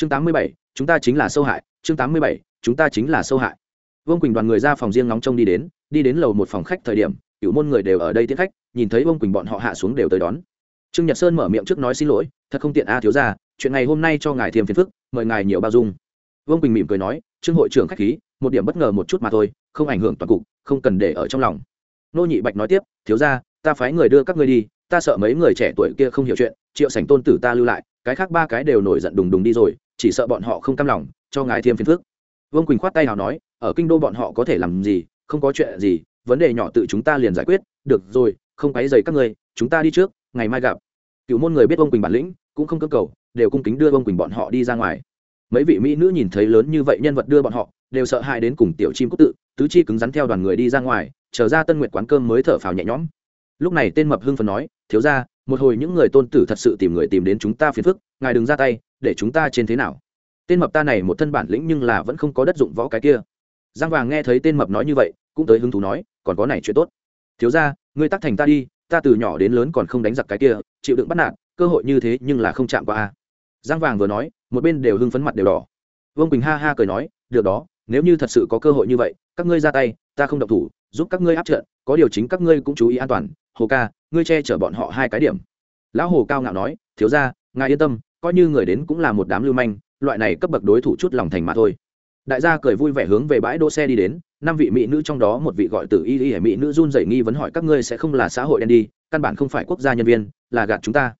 chương tám mươi bảy, chúng ta chính là sâu hại. Chương tám mươi bảy, chúng ta chính là sâu hại. Vương quỳnh đoàn người ra phòng riêng ngóng trông đi đến đi đến lầu một phòng khách thời điểm, cựu môn người đều ở đây tiếp khách, nhìn thấy vương quỳnh bọn họ hạ xuống đều tới đón. Trương nhật sơn mở miệng trước nói xin lỗi, thật không tiện a thiếu ra chuyện này hôm nay cho ngài thêm phiền phức, mời ngài nhiều bao dung. Vương quỳnh mỉm cười nói, trương hội trưởng khách khí, một điểm bất ngờ một chút mà thôi, không ảnh hưởng toàn cục, không cần để ở trong lòng. Nô nhị bạch nói tiếp, thiếu ra ta phái người đưa các ngươi đi, ta sợ mấy người trẻ tuổi kia không hiểu chuyện, triệu sảnh tôn tử ta lưu lại, cái khác ba cái đều nổi giận đùng đùng đi rồi chỉ sợ bọn họ không cam lòng, cho ngài thêm phiền phức. Vương quỳnh khoát tay nào nói, ở kinh đô bọn họ có thể làm gì, không có chuyện gì, vấn đề nhỏ tự chúng ta liền giải quyết, được rồi, không quấy dày các ngươi, chúng ta đi trước, ngày mai gặp. Cựu môn người biết vương quỳnh bản lĩnh, cũng không cơ cầu, đều cung kính đưa vương quỳnh bọn họ đi ra ngoài. Mấy vị mỹ nữ nhìn thấy lớn như vậy nhân vật đưa bọn họ, đều sợ hãi đến cùng tiểu chim cúc tự, tứ chi cứng rắn theo đoàn người đi ra ngoài trở ra tân nguyệt quán cơm mới thở phào nhẹ nhõm. Lúc này tên mập hưng phần nói, thiếu ra một hồi những người tôn tử thật sự tìm người tìm đến chúng ta phiền phức, ngài đừng ra tay để chúng ta trên thế nào? Tên mập ta này một thân bản lĩnh nhưng là vẫn không có đất dụng võ cái kia. Giang vàng nghe thấy tên mập nói như vậy, cũng tới hứng thú nói, còn có này chuyện tốt. Thiếu ra ngươi tắc thành ta đi, ta từ nhỏ đến lớn còn không đánh giặc cái kia, chịu đựng bắt nạt, cơ hội như thế nhưng là không chạm qua a. Giang vàng vừa nói, một bên đều hưng phấn mặt đều đỏ. Vương quỳnh ha ha cười nói, được đó, nếu như thật sự có cơ hội như vậy, các ngươi ra tay, ta không động thủ, giúp các ngươi áp trận, có điều chính các ngươi cũng chú ý an toàn. Hồ ca, ngươi che chở bọn họ hai cái điểm. Lão hồ cao ngạo nói, thiếu ra ngài yên tâm coi như người đến cũng là một đám lưu manh, loại này cấp bậc đối thủ chút lòng thành mà thôi. Đại gia cười vui vẻ hướng về bãi đỗ xe đi đến, năm vị mỹ nữ trong đó một vị gọi từ y y, mỹ nữ run dậy nghi vấn hỏi, các ngươi sẽ không là xã hội đen đi, căn bản không phải quốc gia nhân viên, là gạt chúng ta?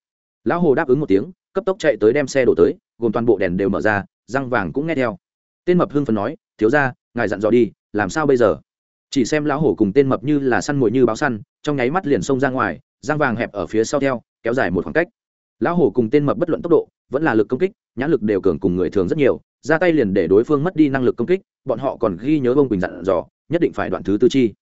Lão hồ đáp ứng một tiếng, cấp tốc chạy tới đem xe đổ tới, gồm toàn bộ đèn đều mở ra, răng vàng cũng nghe theo. Tên mập hưng phần nói, thiếu ra ngài dặn dò đi, làm sao bây giờ? Chỉ xem lão hổ cùng tên mập như là săn mồi như báo săn, trong nháy mắt liền xông ra ngoài, răng vàng hẹp ở phía sau theo, kéo dài một khoảng cách lão hổ cùng tên mập bất luận tốc độ, vẫn là lực công kích, nhãn lực đều cường cùng người thường rất nhiều, ra tay liền để đối phương mất đi năng lực công kích, bọn họ còn ghi nhớ bông quỳnh dặn dò, nhất định phải đoạn thứ tư chi.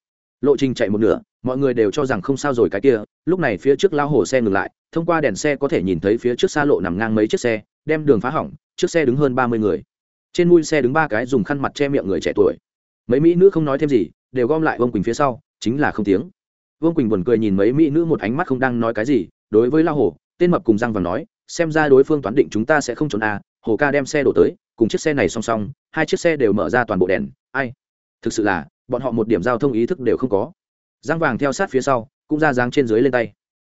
Lộ trình chạy một nửa, mọi người đều cho rằng không sao rồi cái kia, lúc này phía trước lao hổ xe ngừng lại, thông qua đèn xe có thể nhìn thấy phía trước xa lộ nằm ngang mấy chiếc xe, đem đường phá hỏng, trước xe đứng hơn ba mươi người. Trên mui xe đứng ba cái dùng khăn mặt che miệng người trẻ tuổi. Mấy mỹ nữ không nói thêm gì, đều gom lại vương quỳnh phía sau, chính là không tiếng. Vương quỳnh buồn cười nhìn mấy mỹ nữ một ánh mắt không đang nói cái gì, đối với lao hổ tên mập cùng răng vàng nói, xem ra đối phương toán định chúng ta sẽ không trốn à hồ ca đem xe đổ tới, cùng chiếc xe này song song, hai chiếc xe đều mở ra toàn bộ đèn, ai? Thực sự là, bọn họ một điểm giao thông ý thức đều không có. Giang vàng theo sát phía sau, cũng ra dáng trên dưới lên tay.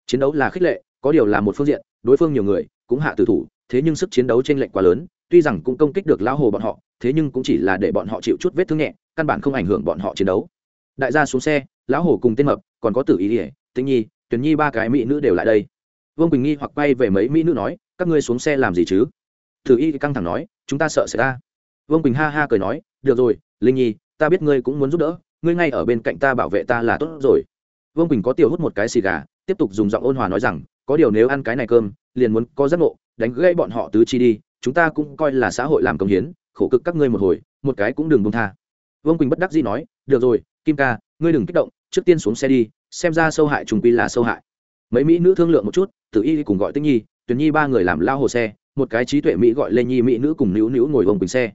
Chiến đấu là khích lệ, có điều là một phương diện, đối phương nhiều người, cũng hạ tử thủ, thế nhưng sức chiến đấu trên lệnh quá lớn, tuy rằng cũng công kích được lão hồ bọn họ, thế nhưng cũng chỉ là để bọn họ chịu chút vết thương nhẹ, căn bản không ảnh hưởng bọn họ chiến đấu. Đại gia xuống xe, lão hồ cùng tên mập, còn có tử ý ỉa tĩnh nhi, tuyền nhi ba cái mỹ nữ đều lại đây vương quỳnh nghi hoặc quay về mấy mỹ nữ nói, các ngươi xuống xe làm gì chứ? Thử y căng thẳng nói, chúng ta sợ sẽ ta vương quỳnh ha ha cười nói, được rồi, linh nhi, ta biết ngươi cũng muốn giúp đỡ, ngươi ngay ở bên cạnh ta bảo vệ ta là tốt rồi. Vương quỳnh có tiểu hút một cái xì gà, tiếp tục dùng giọng ôn hòa nói rằng, có điều nếu ăn cái này cơm, liền muốn có giấc ngộ, đánh gãy bọn họ tứ chi đi, chúng ta cũng coi là xã hội làm công hiến, khổ cực các ngươi một hồi, một cái cũng đừng buông tha. Vương quỳnh bất đắc dĩ nói, được rồi, kim ca, ngươi đừng kích động, trước tiên xuống xe đi, xem ra sâu hại trùng quy là sâu hại. Mấy mỹ nữ thương lượng một chút tự y cùng gọi tinh nhi, tuyền nhi ba người làm lao hồ xe, một cái trí tuệ mỹ gọi lê nhi mỹ nữ cùng Nữu Nữu ngồi vông quỳnh xe.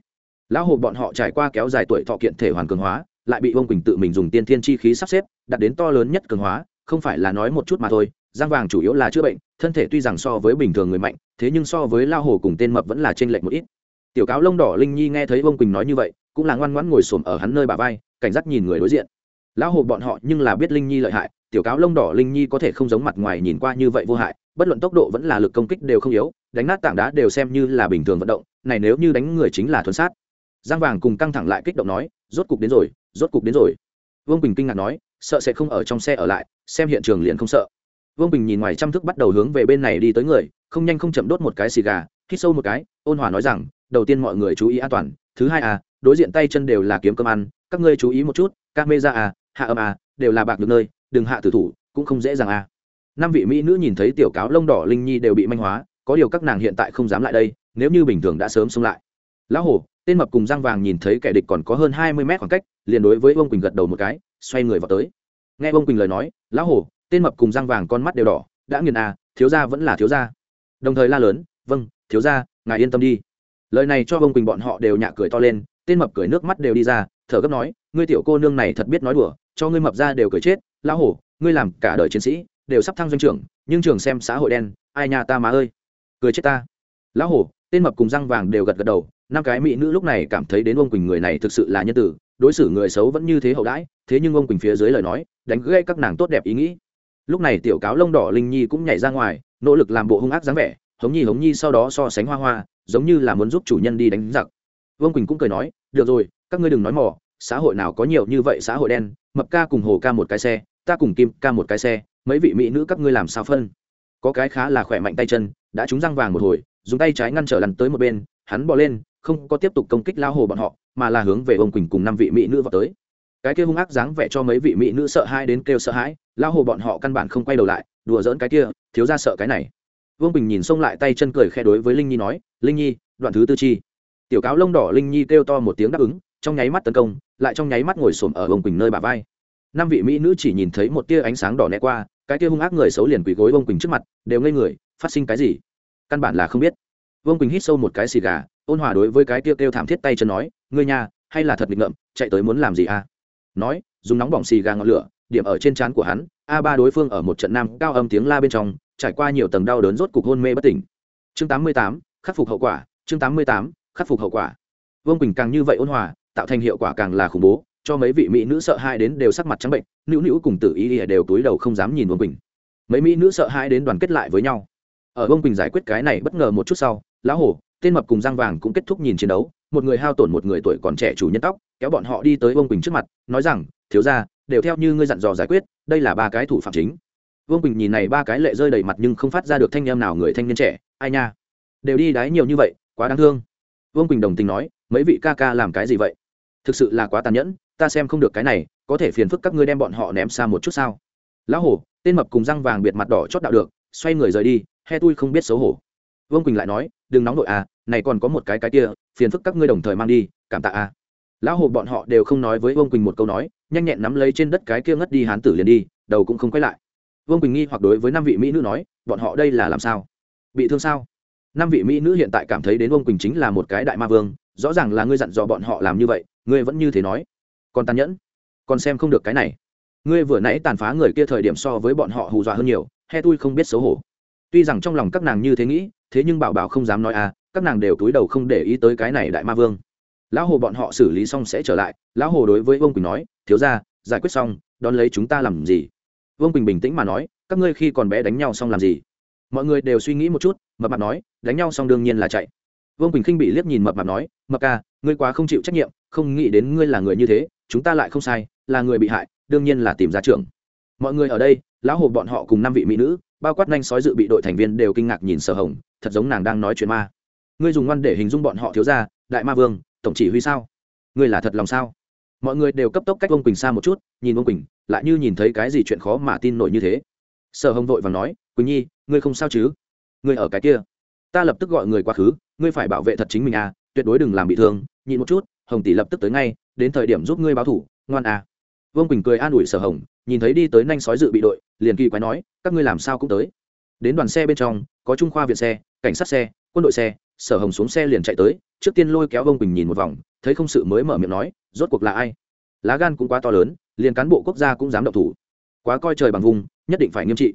Lão hồ bọn họ trải qua kéo dài tuổi thọ kiện thể hoàn cường hóa, lại bị vông quỳnh tự mình dùng tiên thiên chi khí sắp xếp đặt đến to lớn nhất cường hóa, không phải là nói một chút mà thôi, giang vàng chủ yếu là chữa bệnh, thân thể tuy rằng so với bình thường người mạnh, thế nhưng so với lao hồ cùng tên mập vẫn là t r ê n lệch một ít. Tiểu cáo lông đỏ linh nhi nghe thấy vông quỳnh nói như vậy, cũng là ngoan ngoãn ngồi xổm ở hắn nơi bà vai, cảnh giác nhìn người đối diện. Lão hồ bọn họ nhưng là biết linh nhi lợi hại, tiểu cáo lông đỏ linh nhi có thể không giống mặt ngoài nhìn qua như vậy vô hại bất luận tốc độ vẫn là lực công kích đều không yếu, đánh nát tảng đá đều xem như là bình thường vận động, này nếu như đánh người chính là thuần sát. Giang vàng cùng căng thẳng lại kích động nói, rốt cục đến rồi, rốt cục đến rồi. Vương bình kinh ngạc nói, sợ sẽ không ở trong xe ở lại, xem hiện trường liền không sợ. Vương bình nhìn ngoài trăm thước bắt đầu hướng về bên này đi tới người, không nhanh không chậm đốt một cái xì gà, hít sâu một cái, ôn hòa nói rằng, đầu tiên mọi người chú ý an toàn, thứ hai à đối diện tay chân đều là kiếm cơm ăn, các ngươi chú ý một chút các mê ra à hạ âm à đều là bạc được nơi, đừng hạ tử thủ, cũng không dễ dàng à năm vị mỹ nữ nhìn thấy tiểu cáo lông đỏ linh nhi đều bị manh hóa, có điều các nàng hiện tại không dám lại đây, nếu như bình thường đã sớm xông lại. Lão hổ, tên mập cùng răng vàng nhìn thấy kẻ địch còn có hơn hai mươi mét khoảng cách, liền đối với ông quỳnh gật đầu một cái, xoay người vào tới. Nghe ông quỳnh lời nói, lão hổ, tên mập cùng răng vàng con mắt đều đỏ, đã nghiền à thiếu gia vẫn là thiếu gia. Đồng thời la lớn vâng thiếu gia, ngài yên tâm đi. Lời này cho ông quỳnh bọn họ đều nhạ cười to lên, tên mập cười nước mắt đều đi ra, thở gấp nói, ngươi tiểu cô nương này thật biết nói đùa, cho ngươi mập ra đều cười chết, lão hổ, ngươi làm cả đời chiến sĩ đều sắp thăng doanh trưởng, nhưng trường xem xã hội đen, ai nhà ta má ơi. Cười chết ta. Lão hổ, tên mập cùng răng vàng đều gật gật đầu, năm cái mỹ nữ lúc này cảm thấy đến ông quỳnh người này thực sự là nhân tử, đối xử người xấu vẫn như thế hậu đãi, thế nhưng ông quỳnh phía dưới lời nói, đánh gây các nàng tốt đẹp ý nghĩ. Lúc này tiểu cáo lông đỏ linh nhi cũng nhảy ra ngoài, nỗ lực làm bộ hung ác dáng vẻ, hống nhi hống nhi sau đó so sánh hoa hoa, giống như là muốn giúp chủ nhân đi đánh giặc. Vương quỳnh cũng cười nói, được rồi, các ngươi đừng nói mỏ xã hội nào có nhiều như vậy xã hội đen, mập ca cùng hồ ca một cái xe, ta cùng kim ca một cái xe mấy vị mỹ nữ các ngươi làm sao phân? Có cái khá là khỏe mạnh tay chân, đã trúng răng vàng một hồi, dùng tay trái ngăn trở lăn tới một bên, hắn bỏ lên, không có tiếp tục công kích lao hồ bọn họ, mà là hướng về ông quỳnh cùng năm vị mỹ nữ vào tới. Cái kia hung ác dáng vẻ cho mấy vị mỹ nữ sợ hãi đến kêu sợ hãi lao hồ bọn họ căn bản không quay đầu lại, đùa giỡn cái kia, thiếu ra sợ cái này. Vương bình nhìn xông lại tay chân cười khe đối với linh nhi nói, linh nhi, đoạn thứ tư chi. Tiểu cáo lông đỏ linh nhi kêu to một tiếng đáp ứng, trong nháy mắt tấn công, lại trong nháy mắt ngồi xổm ở vương quỳnh nơi bà vai. Năm vị mỹ nữ chỉ nhìn thấy một tia ánh sáng đỏ né qua cái kia hung ác người xấu liền quỳ gối vương quỳnh trước mặt đều ngây người phát sinh cái gì? Căn bản là không biết. Vương quỳnh hít sâu một cái xì gà ôn hòa đối với cái kia kêu thảm thiết tay chân nói ngươi nhà hay là thật nghịch ngợm chạy tới muốn làm gì à? Nói dùng nóng bỏng xì gà ngọn lửa điểm ở trên trán của hắn a ba đối phương ở một trận nam cao âm tiếng la bên trong trải qua nhiều tầng đau đớn rốt cục hôn mê bất tỉnh. Chương 88, khắc phục hậu quả chương 88, khắc phục hậu quả. Vương quỳnh càng như vậy ôn hòa tạo thành hiệu quả càng là khủng bố cho mấy vị mỹ nữ sợ hai đến đều sắc mặt trắng bệnh, nữu nữu cùng tử y đều túi đầu không dám nhìn vương quỳnh. Mấy mỹ nữ sợ hai đến đoàn kết lại với nhau. Ở vương quỳnh giải quyết cái này bất ngờ một chút sau, lão hổ, tên mập cùng giang vàng cũng kết thúc nhìn chiến đấu, một người hao tổn một người tuổi còn trẻ chủ nhân tóc, kéo bọn họ đi tới vương quỳnh trước mặt, nói rằng, thiếu ra đều theo như ngươi dặn dò giải quyết, đây là ba cái thủ phạm chính. Vương quỳnh nhìn này ba cái lệ rơi đầy mặt nhưng không phát ra được thanh em nào người thanh niên trẻ, ai nha, đều đi đái nhiều như vậy, quá đáng thương. Vương quỳnh đồng tình nói, mấy vị ca ca làm cái gì vậy? Thực sự là quá tàn nhẫn ta xem không được cái này, có thể phiền phức các ngươi đem bọn họ ném xa một chút sao? Lão hổ, tên mập cùng răng vàng biệt mặt đỏ chót đạo được, xoay người rời đi, he tui không biết xấu hổ. Vương quỳnh lại nói, đừng nóng đội à này còn có một cái cái kia, phiền phức các ngươi đồng thời mang đi, cảm tạ à. Lão hồ bọn họ đều không nói với vương quỳnh một câu nói, nhanh nhẹn nắm lấy trên đất cái kia ngất đi hán tử liền đi, đầu cũng không quay lại. Vương quỳnh nghi hoặc đối với năm vị mỹ nữ nói, bọn họ đây là làm sao? Bị thương sao? Năm vị mỹ nữ hiện tại cảm thấy đến vương quỳnh chính là một cái đại ma vương, rõ ràng là ngươi dặn dò bọn họ làm như vậy, ngươi vẫn như thế nói còn tàn nhẫn. Còn xem không được cái này. Ngươi vừa nãy tàn phá người kia thời điểm so với bọn họ hù dọa hơn nhiều, he tui không biết xấu hổ. Tuy rằng trong lòng các nàng như thế nghĩ, thế nhưng bảo bảo không dám nói à các nàng đều túi đầu không để ý tới cái này đại ma vương. Lão hồ bọn họ xử lý xong sẽ trở lại, lão hồ đối với vương quỳnh nói, thiếu ra giải quyết xong, đón lấy chúng ta làm gì? Vương quỳnh bình tĩnh mà nói, các ngươi khi còn bé đánh nhau xong làm gì? Mọi người đều suy nghĩ một chút, mập mạp nói, đánh nhau xong đương nhiên là chạy. Vương quỳnh khinh bị liếc nhìn mập mạp nói, mập ca, ngươi quá không chịu trách nhiệm, không nghĩ đến ngươi là người như thế chúng ta lại không sai, là người bị hại, đương nhiên là tìm ra trưởng. Mọi người ở đây, lão hồ bọn họ cùng năm vị mỹ nữ, bao quát nhanh sói dự bị đội thành viên đều kinh ngạc nhìn sở hồng, thật giống nàng đang nói chuyện ma. Ngươi dùng ngoan để hình dung bọn họ thiếu ra đại ma vương, tổng chỉ huy sao? Ngươi là thật lòng sao? Mọi người đều cấp tốc cách ông quỳnh xa một chút, nhìn ông quỳnh, lại như nhìn thấy cái gì chuyện khó mà tin nổi như thế. Sở hồng vội và nói, quỳnh nhi, ngươi không sao chứ? Ngươi ở cái kia. Ta lập tức gọi người quá khứ, ngươi phải bảo vệ thật chính mình à tuyệt đối đừng làm bị thương, nhịn một chút, hồng tỷ lập tức tới ngay đến thời điểm giúp ngươi báo thủ, ngoan à. Vương quỳnh cười an ủi sở hồng, nhìn thấy đi tới nhanh sói dự bị đội, liền kỳ quái nói, các ngươi làm sao cũng tới. Đến đoàn xe bên trong, có trung khoa viện xe, cảnh sát xe, quân đội xe, sở hồng xuống xe liền chạy tới, trước tiên lôi kéo vương quỳnh nhìn một vòng, thấy không sự mới mở miệng nói, rốt cuộc là ai? Lá gan cũng quá to lớn, liền cán bộ quốc gia cũng dám động thủ. Quá coi trời bằng vùng, nhất định phải nghiêm trị.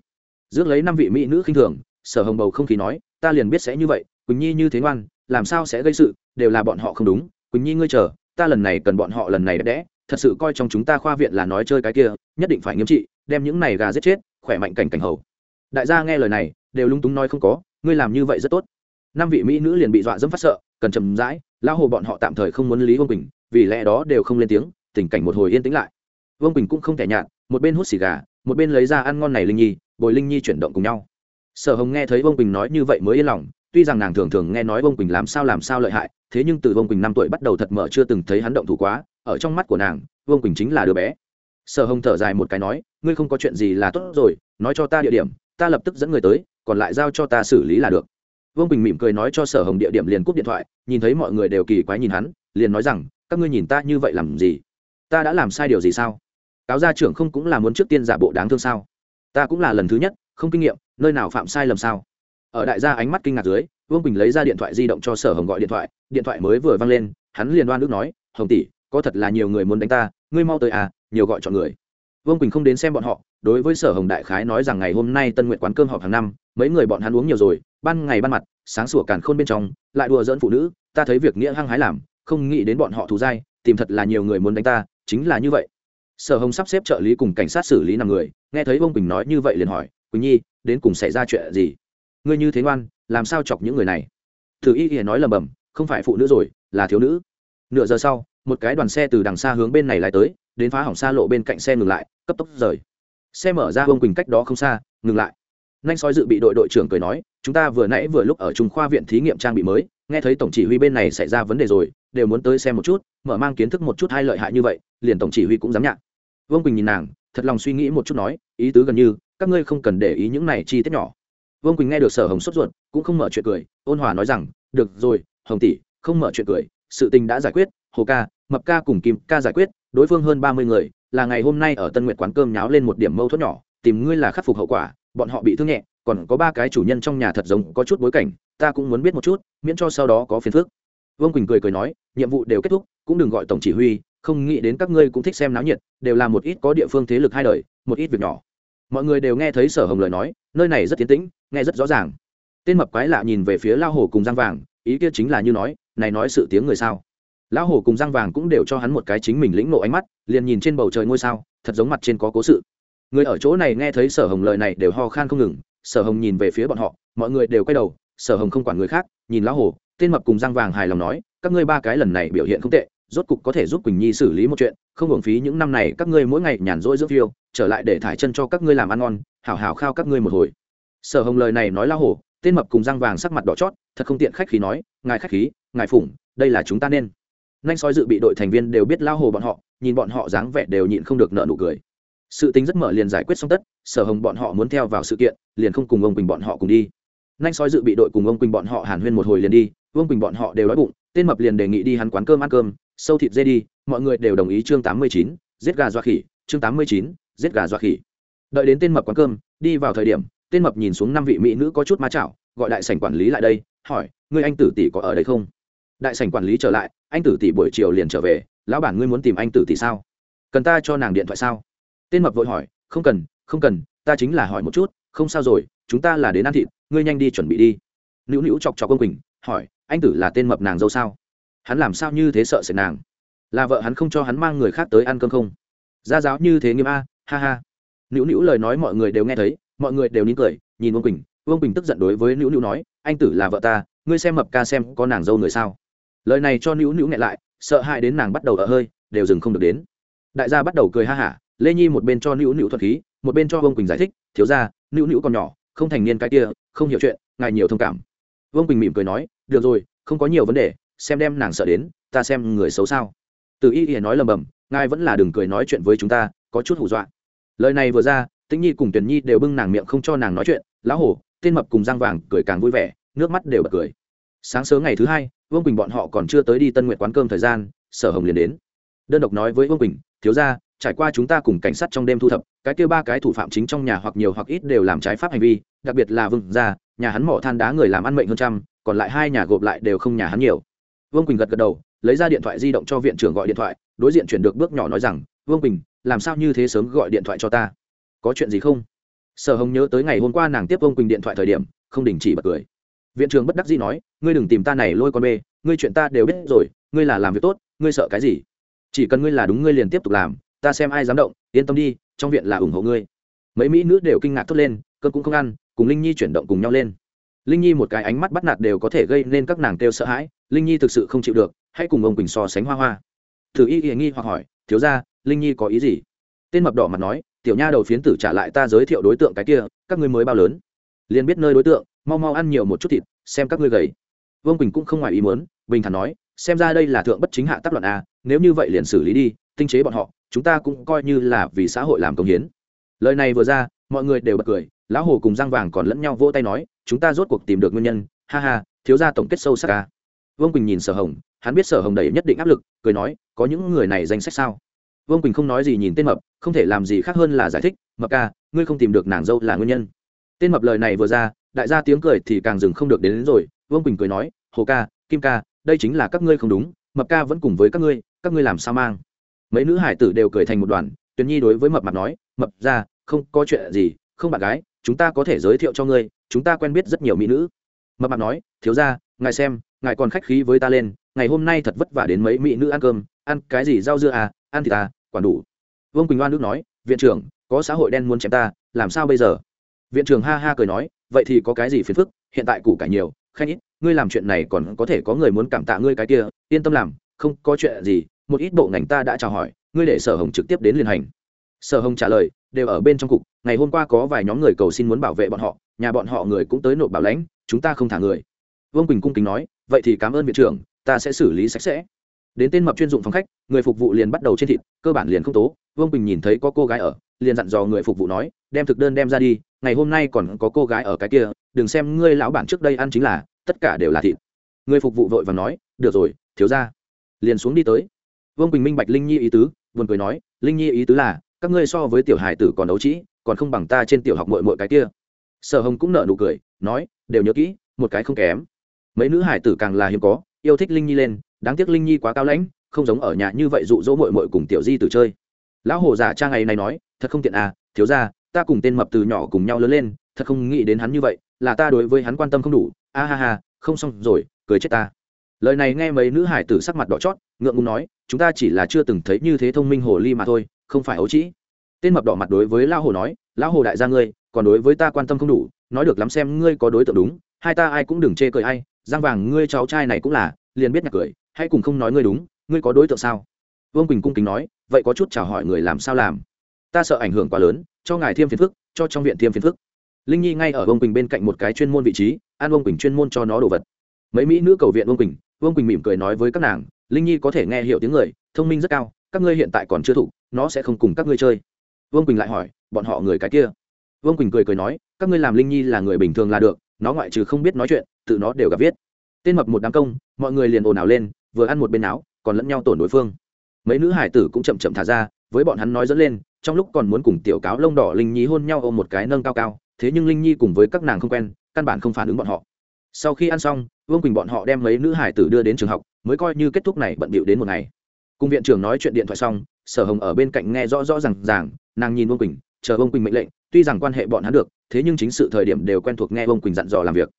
Dước lấy năm vị mỹ nữ khinh thường, sở hồng bầu không khí nói, ta liền biết sẽ như vậy, quỳnh nhi như thế ngoan, làm sao sẽ gây sự, đều là bọn họ không đúng, quỳnh nhi ngươi chờ ta lần này cần bọn họ lần này đẹp đẽ, thật sự coi trong chúng ta khoa viện là nói chơi cái kia, nhất định phải nghiêm trị, đem những này gà giết chết, khỏe mạnh cảnh cảnh hầu. Đại gia nghe lời này, đều lung túng nói không có, ngươi làm như vậy rất tốt. Năm vị mỹ nữ liền bị dọa dẫm phát sợ, cần chầm rãi lao hồ bọn họ tạm thời không muốn lý vương quỳnh, vì lẽ đó đều không lên tiếng, tình cảnh một hồi yên tĩnh lại. Vương quỳnh cũng không thể nhạt, một bên hút xì gà, một bên lấy ra ăn ngon này linh nhi, bồi linh nhi chuyển động cùng nhau. Sở hồng nghe thấy vương quỳnh nói như vậy mới yên lòng tuy rằng nàng thường thường nghe nói vương quỳnh làm sao làm sao lợi hại, thế nhưng từ vương quỳnh năm tuổi bắt đầu thật mở chưa từng thấy hắn động thủ quá, ở trong mắt của nàng, vương quỳnh chính là đứa bé. Sở hồng thở dài một cái nói, ngươi không có chuyện gì là tốt rồi, nói cho ta địa điểm, ta lập tức dẫn người tới, còn lại giao cho ta xử lý là được. Vương bình mỉm cười nói cho sở hồng địa điểm liền cúp điện thoại, nhìn thấy mọi người đều kỳ quái nhìn hắn, liền nói rằng, các ngươi nhìn ta như vậy làm gì? Ta đã làm sai điều gì sao? Cáo gia trưởng không cũng là muốn trước tiên giả bộ đáng thương sao? Ta cũng là lần thứ nhất, không kinh nghiệm, nơi nào phạm sai lầm sao? Ở đại gia ánh mắt kinh ngạc dưới, vương bình lấy ra điện thoại di động cho sở hồng gọi điện thoại điện thoại mới vừa văng lên, hắn liền đoan ước nói, hồng tỷ, có thật là nhiều người muốn đánh ta, ngươi mau tới à nhiều gọi chọn người. Vương quỳnh không đến xem bọn họ, đối với sở hồng đại khái nói rằng ngày hôm nay tân nguyện quán cơm họp hàng năm, mấy người bọn hắn uống nhiều rồi, ban ngày ban mặt, sáng sủa càn khôn bên trong, lại đùa dỡn phụ nữ, ta thấy việc nghĩa hăng hái làm, không nghĩ đến bọn họ thù dai, tìm thật là nhiều người muốn đánh ta, chính là như vậy. Sở hồng sắp xếp trợ lý cùng cảnh sát xử lý năm người, nghe thấy vương quỳnh nói như vậy liền hỏi, quỳnh nhi, đến cùng xảy ra chuyện gì? Ngươi như thế ngoan, làm sao chọc những người này? Thử y hiền nói lầm bầm, không phải phụ nữ rồi, là thiếu nữ. Nửa giờ sau, một cái đoàn xe từ đằng xa hướng bên này lại tới, đến phá hỏng xa lộ bên cạnh xe ngừng lại, cấp tốc rời. Xe mở ra bông quỳnh cách đó không xa, ngừng lại. Nhanh sói dự bị đội đội trưởng cười nói, chúng ta vừa nãy vừa lúc ở trung khoa viện thí nghiệm trang bị mới, nghe thấy tổng chỉ huy bên này xảy ra vấn đề rồi, đều muốn tới xem một chút, mở mang kiến thức một chút hai lợi hại như vậy, liền tổng chỉ huy cũng dám nhạc vương quỳnh nhìn nàng, thật lòng suy nghĩ một chút nói, ý tứ gần như, các ngươi không cần để ý những này chi tiết nhỏ vương quỳnh nghe được sở hồng sốt ruột cũng không mở chuyện cười, ôn hòa nói rằng, được rồi, hồng tỷ, không mở chuyện cười, sự tình đã giải quyết, hồ ca, mập ca cùng kim ca giải quyết, đối phương hơn ba mươi người, là ngày hôm nay ở tân nguyệt quán cơm nháo lên một điểm mâu thuẫn nhỏ, tìm ngươi là khắc phục hậu quả, bọn họ bị thương nhẹ, còn có ba cái chủ nhân trong nhà thật giống có chút bối cảnh, ta cũng muốn biết một chút, miễn cho sau đó có phiền phức. Vương quỳnh cười cười nói, nhiệm vụ đều kết thúc, cũng đừng gọi tổng chỉ huy, không nghĩ đến các ngươi cũng thích xem náo nhiệt, đều là một ít có địa phương thế lực hai đời, một ít việc nhỏ mọi người đều nghe thấy sở hồng lời nói, nơi này rất tiến tĩnh, nghe rất rõ ràng. Tên mập quái lạ nhìn về phía lao hồ cùng giang vàng, ý kia chính là như nói, này nói sự tiếng người sao? Lão hồ cùng giang vàng cũng đều cho hắn một cái chính mình lĩnh nộ ánh mắt, liền nhìn trên bầu trời ngôi sao, thật giống mặt trên có cố sự. Người ở chỗ này nghe thấy sở hồng lời này đều ho khan không ngừng, sở hồng nhìn về phía bọn họ, mọi người đều quay đầu, sở hồng không quản người khác, nhìn lão hồ tên mập cùng giang vàng hài lòng nói, các ngươi ba cái lần này biểu hiện không tệ rốt cục có thể giúp quỳnh nhi xử lý một chuyện, không hưởng phí những năm này các ngươi mỗi ngày nhàn rỗi dưỡng phiêu, trở lại để thải chân cho các ngươi làm ăn ngon, hảo hảo khao các ngươi một hồi. Sở hồng lời này nói la hồ tên mập cùng giang vàng sắc mặt đỏ chót, thật không tiện khách khí nói, ngài khách khí, ngài phủng đây là chúng ta nên. Nhanh soi dự bị đội thành viên đều biết lao hồ bọn họ, nhìn bọn họ dáng vẻ đều nhịn không được nợ nụ cười. Sự tính rất mở liền giải quyết xong tất, sở hồng bọn họ muốn theo vào sự kiện, liền không cùng ông quỳnh bọn họ cùng đi. Nhanh soi dự bị đội cùng ông quỳnh bọn họ hàn huyên một hồi liền đi, ông quỳnh bọn họ đều đói bụng tên mập liền đề nghị đi hắn quán cơm ăn cơm, sâu thịt dê đi, mọi người đều đồng ý chương tám mươi chín, giết gà doa khỉ, chương tám mươi chín, giết gà doa khỉ. Đợi đến tên mập quán cơm, đi vào thời điểm, tên mập nhìn xuống năm vị mỹ nữ có chút má chảo, gọi đại sảnh quản lý lại đây, hỏi, ngươi anh tử tỷ có ở đây không? Đại sảnh quản lý trở lại, anh tử tỷ buổi chiều liền trở về, lão bản ngươi muốn tìm anh tử tỷ sao? Cần ta cho nàng điện thoại sao? Tên mập vội hỏi, không cần không cần, ta chính là hỏi một chút, không sao rồi, chúng ta là đến ăn thịt, ngươi nhanh đi chuẩn bị đi. Nữu nữu chọc chọc công quỳnh, hỏi anh tử là tên mập nàng dâu sao? Hắn làm sao như thế sợ sệt nàng? Là vợ hắn không cho hắn mang người khác tới ăn cơm không? Gia giáo như thế nghiêm a, ha ha. Nữu nữu lời nói mọi người đều nghe thấy, mọi người đều nín cười, nhìn vương quỳnh. Vương quỳnh tức giận đối với nữu nữu nói, anh tử là vợ ta, ngươi xem mập ca xem có nàng dâu người sao? Lời này cho nữu nữu nghẹn lại, sợ hãi đến nàng bắt đầu ở hơi, đều dừng không được đến. Đại gia bắt đầu cười ha hả, lê nhi một bên cho nữu nữu thuật khí, một bên cho vương quỳnh giải thích, thiếu ra nữu nữu còn nhỏ, không thành niên cái kia, không hiểu chuyện, ngài nhiều thông cảm. Vương quỳnh mỉm cười nói được rồi, không có nhiều vấn đề, xem đem nàng sợ đến, ta xem người xấu sao. Từ y Y nói lầm bầm, ngài vẫn là đừng cười nói chuyện với chúng ta, có chút hù dọa. Lời này vừa ra, tĩnh nhi cùng tuyển nhi đều bưng nàng miệng không cho nàng nói chuyện, lão hổ, tên mập cùng giang vàng cười càng vui vẻ, nước mắt đều bật cười. Sáng sớm ngày thứ hai, vương quỳnh bọn họ còn chưa tới đi tân nguyện quán cơm thời gian, sở hồng liền đến. Đơn độc nói với vương quỳnh, thiếu ra trải qua chúng ta cùng cảnh sát trong đêm thu thập, cái kêu ba cái thủ phạm chính trong nhà hoặc nhiều hoặc ít đều làm trái pháp hành vi, đặc biệt là vương gia, nhà hắn mỏ than đá người làm ăn mệnh hơn trăm còn lại hai nhà gộp lại đều không nhà hắn nhiều. Vương quỳnh gật gật đầu, lấy ra điện thoại di động cho viện trưởng gọi điện thoại, đối diện chuyển được bước nhỏ nói rằng, vương quỳnh, làm sao như thế sớm gọi điện thoại cho ta? Có chuyện gì không? Sở hồng nhớ tới ngày hôm qua nàng tiếp vương quỳnh điện thoại thời điểm, không đình chỉ bật cười. Viện trưởng bất đắc dĩ nói, ngươi đừng tìm ta này lôi con bê, ngươi chuyện ta đều biết rồi, ngươi là làm việc tốt, ngươi sợ cái gì? Chỉ cần ngươi là đúng ngươi liền tiếp tục làm, ta xem ai dám động, yên tâm đi, trong viện là ủng hộ ngươi. Mấy mỹ nữ đều kinh ngạc thốt lên cơn cũng không ăn, cùng linh nhi chuyển động cùng nhau lên linh nhi một cái ánh mắt bắt nạt đều có thể gây nên các nàng kêu sợ hãi, linh nhi thực sự không chịu được, hãy cùng ông quỳnh so sánh hoa hoa. Thử y y nghi hoặc hỏi, thiếu ra linh nhi có ý gì? Tên mập đỏ mặt nói, tiểu nha đầu phiến tử trả lại ta giới thiệu đối tượng cái kia, các ngươi mới bao lớn. Liền biết nơi đối tượng, mau mau ăn nhiều một chút thịt, xem các ngươi gầy. Vương quỳnh cũng không ngoài ý muốn, bình thản nói, xem ra đây là thượng bất chính hạ tác luận a, nếu như vậy liền xử lý đi, tinh chế bọn họ, chúng ta cũng coi như là vì xã hội làm công hiến. Lời này vừa ra, mọi người đều bật cười, lão hồ cùng giang vàng còn lẫn nhau vỗ tay nói chúng ta rốt cuộc tìm được nguyên nhân ha ha thiếu gia tổng kết sâu sắc ca vương quỳnh nhìn sở hồng hắn biết sở hồng đầy nhất định áp lực cười nói có những người này danh sách sao? Vương quỳnh không nói gì nhìn tên mập không thể làm gì khác hơn là giải thích mập ca ngươi không tìm được nàng dâu là nguyên nhân. Tên mập lời này vừa ra đại gia tiếng cười thì càng dừng không được đến, đến rồi vương quỳnh cười nói hồ ca kim ca đây chính là các ngươi không đúng mập ca vẫn cùng với các ngươi các ngươi làm sao mang? Mấy nữ hải tử đều cười thành một đoàn tuyền nhi đối với mập mặt nói mập ra không có chuyện gì không bạn gái chúng ta có thể giới thiệu cho ngươi chúng ta quen biết rất nhiều mỹ nữ. Mập mạp nói, thiếu ra ngài xem, ngài còn khách khí với ta lên, ngày hôm nay thật vất vả đến mấy mỹ nữ ăn cơm, ăn cái gì rau dưa à ăn thì ta à, quản đủ. Vương quỳnh oan nước nói, viện trưởng, có xã hội đen muốn chém ta, làm sao bây giờ? Viện trưởng ha ha cười nói, vậy thì có cái gì phiền phức, hiện tại củ cải nhiều khanh ít, ngươi làm chuyện này còn có thể có người muốn cảm tạ ngươi cái kia, yên tâm làm, không có chuyện gì, một ít bộ ngành ta đã chào hỏi, ngươi để sở hồng trực tiếp đến liên hành. Sở hồng trả lời, đều ở bên trong cục, ngày hôm qua có vài nhóm người cầu xin muốn bảo vệ bọn họ nhà bọn họ người cũng tới nộp bảo lãnh, chúng ta không thả người. Vương quỳnh cung kính nói, vậy thì cảm ơn viện trưởng, ta sẽ xử lý sạch sẽ. Đến tên mập chuyên dụng phòng khách, người phục vụ liền bắt đầu trên thịt, cơ bản liền không tố. Vương quỳnh nhìn thấy có cô gái ở, liền dặn dò người phục vụ nói, đem thực đơn đem ra đi, ngày hôm nay còn có cô gái ở cái kia, đừng xem ngươi lão bản trước đây ăn chính là, tất cả đều là thịt. Người phục vụ vội và nói, được rồi, thiếu ra liền xuống đi tới. Vương quỳnh minh bạch linh nhi ý tứ, buồn cười nói, linh nhi ý tứ là, các ngươi so với tiểu hải tử còn đấu trĩ còn không bằng ta trên tiểu học mội mội cái kia sở hồng cũng nợ nụ cười, nói, đều nhớ kỹ, một cái không kém. Mấy nữ hải tử càng là hiếm có, yêu thích linh nhi lên, đáng tiếc linh nhi quá cao lãnh, không giống ở nhà như vậy dụ dỗ mội mội cùng tiểu di tử chơi. Lão hồ già cha ngày này nói, thật không tiện à thiếu ra ta cùng tên mập từ nhỏ cùng nhau lớn lên, thật không nghĩ đến hắn như vậy, là ta đối với hắn quan tâm không đủ. A ha ha, không xong rồi, cười chết ta. Lời này nghe mấy nữ hải tử sắc mặt đỏ chót, ngượng ngùng nói, chúng ta chỉ là chưa từng thấy như thế thông minh hồ ly mà thôi, không phải ấu trĩ. Tên mập đỏ mặt đối với lão hồ nói, lão hồ đại gia ngươi còn đối với ta quan tâm không đủ, nói được lắm xem ngươi có đối tượng đúng, hai ta ai cũng đừng chê cười ai, giang vàng ngươi cháu trai này cũng là, liền biết nhạc cười, hãy cùng không nói ngươi đúng, ngươi có đối tượng sao? Vương quỳnh cung kính nói, vậy có chút chào hỏi người làm sao làm? Ta sợ ảnh hưởng quá lớn, cho ngài thiêm phiền phức, cho trong viện thiêm phiền phức. Linh nhi ngay ở vương quỳnh bên cạnh một cái chuyên môn vị trí an vương quỳnh chuyên môn cho nó đồ vật. Mấy mỹ nữ cầu viện vương quỳnh vương quỳnh mỉm cười nói với các nàng, linh nhi có thể nghe hiểu tiếng người, thông minh rất cao, các ngươi hiện tại còn chưa thụ, nó sẽ không cùng các ngươi chơi. Vương quỳnh lại hỏi, bọn họ người cái kia? Vương quỳnh cười cười nói các ngươi làm linh nhi là người bình thường là được nó ngoại trừ không biết nói chuyện tự nó đều gặp viết tên mập một đám công mọi người liền ồn ào lên vừa ăn một bên áo còn lẫn nhau tổn đối phương mấy nữ hải tử cũng chậm chậm thả ra với bọn hắn nói dẫn lên trong lúc còn muốn cùng tiểu cáo lông đỏ linh nhi hôn nhau ôm một cái nâng cao cao thế nhưng linh nhi cùng với các nàng không quen căn bản không phản ứng bọn họ sau khi ăn xong vương quỳnh bọn họ đem mấy nữ hải tử đưa đến trường học mới coi như kết thúc này bận bịu đến một ngày cùng viện trưởng nói chuyện điện thoại xong sở hồng ở bên cạnh nghe rõ rõ r à n g ràng nàng nhìn vương quỳnh chờ vương quỳnh mệnh lệnh tuy rằng quan hệ bọn hắn được, thế nhưng chính sự thời điểm đều quen thuộc nghe vương quỳnh dặn dò làm việc.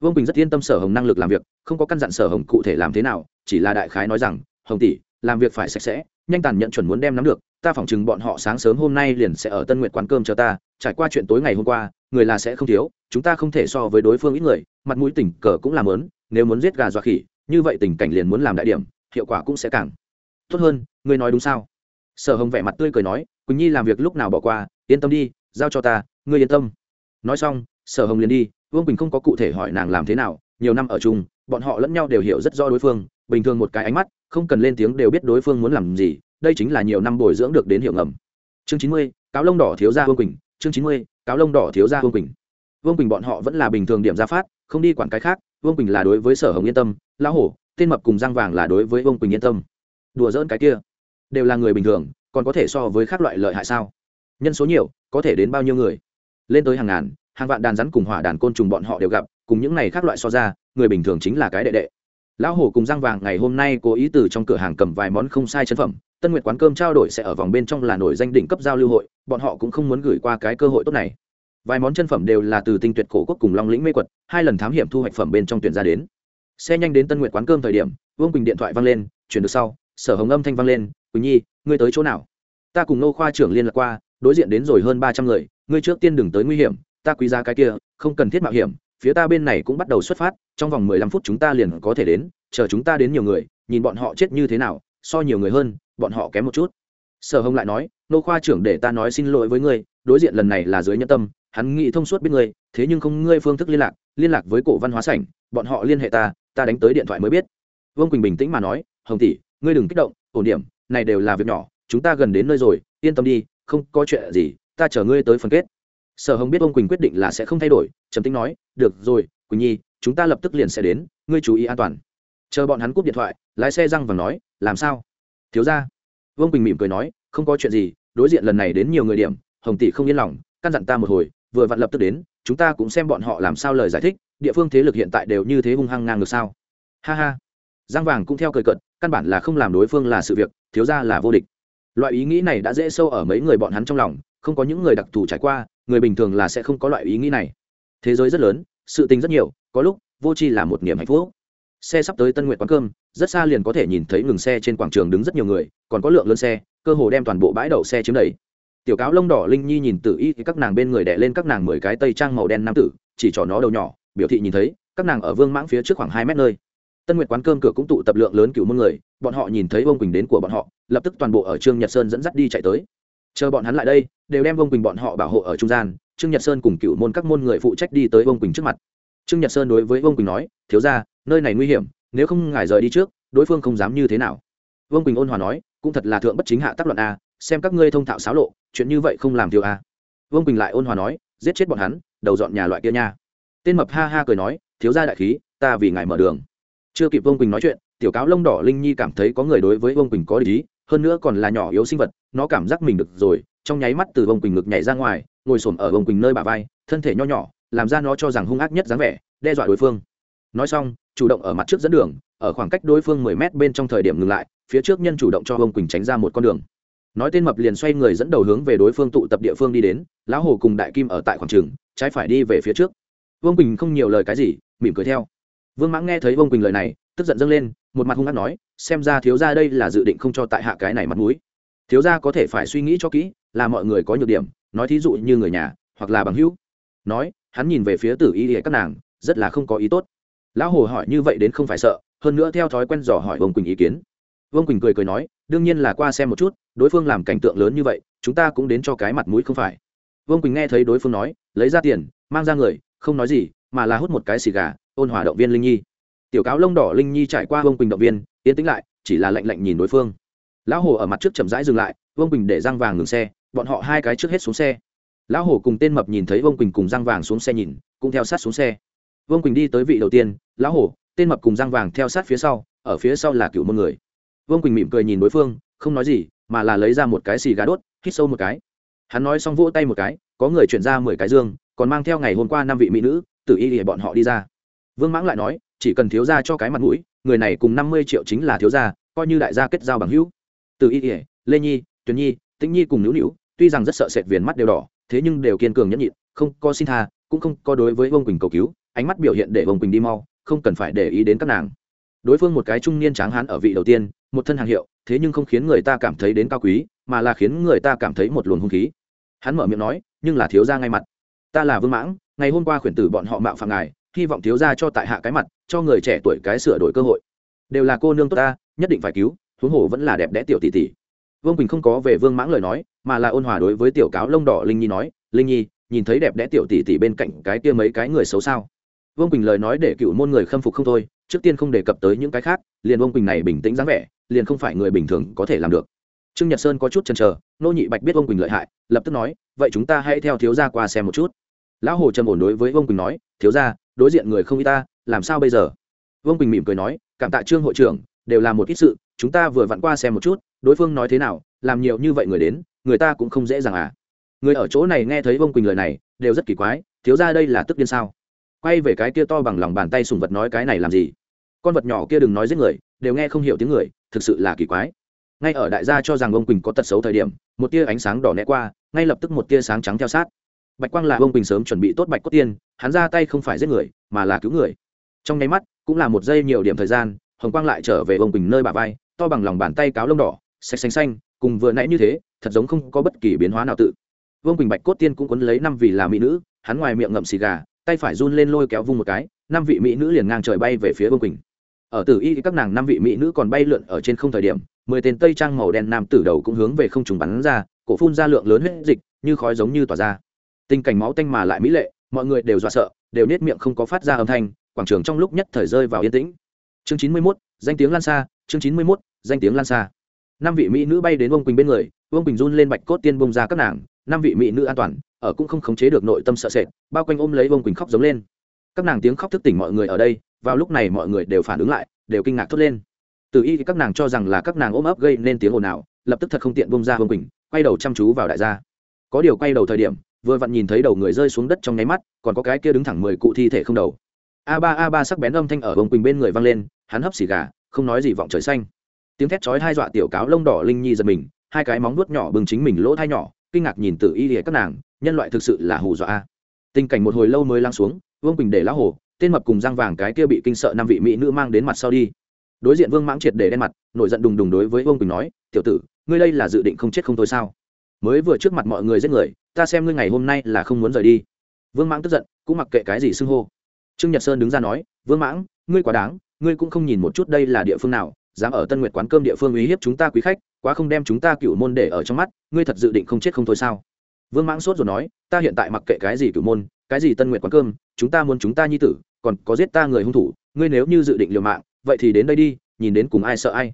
Vương quỳnh rất yên tâm sở hồng năng lực làm việc, không có căn dặn sở hồng cụ thể làm thế nào, chỉ là đại khái nói rằng, hồng tỷ, làm việc phải sạch sẽ, nhanh tàn nhận chuẩn muốn đem nắm được, ta phỏng chừng bọn họ sáng sớm hôm nay liền sẽ ở tân nguyện quán cơm cho ta, trải qua chuyện tối ngày hôm qua, người là sẽ không thiếu, chúng ta không thể so với đối phương ít người, mặt mũi tỉnh cờ cũng làm lớn, nếu muốn giết gà dọa khỉ, như vậy tình cảnh liền muốn làm đại điểm, hiệu quả cũng sẽ càng tốt hơn, ngươi nói đúng sao? Sở hồng vẻ mặt tươi cười nói, quỳnh nhi làm việc lúc nào bỏ qua, yên tâm đi giao cho ta, ngươi yên tâm. Nói xong, sở hồng liền đi, vương quỳnh không có cụ thể hỏi nàng làm thế nào, nhiều năm ở chung, bọn họ lẫn nhau đều hiểu rất rõ đối phương, bình thường một cái ánh mắt, không cần lên tiếng đều biết đối phương muốn làm gì, đây chính là nhiều năm bồi dưỡng được đến hiệu ngầm. Chương chín mươi, cáo lông đỏ thiếu gia vương quỳnh, chương chín mươi, cáo lông đỏ thiếu gia vương quỳnh. Vương quỳnh bọn họ vẫn là bình thường điểm ra phát, không đi quản cái khác, vương quỳnh là đối với sở hồng yên tâm, lão hổ, tên mập cùng giang vàng là đối với vương quỳnh yên tâm. Đùa dỡn cái kia, đều là người bình thường, còn có thể so với các loại lợi hại sao? Nhân số nhiều có thể đến bao nhiêu người. Lên tới hàng ngàn, hàng vạn đàn rắn cùng hỏa đàn côn trùng bọn họ đều gặp, cùng những này khác loại so ra, người bình thường chính là cái đệ đệ. Lão hổ cùng giang vàng ngày hôm nay cố ý từ trong cửa hàng cầm vài món không sai chân phẩm, tân nguyệt quán cơm trao đổi sẽ ở vòng bên trong là nổi danh đỉnh cấp giao lưu hội, bọn họ cũng không muốn gửi qua cái cơ hội tốt này. Vài món chân phẩm đều là từ tinh tuyệt cổ quốc cùng long lĩnh mê quật, hai lần thám hiểm thu hoạch phẩm bên trong tuyển ra đến. Xe nhanh đến tân nguyệt quán cơm thời điểm, vương quỳnh điện thoại văng lên, chuyển được sau, sở hồng âm thanh văng lên, quỳnh nhi, ngươi tới chỗ nào? Ta cùng nô khoa trưởng liên lạc qua đối diện đến rồi hơn ba trăm người, ngươi trước tiên đừng tới nguy hiểm, ta quý giá cái kia, không cần thiết mạo hiểm, phía ta bên này cũng bắt đầu xuất phát, trong vòng mười lăm phút chúng ta liền có thể đến, chờ chúng ta đến nhiều người, nhìn bọn họ chết như thế nào, so nhiều người hơn, bọn họ kém một chút. Sở hồng lại nói, nô khoa trưởng để ta nói xin lỗi với ngươi, đối diện lần này là dưới nhân tâm, hắn nghĩ thông suốt biết ngươi, thế nhưng không ngươi phương thức liên lạc liên lạc với cổ văn hóa sảnh, bọn họ liên hệ ta ta đánh tới điện thoại mới biết. Vương quỳnh bình tĩnh mà nói, hồng tỷ, ngươi đừng kích động, ổn điểm, này đều là việc nhỏ, chúng ta gần đến nơi rồi, yên tâm đi không có chuyện gì, ta chở ngươi tới phần kết. Sở hồng biết ông quỳnh quyết định là sẽ không thay đổi, trầm tính nói, được rồi, quỳnh nhi, chúng ta lập tức liền sẽ đến, ngươi chú ý an toàn. Chờ bọn hắn cúp điện thoại, lái xe răng và nói, làm sao? Thiếu ra vương quỳnh mỉm cười nói, không có chuyện gì, đối diện lần này đến nhiều người điểm, hồng tỷ không yên lòng, căn dặn ta một hồi, vừa vặn lập tức đến, chúng ta cũng xem bọn họ làm sao lời giải thích, địa phương thế lực hiện tại đều như thế hung hăng ngang ngược sao? Ha ha. Giang vàng cũng theo cười cận căn bản là không làm đối phương là sự việc, thiếu ra là vô địch loại ý nghĩ này đã dễ sâu ở mấy người bọn hắn trong lòng, không có những người đặc thù trải qua, người bình thường là sẽ không có loại ý nghĩ này. Thế giới rất lớn, sự tình rất nhiều, có lúc, vô tri là một niềm hạnh phúc. Xe sắp tới tân nguyện quán cơm, rất xa liền có thể nhìn thấy ngừng xe trên quảng trường đứng rất nhiều người, còn có lượng lớn xe, cơ hồ đem toàn bộ bãi đậu xe chiếm đầy. Tiểu cáo lông đỏ linh nhi nhìn tử y thì các nàng bên người đẻ lên các nàng mười cái tây trang màu đen nam tử, chỉ trỏ nó đầu nhỏ, biểu thị nhìn thấy, các nàng ở vương mãng phía trước khoảng hai mét nơi tân nguyệt quán cơm cửa cũng tụ tập lượng lớn cựu môn người, bọn họ nhìn thấy vương quỳnh đến của bọn họ, lập tức toàn bộ ở trương nhật sơn dẫn dắt đi chạy tới. Chờ bọn hắn lại đây, đều đem vương quỳnh bọn họ bảo hộ ở trung gian, trương nhật sơn cùng cựu môn các môn người phụ trách đi tới vương quỳnh trước mặt. Trương nhật sơn đối với vương quỳnh nói, thiếu ra nơi này nguy hiểm, nếu không ngài rời đi trước, đối phương không dám như thế nào. Vương quỳnh ôn hòa nói, cũng thật là thượng bất chính hạ tác luận a, xem các ngươi thông thạo xáo lộ, chuyện như vậy không làm thiếu a. Vương quỳnh lại ôn hòa nói, giết chết bọn hắn, đầu dọn nhà loại kia nha. Tên mập ha ha cười nói, thiếu ra đại khí, ta vì ngài mở đường chưa kịp vương quỳnh nói chuyện, tiểu cáo lông đỏ linh nhi cảm thấy có người đối với vương quỳnh có lý, hơn nữa còn là nhỏ yếu sinh vật, nó cảm giác mình được rồi, trong nháy mắt từ vương quỳnh ngực nhảy ra ngoài, ngồi s ở vương quỳnh nơi bà vai, thân thể nho nhỏ, làm ra nó cho rằng hung ác nhất dáng vẻ, đe dọa đối phương. Nói xong, chủ động ở mặt trước dẫn đường, ở khoảng cách đối phương mười mét bên trong thời điểm ngừng lại, phía trước nhân chủ động cho vương quỳnh tránh ra một con đường. Nói tên mập liền xoay người dẫn đầu hướng về đối phương tụ tập địa phương đi đến, lão hồ cùng đại kim ở tại khoảng trường, trái phải đi về phía trước. Vương quỳnh không nhiều lời cái gì, mỉm cười theo vương mãng nghe thấy vương quỳnh lời này, tức giận dâng lên, một mặt hung hát nói, xem ra thiếu gia đây là dự định không cho tại hạ cái này mặt mũi. Thiếu gia có thể phải suy nghĩ cho kỹ, là mọi người có nhược điểm, nói thí dụ như người nhà, hoặc là bằng hữu. Nói, hắn nhìn về phía tử y hệ các nàng, rất là không có ý tốt. Lão hồ hỏi như vậy đến không phải sợ, hơn nữa theo thói quen dò hỏi vương quỳnh ý kiến. Vương quỳnh cười cười nói, đương nhiên là qua xem một chút, đối phương làm cảnh tượng lớn như vậy, chúng ta cũng đến cho cái mặt mũi không phải. Vương quỳnh nghe thấy đối phương nói, lấy ra tiền, mang ra người, không nói gì, mà là hút một cái xì gà ôn hòa động viên linh nhi tiểu cáo lông đỏ linh nhi trải qua vương quỳnh động viên yên tĩnh lại chỉ là lạnh lạnh nhìn đối phương lão hồ ở mặt trước chậm rãi dừng lại vương quỳnh để răng vàng ngừng xe bọn họ hai cái trước hết xuống xe lão hồ cùng tên mập nhìn thấy vương quỳnh cùng răng vàng xuống xe nhìn cũng theo sát xuống xe vương quỳnh đi tới vị đầu tiên lão hồ tên mập cùng răng vàng theo sát phía sau ở phía sau là cựu môn người vương quỳnh mỉm cười nhìn đối phương không nói gì mà là lấy ra một cái xì gà đốt hít sâu một cái hắn nói xong vỗ tay một cái có người chuyển ra mười cái dương còn mang theo ngày hôm qua năm vị mỹ nữ tự y để bọn họ đi ra vương mãng lại nói, chỉ cần thiếu gia cho cái mặt mũi, người này cùng năm mươi triệu chính là thiếu gia, coi như đại gia kết giao bằng hữu. Từ y ỉa lê nhi, tuyền nhi, tĩnh nhi cùng nữu nữu, tuy rằng rất sợ sệt viền mắt đều đỏ, thế nhưng đều kiên cường nhẫn nhịn, không có xin tha, cũng không có đối với vương quỳnh cầu cứu, ánh mắt biểu hiện để vương quỳnh đi mau, không cần phải để ý đến các nàng. Đối phương một cái trung niên tráng hán ở vị đầu tiên, một thân hàng hiệu, thế nhưng không khiến người ta cảm thấy đến cao quý, mà là khiến người ta cảm thấy một luồng hung khí. Hắn mở miệng nói, nhưng là thiếu gia ngay mặt. Ta là vương mãng, ngày hôm qua khuyển tử bọn họ mạo phạm ngài hy vọng thiếu gia cho tại hạ cái mặt, cho người trẻ tuổi cái sửa đổi cơ hội. Đều là cô nương tốt ta, nhất định phải cứu, huống hồ vẫn là đẹp đẽ tiểu tỷ tỷ. Vương quỳnh không có về vương mãng lời nói, mà là ôn hòa đối với tiểu cáo lông đỏ linh nhi nói, linh nhi, nhìn thấy đẹp đẽ tiểu tỷ tỷ bên cạnh cái kia mấy cái người xấu sao? Vương quỳnh lời nói để cựu môn người khâm phục không thôi, trước tiên không đề cập tới những cái khác, liền vương quỳnh này bình tĩnh dáng vẻ, liền không phải người bình thường có thể làm được. Trương nhật sơn có chút chần chờ, nô nhị bạch biết vương quỳnh lợi hại, lập tức nói, vậy chúng ta hãy theo thiếu gia qua xem một chút lão hồ trầm ổn đối với vương quỳnh nói, thiếu gia, đối diện người không y ta, làm sao bây giờ? Vương quỳnh mỉm cười nói, cảm tạ trương hội trưởng, đều là một ít sự, chúng ta vừa vặn qua xem một chút, đối phương nói thế nào, làm nhiều như vậy người đến, người ta cũng không dễ dàng à? Người ở chỗ này nghe thấy vương quỳnh lời này, đều rất kỳ quái, thiếu ra đây là tức điên sao? Quay về cái kia to bằng lòng bàn tay sùng vật nói, cái này làm gì? Con vật nhỏ kia đừng nói giết người, đều nghe không hiểu tiếng người, thực sự là kỳ quái. Ngay ở đại gia cho rằng ông quỳnh có tật xấu thời điểm, một tia ánh sáng đỏ né qua, ngay lập tức một tia sáng trắng theo sát bạch quang là ông quỳnh sớm chuẩn bị tốt bạch cốt tiên, hắn ra tay không phải giết người, mà là cứu người. Trong nháy mắt, cũng là một giây nhiều điểm thời gian, hồng quang lại trở về ông quỳnh nơi bà vai, to bằng lòng bàn tay cáo lông đỏ sạch xanh xanh, cùng vừa nãy như thế, thật giống không có bất kỳ biến hóa nào tự. Vương quỳnh bạch cốt tiên cũng quấn lấy năm vì là mỹ nữ, hắn ngoài miệng ngậm xì gà, tay phải run lên lôi kéo vung một cái, năm vị mỹ nữ liền ngang trời bay về phía vương quỳnh ở tử y các nàng năm vị mỹ nữ còn bay lượn ở trên không thời điểm, mười tên tây trang màu đen nam tử đầu cũng hướng về không trùng bắn ra, cổ phun ra lượng lớn huyết dịch, như khói giống như tỏa ra tình cảnh máu tanh mà lại mỹ lệ, mọi người đều dọa sợ, đều nết miệng không có phát ra âm thanh, quảng trường trong lúc nhất thời rơi vào yên tĩnh. Chương chín mươi mốt, danh tiếng lan xa, chương chín mươi mốt, danh tiếng lan xa. Năm vị mỹ nữ bay đến ông quỳnh bên người ông quỳnh run lên bạch cốt tiên bông ra các nàng, năm vị mỹ nữ an toàn, ở cũng không khống chế được nội tâm sợ sệt, bao quanh ôm lấy ông quỳnh khóc giống lên. Các nàng tiếng khóc thức tỉnh mọi người ở đây, vào lúc này mọi người đều phản ứng lại, đều kinh ngạc thốt lên. Từ y thì các nàng cho rằng là các nàng ôm ấp gây nên tiếng ồn ào, lập tức thật không tiện bông ra ông quỳnh, quay đầu chăm chú vào đại gia. Có điều quay đầu thời điểm vừa vặn nhìn thấy đầu người rơi xuống đất trong nháy mắt, còn có cái kia đứng thẳng mười cụ thi thể không đầu. A ba a ba sắc bén âm thanh ở ông quỳnh bên người vang lên, hắn hấp xì gà, không nói gì vọng trời xanh. Tiếng thét chói hai dọa tiểu cáo lông đỏ linh nhi giật mình, hai cái móng nuốt nhỏ bừng chính mình lỗ thai nhỏ, kinh ngạc nhìn từ y lìa các nàng, nhân loại thực sự là hù dọa a. tình cảnh một hồi lâu mới lắng xuống, vương quỳnh để lá hồ, tên mập cùng răng vàng cái kia bị kinh sợ năm vị mỹ nữ mang đến mặt sau đi. Đối diện vương mãng triệt để đen mặt, nổi giận đùng đùng đối với vương quỳnh nói, tiểu tử, ngươi đây là dự định không chết không thôi sao? Mới vừa trước mặt mọi người giết người, ta xem ngươi ngày hôm nay là không muốn rời đi. Vương mãng tức giận, cũng mặc kệ cái gì xưng hô. Trương nhật sơn đứng ra nói, vương mãng, ngươi quá đáng, ngươi cũng không nhìn một chút đây là địa phương nào, dám ở tân nguyệt quán cơm địa phương uy hiếp chúng ta quý khách, quá không đem chúng ta cựu môn để ở trong mắt, ngươi thật dự định không chết không thôi sao? Vương mãng sốt rồi nói, ta hiện tại mặc kệ cái gì cựu môn, cái gì tân nguyệt quán cơm, chúng ta muốn chúng ta nhi tử, còn có giết ta người hung thủ, ngươi nếu như dự định liều mạng, vậy thì đến đây đi, nhìn đến cùng ai sợ ai.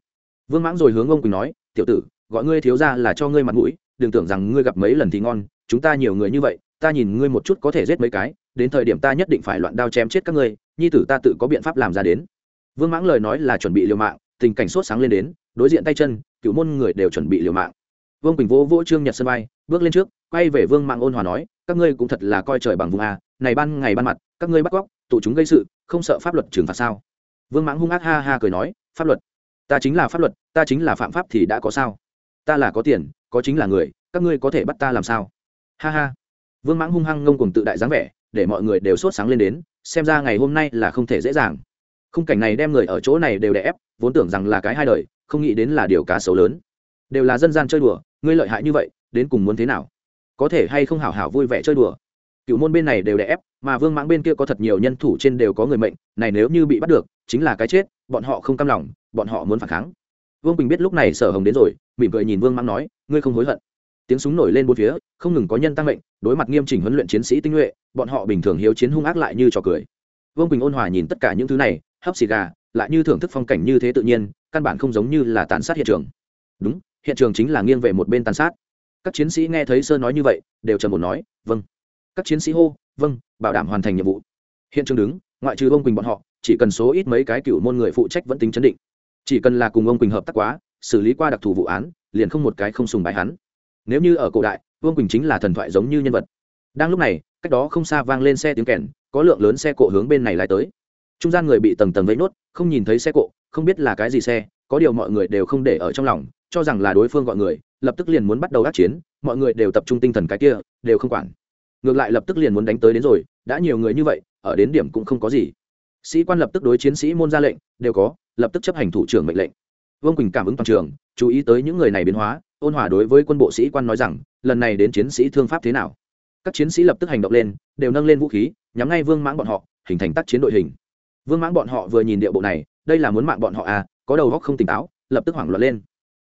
Vương mãng rồi hướng ông quỳnh nói, tiểu tử, gọi ngươi thiếu ra là cho ngươi mặt mũi đừng tưởng rằng ngươi gặp mấy lần thì ngon, chúng ta nhiều người như vậy, ta nhìn ngươi một chút có thể giết mấy cái, đến thời điểm ta nhất định phải loạn đao chém chết các ngươi, nhi tử ta tự có biện pháp làm ra đến. Vương mãng lời nói là chuẩn bị liều mạng, tình cảnh sốt sáng lên đến, đối diện tay chân cựu môn người đều chuẩn bị liều mạng. Vương quỳnh vỗ vỗ trương nhật sân bay, bước lên trước, quay về vương mạng ôn hòa nói, các ngươi cũng thật là coi trời bằng vùng a, này ban ngày ban mặt, các ngươi bắt cóc, tụ chúng gây sự, không sợ pháp luật trừng phạt sao? Vương mãng hung ác ha ha cười nói, pháp luật? Ta chính là pháp luật, ta chính là phạm pháp thì đã có sao? Ta là có tiền, có chính là người, các ngươi có thể bắt ta làm sao? Ha ha. Vương mãng hung hăng ngông cùng tự đại dáng vẻ, để mọi người đều sốt sáng lên đến, xem ra ngày hôm nay là không thể dễ dàng. Khung cảnh này đem người ở chỗ này đều đè ép, vốn tưởng rằng là cái hai đời, không nghĩ đến là điều cá xấu lớn. Đều là dân gian chơi đùa, ngươi lợi hại như vậy, đến cùng muốn thế nào? Có thể hay không hảo hảo vui vẻ chơi đùa? Cựu môn bên này đều đè ép, mà vương mãng bên kia có thật nhiều nhân thủ trên đều có người mệnh, này nếu như bị bắt được, chính là cái chết, bọn họ không cam lòng, bọn họ muốn phản kháng vương bình biết lúc này sở hồng đến rồi mỉm cười nhìn vương mãng nói ngươi không hối hận tiếng súng nổi lên bốn phía không ngừng có nhân tăng mệnh đối mặt nghiêm chỉnh huấn luyện chiến sĩ tinh nhuệ bọn họ bình thường hiếu chiến hung ác lại như trò cười vương bình ôn hòa nhìn tất cả những thứ này hấp xì gà lại như thưởng thức phong cảnh như thế tự nhiên căn bản không giống như là tàn sát hiện trường đúng hiện trường chính là nghiêng về một bên tàn sát các chiến sĩ nghe thấy sơ nói như vậy đều trầm một nói vâng các chiến sĩ hô vâng bảo đảm hoàn thành nhiệm vụ hiện trường đứng ngoại trừ Vương quỳnh bọn họ chỉ cần số ít mấy cái cựu môn người phụ trách vẫn tính chấn định chỉ cần là cùng ông quỳnh hợp tác quá, xử lý qua đặc thù vụ án, liền không một cái không sùng bài hắn. Nếu như ở cổ đại vương quỳnh chính là thần thoại giống như nhân vật. Đang lúc này, cách đó không xa vang lên xe tiếng kèn, có lượng lớn xe cộ hướng bên này lái tới. Trung gian người bị tầng tầng vẫy nốt, không nhìn thấy xe cộ, không biết là cái gì xe, có điều mọi người đều không để ở trong lòng, cho rằng là đối phương gọi người, lập tức liền muốn bắt đầu đắc chiến, mọi người đều tập trung tinh thần cái kia, đều không quản. Ngược lại lập tức liền muốn đánh tới đến rồi, đã nhiều người như vậy, ở đến điểm cũng không có gì. Sĩ quan lập tức đối chiến sĩ môn ra lệnh, đều có lập tức chấp hành thủ trưởng mệnh lệnh. Vương quỳnh cảm ứng toàn trường, chú ý tới những người này biến hóa, ôn hòa đối với quân bộ sĩ quan nói rằng, lần này đến chiến sĩ thương pháp thế nào? Các chiến sĩ lập tức hành động lên, đều nâng lên vũ khí, nhắm ngay vương mãng bọn họ, hình thành tác chiến đội hình. Vương mãng bọn họ vừa nhìn địa bộ này, đây là muốn mạng bọn họ à có đầu góc không tỉnh táo, lập tức hoảng loạn lên.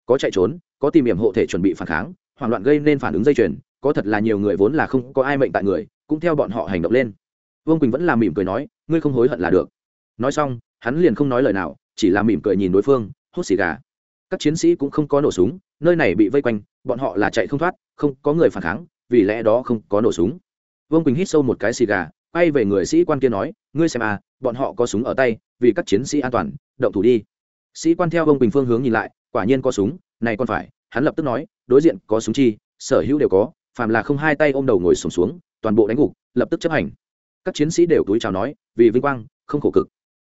Có chạy trốn, có tìm hiểm hộ thể chuẩn bị phản kháng, hoảng loạn gây nên phản ứng dây chuyền, có thật là nhiều người vốn là không có ai mệnh tại người, cũng theo bọn họ hành động lên. Vương quỳnh vẫn là mỉm cười nói, ngươi không hối hận là được. Nói xong, hắn liền không nói lời nào chỉ là mỉm cười nhìn đối phương hút xì gà. Các chiến sĩ cũng không có nổ súng nơi này bị vây quanh bọn họ là chạy không thoát không có người phản kháng vì lẽ đó không có nổ súng. Vương quỳnh hít sâu một cái xì gà quay về người sĩ quan kia nói ngươi xem à bọn họ có súng ở tay vì các chiến sĩ an toàn động thủ đi. Sĩ quan theo vương quỳnh phương hướng nhìn lại quả nhiên có súng này còn phải hắn lập tức nói đối diện có súng chi sở hữu đều có phàm là không hai tay ôm đầu ngồi sùng xuống, xuống toàn bộ đánh gục lập tức chấp hành. Các chiến sĩ đều túi chào nói vì vinh quang không khổ cực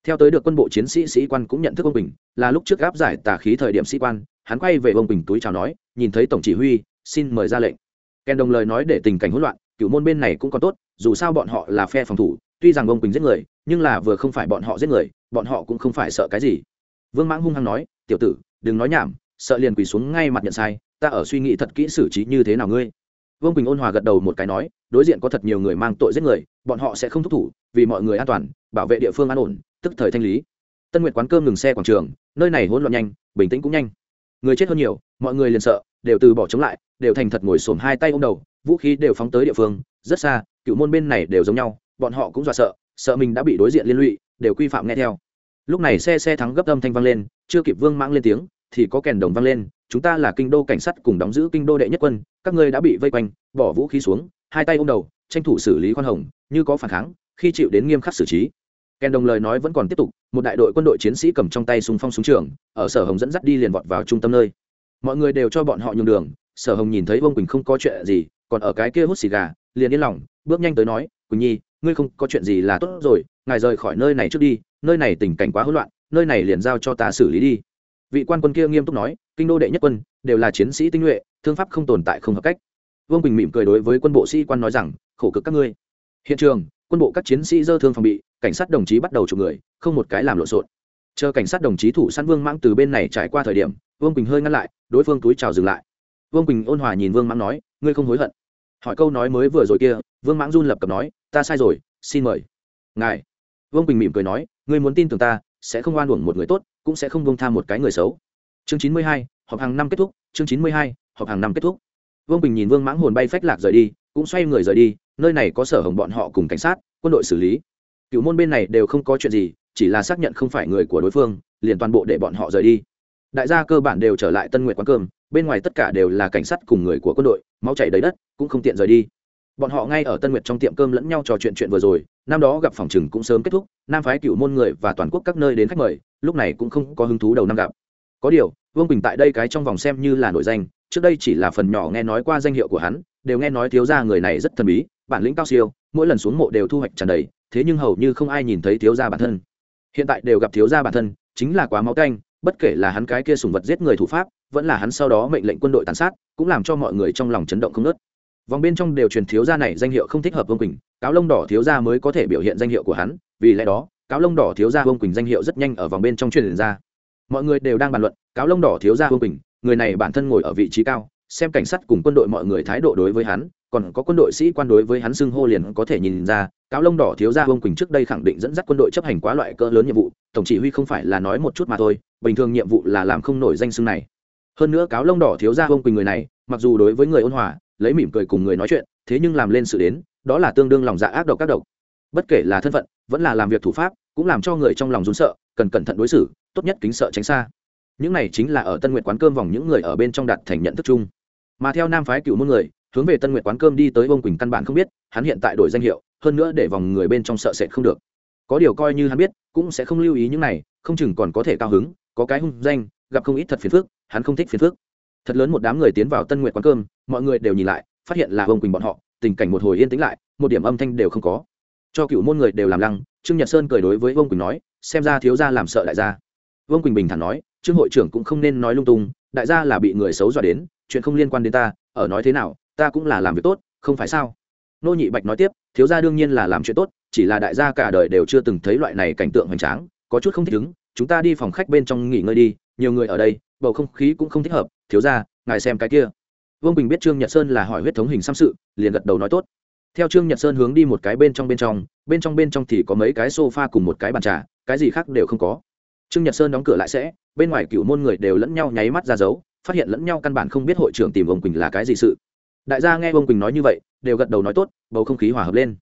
theo tới được quân bộ chiến sĩ sĩ quan cũng nhận thức ông bình, là lúc trước gáp giải tà khí thời điểm sĩ quan, hắn quay về ông bình túi chào nói, nhìn thấy tổng chỉ huy, xin mời ra lệnh. Kèn đồng lời nói để tình cảnh hỗn loạn, cựu môn bên này cũng còn tốt, dù sao bọn họ là phe phòng thủ, tuy rằng ông bình giết người, nhưng là vừa không phải bọn họ giết người, bọn họ cũng không phải sợ cái gì. Vương mãng hung hăng nói, tiểu tử, đừng nói nhảm, sợ liền quỳ xuống ngay mặt nhận sai, ta ở suy nghĩ thật kỹ xử trí như thế nào ngươi. Vương quỳnh ôn hòa gật đầu một cái nói, đối diện có thật nhiều người mang tội giết người, bọn họ sẽ không thúc thủ, vì mọi người an toàn, bảo vệ địa phương an ổn tức thời thanh lý. Tân nguyệt quán cơm ngừng xe quảng trường, nơi này hỗn loạn nhanh, bình tĩnh cũng nhanh. Người chết hơn nhiều, mọi người liền sợ, đều từ bỏ chống lại, đều thành thật ngồi xổm hai tay ôm đầu, vũ khí đều phóng tới địa phương, rất xa, cựu môn bên này đều giống nhau, bọn họ cũng dọa sợ sợ mình đã bị đối diện liên lụy, đều quy phạm nghe theo. Lúc này xe xe thắng gấp âm thanh vang lên, chưa kịp vương mãng lên tiếng, thì có kèn đồng vang lên, chúng ta là kinh đô cảnh sát cùng đóng giữ kinh đô đệ nhất quân, các ngươi đã bị vây quanh, bỏ vũ khí xuống, hai tay ôm đầu, tranh thủ xử lý khoan hồng, như có phản kháng, khi chịu đến nghiêm khắc xử trí kèn đồng lời nói vẫn còn tiếp tục, một đại đội quân đội chiến sĩ cầm trong tay súng phong súng trường, ở sở hồng dẫn dắt đi liền vọt vào trung tâm nơi. Mọi người đều cho bọn họ nhường đường, sở hồng nhìn thấy vương quỳnh không có chuyện gì, còn ở cái kia hút xì gà, liền yên lòng, bước nhanh tới nói, quỳnh nhi, ngươi không có chuyện gì là tốt rồi, ngài rời khỏi nơi này trước đi, nơi này tình cảnh quá hỗn loạn, nơi này liền giao cho ta xử lý đi. Vị quan quân kia nghiêm túc nói, kinh đô đệ nhất quân, đều là chiến sĩ tinh nhuệ, thương pháp không tồn tại không hợp cách. Vương quỳnh mỉm cười đối với quân bộ sĩ quan nói rằng, khổ cực các ngươi. Hiện trường, quân bộ các chiến sĩ dơ thương phòng bị cảnh sát đồng chí bắt đầu chụp người, không một cái làm lộn xộn. Chờ cảnh sát đồng chí thủ săn vương mãng từ bên này trải qua thời điểm, vương quỳnh hơi ngăn lại, đối phương túi chào dừng lại. Vương quỳnh ôn hòa nhìn vương mãng nói, ngươi không hối hận. Hỏi câu nói mới vừa rồi kia, vương mãng run lập cập nói, ta sai rồi, xin mời. Ngài. Vương quỳnh mỉm cười nói, ngươi muốn tin tưởng ta, sẽ không oan uổng một người tốt, cũng sẽ không bông tham một cái người xấu. Chương chín mươi hai, họp hàng năm kết thúc, chương chín mươi hai, họp hàng năm kết thúc. Vương quỳnh nhìn vương mãng hồn bay phách lạc rời đi, cũng xoay người rời đi, nơi này có sở hồng bọn họ cùng cảnh sát, quân đội xử lý cựu môn bên này đều không có chuyện gì, chỉ là xác nhận không phải người của đối phương, liền toàn bộ để bọn họ rời đi. Đại gia cơ bản đều trở lại tân nguyện quán cơm, bên ngoài tất cả đều là cảnh sát cùng người của quân đội, máu chảy đầy đất, cũng không tiện rời đi. Bọn họ ngay ở tân nguyệt trong tiệm cơm lẫn nhau trò chuyện chuyện vừa rồi, năm đó gặp phòng trừng cũng sớm kết thúc, nam phái cựu môn người và toàn quốc các nơi đến khách mời, lúc này cũng không có hứng thú đầu năm gặp. Có điều, vương bình tại đây cái trong vòng xem như là nổi danh, trước đây chỉ là phần nhỏ nghe nói qua danh hiệu của hắn, đều nghe nói thiếu gia người này rất thần bí, bản lĩnh cao siêu, mỗi lần xuống mộ đều thu hoạch tràn đầy thế nhưng hầu như không ai nhìn thấy thiếu gia bản thân. Hiện tại đều gặp thiếu gia bản thân, chính là quá máu canh, bất kể là hắn cái kia sùng vật giết người thủ pháp, vẫn là hắn sau đó mệnh lệnh quân đội tàn sát, cũng làm cho mọi người trong lòng chấn động không nớt vòng bên trong đều truyền thiếu gia này danh hiệu không thích hợp vương quỳnh, cáo lông đỏ thiếu gia mới có thể biểu hiện danh hiệu của hắn, vì lẽ đó, cáo lông đỏ thiếu gia vương quỳnh danh hiệu rất nhanh ở vòng bên trong truyền ra. Mọi người đều đang bàn luận, cáo lông đỏ thiếu gia vương quỳnh, người này bản thân ngồi ở vị trí cao, xem cảnh sát cùng quân đội mọi người thái độ đối với hắn còn có quân đội sĩ quan đối với hắn xưng hô liền có thể nhìn ra, cáo lông đỏ thiếu gia vương quỳnh trước đây khẳng định dẫn dắt quân đội chấp hành quá loại cỡ lớn nhiệm vụ, tổng chỉ huy không phải là nói một chút mà thôi, bình thường nhiệm vụ là làm không nổi danh xưng này. Hơn nữa cáo lông đỏ thiếu gia vương quỳnh người này, mặc dù đối với người ôn hòa, lấy mỉm cười cùng người nói chuyện, thế nhưng làm lên sự đến, đó là tương đương lòng dạ ác độc các độc. Bất kể là thân phận, vẫn là làm việc thủ pháp, cũng làm cho người trong lòng rún sợ, cần cẩn thận đối xử, tốt nhất kính sợ tránh xa. Những này chính là ở tân nguyện quán cơm vòng những người ở bên trong đặt thành nhận thức chung. Mà theo nam phái cựu môn người hướng về tân nguyệt quán cơm đi tới bông quỳnh căn bản không biết, hắn hiện tại đổi danh hiệu, hơn nữa để vòng người bên trong sợ sệt không được. Có điều coi như hắn biết, cũng sẽ không lưu ý những này, không chừng còn có thể cao hứng, có cái hung danh, gặp không ít thật phiền phức, hắn không thích phiền phức. Thật lớn một đám người tiến vào tân nguyệt quán cơm, mọi người đều nhìn lại, phát hiện là bông quỳnh bọn họ, tình cảnh một hồi yên tĩnh lại, một điểm âm thanh đều không có. Cho cựu môn người đều làm lăng, trương nhật sơn cười đối với vương quỳnh nói, xem ra thiếu gia làm sợ đại gia. Vương quỳnh bình thản nói, trương hội trưởng cũng không nên nói lung tung, đại gia là bị người xấu dọa đến, chuyện không liên quan đến ta, ở nói thế nào ta cũng là làm việc tốt, không phải sao? Nô nhị bạch nói tiếp, thiếu gia đương nhiên là làm chuyện tốt, chỉ là đại gia cả đời đều chưa từng thấy loại này cảnh tượng hoành tráng, có chút không thích ứng, chúng ta đi phòng khách bên trong nghỉ ngơi đi, nhiều người ở đây, bầu không khí cũng không thích hợp, thiếu gia, ngài xem cái kia. Vương bình biết trương nhật sơn là hỏi huyết thống hình xăm sự, liền gật đầu nói tốt. Theo trương nhật sơn hướng đi một cái bên trong bên trong bên trong bên trong thì có mấy cái sofa cùng một cái bàn trà, cái gì khác đều không có. Trương nhật sơn đóng cửa lại sẽ, bên ngoài cựu môn người đều lẫn nhau nháy mắt ra dấu, phát hiện lẫn nhau căn bản không biết hội trưởng tìm ông quỳnh là cái gì sự đại gia nghe Vương quỳnh nói như vậy, đều gật đầu nói tốt, bầu không khí hòa hợp lên.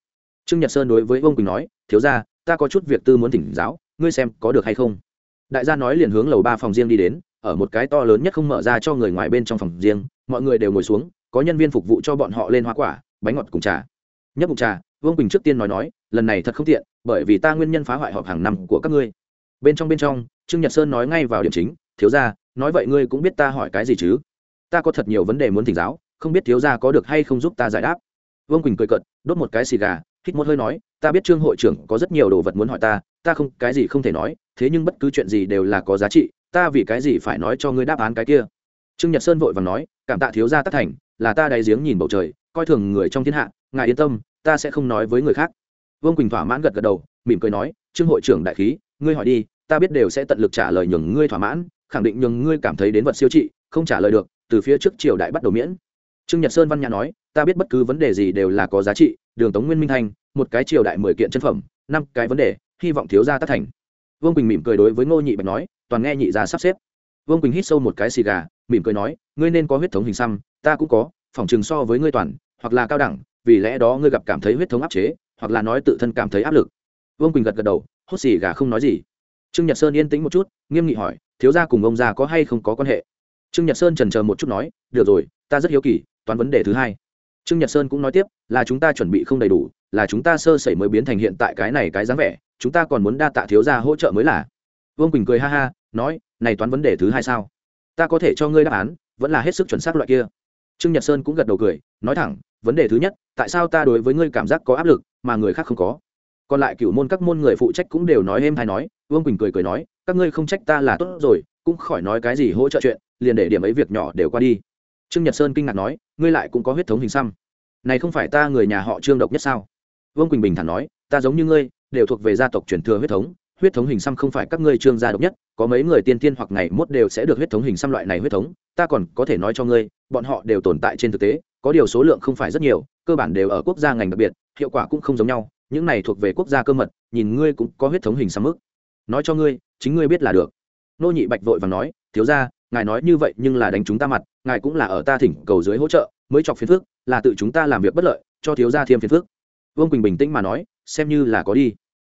Trương nhật sơn đối với Vương quỳnh nói, thiếu ra ta có chút việc tư muốn thỉnh giáo, ngươi xem có được hay không? Đại gia nói liền hướng lầu ba phòng riêng đi đến, ở một cái to lớn nhất không mở ra cho người ngoài bên trong phòng riêng, mọi người đều ngồi xuống, có nhân viên phục vụ cho bọn họ lên hoa quả, bánh ngọt cùng trà. Nhấp bụng trà, vương bình trước tiên nói nói, lần này thật không tiện, bởi vì ta nguyên nhân phá hoại họp hàng năm của các ngươi. Bên trong bên trong, trương nhật sơn nói ngay vào điểm chính, thiếu ra nói vậy ngươi cũng biết ta hỏi cái gì chứ? Ta có thật nhiều vấn đề muốn thỉnh giáo không biết thiếu gia có được hay không giúp ta giải đáp. Vương quỳnh cười cợt, đốt một cái xì gà, hít một hơi nói, ta biết trương hội trưởng có rất nhiều đồ vật muốn hỏi ta ta không, cái gì không thể nói, thế nhưng bất cứ chuyện gì đều là có giá trị, ta vì cái gì phải nói cho ngươi đáp án cái kia? Trương nhật sơn vội và nói, cảm tạ thiếu gia tất thành, là ta đáy giếng nhìn bầu trời, coi thường người trong thiên hạ, ngài yên tâm, ta sẽ không nói với người khác. Vương quỳnh thỏa mãn gật gật đầu, mỉm cười nói, trương hội trưởng đại khí, ngươi hỏi đi, ta biết đều sẽ tận lực trả lời nhường ngươi thỏa mãn, khẳng định nhường ngươi cảm thấy đến vật siêu trị, không trả lời được, từ phía trước triều đại bắt đầu miễn trương nhật sơn văn nhã nói, ta biết bất cứ vấn đề gì đều là có giá trị, đường tống nguyên minh thanh, một cái triều đại mười kiện chân phẩm, năm cái vấn đề, hy vọng thiếu gia tất thành. Vương quỳnh mỉm cười đối với ngô nhị bạch nói, toàn nghe nhị gia sắp xếp. Vương quỳnh hít sâu một cái xì gà, mỉm cười nói, ngươi nên có huyết thống hình xăm, ta cũng có, phỏng chừng so với ngươi toàn, hoặc là cao đẳng, vì lẽ đó ngươi gặp cảm thấy huyết thống áp chế, hoặc là nói tự thân cảm thấy áp lực. Vương quỳnh gật gật đầu, hốt xì gà không nói gì. Trương nhật sơn yên tĩnh một chút, nghiêm nghị hỏi, thiếu gia cùng ông già có hay không có quan hệ? Trương nhật sơn trần chờ một chút nói, được rồi, ta rất hiếu kỳ toán vấn đề thứ hai. Trương nhật sơn cũng nói tiếp, là chúng ta chuẩn bị không đầy đủ, là chúng ta sơ sẩy mới biến thành hiện tại cái này cái dáng vẻ, chúng ta còn muốn đa tạ thiếu gia hỗ trợ mới là. Vương quỳnh cười ha ha, nói, này toán vấn đề thứ hai sao? Ta có thể cho ngươi đáp án, vẫn là hết sức chuẩn xác loại kia. Trương nhật sơn cũng gật đầu cười, nói thẳng, vấn đề thứ nhất, tại sao ta đối với ngươi cảm giác có áp lực, mà người khác không có? Còn lại cửu môn các môn người phụ trách cũng đều nói êm hay nói, vương quỳnh cười cười nói, các ngươi không trách ta là tốt rồi, cũng khỏi nói cái gì hỗ trợ chuyện, liền để điểm ấy việc nhỏ đều qua đi. Trương nhật sơn kinh ngạc nói ngươi lại cũng có huyết thống hình xăm. Này không phải ta người nhà họ trương độc nhất sao? Vương quỳnh bình thản nói, ta giống như ngươi, đều thuộc về gia tộc truyền thừa huyết thống huyết thống hình xăm không phải các ngươi trương gia độc nhất, có mấy người tiên tiên hoặc ngày mốt đều sẽ được huyết thống hình xăm loại này huyết thống, ta còn có thể nói cho ngươi, bọn họ đều tồn tại trên thực tế, có điều số lượng không phải rất nhiều, cơ bản đều ở quốc gia ngành đặc biệt, hiệu quả cũng không giống nhau, những này thuộc về quốc gia cơ mật, nhìn ngươi cũng có huyết thống hình xăm mức. Nói cho ngươi, chính ngươi biết là được. Nô nhị bạch vội và nói, thiếu ra ngài nói như vậy nhưng là đánh chúng ta mặt ngài cũng là ở ta thỉnh cầu dưới hỗ trợ, mới chọc phiền phước là tự chúng ta làm việc bất lợi, cho thiếu gia thêm phiền phước vương quỳnh bình tĩnh mà nói, xem như là có đi.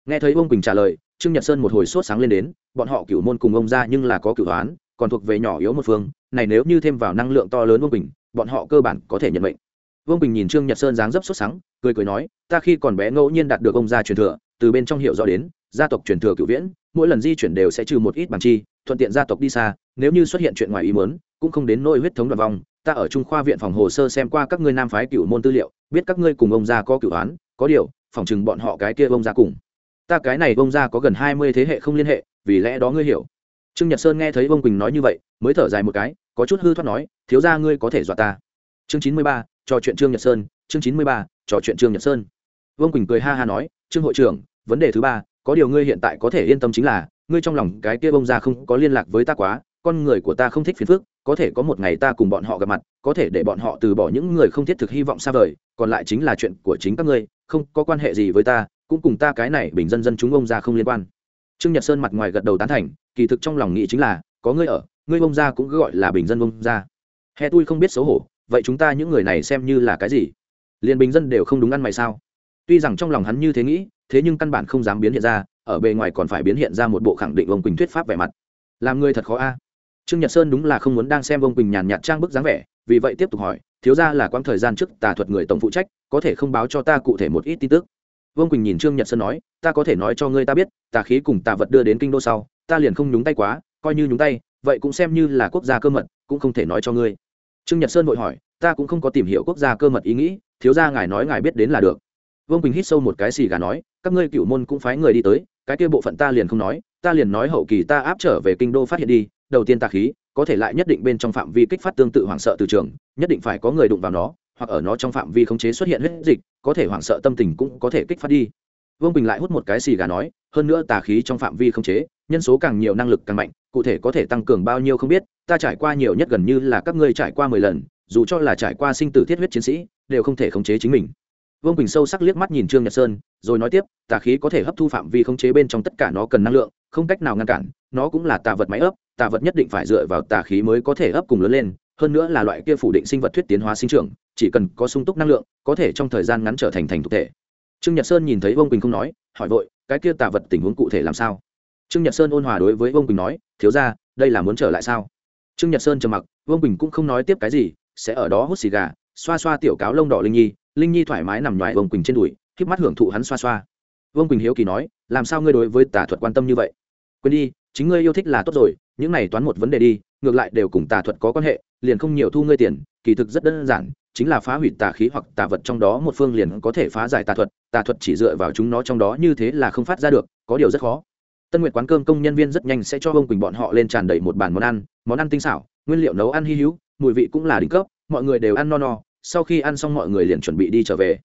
Nghe thấy vương quỳnh trả lời, trương nhật sơn một hồi sốt sáng lên đến, bọn họ cửu môn cùng ông ra nhưng là có cửu toán còn thuộc về nhỏ yếu một phương, này nếu như thêm vào năng lượng to lớn vương quỳnh, bọn họ cơ bản có thể nhận mệnh. Vương quỳnh nhìn trương nhật sơn dáng dấp sốt sáng, cười cười nói, ta khi còn bé ngẫu nhiên đạt được ông gia truyền thừa, từ bên trong hiệu rõ đến, gia tộc truyền thừa cửu viễn, mỗi lần di chuyển đều sẽ trừ một ít bằng chi, thuận tiện gia tộc đi xa, nếu như xuất hiện chuyện ngoài ý muốn cũng không đến nỗi huyết thống đoạn vong, ta ở trung khoa viện phòng hồ sơ xem qua các ngươi nam phái cựu môn tư liệu, biết các ngươi cùng ông gia có cựu án có điều, phòng chừng bọn họ cái kia ông gia cùng. Ta cái này ông gia có gần hai mươi thế hệ không liên hệ, vì lẽ đó ngươi hiểu. Trương nhật sơn nghe thấy ông quỳnh nói như vậy, mới thở dài một cái, có chút hư thoát nói, thiếu gia ngươi có thể dọa ta. Chương chín mươi ba, trò chuyện trương nhật sơn, chương chín mươi ba, trò chuyện trương nhật sơn. Vương quỳnh cười ha ha nói, trương hội trưởng, vấn đề thứ ba, có điều ngươi hiện tại có thể yên tâm chính là, ngươi trong lòng cái kia bông ra không có liên lạc với ta quá, con người của ta không thích phiền phức có thể có một ngày ta cùng bọn họ gặp mặt, có thể để bọn họ từ bỏ những người không thiết thực hy vọng xa vời, còn lại chính là chuyện của chính các ngươi, không có quan hệ gì với ta, cũng cùng ta cái này bình dân dân chúng ông ra không liên quan. Trương nhật sơn mặt ngoài gật đầu tán thành, kỳ thực trong lòng nghĩ chính là, có ngươi ở, ngươi ông ra cũng gọi là bình dân ông ra he tôi không biết xấu hổ, vậy chúng ta những người này xem như là cái gì? Liền bình dân đều không đúng ăn mày sao? Tuy rằng trong lòng hắn như thế nghĩ, thế nhưng căn bản không dám biến hiện ra, ở bề ngoài còn phải biến hiện ra một bộ khẳng định ông quỳnh thuyết pháp vẻ mặt. Làm người thật khó a trương nhật sơn đúng là không muốn đang xem ông quỳnh nhàn nhạt trang bức dáng vẻ, vì vậy tiếp tục hỏi, thiếu ra là quãng thời gian trước tà thuật người tổng phụ trách, có thể không báo cho ta cụ thể một ít tin tức? Vương quỳnh nhìn trương nhật sơn nói, ta có thể nói cho ngươi ta biết, tà khí cùng tà vật đưa đến kinh đô sau, ta liền không nhúng tay quá, coi như nhúng tay, vậy cũng xem như là quốc gia cơ mật, cũng không thể nói cho ngươi. Trương nhật sơn vội hỏi, ta cũng không có tìm hiểu quốc gia cơ mật ý nghĩ, thiếu ra ngài nói ngài biết đến là được. Vương quỳnh hít sâu một cái xì gà nói, các ngươi cựu môn cũng phái người đi tới, cái kia bộ phận ta liền không nói, ta liền nói hậu kỳ ta áp trở về kinh đô phát hiện đi đầu tiên tà khí, có thể lại nhất định bên trong phạm vi kích phát tương tự hoảng sợ từ trường, nhất định phải có người đụng vào nó, hoặc ở nó trong phạm vi khống chế xuất hiện huyết dịch, có thể hoảng sợ tâm tình cũng có thể kích phát đi. Vương bình lại hút một cái xì gà nói, hơn nữa tà khí trong phạm vi khống chế, nhân số càng nhiều năng lực càng mạnh, cụ thể có thể tăng cường bao nhiêu không biết, ta trải qua nhiều nhất gần như là các ngươi trải qua mười lần, dù cho là trải qua sinh tử thiết huyết chiến sĩ, đều không thể khống chế chính mình. Vương bình sâu sắc liếc mắt nhìn trương nhật sơn, rồi nói tiếp, tà khí có thể hấp thu phạm vi khống chế bên trong tất cả nó cần năng lượng, không cách nào ngăn cản, nó cũng là tà vật máy ấp tà vật nhất định phải dựa vào tà khí mới có thể ấp cùng lớn lên, hơn nữa là loại kia phủ định sinh vật thuyết tiến hóa sinh trưởng, chỉ cần có sung túc năng lượng, có thể trong thời gian ngắn trở thành thành thực thể. Trương nhật sơn nhìn thấy vương quỳnh không nói, hỏi vội, cái kia tà vật tình huống cụ thể làm sao? Trương nhật sơn ôn hòa đối với vương quỳnh nói, thiếu ra đây là muốn trở lại sao? Trương nhật sơn trầm mặc, vương quỳnh cũng không nói tiếp cái gì, sẽ ở đó hút xì gà, xoa xoa tiểu cáo lông đỏ linh nhi linh nhi thoải mái nằm ngoài vương quỳnh trên đùi k mắt hưởng thụ hắn xoa xoa. Vương quỳnh hiếu kỳ nói, làm sao ngươi đối với tà thuật quan tâm như vậy? Quên đi, chính ngươi yêu thích là tốt rồi những này toán một vấn đề đi, ngược lại đều cùng tà thuật có quan hệ, liền không nhiều thu ngươi tiền, kỳ thực rất đơn giản, chính là phá hủy tà khí hoặc tà vật trong đó một phương liền có thể phá giải tà thuật tà thuật chỉ dựa vào chúng nó trong đó như thế là không phát ra được, có điều rất khó. Tân nguyệt quán cơm công nhân viên rất nhanh sẽ cho ông quỳnh bọn họ lên tràn đầy một bàn món ăn món ăn tinh xảo, nguyên liệu nấu ăn hy hữu, mùi vị cũng là đỉnh cấp, mọi người đều ăn no no, sau khi ăn xong mọi người liền chuẩn bị đi trở về.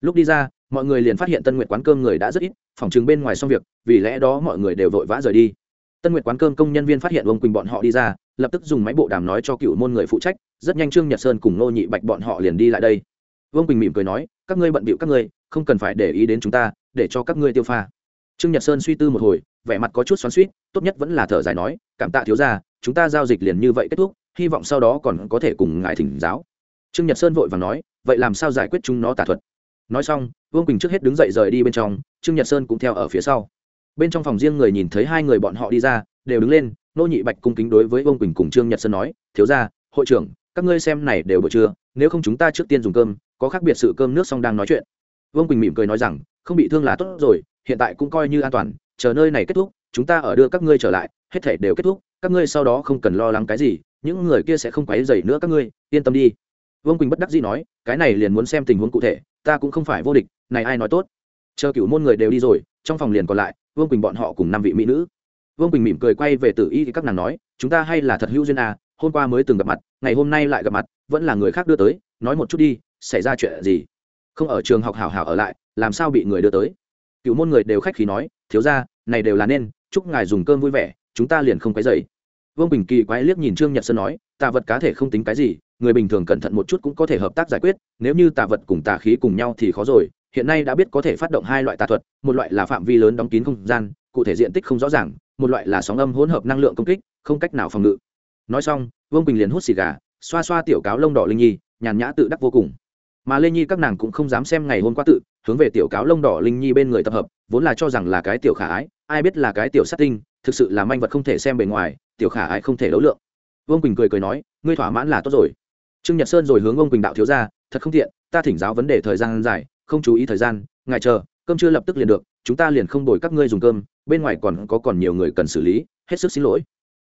Lúc đi ra, mọi người liền phát hiện tân nguyệt quán cơm người đã rất ít, phòng chừng bên ngoài xong việc, vì lẽ đó mọi người đều vội vã rời đi tân nguyệt quán cơm công nhân viên phát hiện ông quỳnh bọn họ đi ra, lập tức dùng máy bộ đàm nói cho cựu môn người phụ trách, rất nhanh trương nhật sơn cùng nô nhị bạch bọn họ liền đi lại đây. Vương quỳnh mỉm cười nói, các ngươi bận bịu các ngươi, không cần phải để ý đến chúng ta, để cho các ngươi tiêu pha. Trương nhật sơn suy tư một hồi, vẻ mặt có chút xoắn suýt tốt nhất vẫn là thở dài nói, cảm tạ thiếu ra chúng ta giao dịch liền như vậy kết thúc, hy vọng sau đó còn có thể cùng ngài thỉnh giáo. Trương nhật sơn vội và nói, vậy làm sao giải quyết chúng nó tà thuật? Nói xong vương quỳnh trước hết đứng dậy rời đi bên trong, trương nhật sơn cũng theo ở phía sau bên trong phòng riêng người nhìn thấy hai người bọn họ đi ra, đều đứng lên, nô nhị bạch cung kính đối với vương quỳnh cùng trương nhật sơn nói, thiếu ra hội trưởng, các ngươi xem này đều bữa trưa, nếu không chúng ta trước tiên dùng cơm, có khác biệt sự cơm nước xong đang nói chuyện. Vương quỳnh mỉm cười nói rằng, không bị thương là tốt rồi, hiện tại cũng coi như an toàn, chờ nơi này kết thúc, chúng ta ở đưa các ngươi trở lại, hết thể đều kết thúc, các ngươi sau đó không cần lo lắng cái gì, những người kia sẽ không quấy dày nữa các ngươi, yên tâm đi. Vương quỳnh bất đắc dĩ nói, cái này liền muốn xem tình huống cụ thể, ta cũng không phải vô địch, này ai nói tốt? Chờ cựu môn người đều đi rồi, trong phòng liền còn lại vương quỳnh bọn họ cùng năm vị mỹ nữ vương quỳnh mỉm cười quay về tử y thì các nàng nói chúng ta hay là thật hữu duyên à hôm qua mới từng gặp mặt, ngày hôm nay lại gặp mặt, vẫn là người khác đưa tới, nói một chút đi, xảy ra chuyện gì? không ở trường học hảo hảo ở lại, làm sao bị người đưa tới? cựu môn người đều khách khí nói, thiếu ra này đều là nên, chúc ngài dùng cơm vui vẻ, chúng ta liền không cái dậy vương bình kỳ quái liếc nhìn trương nhật sơn nói, tà vật cá thể không tính cái gì, người bình thường cẩn thận một chút cũng có thể hợp tác giải quyết, nếu như tà vật cùng tà khí cùng nhau thì khó rồi hiện nay đã biết có thể phát động hai loại tà thuật, một loại là phạm vi lớn đóng kín không gian, cụ thể diện tích không rõ ràng, một loại là sóng âm hỗn hợp năng lượng công kích, không cách nào phòng ngự. Nói xong, vương bình liền hút xì gà, xoa xoa tiểu cáo lông đỏ linh nhi, nhàn nhã tự đắc vô cùng. Mà lê nhi các nàng cũng không dám xem ngày hôm qua tự, hướng về tiểu cáo lông đỏ linh nhi bên người tập hợp, vốn là cho rằng là cái tiểu khả ái, ai biết là cái tiểu sát tinh, thực sự là manh vật không thể xem bề ngoài, tiểu khả ái không thể đấu lượng. Vương quỳnh cười cười nói, ngươi thỏa mãn là tốt rồi. Trương nhật sơn rồi hướng vương quỳnh đạo thiếu ra, thật không tiện, ta thỉnh giáo vấn đề thời gian dài không chú ý thời gian, ngài chờ, cơm chưa lập tức liền được, chúng ta liền không đổi các ngươi dùng cơm, bên ngoài còn có còn nhiều người cần xử lý, hết sức xin lỗi.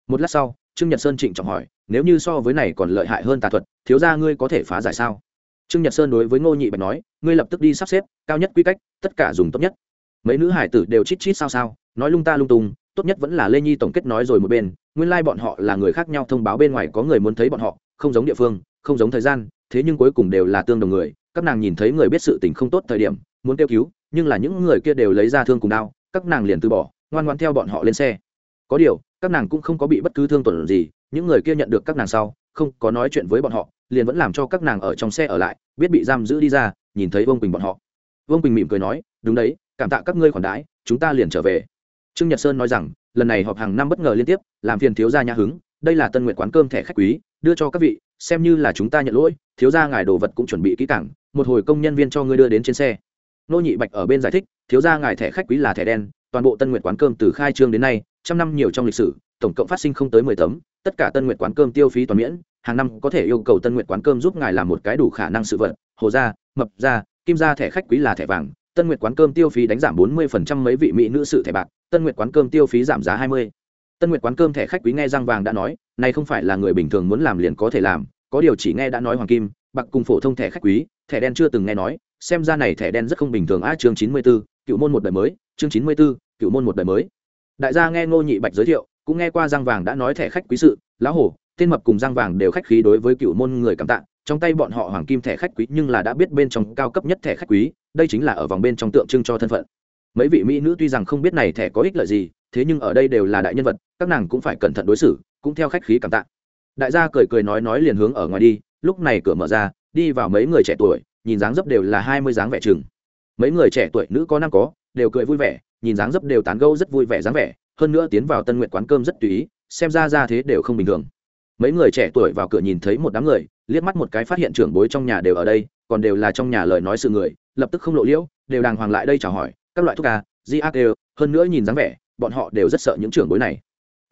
Một lát sau, trương nhật sơn trịnh trọng hỏi, nếu như so với này còn lợi hại hơn tà thuật, thiếu ra ngươi có thể phá giải sao? Trương nhật sơn đối với ngô nhị bạch nói, ngươi lập tức đi sắp xếp, cao nhất quy cách, tất cả dùng tốt nhất. Mấy nữ hải tử đều chít chít sao sao, nói lung ta lung tung, tốt nhất vẫn là lê nhi tổng kết nói rồi một bên, nguyên lai、like、bọn họ là người khác nhau thông báo bên ngoài có người muốn thấy bọn họ, không giống địa phương, không giống thời gian, thế nhưng cuối cùng đều là tương đồng người các nàng nhìn thấy người biết sự tình không tốt thời điểm, muốn kêu cứu, nhưng là những người kia đều lấy ra thương cùng đao, các nàng liền từ bỏ, ngoan ngoan theo bọn họ lên xe. Có điều, các nàng cũng không có bị bất cứ thương tổn gì, những người kia nhận được các nàng sau, không có nói chuyện với bọn họ, liền vẫn làm cho các nàng ở trong xe ở lại, biết bị giam giữ đi ra, nhìn thấy vương quỳnh bọn họ. Vương quỳnh mỉm cười nói, đúng đấy, cảm tạ các ngươi khoản đãi, chúng ta liền trở về. Trương nhật sơn nói rằng, lần này họp hàng năm bất ngờ liên tiếp, làm phiền thiếu gia nhà hứng, đây là tân nguyện quán cơm thẻ khách quý, đưa cho các vị xem như là chúng ta nhận lỗi, thiếu gia ngài đồ vật cũng chuẩn bị kỹ cảng một hồi công nhân viên cho ngươi đưa đến trên xe nô nhị bạch ở bên giải thích, thiếu gia ngài thẻ khách quý là thẻ đen, toàn bộ tân nguyện quán cơm từ khai trương đến nay, trăm năm nhiều trong lịch sử, tổng cộng phát sinh không tới mười tấm, tất cả tân nguyện quán cơm tiêu phí toàn miễn, hàng năm có thể yêu cầu tân nguyện quán cơm giúp ngài làm một cái đủ khả năng sự vật, hồ gia, mập gia, kim gia thẻ khách quý là thẻ vàng, tân nguyệt quán cơm tiêu phí đánh giảm 40% mấy vị mỹ nữ sự thẻ bạc, tân nguyệt quán cơm tiêu phí giảm giá 20 tân nguyệt quán cơm thẻ khách quý nghe răng vàng đã nói này không phải là người bình thường muốn làm liền có thể làm có điều chỉ nghe đã nói hoàng kim bạc cùng phổ thông thẻ khách quý thẻ đen chưa từng nghe nói xem ra này thẻ đen rất không bình thường. A chương 94, cựu môn một đời mới chương 94, cựu môn một đời mới. Đại gia nghe ngô nhị bạch giới thiệu cũng nghe qua răng vàng đã nói thẻ khách quý sự lão hổ tên mập cùng răng vàng đều khách khí đối với cựu môn người cảm tạ trong tay bọn họ hoàng kim thẻ khách quý nhưng là đã biết bên trong cao cấp nhất thẻ khách quý đây chính là ở vòng bên trong tượng trưng cho thân phận. Mấy vị mỹ nữ tuy rằng không biết này thẻ có ích lợi gì thế nhưng ở đây đều là đại nhân vật các nàng cũng phải cẩn thận đối xử, cũng theo khách khí cảm tạ. Đại gia cười cười nói nói liền hướng ở ngoài đi, lúc này cửa mở ra, đi vào mấy người trẻ tuổi, nhìn dáng dấp đều là hai mươi dáng vẻ chừng. Mấy người trẻ tuổi nữ có năm có, đều cười vui vẻ, nhìn dáng dấp đều tán gẫu rất vui vẻ dáng vẻ, hơn nữa tiến vào tân nguyện quán cơm rất tùy ý, xem ra ra thế đều không bình thường. Mấy người trẻ tuổi vào cửa nhìn thấy một đám người, liếc mắt một cái phát hiện trưởng bối trong nhà đều ở đây, còn đều là trong nhà lời nói sự người, lập tức không lộ liễu, đều đàng hoàng lại đây chào hỏi, các loại thuốc ca di ác đều hơn nữa nhìn dáng vẻ, bọn họ đều rất sợ những trưởng bối này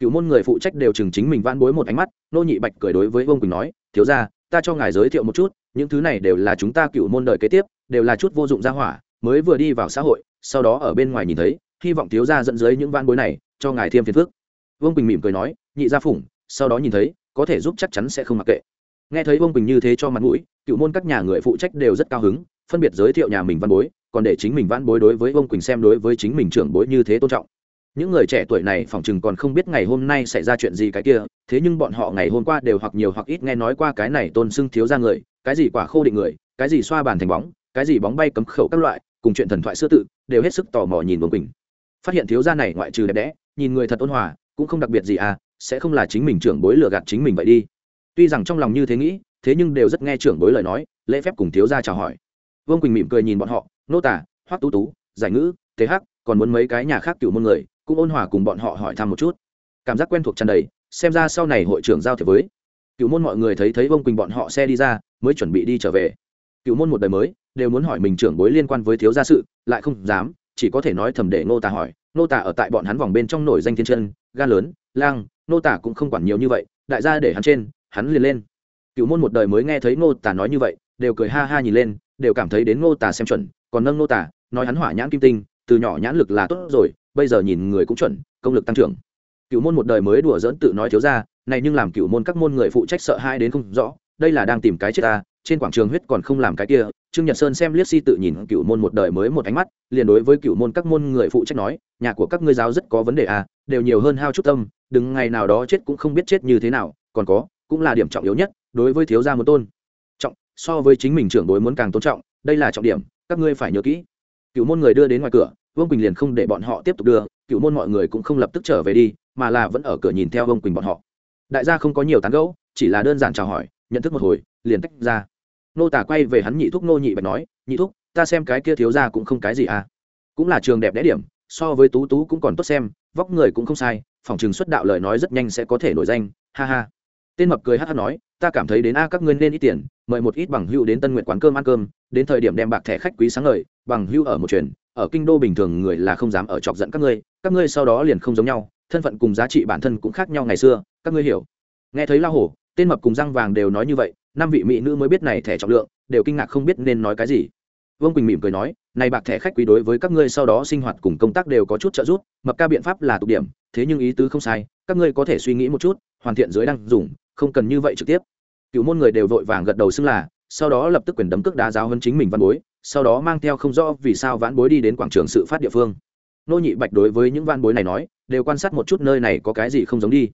cựu môn người phụ trách đều chừng chính mình van bối một ánh mắt, nô nhị bạch cười đối với vương quỳnh nói, thiếu ra ta cho ngài giới thiệu một chút, những thứ này đều là chúng ta cựu môn đời kế tiếp, đều là chút vô dụng gia hỏa, mới vừa đi vào xã hội, sau đó ở bên ngoài nhìn thấy, hy vọng thiếu ra dẫn dưới những van bối này, cho ngài thêm phiền phước vương quỳnh mỉm cười nói, nhị gia phủng sau đó nhìn thấy, có thể giúp chắc chắn sẽ không mặc kệ. Nghe thấy vương quỳnh như thế cho mặt mũi cựu môn các nhà người phụ trách đều rất cao hứng, phân biệt giới thiệu nhà mình văn bối, còn để chính mình văn bối đối với vương quỳnh xem đối với chính mình trưởng bối như thế tôn trọng những người trẻ tuổi này phỏng chừng còn không biết ngày hôm nay xảy ra chuyện gì cái kia, thế nhưng bọn họ ngày hôm qua đều hoặc nhiều hoặc ít nghe nói qua cái này tôn xưng thiếu ra người, cái gì quả khô định người, cái gì xoa bàn thành bóng, cái gì bóng bay cấm khẩu các loại, cùng chuyện thần thoại xưa tự, đều hết sức tò mò nhìn vương quỳnh. Phát hiện thiếu gia này ngoại trừ đẹp đẽ, nhìn người thật ôn hòa, cũng không đặc biệt gì à sẽ không là chính mình trưởng bối lừa gạt chính mình vậy đi. Tuy rằng trong lòng như thế nghĩ, thế nhưng đều rất nghe trưởng bối lời nói, lễ phép cùng thiếu gia chào hỏi. Vương quỳnh mỉm cười nhìn bọn họ, nô tả hoắc tú tú, giải ngữ thế hắc, còn muốn mấy cái nhà khác cựu môn người cũng ôn hòa cùng bọn họ hỏi thăm một chút. Cảm giác quen thuộc tràn đầy, xem ra sau này hội trưởng giao thiệp với cựu môn mọi người thấy thấy vông quỳnh bọn họ xe đi ra, mới chuẩn bị đi trở về. Cựu môn một đời mới, đều muốn hỏi mình trưởng bối liên quan với thiếu gia sự, lại không dám, chỉ có thể nói thầm để nô tả hỏi. Nô tả ở tại bọn hắn vòng bên trong nổi danh thiên chân, ga lớn, lang, nô tả cũng không quản nhiều như vậy, đại gia để hắn trên, hắn liền lên. Cựu môn một đời mới nghe thấy nô tả nói như vậy, đều cười ha ha nhìn lên, đều cảm thấy đến nô tả xem chuẩn, còn nâng nô tả nói hắn hỏa nhãn kim tinh, từ nhỏ nhãn lực là tốt rồi bây giờ nhìn người cũng chuẩn, công lực tăng trưởng. Cựu môn một đời mới đùa dỡn tự nói thiếu ra này nhưng làm cựu môn các môn người phụ trách sợ hai đến không rõ, đây là đang tìm cái chết ta, trên quảng trường huyết còn không làm cái kia. Trương nhật sơn xem liếc si tự nhìn cựu môn một đời mới một ánh mắt, liền đối với cựu môn các môn người phụ trách nói, nhà của các ngươi giáo rất có vấn đề à đều nhiều hơn hao chút tâm, đừng ngày nào đó chết cũng không biết chết như thế nào, còn có, cũng là điểm trọng yếu nhất, đối với thiếu gia muốn tôn. Trọng, so với chính mình trưởng đối muốn càng tôn trọng, đây là trọng điểm, các ngươi phải nhớ kỹ. Cựu môn người đưa đến ngoài cửa vương quỳnh liền không để bọn họ tiếp tục đưa cựu môn mọi người cũng không lập tức trở về đi mà là vẫn ở cửa nhìn theo vương quỳnh bọn họ đại gia không có nhiều tán gẫu chỉ là đơn giản chào hỏi nhận thức một hồi liền tách ra nô tả quay về hắn nhị thúc nô nhị bạch nói nhị thúc ta xem cái kia thiếu ra cũng không cái gì à cũng là trường đẹp đẽ điểm so với tú tú cũng còn tốt xem vóc người cũng không sai phòng trường xuất đạo lời nói rất nhanh sẽ có thể nổi danh ha ha tên mập cười hát hát nói ta cảm thấy đến a các ngươi nên ít tiền mời một ít bằng hưu đến tân nguyện quán cơm ăn cơm đến thời điểm đem bạc thẻ khách quý sáng ngời bằng hưu ở một chuyện ở kinh đô bình thường người là không dám ở chọc giận các ngươi các ngươi sau đó liền không giống nhau, thân phận cùng giá trị bản thân cũng khác nhau ngày xưa, các ngươi hiểu. Nghe thấy la hổ, tên mập cùng răng vàng đều nói như vậy, năm vị mỹ nữ mới biết này thẻ trọng lượng, đều kinh ngạc không biết nên nói cái gì. Vương quỳnh mỉm cười nói, này bạc thẻ khách quý đối với các ngươi sau đó sinh hoạt cùng công tác đều có chút trợ giúp, mập ca biện pháp là tục điểm, thế nhưng ý tứ không sai, các ngươi có thể suy nghĩ một chút, hoàn thiện dưới đang dùng, không cần như vậy trực tiếp. Cựu môn người đều vội vàng gật đầu xưng là sau đó lập tức quyền đấm cước đá giáo hơn chính mình văn bối, sau đó mang theo không rõ vì sao vãn bối đi đến quảng trường sự phát địa phương. Nô nhị bạch đối với những văn bối này nói, đều quan sát một chút nơi này có cái gì không giống đi.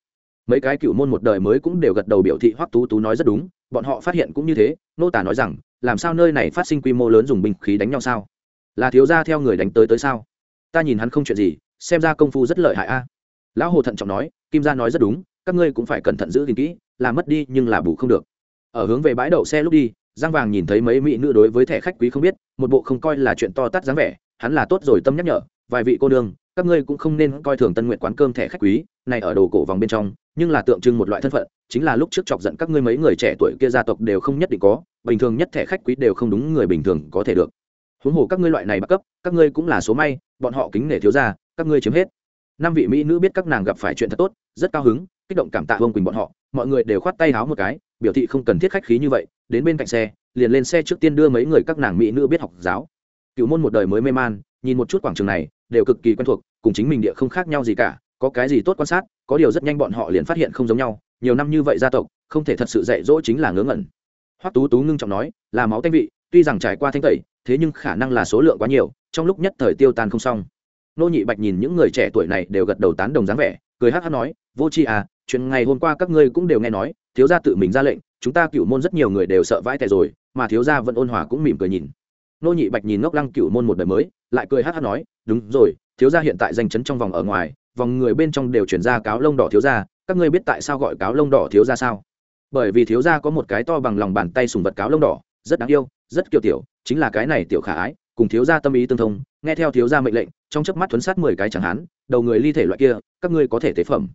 Mấy cái cựu môn một đời mới cũng đều gật đầu biểu thị hoắc tú tú nói rất đúng, bọn họ phát hiện cũng như thế, nô tả nói rằng, làm sao nơi này phát sinh quy mô lớn dùng binh khí đánh nhau sao? Là thiếu gia theo người đánh tới tới sao? Ta nhìn hắn không chuyện gì, xem ra công phu rất lợi hại a. Lão hồ thận trọng nói, kim gia nói rất đúng, các ngươi cũng phải cẩn thận giữ gìn kỹ, làm mất đi nhưng là bù không được. Ở hướng về bãi đậu xe lúc đi giang vàng nhìn thấy mấy mỹ nữ đối với thẻ khách quý không biết, một bộ không coi là chuyện to tát dáng vẻ, hắn là tốt rồi tâm nhắc nhở, vài vị cô đương các ngươi cũng không nên coi thường tân nguyện quán cơm thẻ khách quý, này ở đồ cổ vòng bên trong, nhưng là tượng trưng một loại thân phận, chính là lúc trước chọc giận các ngươi mấy người trẻ tuổi kia gia tộc đều không nhất định có, bình thường nhất thẻ khách quý đều không đúng người bình thường có thể được. Huống hồ các ngươi loại này bắt cấp, các ngươi cũng là số may, bọn họ kính nể thiếu ra các ngươi chiếm hết. Năm vị mỹ nữ biết các nàng gặp phải chuyện thật tốt, rất cao hứng, kích động cảm tạ vương quỳnh bọn họ, mọi người đều khoát tay háo một cái biểu thị không cần thiết khách khí như vậy, đến bên cạnh xe, liền lên xe trước tiên đưa mấy người các nàng mỹ nữ biết học giáo. Cựu môn một đời mới mê man, nhìn một chút quảng trường này, đều cực kỳ quen thuộc, cùng chính mình địa không khác nhau gì cả, có cái gì tốt quan sát, có điều rất nhanh bọn họ liền phát hiện không giống nhau, nhiều năm như vậy gia tộc, không thể thật sự dạy dỗ chính là ngớ ngẩn. Hoắc tú tú ngưng trọng nói, là máu tanh vị, tuy rằng trải qua thanh tẩy, thế nhưng khả năng là số lượng quá nhiều, trong lúc nhất thời tiêu tan không xong. Nô nhị bạch nhìn những người trẻ tuổi này đều gật đầu tán đồng dáng vẻ, cười hát hát nói, vô tri à chuyện ngày hôm qua các ngươi cũng đều nghe nói thiếu gia tự mình ra lệnh, chúng ta cựu môn rất nhiều người đều sợ vãi tè rồi, mà thiếu gia vẫn ôn hòa cũng mỉm cười nhìn. Nô nhị bạch nhìn ngốc lăng cựu môn một đời mới, lại cười hát hát nói, đúng rồi, thiếu gia hiện tại danh chấn trong vòng ở ngoài, vòng người bên trong đều chuyển ra cáo lông đỏ thiếu gia, các ngươi biết tại sao gọi cáo lông đỏ thiếu gia sao? Bởi vì thiếu gia có một cái to bằng lòng bàn tay sùng vật cáo lông đỏ, rất đáng yêu, rất kiêu tiểu, chính là cái này tiểu khả ái, cùng thiếu gia tâm ý tương thông, nghe theo thiếu gia mệnh lệnh, trong chớp mắt thuấn sát mười cái chẳng hán, đầu người ly thể loại kia, các ngươi có thể tế phẩm.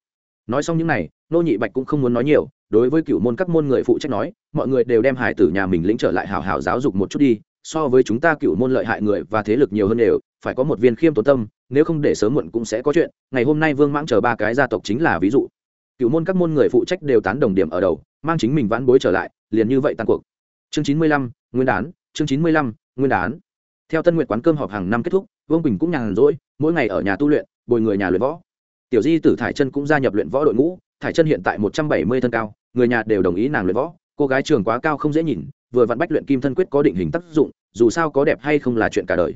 Nói xong những này, nô nhị bạch cũng không muốn nói nhiều đối với cựu môn các môn người phụ trách nói, mọi người đều đem hải tử nhà mình lĩnh trở lại hào hào giáo dục một chút đi, so với chúng ta cựu môn lợi hại người và thế lực nhiều hơn đều, phải có một viên khiêm tốn tâm, nếu không để sớm muộn cũng sẽ có chuyện. Ngày hôm nay vương mãng chờ ba cái gia tộc chính là ví dụ. Cựu môn các môn người phụ trách đều tán đồng điểm ở đầu, mang chính mình vãn bối trở lại, liền như vậy tăng cuộc. Chương chín mươi lăm, nguyên đán, chương chín mươi lăm, nguyên đán. Theo tân nguyện quán cơm họp hàng năm kết thúc, vương bình cũng nhàn rỗi, mỗi ngày ở nhà tu luyện, bồi người nhà luyện võ. Tiểu di tử thải chân cũng gia nhập luyện võ đội ngũ thải chân hiện tại một trăm bảy mươi thân cao, người nhà đều đồng ý nàng luyện võ. Cô gái trường quá cao không dễ nhìn, vừa vặn bách luyện kim thân quyết có định hình tác dụng, dù sao có đẹp hay không là chuyện cả đời.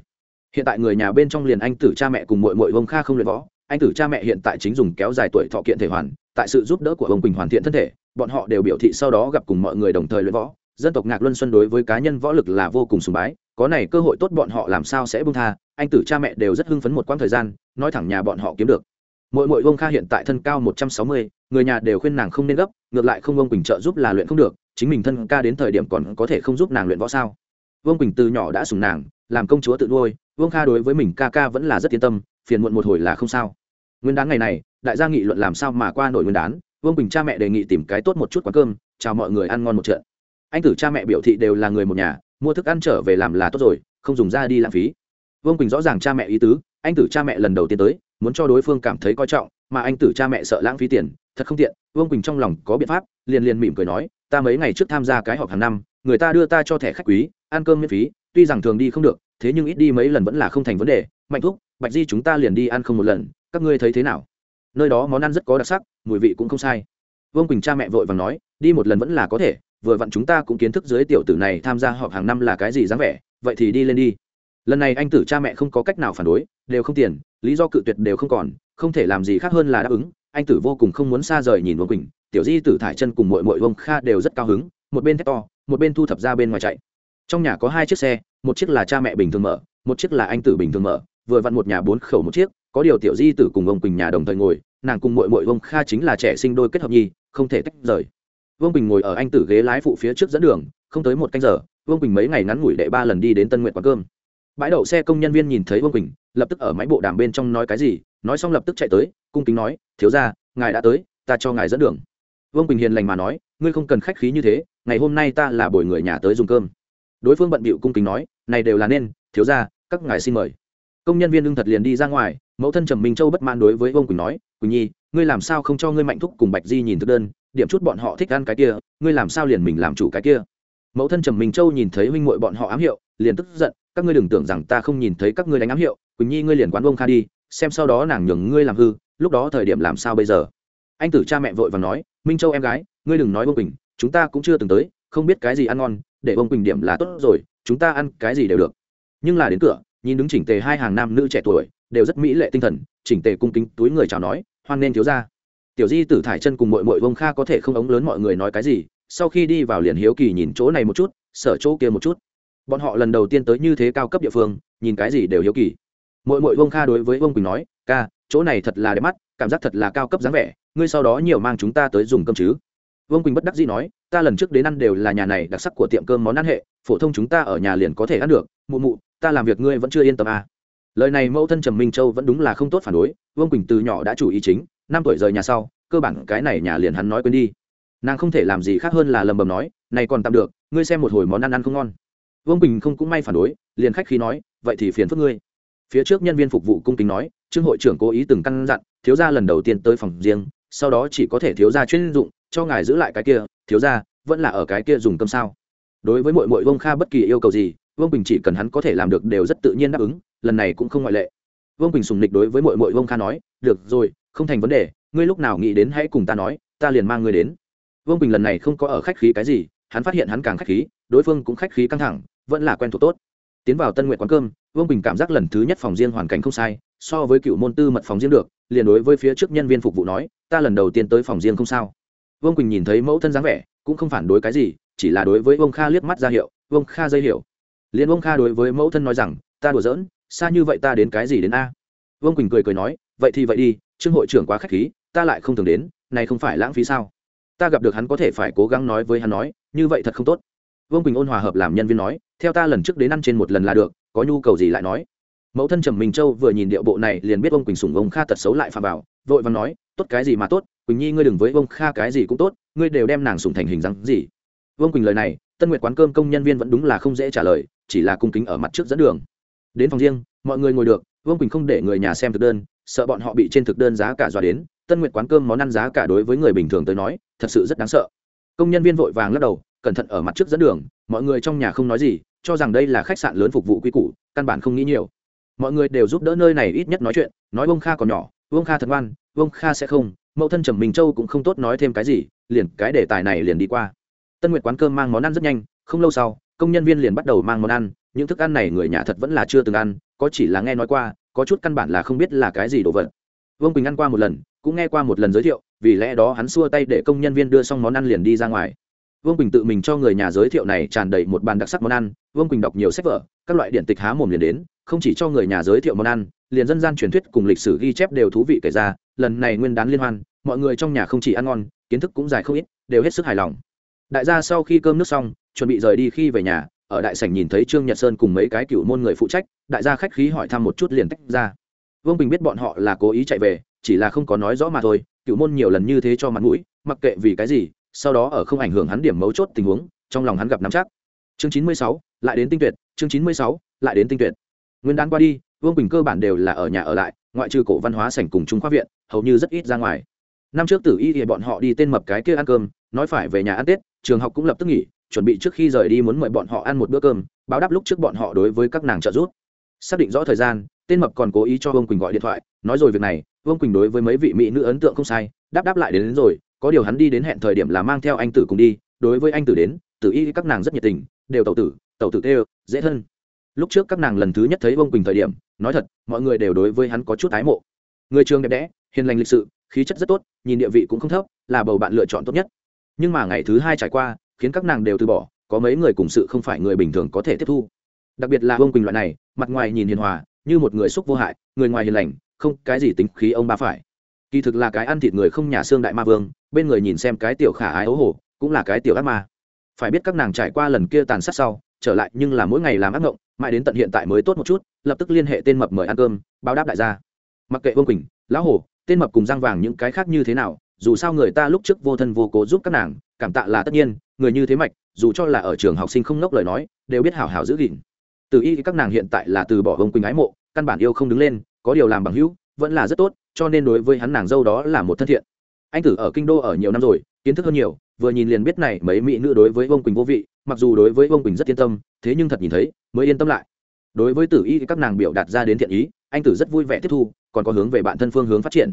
Hiện tại người nhà bên trong liền anh tử cha mẹ cùng mội mội vông kha không luyện võ. Anh tử cha mẹ hiện tại chính dùng kéo dài tuổi thọ kiện thể hoàn, tại sự giúp đỡ của ông quỳnh hoàn thiện thân thể, bọn họ đều biểu thị sau đó gặp cùng mọi người đồng thời luyện võ. Dân tộc ngạc luân xuân đối với cá nhân võ lực là vô cùng sùng bái, có này cơ hội tốt bọn họ làm sao sẽ bung tha, anh tử cha mẹ đều rất hưng phấn một quãng thời gian, nói thẳng nhà bọn họ kiếm được mỗi mỗi vông kha hiện tại thân cao một trăm sáu mươi, người nhà đều khuyên nàng không nên gấp, ngược lại không ông quỳnh trợ giúp là luyện không được, chính mình thân ca đến thời điểm còn có thể không giúp nàng luyện võ sao? Vương quỳnh từ nhỏ đã sùng nàng, làm công chúa tự nuôi, vương kha đối với mình ca ca vẫn là rất yên tâm, phiền muộn một hồi là không sao. Nguyên Đán ngày này, đại gia nghị luận làm sao mà qua nổi nguyên đán, vương quỳnh cha mẹ đề nghị tìm cái tốt một chút quán cơm, chào mọi người ăn ngon một trận. Anh tử cha mẹ biểu thị đều là người một nhà, mua thức ăn trở về làm là tốt rồi, không dùng ra đi lãng phí. Vương quỳnh rõ ràng cha mẹ ý tứ, anh tử cha mẹ lần đầu tiên tới muốn cho đối phương cảm thấy coi trọng, mà anh tử cha mẹ sợ lãng phí tiền, thật không tiện, vương quỳnh trong lòng có biện pháp, liền liền mỉm cười nói, ta mấy ngày trước tham gia cái họp hàng năm, người ta đưa ta cho thẻ khách quý, ăn cơm miễn phí, tuy rằng thường đi không được, thế nhưng ít đi mấy lần vẫn là không thành vấn đề, mạnh thúc, bạch di chúng ta liền đi ăn không một lần, các ngươi thấy thế nào? Nơi đó món ăn rất có đặc sắc, mùi vị cũng không sai. Vương quỳnh cha mẹ vội vàng nói, đi một lần vẫn là có thể, vừa vặn chúng ta cũng kiến thức dưới tiểu tử này tham gia họp hàng năm là cái gì dáng vẻ, vậy thì đi lên đi. Lần này anh tử cha mẹ không có cách nào phản đối, đều không tiền lý do cự tuyệt đều không còn, không thể làm gì khác hơn là đáp ứng. Anh tử vô cùng không muốn xa rời nhìn vương quỳnh, tiểu di tử thải chân cùng mội mội vông kha đều rất cao hứng, một bên thét to, một bên thu thập ra bên ngoài chạy. Trong nhà có hai chiếc xe, một chiếc là cha mẹ bình thường mở, một chiếc là anh tử bình thường mở, vừa vặn một nhà bốn khẩu một chiếc, có điều tiểu di tử cùng ông quỳnh nhà đồng thời ngồi, nàng cùng mội mội vông kha chính là trẻ sinh đôi kết hợp nhi, không thể tách rời. Vương quỳnh ngồi ở anh tử ghế lái phụ phía trước dẫn đường, không tới một canh giờ, vương quỳnh mấy ngày ngắn ngủi đệ ba lần đi đến tân nguyện quán cơm. Bãi đậu xe công nhân viên nhìn thấy vương quỳnh lập tức ở máy bộ đàm bên trong nói cái gì, nói xong lập tức chạy tới, cung kính nói, thiếu ra ngài đã tới, ta cho ngài dẫn đường. Vương quỳnh hiền lành mà nói, ngươi không cần khách khí như thế, ngày hôm nay ta là bồi người nhà tới dùng cơm. Đối phương bận bịu cung kính nói, này đều là nên, thiếu ra các ngài xin mời. Công nhân viên lương thật liền đi ra ngoài, mẫu thân trầm minh châu bất mãn đối với vương quỳnh nói, quỳnh nhi, ngươi làm sao không cho ngươi mạnh thúc cùng bạch di nhìn thức đơn, điểm chút bọn họ thích ăn cái kia, ngươi làm sao liền mình làm chủ cái kia? Mẫu thân trầm minh châu nhìn thấy huynh muội bọn họ ám hiệu, liền tức giận, các ngươi đừng tưởng rằng ta không nhìn thấy các ngươi đánh ám hiệu, quỳnh nhi ngươi liền quán bông kha đi, xem sau đó nàng nhường ngươi làm hư, lúc đó thời điểm làm sao bây giờ? Anh tử cha mẹ vội và nói, minh châu em gái, ngươi đừng nói bông quỳnh, chúng ta cũng chưa từng tới, không biết cái gì ăn ngon, để bông quỳnh điểm là tốt rồi, chúng ta ăn cái gì đều được. Nhưng là đến cửa, nhìn đứng chỉnh tề hai hàng nam nữ trẻ tuổi, đều rất mỹ lệ tinh thần, chỉnh tề cung kính túi người chào nói, hoan nên thiếu ra tiểu di tử thải chân cùng mội mội vông kha có thể không ống lớn mọi người nói cái gì sau khi đi vào liền hiếu kỳ nhìn chỗ này một chút, sở chỗ kia một chút. Bọn họ lần đầu tiên tới như thế cao cấp địa phương, nhìn cái gì đều hiếu kỳ. Mỗi mỗi vông kha đối với vông quỳnh nói, ca, chỗ này thật là đẹp mắt, cảm giác thật là cao cấp dáng vẻ, ngươi sau đó nhiều mang chúng ta tới dùng cơm chứ? Vương quỳnh bất đắc dĩ nói, ta lần trước đến ăn đều là nhà này đặc sắc của tiệm cơm món ăn hệ, phổ thông chúng ta ở nhà liền có thể ăn được. Mụ mụ, ta làm việc ngươi vẫn chưa yên tâm à. lời này mẫu thân trầm minh châu vẫn đúng là không tốt phản đối, vương quỳnh từ nhỏ đã chủ ý chính, năm tuổi rời nhà sau, cơ bản cái này nhà liền hắn nói quên đi nàng không thể làm gì khác hơn là lầm bầm nói, này còn tạm được, ngươi xem một hồi món ăn ăn không ngon. Vương Bình không cũng may phản đối, liền khách khi nói, vậy thì phiền phức ngươi. Phía trước nhân viên phục vụ cung kính nói, trương hội trưởng cố ý từng căn dặn, thiếu gia lần đầu tiên tới phòng riêng, sau đó chỉ có thể thiếu gia chuyên dụng, cho ngài giữ lại cái kia, thiếu gia, vẫn là ở cái kia dùng cơm sao? Đối với mọi mọi Vương kha bất kỳ yêu cầu gì, vương bình chỉ cần hắn có thể làm được đều rất tự nhiên đáp ứng, lần này cũng không ngoại lệ. Vương bình sùng nịch đối với mọi mọi Vương kha nói, được rồi, không thành vấn đề, ngươi lúc nào nghĩ đến hãy cùng ta nói, ta liền mang ngươi đến vương bình lần này không có ở khách khí cái gì, hắn phát hiện hắn càng khách khí, đối phương cũng khách khí căng thẳng, vẫn là quen thuộc tốt. Tiến vào tân nguyện quán cơm, vương bình cảm giác lần thứ nhất phòng riêng hoàn cảnh không sai, so với cựu môn tư mật phòng riêng được, liền đối với phía trước nhân viên phục vụ nói, ta lần đầu tiên tới phòng riêng không sao. Vương quỳnh nhìn thấy mẫu thân dáng vẻ, cũng không phản đối cái gì, chỉ là đối với vương kha liếc mắt ra hiệu, vương kha dây hiểu. Liền vương kha đối với mẫu thân nói rằng, ta đùa giỡn, xa như vậy ta đến cái gì đến a? Vương quỳnh cười cười nói, vậy thì vậy đi, trương hội trưởng quá k h á c h khí, ta lại không thường đến, này không phải lãng phí sao? Ta gặp được hắn có thể phải cố gắng nói với hắn nói, như vậy thật không tốt. Vương quỳnh ôn hòa hợp làm nhân viên nói, theo ta lần trước đến ăn trên một lần là được, có nhu cầu gì lại nói. Mẫu thân trầm minh châu vừa nhìn điệu bộ này liền biết ông quỳnh sùng ông kha tật xấu lại phà vào, vội và nói, tốt cái gì mà tốt, quỳnh nhi ngươi đừng với ông kha cái gì cũng tốt, ngươi đều đem nàng sùng thành hình dáng gì. Vương quỳnh lời này, tân nguyệt quán cơm công nhân viên vẫn đúng là không dễ trả lời, chỉ là cung kính ở mặt trước dẫn đường. Đến phòng riêng, mọi người ngồi được, vương quỳnh không để người nhà xem thực đơn, sợ bọn họ bị trên thực đơn giá cả dọa đến tân nguyệt quán cơm món ăn giá cả đối với người bình thường tới nói, thật sự rất đáng sợ. Công nhân viên vội vàng lắc đầu, cẩn thận ở mặt trước dẫn đường, mọi người trong nhà không nói gì, cho rằng đây là khách sạn lớn phục vụ quy củ, căn bản không nghĩ nhiều. Mọi người đều giúp đỡ nơi này ít nhất nói chuyện, nói bông kha còn nhỏ, Vương kha thật ngoan, Vương kha sẽ không, mẫu thân trầm mình châu cũng không tốt nói thêm cái gì, liền cái đề tài này liền đi qua. Tân nguyệt quán cơm mang món ăn rất nhanh, không lâu sau, công nhân viên liền bắt đầu mang món ăn, những thức ăn này người nhà thật vẫn là chưa từng ăn, có chỉ là nghe nói qua, có chút căn bản là không biết là cái gì đồ vật. Vương quỳnh ăn qua một lần cũng nghe qua một lần giới thiệu, vì lẽ đó hắn xua tay để công nhân viên đưa xong món ăn liền đi ra ngoài. Vương quỳnh tự mình cho người nhà giới thiệu này tràn đầy một bàn đặc sắc món ăn, vương quỳnh đọc nhiều sách vở, các loại điện tịch há mồm liền đến, không chỉ cho người nhà giới thiệu món ăn, liền dân gian truyền thuyết cùng lịch sử ghi chép đều thú vị kể ra, lần này nguyên đán liên hoan, mọi người trong nhà không chỉ ăn ngon, kiến thức cũng dài không ít, đều hết sức hài lòng. Đại gia sau khi cơm nước xong, chuẩn bị rời đi khi về nhà, ở đại sảnh nhìn thấy trương nhật sơn cùng mấy cái cựu môn người phụ trách, đại gia khách khí hỏi thăm một chút liền tách ra. Vương bình biết bọn họ là cố ý chạy về chỉ là không có nói rõ mà thôi, cựu môn nhiều lần như thế cho mặt mũi, mặc kệ vì cái gì, sau đó ở không ảnh hưởng hắn điểm mấu chốt tình huống, trong lòng hắn gặp nắm chắc. Chương chín mươi sáu, lại đến tinh tuyệt, chương chín mươi sáu, lại đến tinh tuyệt. Nguyên đán qua đi, vương bình cơ bản đều là ở nhà ở lại, ngoại trừ cổ văn hóa sảnh cùng trung khoa viện, hầu như rất ít ra ngoài. Năm trước tử y thì bọn họ đi tên mập cái kia ăn cơm, nói phải về nhà ăn tết, trường học cũng lập tức nghỉ, chuẩn bị trước khi rời đi muốn mời bọn họ ăn một bữa cơm, báo đáp lúc trước bọn họ đối với các nàng trợ giúp. Xác định rõ thời gian, tên mập còn cố ý cho vương quỳnh gọi điện thoại, nói rồi việc này vương quỳnh đối với mấy vị mỹ nữ ấn tượng không sai đáp đáp lại đến, đến rồi có điều hắn đi đến hẹn thời điểm là mang theo anh tử cùng đi đối với anh tử đến tử y các nàng rất nhiệt tình đều tẩu tử tẩu tử tê dễ thân. Lúc trước các nàng lần thứ nhất thấy vương quỳnh thời điểm nói thật mọi người đều đối với hắn có chút ái mộ. Người trường đẹp đẽ hiền lành lịch sự khí chất rất tốt nhìn địa vị cũng không thấp là bầu bạn lựa chọn tốt nhất. Nhưng mà ngày thứ hai trải qua khiến các nàng đều từ bỏ có mấy người cùng sự không phải người bình thường có thể tiếp thu. Đặc biệt là vương quỳnh loại này mặt ngoài nhìn hiền hòa như một người xúc vô hại người ngoài hiền lành không, cái gì tính khí ông ba phải. Kỳ thực là cái ăn thịt người không nhà xương đại ma vương, bên người nhìn xem cái tiểu khả ái ấu hổ cũng là cái tiểu ác ma. Phải biết các nàng trải qua lần kia tàn sát sau, trở lại nhưng là mỗi ngày làm ác ngộng, mãi đến tận hiện tại mới tốt một chút, lập tức liên hệ tên mập mời ăn cơm, báo đáp đại gia. Mặc kệ vương quỳnh, lão hổ tên mập cùng răng vàng những cái khác như thế nào, dù sao người ta lúc trước vô thân vô cố giúp các nàng, cảm tạ là tất nhiên, người như thế mạch, dù cho là ở trường học sinh không ngốc lời nói, đều biết hào hào giữ gìn. Từ y các nàng hiện tại là từ bỏ vương quỳnh ái mộ, căn bản yêu không đứng lên có điều làm bằng hữu, vẫn là rất tốt, cho nên đối với hắn nàng dâu đó là một thân thiện. Anh tử ở kinh đô ở nhiều năm rồi, kiến thức hơn nhiều, vừa nhìn liền biết này mấy mỹ nữ đối với vương quỳnh vô vị, mặc dù đối với vương quỳnh rất yên tâm, thế nhưng thật nhìn thấy, mới yên tâm lại. Đối với tử y các nàng biểu đạt ra đến thiện ý, anh tử rất vui vẻ tiếp thu, còn có hướng về bản thân phương hướng phát triển.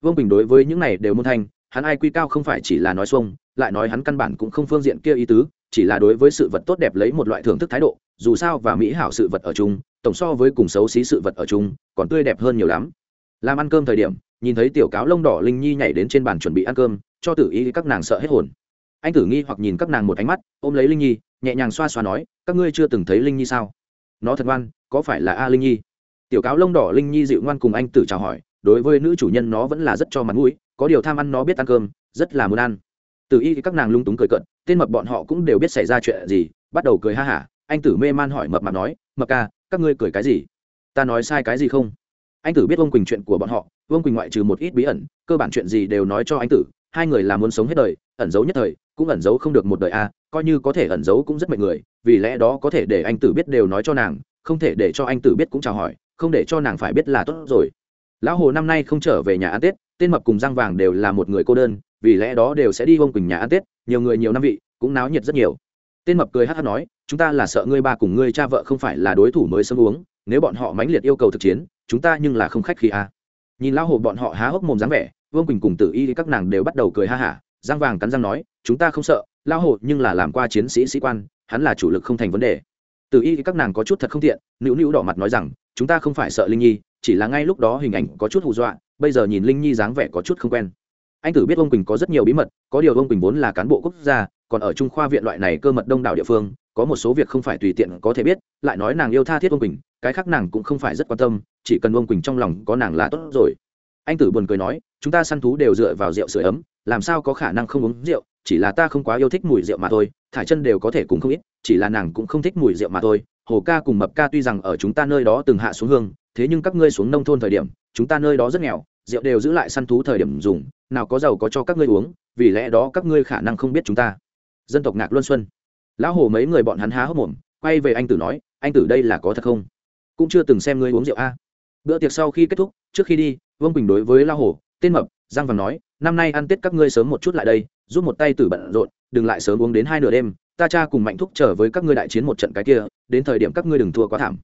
Vương quỳnh đối với những này đều môn thanh, hắn ai quy cao không phải chỉ là nói xuông, lại nói hắn căn bản cũng không phương diện kia ý tứ, chỉ là đối với sự vật tốt đẹp lấy một loại thưởng thức thái độ, dù sao và mỹ hảo sự vật ở chung tổng so với cùng xấu xí sự vật ở chung, còn tươi đẹp hơn nhiều lắm. Làm ăn cơm thời điểm, nhìn thấy tiểu cáo lông đỏ linh nhi nhảy đến trên bàn chuẩn bị ăn cơm, cho tử y các nàng sợ hết hồn. Anh tử nghi hoặc nhìn các nàng một ánh mắt, ôm lấy linh nhi, nhẹ nhàng xoa xoa nói, các ngươi chưa từng thấy linh nhi sao? Nó thật ngoan, có phải là a linh nhi? Tiểu cáo lông đỏ linh nhi dịu ngoan cùng anh tử chào hỏi, đối với nữ chủ nhân nó vẫn là rất cho mặt mũi, có điều tham ăn nó biết ăn cơm, rất là muốn ăn. Tử y các nàng lung túng cười cận tên mập bọn họ cũng đều biết xảy ra chuyện gì, bắt đầu cười ha hả, anh tử mê man hỏi mập mà nói, mập ca các ngươi cười cái gì? Ta nói sai cái gì không? Anh tử biết vương quỳnh chuyện của bọn họ, vương quỳnh ngoại trừ một ít bí ẩn, cơ bản chuyện gì đều nói cho anh tử, hai người là muốn sống hết đời, ẩn giấu nhất thời, cũng ẩn giấu không được một đời a, coi như có thể ẩn giấu cũng rất mệt người, vì lẽ đó có thể để anh tử biết đều nói cho nàng, không thể để cho anh tử biết cũng chào hỏi, không để cho nàng phải biết là tốt rồi. Lão hồ năm nay không trở về nhà ăn tết, tên mập cùng răng vàng đều là một người cô đơn, vì lẽ đó đều sẽ đi vương quỳnh nhà ăn tết, nhiều người nhiều năm vị, cũng náo nhiệt rất nhiều. Tên mập cười hát hát nói chúng ta là sợ ngươi ba cùng ngươi cha vợ không phải là đối thủ mới sớm uống, nếu bọn họ mãnh liệt yêu cầu thực chiến, chúng ta nhưng là không khách khi a. Nhìn lão hồ bọn họ há hốc mồm dáng vẻ, vương quỳnh cùng tử y các nàng đều bắt đầu cười ha hả giang vàng cắn răng nói, chúng ta không sợ, lão hồ nhưng là làm qua chiến sĩ sĩ quan, hắn là chủ lực không thành vấn đề. Tử y các nàng có chút thật không thiện nữu nữu đỏ mặt nói rằng, chúng ta không phải sợ linh nhi, chỉ là ngay lúc đó hình ảnh có chút hù dọa, bây giờ nhìn linh nhi dáng vẻ có chút không quen. Anh tử biết ông quỳnh có rất nhiều bí mật, có điều ông quỳnh vốn là cán bộ quốc gia, còn ở trung khoa viện loại này cơ mật đông đảo địa phương có một số việc không phải tùy tiện có thể biết, lại nói nàng yêu tha thiết ông quỳnh, cái khác nàng cũng không phải rất quan tâm, chỉ cần ông quỳnh trong lòng có nàng là tốt rồi. Anh tử buồn cười nói, chúng ta săn thú đều dựa vào rượu sửa ấm, làm sao có khả năng không uống rượu, chỉ là ta không quá yêu thích mùi rượu mà thôi, thải chân đều có thể cùng không ít, chỉ là nàng cũng không thích mùi rượu mà thôi. Hồ ca cùng mập ca tuy rằng ở chúng ta nơi đó từng hạ xuống hương, thế nhưng các ngươi xuống nông thôn thời điểm, chúng ta nơi đó rất nghèo, rượu đều giữ lại săn thú thời điểm dùng, nào có giàu có cho các ngươi uống, vì lẽ đó các ngươi khả năng không biết chúng ta. Dân tộc ngạc luân xuân lão hồ mấy người bọn hắn há hốc mồm, quay về anh tử nói, anh tử đây là có thật không? Cũng chưa từng xem ngươi uống rượu a. Bữa tiệc sau khi kết thúc, trước khi đi, vương bình đối với lão hồ, tên mập, giang vàng nói, năm nay ăn tết các ngươi sớm một chút lại đây, giúp một tay tử bận rộn, đừng lại sớm uống đến hai nửa đêm, ta cha cùng mạnh thúc trở với các ngươi đại chiến một trận cái kia, đến thời điểm các ngươi đừng thua quá thảm.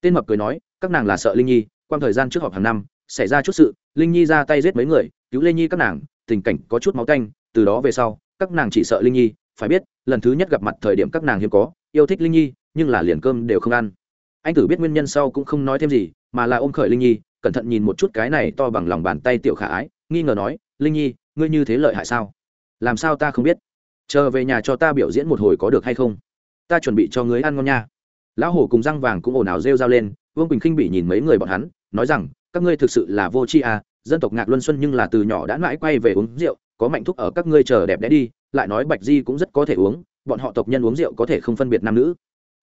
Tên mập cười nói, các nàng là sợ linh nhi quan thời gian trước họp hàng năm, xảy ra chút sự, linh nhi ra tay giết mấy người, cứu lê nhi các nàng, tình cảnh có chút máu canh từ đó về sau, các nàng chỉ sợ linh nhi phải biết, lần thứ nhất gặp mặt thời điểm các nàng hiếm có, yêu thích linh nhi, nhưng là liền cơm đều không ăn. Anh tử biết nguyên nhân sau cũng không nói thêm gì, mà là ôm khởi linh nhi, cẩn thận nhìn một chút cái này to bằng lòng bàn tay tiểu khả ái, nghi ngờ nói, linh nhi, ngươi như thế lợi hại sao? Làm sao ta không biết? Chờ về nhà cho ta biểu diễn một hồi có được hay không? Ta chuẩn bị cho ngươi ăn ngon nha. Lão hổ cùng răng vàng cũng ồn ào rêu r a o lên, vương quỳnh khinh bị nhìn mấy người bọn hắn, nói rằng, các ngươi thực sự là vô tri à dân tộc ngạc luân xuân nhưng là từ nhỏ đã mãi quay về uống rượu có mạnh thúc ở các ngươi chờ đẹp đẽ đi, lại nói bạch di cũng rất có thể uống, bọn họ tộc nhân uống rượu có thể không phân biệt nam nữ.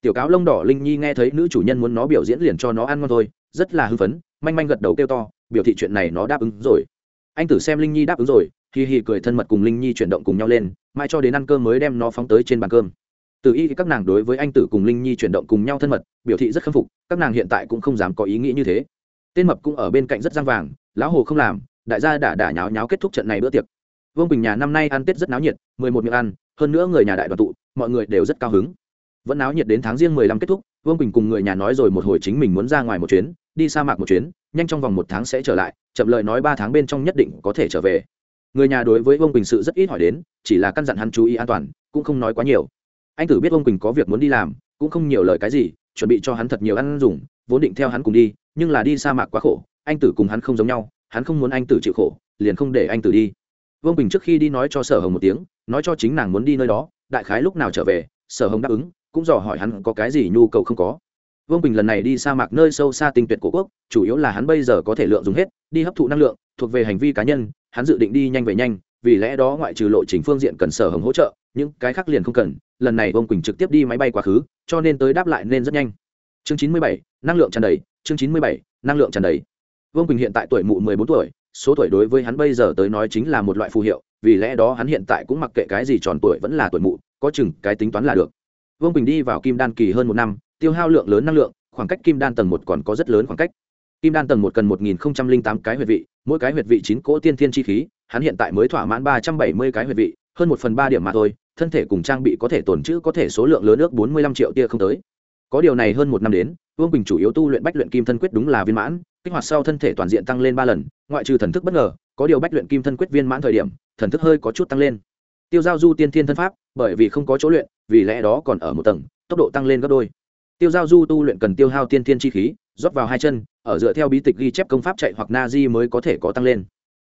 Tiểu cáo lông đỏ linh nhi nghe thấy nữ chủ nhân muốn nó biểu diễn liền cho nó ăn ngon thôi, rất là hưng phấn, manh manh gật đầu kêu to, biểu thị chuyện này nó đáp ứng rồi. Anh tử xem linh nhi đáp ứng rồi, hi hi cười thân mật cùng linh nhi chuyển động cùng nhau lên mai cho đến ăn cơm mới đem nó phóng tới trên bàn cơm. Từ y các nàng đối với anh tử cùng linh nhi chuyển động cùng nhau thân mật, biểu thị rất khâm phục, các nàng hiện tại cũng không dám có ý nghĩ như thế. Tên mập cũng ở bên cạnh rất giang vàng, lão hồ không làm, đại gia đã đả nháo nháo kết thúc trận này bữa tiệc vương bình nhà năm nay ăn tết rất náo nhiệt, mười một miệng ăn, hơn nữa người nhà đại đoàn tụ, mọi người đều rất cao hứng. Vẫn náo nhiệt đến tháng riêng mười lăm kết thúc, vương bình cùng người nhà nói rồi một hồi chính mình muốn ra ngoài một chuyến, đi sa mạc một chuyến, nhanh trong vòng một tháng sẽ trở lại, chậm lời nói ba tháng bên trong nhất định có thể trở về. Người nhà đối với vương bình sự rất ít hỏi đến, chỉ là căn dặn hắn chú ý an toàn, cũng không nói quá nhiều. Anh tử biết vương bình có việc muốn đi làm, cũng không nhiều lời cái gì, chuẩn bị cho hắn thật nhiều ăn dùng, vốn định theo hắn cùng đi, nhưng là đi sa mạc quá khổ, anh tử cùng hắn không giống nhau, hắn không muốn anh tử chịu khổ, liền không để anh tử đi vương bình trước khi đi nói cho sở hồng một tiếng nói cho chính nàng muốn đi nơi đó đại khái lúc nào trở về sở hồng đáp ứng cũng dò hỏi hắn có cái gì nhu cầu không có vương Bình lần này đi sa mạc nơi sâu xa tinh tuyệt cổ quốc chủ yếu là hắn bây giờ có thể lượng dùng hết đi hấp thụ năng lượng thuộc về hành vi cá nhân hắn dự định đi nhanh về nhanh vì lẽ đó ngoại trừ lộ trình phương diện cần sở hồng hỗ trợ những cái khác liền không cần lần này vương quỳnh trực tiếp đi máy bay quá khứ cho nên tới đáp lại nên rất nhanh chương chín mươi bảy năng lượng tràn đầy chương chín mươi bảy năng lượng tràn đầy vương quỳnh hiện tại tuổi mụ mười bốn tuổi số tuổi đối với hắn bây giờ tới nói chính là một loại phù hiệu, vì lẽ đó hắn hiện tại cũng mặc kệ cái gì tròn tuổi vẫn là tuổi mụ, có chừng cái tính toán là được. Vương quỳnh đi vào kim đan kỳ hơn một năm, tiêu hao lượng lớn năng lượng, khoảng cách kim đan tầng một còn có rất lớn khoảng cách. Kim đan tầng một cần một nghìn tám cái huyệt vị, mỗi cái huyệt vị chín cỗ tiên thiên chi khí, hắn hiện tại mới thỏa mãn ba trăm bảy mươi cái huyệt vị, hơn một phần ba điểm mà thôi, thân thể cùng trang bị có thể tồn trữ có thể số lượng lớn ước bốn mươi lăm triệu tia không tới. Có điều này hơn một năm đến, vương bình chủ yếu tu luyện bách luyện kim thân quyết đúng là viên mãn kích hoạt sau thân thể toàn diện tăng lên ba lần, ngoại trừ thần thức bất ngờ, có điều bách luyện kim thân quyết viên mãn thời điểm, thần thức hơi có chút tăng lên. Tiêu giao du tiên thiên thân pháp, bởi vì không có chỗ luyện, vì lẽ đó còn ở một tầng, tốc độ tăng lên gấp đôi. Tiêu giao du tu luyện cần tiêu hao tiên thiên chi khí, rót vào hai chân, ở dựa theo bí tịch ghi chép công pháp chạy hoặc na di mới có thể có tăng lên.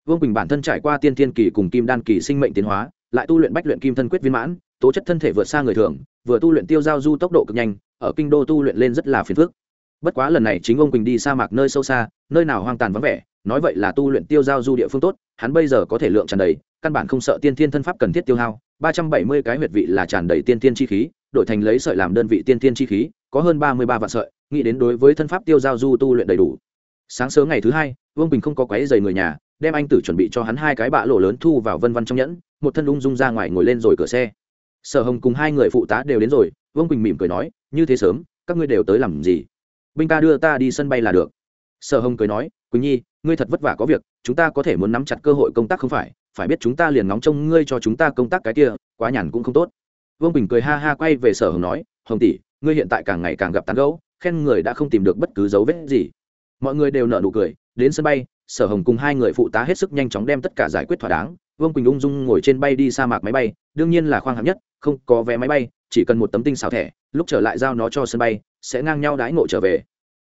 Vương bình bản thân trải qua tiên thiên kỳ cùng kim đan kỳ sinh mệnh tiến hóa, lại tu luyện bách luyện kim thân quyết viên mãn, tố chất thân thể vượt xa người thường, vừa tu luyện tiêu giao du tốc độ cực nhanh, ở kinh đô tu luyện lên rất là phiền phức bất quá lần này chính ông quỳnh đi sa mạc nơi sâu xa, nơi nào hoang tàn vắng vẻ, nói vậy là tu luyện tiêu giao du địa phương tốt, hắn bây giờ có thể lượng tràn đầy, căn bản không sợ tiên thiên thân pháp cần thiết tiêu hao. Ba trăm bảy mươi cái huyệt vị là tràn đầy tiên thiên chi khí, đổi thành lấy sợi làm đơn vị tiên thiên chi khí, có hơn ba mươi ba vạn sợi, nghĩ đến đối với thân pháp tiêu giao du tu luyện đầy đủ. Sáng sớm ngày thứ hai, vương bình không có quáy dày người nhà, đem anh tử chuẩn bị cho hắn hai cái bạ lộ lớn thu vào vân văn trong nhẫn, một thân ung dung ra ngoài ngồi lên rồi cửa xe. Sở hồng cùng hai người phụ tá đều đến rồi, vương bình mỉm cười nói, như thế sớm, các ngươi đều tới làm gì? Binh ca đưa ta đi sân bay là được. Sở hồng cười nói, quỳnh nhi, ngươi thật vất vả có việc, chúng ta có thể muốn nắm chặt cơ hội công tác không phải? Phải biết chúng ta liền ngóng trông ngươi cho chúng ta công tác cái kia, quá nhàn cũng không tốt. Vương bình cười ha ha quay về sở hồng nói, hồng tỷ, ngươi hiện tại càng ngày càng gặp tán gấu khen người đã không tìm được bất cứ dấu vết gì. Mọi người đều nợ nụ cười, đến sân bay, sở hồng cùng hai người phụ tá hết sức nhanh chóng đem tất cả giải quyết thỏa đáng vương quỳnh ung dung ngồi trên bay đi sa mạc máy bay đương nhiên là khoang hạng nhất không có vé máy bay chỉ cần một tấm tinh xào thẻ lúc trở lại giao nó cho sân bay sẽ ngang nhau đãi ngộ trở về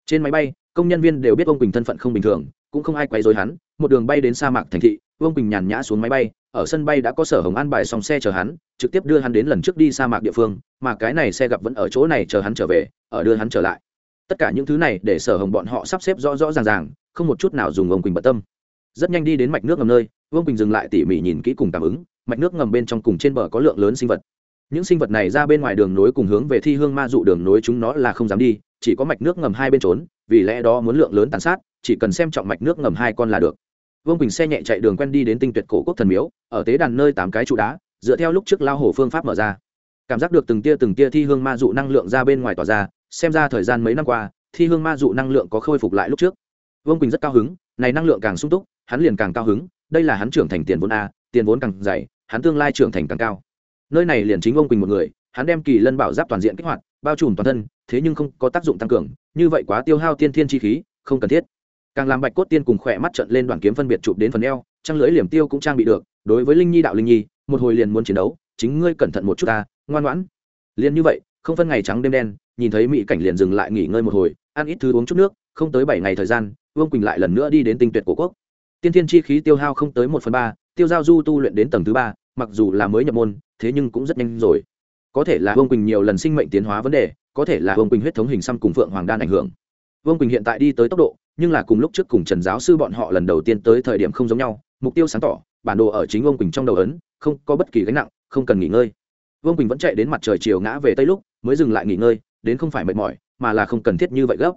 trên máy bay công nhân viên đều biết vương quỳnh thân phận không bình thường cũng không ai quấy rối hắn một đường bay đến sa mạc thành thị vương quỳnh nhàn nhã xuống máy bay ở sân bay đã có sở hồng an bài xong xe chờ hắn trực tiếp đưa hắn đến lần trước đi sa mạc địa phương mà cái này xe gặp vẫn ở chỗ này chờ hắn trở về ở đưa hắn trở lại tất cả những thứ này để sở hồng bọn họ sắp xếp rõ rõ ràng ràng không một chút nào dùng ông quỳnh bận tâm rất nhanh đi đến mạch nước ngầm nơi vương quỳnh dừng lại tỉ mỉ nhìn kỹ cùng cảm ứng mạch nước ngầm bên trong cùng trên bờ có lượng lớn sinh vật những sinh vật này ra bên ngoài đường nối cùng hướng về thi hương ma dụ đường nối chúng nó là không dám đi chỉ có mạch nước ngầm hai bên trốn vì lẽ đó muốn lượng lớn tàn sát chỉ cần xem trọng mạch nước ngầm hai con là được vương quỳnh xe nhẹ chạy đường quen đi đến tinh tuyệt cổ quốc thần miếu ở tế đàn nơi tám cái trụ đá dựa theo lúc trước lao hổ phương pháp mở ra cảm giác được từng tia từng tia thi hương ma dụ năng lượng ra bên ngoài tỏa ra xem ra thời gian mấy năm qua thi hương ma dụ năng lượng có khôi phục lại lúc trước vương quỳnh rất cao hứng này năng lượng càng sung túc hắn liền càng cao hứng đây là hắn trưởng thành tiền vốn a, tiền vốn càng dày, hắn tương lai trưởng thành càng cao. Nơi này liền chính ông quỳnh một người, hắn đem kỳ lân bảo giáp toàn diện kích hoạt, bao trùm toàn thân, thế nhưng không có tác dụng tăng cường, như vậy quá tiêu hao tiên thiên chi khí, không cần thiết. Càng làm bạch cốt tiên cùng khỏe mắt trận lên đoàn kiếm phân biệt chụp đến phần eo, trăng lưỡi liềm tiêu cũng trang bị được, đối với linh nhi đạo linh nhi, một hồi liền muốn chiến đấu, chính ngươi cẩn thận một chút ta, ngoan ngoãn. Liền như vậy, không phân ngày trắng đêm đen, nhìn thấy mỹ cảnh liền dừng lại nghỉ ngơi một hồi, ăn ít thứ uống chút nước, không tới bảy ngày thời gian vương quỳnh lại lần nữa đi đến tinh tuyệt của quốc tiên thiên chi khí tiêu hao không tới một phần ba, tiêu giao du tu luyện đến tầng thứ ba, mặc dù là mới nhập môn, thế nhưng cũng rất nhanh rồi. Có thể là vương quỳnh nhiều lần sinh mệnh tiến hóa vấn đề, có thể là vương quỳnh huyết thống hình xăm cùng phượng hoàng đan ảnh hưởng. Vương quỳnh hiện tại đi tới tốc độ, nhưng là cùng lúc trước cùng trần giáo sư bọn họ lần đầu tiên tới thời điểm không giống nhau, mục tiêu sáng tỏ, bản đồ ở chính vương quỳnh trong đầu ấn, không có bất kỳ gánh nặng, không cần nghỉ ngơi. Vương quỳnh vẫn chạy đến mặt trời chiều ngã về tây lúc, mới dừng lại nghỉ ngơi, đến không phải mệt mỏi, mà là không cần thiết như vậy gấp.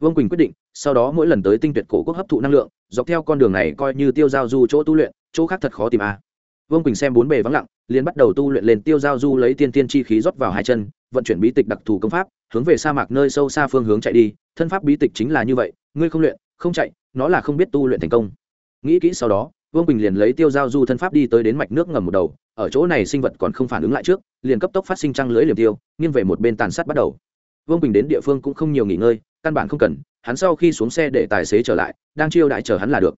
Vương quỳnh quyết định sau đó mỗi lần tới tinh tuyệt cổ quốc hấp thụ năng lượng, dọc theo con đường này coi như tiêu giao du chỗ tu luyện, chỗ khác thật khó tìm a à. vương quỳnh xem bốn bề vắng lặng, liền bắt đầu tu luyện lên tiêu giao du lấy tiên tiên chi khí rót vào hai chân, vận chuyển bí tịch đặc thù công pháp, hướng về sa mạc nơi sâu xa phương hướng chạy đi, thân pháp bí tịch chính là như vậy, ngươi không luyện, không chạy, nó là không biết tu luyện thành công nghĩ kỹ sau đó, vương quỳnh liền lấy tiêu giao du thân pháp đi tới đến mạch nước ngầm một đầu, ở chỗ này sinh vật còn không phản ứng lại trước, liền cấp tốc phát sinh trăng lưới liềm tiêu, nghiêng về một bên tàn sát bắt đầu vương quỳnh đến địa phương cũng không nhiều nghỉ ngơi, căn bản không cần hắn sau khi xuống xe để tài xế trở lại, đang chiêu đại chờ hắn là được.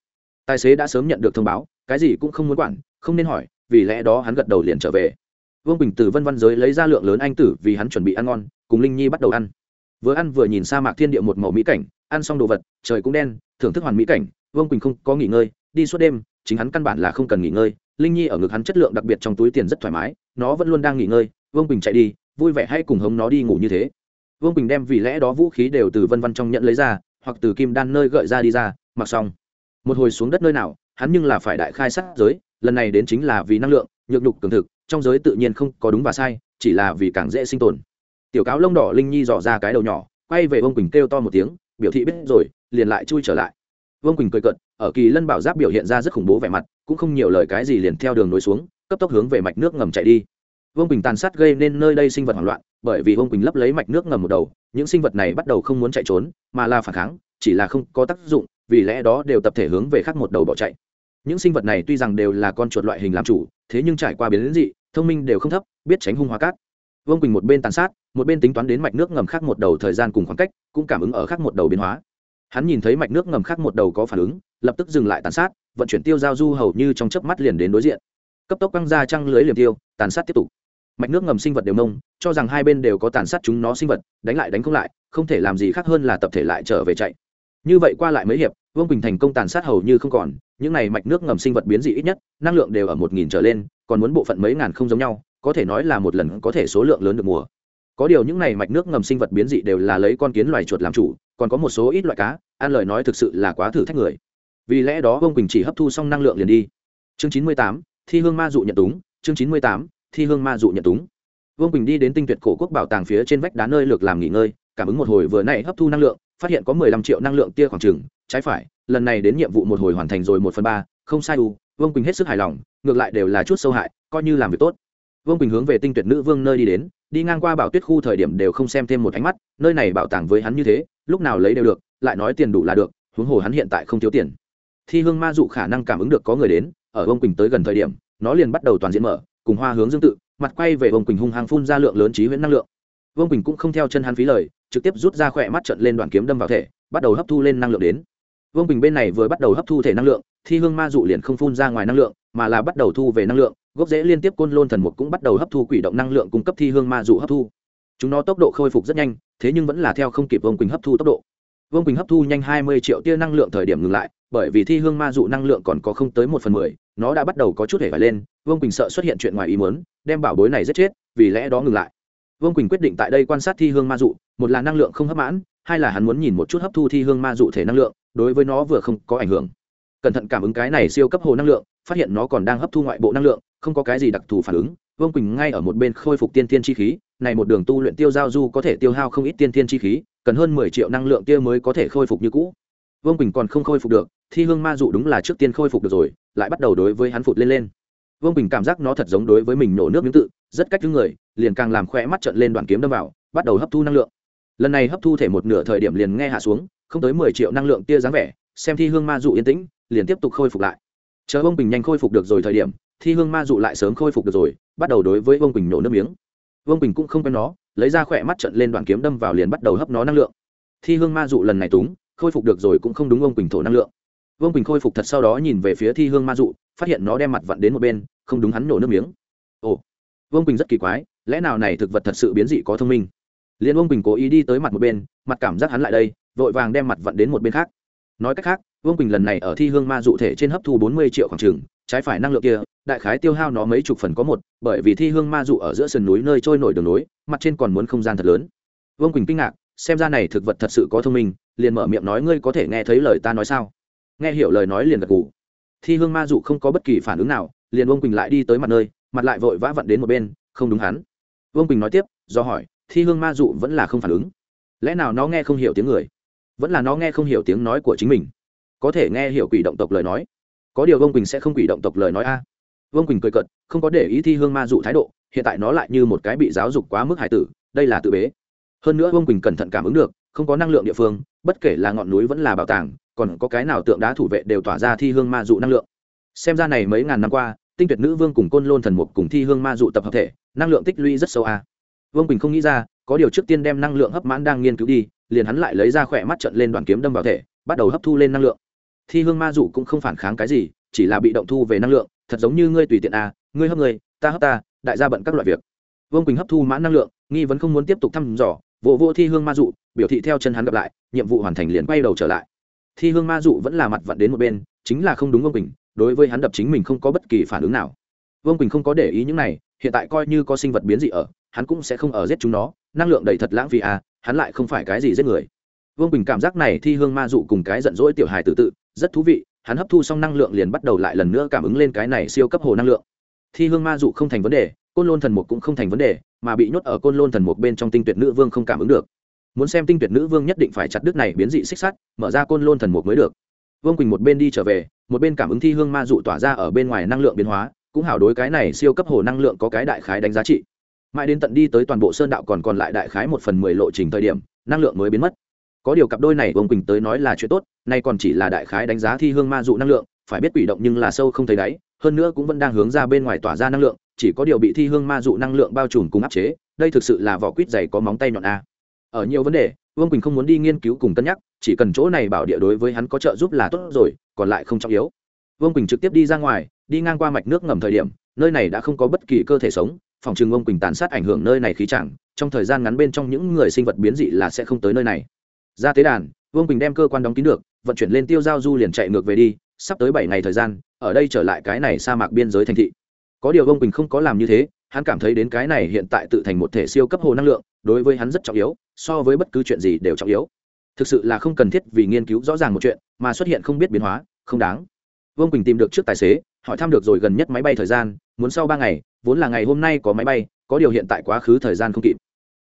Tài xế đã sớm nhận được thông báo, cái gì cũng không muốn quản, không nên hỏi, vì lẽ đó hắn gật đầu liền trở về. Vương bình từ vân văn giới lấy ra lượng lớn anh tử vì hắn chuẩn bị ăn ngon, cùng linh nhi bắt đầu ăn. Vừa ăn vừa nhìn sa mạc thiên địa một màu mỹ cảnh, ăn xong đồ vật, trời cũng đen, thưởng thức hoàn mỹ cảnh, vương quỳnh không có nghỉ ngơi, đi suốt đêm, chính hắn căn bản là không cần nghỉ ngơi, linh nhi ở ngực hắn chất lượng đặc biệt trong túi tiền rất thoải mái, nó vẫn luôn đang nghỉ ngơi, vương quỳnh chạy đi, vui vẻ hay cùng hống nó đi ngủ như thế vương quỳnh đem vì lẽ đó vũ khí đều từ vân văn trong nhận lấy ra, hoặc từ kim đan nơi gợi ra đi ra, mặc xong. Một hồi xuống đất nơi nào, hắn nhưng là phải đại khai sát giới, lần này đến chính là vì năng lượng, nhược đục cường thực, trong giới tự nhiên không có đúng và sai, chỉ là vì càng dễ sinh tồn. Tiểu cáo lông đỏ linh nhi dò ra cái đầu nhỏ, quay về vương quỳnh kêu to một tiếng, biểu thị biết rồi, liền lại chui trở lại. Vương quỳnh cười cận ở kỳ lân bảo giáp biểu hiện ra rất khủng bố vẻ mặt, cũng không nhiều lời cái gì liền theo đường nối xuống, cấp tốc hướng về mạch nước ngầm chạy đi vương quỳnh tàn sát gây nên nơi đây sinh vật hoảng loạn, bởi vì vương quỳnh lấp lấy mạch nước ngầm một đầu, những sinh vật này bắt đầu không muốn chạy trốn, mà là phản kháng, chỉ là không có tác dụng, vì lẽ đó đều tập thể hướng về khác một đầu bỏ chạy. Những sinh vật này tuy rằng đều là con chuột loại hình làm chủ, thế nhưng trải qua biến đến dị, thông minh đều không thấp, biết tránh hung hóa cát. Vương quỳnh một bên tàn sát, một bên tính toán đến mạch nước ngầm khác một đầu thời gian cùng khoảng cách, cũng cảm ứng ở khác một đầu biến hóa. Hắn nhìn thấy mạch nước ngầm khác một đầu có phản ứng, lập tức dừng lại tàn sát, vận chuyển tiêu giao du hầu như trong chớp mắt liền đến đối diện. Cấp tốc quăng ra trăng lưới liềm tiêu, tàn sát tiếp tục mạch nước ngầm sinh vật đều nông, cho rằng hai bên đều có tàn sát chúng nó sinh vật, đánh lại đánh không lại, không thể làm gì khác hơn là tập thể lại trở về chạy. Như vậy qua lại mấy hiệp, vương quỳnh thành công tàn sát hầu như không còn, những này mạch nước ngầm sinh vật biến dị ít nhất, năng lượng đều ở một nghìn trở lên, còn muốn bộ phận mấy ngàn không giống nhau, có thể nói là một lần có thể số lượng lớn được mùa. Có điều những này mạch nước ngầm sinh vật biến dị đều là lấy con kiến loài chuột làm chủ, còn có một số ít loại cá, ăn lời nói thực sự là quá thử thách người. Vì lẽ đó vương quỳnh chỉ hấp thu xong năng lượng liền đi. Chương chín mươi tám, thi hương ma dụ nhận túng, chương chín mươi tám thi hương ma dụ nhận túng. Vương quỳnh đi đến tinh tuyệt cổ quốc bảo tàng phía trên vách đá nơi lược làm nghỉ ngơi, cảm ứng một hồi vừa nãy hấp thu năng lượng, phát hiện có mười lăm triệu năng lượng tia khoảng trừng trái phải, lần này đến nhiệm vụ một hồi hoàn thành rồi một phần ba, không sai u, vương quỳnh hết sức hài lòng, ngược lại đều là chút sâu hại, coi như làm việc tốt. Vương quỳnh hướng về tinh tuyệt nữ vương nơi đi đến, đi ngang qua bảo tuyết khu thời điểm đều không xem thêm một ánh mắt, nơi này bảo tàng với hắn như thế, lúc nào lấy đều được, lại nói tiền đủ là được, huống hồ hắn hiện tại không thiếu tiền. Thi hương ma dụ khả năng cảm ứng được có người đến, ở vương quỳnh tới gần thời điểm, nó liền bắt đầu toàn diện mở cùng hoa hướng dương tự, mặt quay về vương quỳnh hung hăng phun ra lượng lớn trí huyễn năng lượng. Vương quỳnh cũng không theo chân hắn phí lời, trực tiếp rút ra khỏe mắt trận lên đoạn kiếm đâm vào thể, bắt đầu hấp thu lên năng lượng đến. Vương quỳnh bên này vừa bắt đầu hấp thu thể năng lượng, thi hương ma dụ liền không phun ra ngoài năng lượng, mà là bắt đầu thu về năng lượng, gốc rễ liên tiếp côn lôn thần mục cũng bắt đầu hấp thu quỷ động năng lượng cung cấp thi hương ma dụ hấp thu. Chúng nó tốc độ khôi phục rất nhanh, thế nhưng vẫn là theo không kịp vương quỳnh hấp thu tốc độ. Vương quỳnh hấp thu nhanh hai mươi triệu tia năng lượng thời điểm ngừng lại bởi vì thi hương ma dụ năng lượng còn có không tới một phần mười, nó đã bắt đầu có chút hề phải lên, vương quỳnh sợ xuất hiện chuyện ngoài ý muốn, đem bảo bối này giết chết, vì lẽ đó ngừng lại. Vương quỳnh quyết định tại đây quan sát thi hương ma dụ, một là năng lượng không hấp mãn, hai là hắn muốn nhìn một chút hấp thu thi hương ma dụ thể năng lượng, đối với nó vừa không có ảnh hưởng. Cẩn thận cảm ứng cái này siêu cấp hồ năng lượng, phát hiện nó còn đang hấp thu ngoại bộ năng lượng, không có cái gì đặc thù phản ứng, vương quỳnh ngay ở một bên khôi phục tiên tiên chi khí, này một đường tu luyện tiêu giao du có thể tiêu hao không ít tiên tiên chi khí, cần hơn mười triệu năng lượng kia mới có thể khôi phục như cũ. Vương quỳnh còn không khôi phục được thi hương ma dụ đúng là trước tiên khôi phục được rồi, lại bắt đầu đối với hắn phụt lên lên. Vương Bình cảm giác nó thật giống đối với mình nổ nước miếng tự, rất cách thứ người, liền càng làm khỏe mắt trận lên đoạn kiếm đâm vào, bắt đầu hấp thu năng lượng. Lần này hấp thu thể một nửa thời điểm liền nghe hạ xuống, không tới mười triệu năng lượng tia dáng vẻ, xem thi hương ma dụ yên tĩnh, liền tiếp tục khôi phục lại. Chờ Vương bình nhanh khôi phục được rồi thời điểm, thi hương ma dụ lại sớm khôi phục được rồi, bắt đầu đối với Vương bình nổ nước miếng. Vương bình cũng không quen nó, lấy ra khỏe mắt trận lên đoạn kiếm đâm vào liền bắt đầu hấp nó năng lượng. Thi hương ma dụ lần này túng, khôi phục được rồi cũng không đúng ông bình thổ năng lượng vương bình khôi phục thật sau đó nhìn về phía thi hương ma dụ phát hiện nó đem mặt vặn đến một bên không đúng hắn nổ nước miếng ồ vương bình rất kỳ quái lẽ nào này thực vật thật sự biến dị có thông minh liên vương bình cố ý đi tới mặt một bên mặt cảm giác hắn lại đây vội vàng đem mặt vặn đến một bên khác nói cách khác vương bình lần này ở thi hương ma dụ thể trên hấp thu bốn mươi triệu khoảng trừng trái phải năng lượng kia đại khái tiêu hao nó mấy chục phần có một bởi vì thi hương ma dụ ở giữa sườn núi nơi trôi nổi đường núi mặt trên còn muốn không gian thật lớn vương quỳnh kinh ngạc xem ra này thực vật thật sự có thông minh liền mở miệng nói ngươi có thể nghe thấy lời ta nói sao nghe hiểu lời nói liền gật gù. Thi hương ma dụ không có bất kỳ phản ứng nào, liền vương quỳnh lại đi tới mặt nơi, mặt lại vội vã vặn đến một bên, không đúng hắn. Vương quỳnh nói tiếp, do hỏi, thi hương ma dụ vẫn là không phản ứng. Lẽ nào nó nghe không hiểu tiếng người? Vẫn là nó nghe không hiểu tiếng nói của chính mình. Có thể nghe hiểu quỷ động tộc lời nói. Có điều vương quỳnh sẽ không quỷ động tộc lời nói a. Vương quỳnh cười cợt, không có để ý thi hương ma dụ thái độ, hiện tại nó lại như một cái bị giáo dục quá mức hải tử, đây là tự bế. Hơn nữa vương quỳnh cẩn thận cảm ứng được, không có năng lượng địa phương, bất kể là ngọn núi vẫn là bảo tàng còn có cái nào tượng đá thủ vệ đều tỏa ra thi hương ma dụ năng lượng. Xem ra này mấy ngàn năm qua, tinh tuyệt nữ vương cùng côn lôn thần mục cùng thi hương ma dụ tập hợp thể, năng lượng tích lũy rất sâu a. Vương quỳnh không nghĩ ra, có điều trước tiên đem năng lượng hấp mãn đang nghiên cứu đi, liền hắn lại lấy ra khỏe mắt trận lên đoàn kiếm đâm vào thể, bắt đầu hấp thu lên năng lượng. Thi hương ma dụ cũng không phản kháng cái gì, chỉ là bị động thu về năng lượng, thật giống như ngươi tùy tiện à ngươi hấp ngươi, ta hấp ta, đại gia bận các loại việc. Vương quỳnh hấp thu mãn năng lượng, nghi vấn không muốn tiếp tục thăm dò vụ vô thi hương ma dụ, biểu thị theo chân hắn gặp lại, nhiệm vụ hoàn thành liền quay đầu trở lại thi hương ma dụ vẫn là mặt vặn đến một bên, chính là không đúng vương quỳnh, đối với hắn đập chính mình không có bất kỳ phản ứng nào. Vương quỳnh không có để ý những này, hiện tại coi như có sinh vật biến dị ở, hắn cũng sẽ không ở giết chúng nó, năng lượng đầy thật lãng phí à hắn lại không phải cái gì giết người. Vương quỳnh cảm giác này thi hương ma dụ cùng cái giận dỗi tiểu hài tự tự, rất thú vị, hắn hấp thu xong năng lượng liền bắt đầu lại lần nữa cảm ứng lên cái này siêu cấp hồ năng lượng. Thi hương ma dụ không thành vấn đề, côn lôn thần mục cũng không thành vấn đề, mà bị nhốt ở côn lôn thần mục bên trong tinh tuyệt nữ vương không cảm ứng được muốn xem tinh tuyệt nữ vương nhất định phải chặt đứt này biến dị xích sắt, mở ra côn lôn thần mục mới được. Vương quỳnh một bên đi trở về, một bên cảm ứng thi hương ma dụ tỏa ra ở bên ngoài năng lượng biến hóa, cũng hảo đối cái này siêu cấp hồ năng lượng có cái đại khái đánh giá trị. Mãi đến tận đi tới toàn bộ sơn đạo còn còn lại đại khái một phần mười lộ trình thời điểm, năng lượng mới biến mất. Có điều cặp đôi này, vương quỳnh tới nói là chuyện tốt, nay còn chỉ là đại khái đánh giá thi hương ma dụ năng lượng, phải biết quỷ động nhưng là sâu không thấy đáy, hơn nữa cũng vẫn đang hướng ra bên ngoài tỏa ra năng lượng, chỉ có điều bị thi hương ma dụ năng lượng bao trùm cùng áp chế, đây thực sự là vỏ quýt dày có móng tay nhọn a ở nhiều vấn đề, vương quỳnh không muốn đi nghiên cứu cùng cân nhắc, chỉ cần chỗ này bảo địa đối với hắn có trợ giúp là tốt rồi, còn lại không trọng yếu. Vương quỳnh trực tiếp đi ra ngoài, đi ngang qua mạch nước ngầm thời điểm, nơi này đã không có bất kỳ cơ thể sống, phòng trừng Vương quỳnh tàn sát ảnh hưởng nơi này khí chẳng, trong thời gian ngắn bên trong những người sinh vật biến dị là sẽ không tới nơi này. Ra tế đàn, vương quỳnh đem cơ quan đóng kín được, vận chuyển lên tiêu giao du liền chạy ngược về đi, sắp tới bảy ngày thời gian, ở đây trở lại cái này sa mạc biên giới thành thị. Có điều vương quỳnh không có làm như thế hắn cảm thấy đến cái này hiện tại tự thành một thể siêu cấp hồ năng lượng, đối với hắn rất trọng yếu, so với bất cứ chuyện gì đều trọng yếu. Thực sự là không cần thiết vì nghiên cứu rõ ràng một chuyện, mà xuất hiện không biết biến hóa, không đáng. Vương quỳnh tìm được trước tài xế, hỏi thăm được rồi gần nhất máy bay thời gian, muốn sau ba ngày, vốn là ngày hôm nay có máy bay, có điều hiện tại quá khứ thời gian không kịp.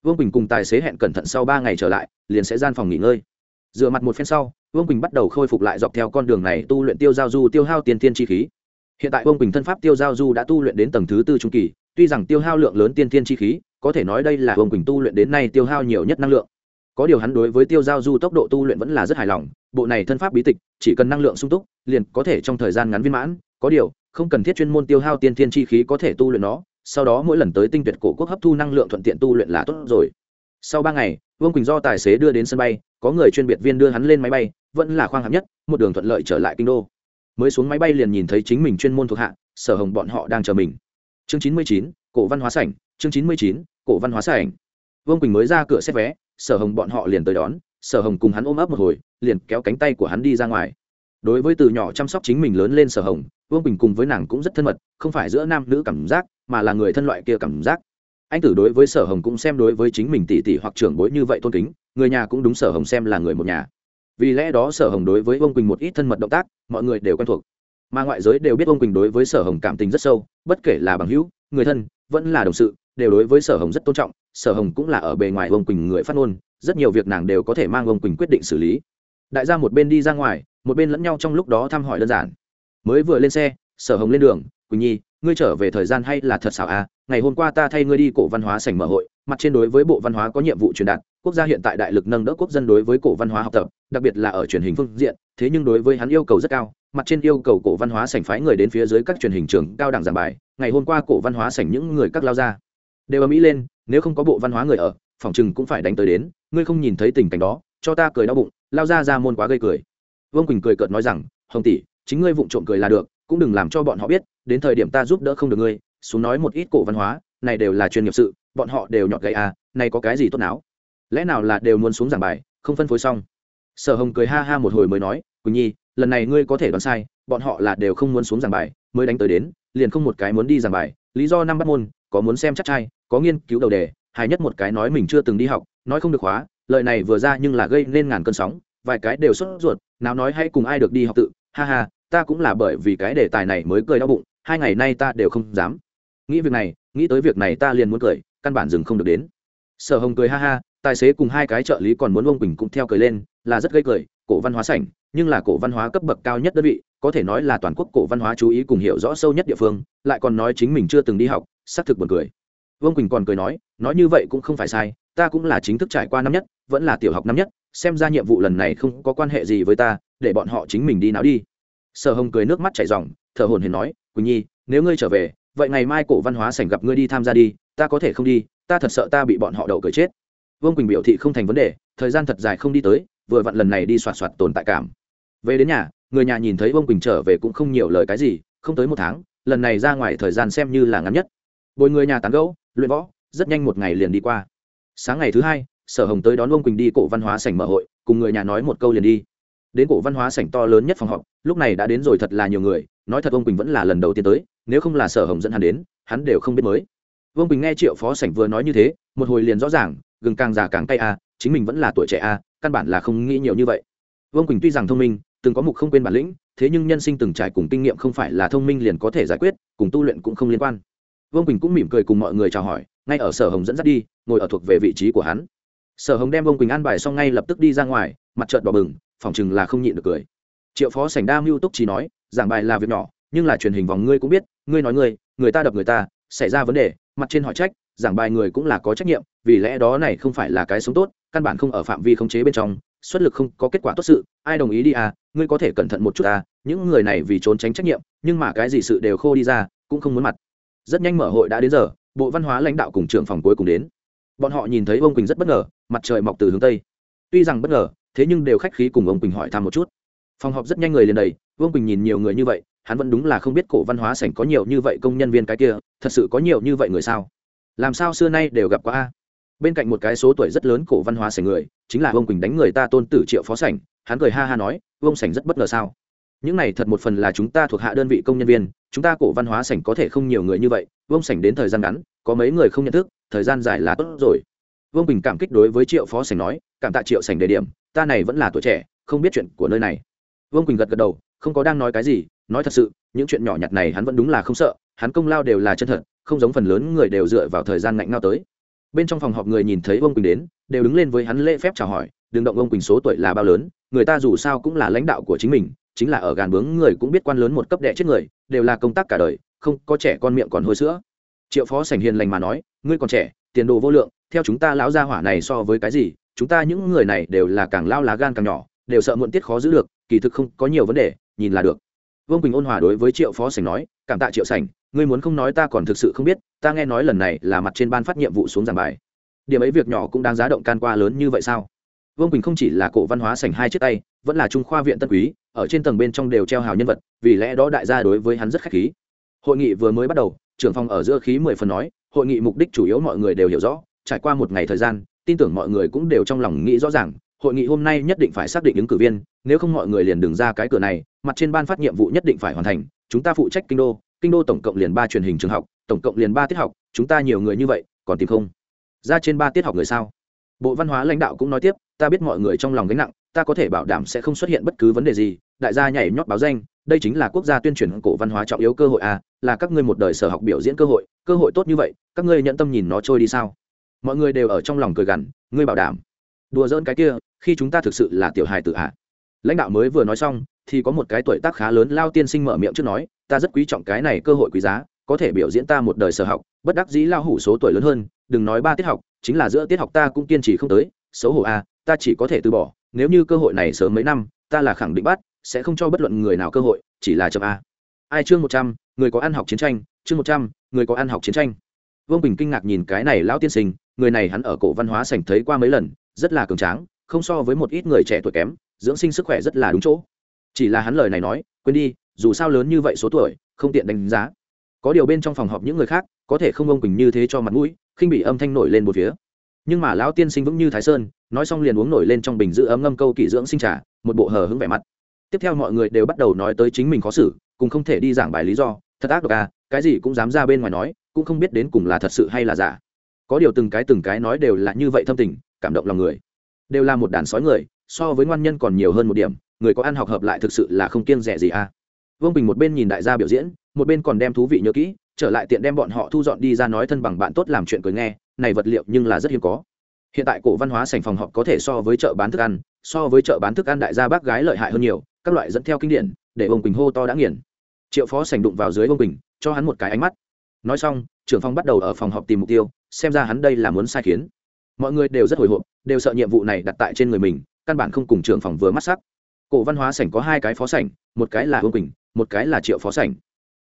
Vương quỳnh cùng tài xế hẹn cẩn thận sau ba ngày trở lại, liền sẽ gian phòng nghỉ ngơi. Dựa mặt một phen sau, vương quỳnh bắt đầu khôi phục lại dọc theo con đường này tu luyện tiêu giao du tiêu hao tiền tiên chi khí. Hiện tại vương quỳnh thân pháp tiêu giao du đã tu luyện đến tầng thứ tư trung kỳ tuy rằng tiêu hao lượng lớn tiên thiên chi khí, có thể nói đây là vương quỳnh tu luyện đến nay tiêu hao nhiều nhất năng lượng. Có điều hắn đối với tiêu giao du tốc độ tu luyện vẫn là rất hài lòng, bộ này thân pháp bí tịch, chỉ cần năng lượng sung túc, liền có thể trong thời gian ngắn viên mãn. Có điều, không cần thiết chuyên môn tiêu hao tiên thiên chi khí có thể tu luyện nó, sau đó mỗi lần tới tinh tuyệt cổ quốc hấp thu năng lượng thuận tiện tu luyện là tốt rồi. Sau ba ngày, vương quỳnh do tài xế đưa đến sân bay, có người chuyên biệt viên đưa hắn lên máy bay, vẫn là khoang hạng nhất, một đường thuận lợi trở lại kinh đô. Mới xuống máy bay liền nhìn thấy chính mình chuyên môn thuộc hạ, sở hồng bọn họ đang chờ mình chương chín mươi chín, cổ văn hóa sảnh, chương chín mươi chín, cổ văn hóa sảnh. Vương quỳnh mới ra cửa xét vé, sở hồng bọn họ liền tới đón, sở hồng cùng hắn ôm ấp một hồi, liền kéo cánh tay của hắn đi ra ngoài. Đối với từ nhỏ chăm sóc chính mình lớn lên sở hồng, vương Quỳnh cùng với nàng cũng rất thân mật, không phải giữa nam nữ cảm giác, mà là người thân loại kia cảm giác. Anh tử đối với sở hồng cũng xem đối với chính mình tỷ tỷ hoặc trưởng bối như vậy tôn kính, người nhà cũng đúng sở hồng xem là người một nhà. Vì lẽ đó sở hồng đối với vương quỳnh một ít thân mật động tác, mọi người đều quen thuộc mà ngoại giới đều biết ông quỳnh đối với sở hồng cảm tình rất sâu, bất kể là bằng hữu, người thân, vẫn là đồng sự, đều đối với sở hồng rất tôn trọng. Sở hồng cũng là ở bề ngoài ông quỳnh người phát ngôn, rất nhiều việc nàng đều có thể mang ông quỳnh quyết định xử lý. Đại gia một bên đi ra ngoài, một bên lẫn nhau trong lúc đó thăm hỏi đơn giản. Mới vừa lên xe, sở hồng lên đường, quỳnh nhi, ngươi trở về thời gian hay là thật xảo à? Ngày hôm qua ta thay ngươi đi cổ văn hóa sảnh mở hội, mặt trên đối với bộ văn hóa có nhiệm vụ truyền đạt, quốc gia hiện tại đại lực nâng đỡ quốc dân đối với cổ văn hóa học tập đặc biệt là ở truyền hình phương diện, thế nhưng đối với hắn yêu cầu rất cao, mặt trên yêu cầu cổ văn hóa sảnh phái người đến phía dưới các truyền hình trường cao đẳng giảng bài, ngày hôm qua cổ văn hóa sảnh những người các lao ra, đều ở mỹ lên, nếu không có bộ văn hóa người ở, phòng chừng cũng phải đánh tới đến, ngươi không nhìn thấy tình cảnh đó, cho ta cười đau bụng, lao ra ra môn quá gây cười. Vương quỳnh cười cợt nói rằng, hồng tỷ, chính ngươi vụng trộm cười là được, cũng đừng làm cho bọn họ biết, đến thời điểm ta giúp đỡ không được ngươi, xuống nói một ít cổ văn hóa, này đều là chuyên nghiệp sự, bọn họ đều nhọt gậy à này có cái gì tốt não? Lẽ nào là đều muốn xuống giảng bài, không phân phối xong? Sở hồng cười ha ha một hồi mới nói, quỳnh nhi, lần này ngươi có thể đoán sai, bọn họ là đều không muốn xuống giảng bài, mới đánh tới đến, liền không một cái muốn đi giảng bài. Lý do năm bắt môn, có muốn xem chắc trai, có nghiên cứu đầu đề hay nhất một cái nói mình chưa từng đi học, nói không được hóa, lời này vừa ra nhưng là gây nên ngàn cơn sóng, vài cái đều sốt ruột, nào nói hay cùng ai được đi học tự, ha ha, ta cũng là bởi vì cái đề tài này mới cười đau bụng, hai ngày nay ta đều không dám. Nghĩ việc này, nghĩ tới việc này ta liền muốn cười, căn bản dừng không được đến. Sở hồng cười ha ha, tài xế cùng hai cái trợ lý còn muốn ông quỳnh cũng theo cười lên là rất gây cười, cổ văn hóa sảnh, nhưng là cổ văn hóa cấp bậc cao nhất đơn vị, có thể nói là toàn quốc cổ văn hóa chú ý cùng hiểu rõ sâu nhất địa phương, lại còn nói chính mình chưa từng đi học, xác thực buồn cười. Vương quỳnh còn cười nói nói như vậy cũng không phải sai, ta cũng là chính thức trải qua năm nhất, vẫn là tiểu học năm nhất, xem ra nhiệm vụ lần này không có quan hệ gì với ta, để bọn họ chính mình đi nào đi. Sở hồng cười nước mắt chảy r thở hồn hển nói, quỳnh nhi, nếu ngươi trở về, vậy ngày mai cổ văn hóa sảnh gặp ngươi đi tham gia đi, ta có thể không đi, ta thật sợ ta bị bọn họ đậu cười chết. Vương quỳnh biểu thị không thành vấn đề, thời gian thật dài không đi tới vừa vặn lần này đi soạt soạt tồn tại cảm. Về đến nhà, người nhà nhìn thấy vương quỳnh trở về cũng không nhiều lời cái gì, không tới một tháng, lần này ra ngoài thời gian xem như là ngắn nhất. Bồi người nhà tán gẫu, luyện võ, rất nhanh một ngày liền đi qua. Sáng ngày thứ hai, sở hồng tới đón vương quỳnh đi cổ văn hóa sảnh mở hội, cùng người nhà nói một câu liền đi. Đến cổ văn hóa sảnh to lớn nhất phòng họp, lúc này đã đến rồi thật là nhiều người, nói thật vương quỳnh vẫn là lần đầu tiên tới, nếu không là sở hồng dẫn hắn đến, hắn đều không biết mới. Vương quỳnh nghe triệu phó sảnh vừa nói như thế, một hồi liền rõ ràng, gừng càng già càng cay à chính mình vẫn là tuổi trẻ a căn bản là không nghĩ nhiều như vậy. Vương quỳnh tuy rằng thông minh, từng có mục không quên bản lĩnh, thế nhưng nhân sinh từng trải cùng kinh nghiệm không phải là thông minh liền có thể giải quyết, cùng tu luyện cũng không liên quan. Vương quỳnh cũng mỉm cười cùng mọi người chào hỏi, ngay ở sở hồng dẫn dắt đi, ngồi ở thuộc về vị trí của hắn. Sở hồng đem vương quỳnh an bài xong ngay lập tức đi ra ngoài, mặt trợn đỏ bừng phỏng chừng là không nhịn được cười. Triệu phó sảnh đa mưu túc chỉ nói, giảng bài là việc nhỏ, nhưng là truyền hình vòng ngươi cũng biết, ngươi nói ngươi, người ta đập người ta, xảy ra vấn đề, mặt trên hỏi trách, giảng bài người cũng là có trách nhiệm, vì lẽ đó này không phải là cái sống tốt căn bản không ở phạm vi khống chế bên trong, xuất lực không có kết quả tốt sự, ai đồng ý đi à ngươi có thể cẩn thận một chút à những người này vì trốn tránh trách nhiệm, nhưng mà cái gì sự đều khô đi ra, cũng không muốn mặt. Rất nhanh mở hội đã đến giờ, bộ văn hóa lãnh đạo cùng trưởng phòng cuối cùng đến. Bọn họ nhìn thấy ông quỳnh rất bất ngờ, mặt trời mọc từ hướng tây. Tuy rằng bất ngờ, thế nhưng đều khách khí cùng ông quỳnh hỏi thăm một chút. Phòng họp rất nhanh người liền đầy, vương quỳnh nhìn nhiều người như vậy, hắn vẫn đúng là không biết cổ văn hóa sảnh có nhiều như vậy công nhân viên cái kia, thật sự có nhiều như vậy người sao? Làm sao xưa nay đều gặp qua a? Bên cạnh một cái số tuổi rất lớn cổ văn hóa sảnh người, chính là vương quỳnh đánh người ta tôn tử triệu phó sảnh, hắn cười ha ha nói, vương sảnh rất bất ngờ sao? Những này thật một phần là chúng ta thuộc hạ đơn vị công nhân viên, chúng ta cổ văn hóa sảnh có thể không nhiều người như vậy, vương sảnh đến thời gian ngắn, có mấy người không nhận thức, thời gian dài là tốt rồi. Vương bình cảm kích đối với triệu phó sảnh nói, cảm tạ triệu sảnh đề điểm, ta này vẫn là tuổi trẻ, không biết chuyện của nơi này. Vương quỳnh gật gật đầu, không có đang nói cái gì, nói thật sự, những chuyện nhỏ nhặt này hắn vẫn đúng là không sợ, hắn công lao đều là chân thật, không giống phần lớn người đều dựa vào thời gian ngạnh ngao tới bên trong phòng họp người nhìn thấy ông quỳnh đến, đều đứng lên với hắn lễ phép chào hỏi, đừng động ông quỳnh số tuổi là bao lớn, người ta dù sao cũng là lãnh đạo của chính mình, chính là ở gàn bướng người cũng biết quan lớn một cấp đệ chết người, đều là công tác cả đời, không có trẻ con miệng còn hôi sữa. Triệu phó sảnh hiền lành mà nói, ngươi còn trẻ, tiền đồ vô lượng, theo chúng ta lão gia hỏa này so với cái gì, chúng ta những người này đều là càng lao lá gan càng nhỏ, đều sợ muộn tiết khó giữ được, kỳ thực không có nhiều vấn đề, nhìn là được vương quỳnh ôn hòa đối với triệu phó sảnh nói, cảm tạ triệu sảnh ngươi muốn không nói ta còn thực sự không biết, ta nghe nói lần này là mặt trên ban phát nhiệm vụ xuống giảng bài. Điểm ấy việc nhỏ cũng đang giá động can qua lớn như vậy sao? Vương quỳnh không chỉ là cổ văn hóa sảnh hai chiếc tay, vẫn là trung khoa viện tân quý, ở trên tầng bên trong đều treo hào nhân vật, vì lẽ đó đại gia đối với hắn rất khách khí. Hội nghị vừa mới bắt đầu, trưởng phòng ở giữa khí mười phần nói, hội nghị mục đích chủ yếu mọi người đều hiểu rõ, trải qua một ngày thời gian, tin tưởng mọi người cũng đều trong lòng nghĩ rõ ràng hội nghị hôm nay nhất định phải xác định ứng cử viên, nếu không mọi người liền đừng ra cái cửa này, mặt trên ban phát nhiệm vụ nhất định phải hoàn thành, chúng ta phụ trách kinh đô kinh đô tổng cộng liền ba truyền hình trường học, tổng cộng liền ba tiết học, chúng ta nhiều người như vậy, còn tìm không? Ra trên ba tiết học người sao? Bộ văn hóa lãnh đạo cũng nói tiếp, ta biết mọi người trong lòng gánh nặng, ta có thể bảo đảm sẽ không xuất hiện bất cứ vấn đề gì, đại gia nhảy nhót báo danh, đây chính là quốc gia tuyên truyền cổ văn hóa trọng yếu cơ hội à là các ngươi một đời sở học biểu diễn cơ hội cơ hội tốt như vậy, các ngươi nhận tâm nhìn nó trôi đi sao? Mọi người đều ở trong lòng cười gằn, ngươi bảo đảm đùa dỡn cái kia khi chúng ta thực sự là tiểu hài tự hạ à? lãnh đạo mới vừa nói xong thì có một cái tuổi tác khá lớn lao tiên sinh mở miệng trước nói ta rất quý trọng cái này cơ hội quý giá có thể biểu diễn ta một đời sở học bất đắc dĩ lao hủ số tuổi lớn hơn đừng nói ba tiết học chính là giữa tiết học ta cũng kiên trì không tới xấu hổ a à, ta chỉ có thể từ bỏ nếu như cơ hội này sớm mấy năm ta là khẳng định bắt sẽ không cho bất luận người nào cơ hội chỉ là chậm a ai chương một trăm người có ăn học chiến tranh chương một trăm người có ăn học chiến tranh. Vương bình kinh ngạc nhìn cái này lão tiên sinh người này hắn ở cổ văn hóa sảnh thấy qua mấy lần rất là cường tráng, không so với một ít người trẻ tuổi kém, dưỡng sinh sức khỏe rất là đúng chỗ. Chỉ là hắn lời này nói, quên đi, dù sao lớn như vậy số tuổi, không tiện đánh giá. Có điều bên trong phòng họp những người khác, có thể không ông quỳnh như thế cho mặt mũi, khinh bị âm thanh nổi lên một phía. Nhưng mà lão tiên sinh vững như thái sơn, nói xong liền uống nổi lên trong bình giữ ấm ngâm câu kỷ dưỡng sinh trà, một bộ hờ hững vẻ mặt. Tiếp theo mọi người đều bắt đầu nói tới chính mình khó xử, cùng không thể đi giảng bài lý do. Thật ác độc à cái gì cũng dám ra bên ngoài nói, cũng không biết đến cùng là thật sự hay là giả. Có điều từng cái từng cái nói đều là như vậy thâm tình cảm động lòng người. Đều là một đàn sói người, so với ngoan nhân còn nhiều hơn một điểm, người có ăn học hợp lại thực sự là không kiêng rẻ gì à. Vương bình một bên nhìn đại gia biểu diễn, một bên còn đem thú vị nhớ kỹ, trở lại tiện đem bọn họ thu dọn đi ra nói thân bằng bạn tốt làm chuyện cười nghe, này vật liệu nhưng là rất hiếm có. Hiện tại cổ văn hóa sành phòng họp có thể so với chợ bán thức ăn, so với chợ bán thức ăn đại gia bác gái lợi hại hơn nhiều, các loại dẫn theo kinh điển, để ông quỳnh hô to đã nghiền. Triệu phó sành đụng vào dưới ông quỳnh cho hắn một cái ánh mắt. Nói xong, trưởng phòng bắt đầu ở phòng họp tìm mục tiêu, xem ra hắn đây là muốn sai khiến mọi người đều rất hồi hộp đều sợ nhiệm vụ này đặt tại trên người mình căn bản không cùng trưởng phòng vừa mắt sắc. Cổ văn hóa sảnh có hai cái phó sảnh một cái là vương quỳnh một cái là triệu phó sảnh.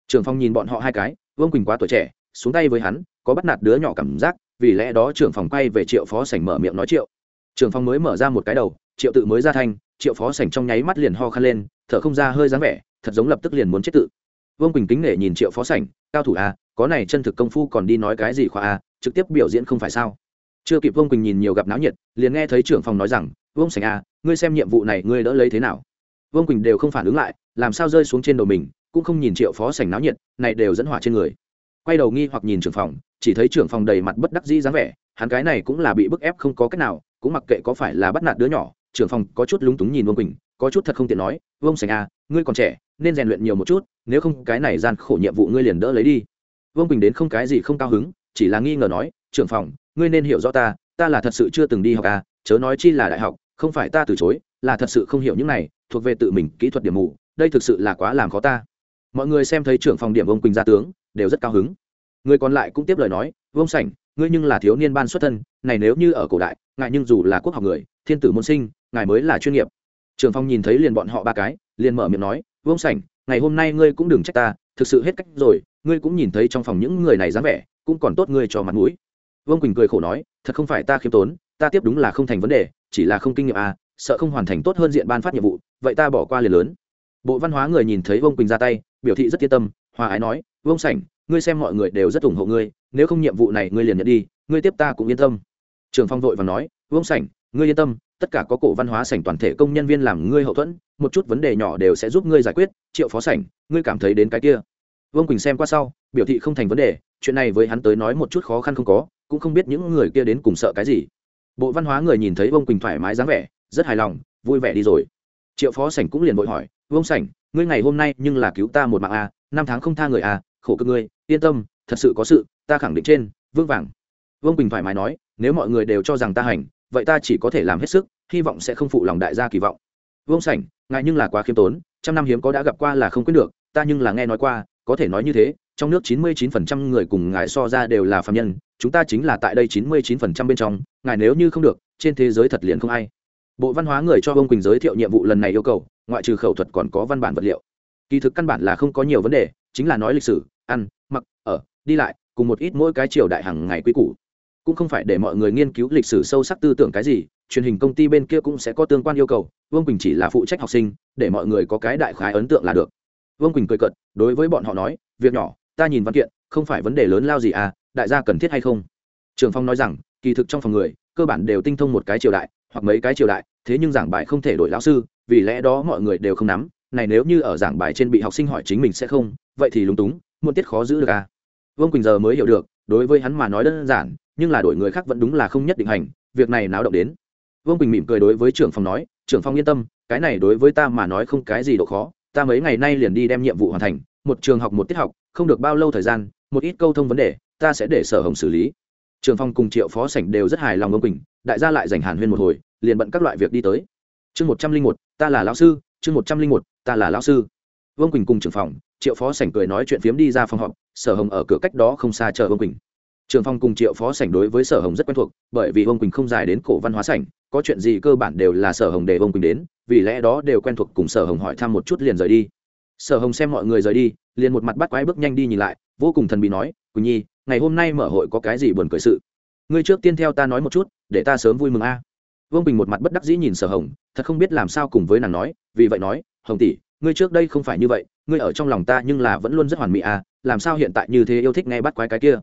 Trưởng phòng nhìn bọn họ hai cái vương quỳnh quá tuổi trẻ xuống tay với hắn có bắt nạt đứa nhỏ cảm giác vì lẽ đó trưởng phòng quay về triệu phó sảnh mở miệng nói triệu. Trưởng phòng mới mở ra một cái đầu triệu tự mới ra thanh triệu phó sảnh trong nháy mắt liền ho khăn lên thở không ra hơi dáng vẻ thật giống lập tức liền muốn chết tự. Vương quỳnh kính nể nhìn triệu phó sảnh cao thủ a à, có này chân thực công phu còn đi nói cái gì khoa a à, trực tiếp biểu diễn không phải sao? Chưa kịp vương quỳnh nhìn nhiều gặp náo nhiệt liền nghe thấy trưởng phòng nói rằng vương Sành a à, ngươi xem nhiệm vụ này ngươi đỡ lấy thế nào vương quỳnh đều không phản ứng lại làm sao rơi xuống trên đầu mình cũng không nhìn triệu phó sành náo nhiệt này đều dẫn hỏa trên người quay đầu nghi hoặc nhìn trưởng phòng chỉ thấy trưởng phòng đầy mặt bất đắc dĩ dáng vẻ hắn cái này cũng là bị bức ép không có cách nào cũng mặc kệ có phải là bắt nạt đứa nhỏ trưởng phòng có chút lúng túng nhìn vương quỳnh có chút thật không tiện nói vương sành à ngươi còn trẻ nên rèn luyện nhiều một chút nếu không cái này gian khổ nhiệm vụ ngươi liền đỡ lấy đi vương quỳnh đến không cái gì không cao hứng chỉ là nghi ngờ nói trưởng phòng ngươi nên hiểu rõ ta ta là thật sự chưa từng đi học à chớ nói chi là đại học, không phải ta từ chối, là thật sự không hiểu những này, thuộc về tự mình, kỹ thuật điểm mù, đây thực sự là quá làm khó ta. Mọi người xem thấy trưởng phòng điểm vương quỳnh gia tướng, đều rất cao hứng. Người còn lại cũng tiếp lời nói, vương sảnh, ngươi nhưng là thiếu niên ban xuất thân, này nếu như ở cổ đại ngại nhưng dù là quốc học người, thiên tử môn sinh, ngài mới là chuyên nghiệp. Trường phong nhìn thấy liền bọn họ ba cái, liền mở miệng nói, vương sảnh, ngày hôm nay ngươi cũng đừng trách ta, thực sự hết cách rồi, ngươi cũng nhìn thấy trong phòng những người này dáng vẻ, cũng còn tốt ngươi cho mặt mũi vương quỳnh cười khổ nói, thật không phải ta khiêm tốn, ta tiếp đúng là không thành vấn đề, chỉ là không kinh nghiệm à sợ không hoàn thành tốt hơn diện ban phát nhiệm vụ, vậy ta bỏ qua liền lớn. Bộ văn hóa người nhìn thấy vương quỳnh ra tay, biểu thị rất yên tâm, hòa ái nói, vương sảnh, ngươi xem mọi người đều rất ủng hộ ngươi, nếu không nhiệm vụ này ngươi liền nhận đi, ngươi tiếp ta cũng yên tâm. Trường phong vội và nói, vương sảnh, ngươi yên tâm, tất cả có cổ văn hóa sảnh toàn thể công nhân viên làm ngươi hậu thuẫn, một chút vấn đề nhỏ đều sẽ giúp ngươi giải quyết, triệu phó sảnh, ngươi cảm thấy đến cái kia. Vương quỳnh xem qua sau, biểu thị không thành vấn đề, chuyện này với hắn tới nói một chút khó khăn không có cũng không biết những người kia đến cùng sợ cái gì. Bộ văn hóa người nhìn thấy vương quỳnh thoải mái dáng vẻ rất hài lòng vui vẻ đi rồi. Triệu phó sảnh cũng liền vội hỏi vương sảnh ngươi ngày hôm nay nhưng là cứu ta một mạng a à, năm tháng không tha người a à, khổ cực ngươi yên tâm thật sự có sự ta khẳng định trên vương vàng. Vương quỳnh thoải mái nói nếu mọi người đều cho rằng ta hành vậy ta chỉ có thể làm hết sức hy vọng sẽ không phụ lòng đại gia kỳ vọng. Vương sảnh ngài nhưng là quá khiêm tốn trăm năm hiếm có đã gặp qua là không quyết được ta nhưng là nghe nói qua có thể nói như thế trong nước chín mươi chín phần trăm người cùng ngài so ra đều là phạm nhân, chúng ta chính là tại đây chín mươi chín phần trăm bên trong, ngài nếu như không được, trên thế giới thật liền không ai. Bộ văn hóa người cho ông quỳnh giới thiệu nhiệm vụ lần này yêu cầu, ngoại trừ khẩu thuật còn có văn bản vật liệu. Kỳ thực căn bản là không có nhiều vấn đề, chính là nói lịch sử, ăn, mặc, ở, đi lại, cùng một ít mỗi cái triều đại hàng ngày quý cũ cũng không phải để mọi người nghiên cứu lịch sử sâu sắc tư tưởng cái gì, truyền hình công ty bên kia cũng sẽ có tương quan yêu cầu, vương quỳnh chỉ là phụ trách học sinh, để mọi người có cái đại khái ấn tượng là được. Vương quỳnh cười cợt, đối với bọn họ nói, việc nhỏ ta nhìn văn kiện, không phải vấn đề lớn lao gì à đại gia cần thiết hay không? Trường phong nói rằng, kỳ thực trong phòng người, cơ bản đều tinh thông một cái triều đại, hoặc mấy cái triều đại, thế nhưng giảng bài không thể đổi lão sư, vì lẽ đó mọi người đều không nắm. Này nếu như ở giảng bài trên bị học sinh hỏi chính mình sẽ không, vậy thì lúng túng muôn tiết khó giữ được à. Vương quỳnh giờ mới hiểu được, đối với hắn mà nói đơn giản, nhưng là đổi người khác vẫn đúng là không nhất định hành, việc này náo động đến. Vương quỳnh mỉm cười đối với trưởng phòng nói trưởng phòng yên tâm, cái này đối với ta mà nói không cái gì độ khó, ta mấy ngày nay liền đi đem nhiệm vụ hoàn thành, một trường học một tiết học không được bao lâu thời gian, một ít câu thông vấn đề, ta sẽ để sở hồng xử lý. Trường phong cùng triệu phó sảnh đều rất hài lòng vương quỳnh, đại gia lại dành hàn huyên một hồi, liền bận các loại việc đi tới. Chương một trăm linh một, ta là lão sư, chương một trăm linh một, ta là lão sư. Vương quỳnh cùng trưởng phòng triệu phó sảnh cười nói chuyện phiếm đi ra phòng họp, sở hồng ở cửa cách đó không xa chờ vương quỳnh. Trường phong cùng triệu phó sảnh đối với sở hồng rất quen thuộc, bởi vì vương quỳnh không dài đến cổ văn hóa sảnh, có chuyện gì cơ bản đều là sở hồng để vương quỳnh đến, vì lẽ đó đều quen thuộc cùng sở hồng hỏi thăm một chút liền rời đi. Sở hồng xem mọi người rời đi liền một mặt bắt quái bước nhanh đi nhìn lại, vô cùng thần bị nói, quỳnh nhi, ngày hôm nay mở hội có cái gì buồn cười sự? Ngươi trước tiên theo ta nói một chút, để ta sớm vui mừng a. Vương bình một mặt bất đắc dĩ nhìn sở hồng, thật không biết làm sao cùng với nàng nói, vì vậy nói, hồng tỷ, ngươi trước đây không phải như vậy, ngươi ở trong lòng ta nhưng là vẫn luôn rất hoàn mỹ à làm sao hiện tại như thế yêu thích nghe bắt quái cái kia?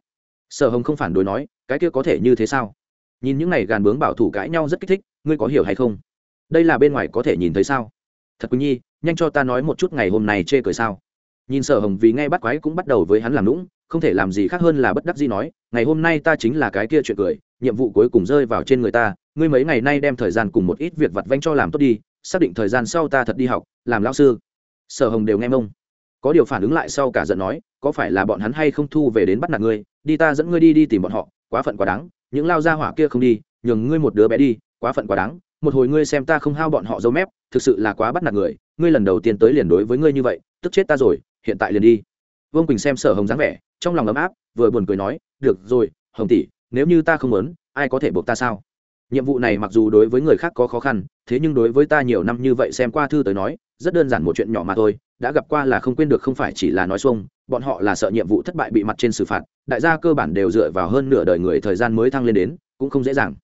Sở hồng không phản đối nói, cái kia có thể như thế sao? Nhìn những này gàn bướng bảo thủ cãi nhau rất kích thích, ngươi có hiểu hay không? Đây là bên ngoài có thể nhìn thấy sao? Thật quỳnh nhi, nhanh cho ta nói một chút ngày hôm nay chê cười sao? Nhìn sở hồng vì ngay bắt quái cũng bắt đầu với hắn làm lũng không thể làm gì khác hơn là bất đắc dĩ nói, ngày hôm nay ta chính là cái kia chuyện cười, nhiệm vụ cuối cùng rơi vào trên người ta, ngươi mấy ngày nay đem thời gian cùng một ít việc vặt vanh cho làm tốt đi, xác định thời gian sau ta thật đi học, làm lao sư. Sở hồng đều nghe mông. Có điều phản ứng lại sau cả giận nói, có phải là bọn hắn hay không thu về đến bắt nạt ngươi, đi ta dẫn ngươi đi đi tìm bọn họ, quá phận quá đáng, những lao gia hỏa kia không đi, nhường ngươi một đứa bé đi, quá phận quá đáng, một hồi ngươi xem ta không hao bọn họ dấu mép, thực sự là quá bắt nạt người, ngươi lần đầu tiên tới liền đối với ngươi như vậy, tức chết ta rồi hiện tại liền đi. Vương quỳnh xem sở hồng dáng vẻ, trong lòng ấm áp, vừa buồn cười nói, được rồi, hồng tỷ, nếu như ta không muốn, ai có thể buộc ta sao? Nhiệm vụ này mặc dù đối với người khác có khó khăn, thế nhưng đối với ta nhiều năm như vậy xem qua thư tới nói, rất đơn giản một chuyện nhỏ mà thôi, đã gặp qua là không quên được không phải chỉ là nói xuông, bọn họ là sợ nhiệm vụ thất bại bị mặt trên xử phạt, đại gia cơ bản đều dựa vào hơn nửa đời người thời gian mới thăng lên đến, cũng không dễ dàng.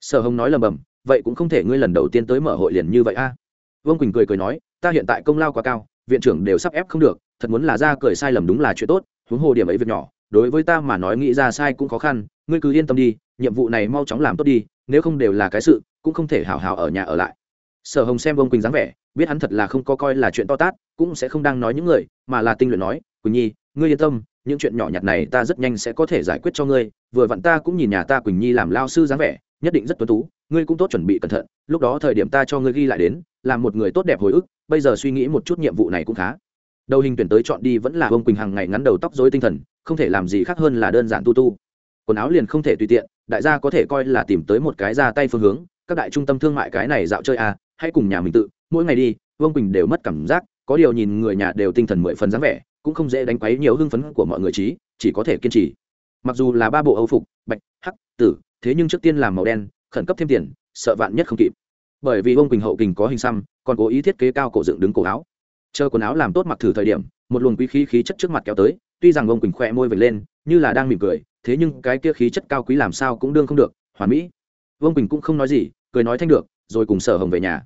Sở hồng nói lầm bầm, vậy cũng không thể ngươi lần đầu tiên tới mở hội liền như vậy a. Vương quỳnh cười cười nói, ta hiện tại công lao quá cao, viện trưởng đều sắp ép không được thật muốn là ra cười sai lầm đúng là chuyện tốt, huống hồ điểm ấy việc nhỏ, đối với ta mà nói nghĩ ra sai cũng khó khăn, ngươi cứ yên tâm đi, nhiệm vụ này mau chóng làm tốt đi, nếu không đều là cái sự, cũng không thể hào hào ở nhà ở lại. Sở hồng xem vương quỳnh dáng vẻ, biết hắn thật là không có coi là chuyện to tát, cũng sẽ không đang nói những người, mà là tinh luyện nói, quỳnh nhi, ngươi yên tâm, những chuyện nhỏ nhặt này ta rất nhanh sẽ có thể giải quyết cho ngươi, vừa vặn ta cũng nhìn nhà ta quỳnh nhi làm lao sư dáng vẻ, nhất định rất tuấn tú, ngươi cũng tốt chuẩn bị cẩn thận, lúc đó thời điểm ta cho ngươi ghi lại đến, làm một người tốt đẹp hồi ức, bây giờ suy nghĩ một chút nhiệm vụ này cũng khá đầu hình tuyển tới chọn đi vẫn là ông quỳnh hàng ngày ngắn đầu tóc dối tinh thần, không thể làm gì khác hơn là đơn giản tu tu. Quần áo liền không thể tùy tiện, đại gia có thể coi là tìm tới một cái ra tay phương hướng, các đại trung tâm thương mại cái này dạo chơi à hãy cùng nhà mình tự, mỗi ngày đi vương quỳnh đều mất cảm giác, có điều nhìn người nhà đều tinh thần mười phần dáng vẻ, cũng không dễ đánh quấy nhiều hưng phấn của mọi người trí, chỉ có thể kiên trì. Mặc dù là ba bộ âu phục, bạch, hắc, tử, thế nhưng trước tiên làm màu đen, khẩn cấp thêm tiền, sợ vạn nhất không kịp. Bởi vì Vương quỳnh hậu kình có hình xăm, còn cố ý thiết kế cao cổ dựng đứng cổ áo chờ quần áo làm tốt mặc thử thời điểm, một luồng quý khí khí chất trước mặt kéo tới, tuy rằng ông quỳnh khỏe môi vệt lên, như là đang mỉm cười, thế nhưng cái kia khí chất cao quý làm sao cũng đương không được, hoàn mỹ. Vương quỳnh cũng không nói gì, cười nói thanh được, rồi cùng sở hồng về nhà.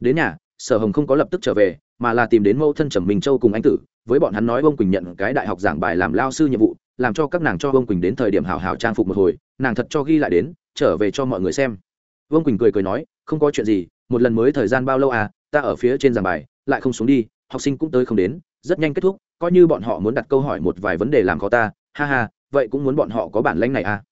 Đến nhà, sở hồng không có lập tức trở về, mà là tìm đến mẫu thân trầm minh châu cùng anh tử, với bọn hắn nói vương quỳnh nhận cái đại học giảng bài làm lao sư nhiệm vụ, làm cho các nàng cho vương quỳnh đến thời điểm hào hào trang phục một hồi, nàng thật cho ghi lại đến, trở về cho mọi người xem. Vương quỳnh cười cười nói, không có chuyện gì, một lần mới thời gian bao lâu à ta ở phía trên giảng bài, lại không xuống đi học sinh cũng tới không đến, rất nhanh kết thúc, coi như bọn họ muốn đặt câu hỏi một vài vấn đề làm khó ta, ha ha, vậy cũng muốn bọn họ có bản lãnh này à.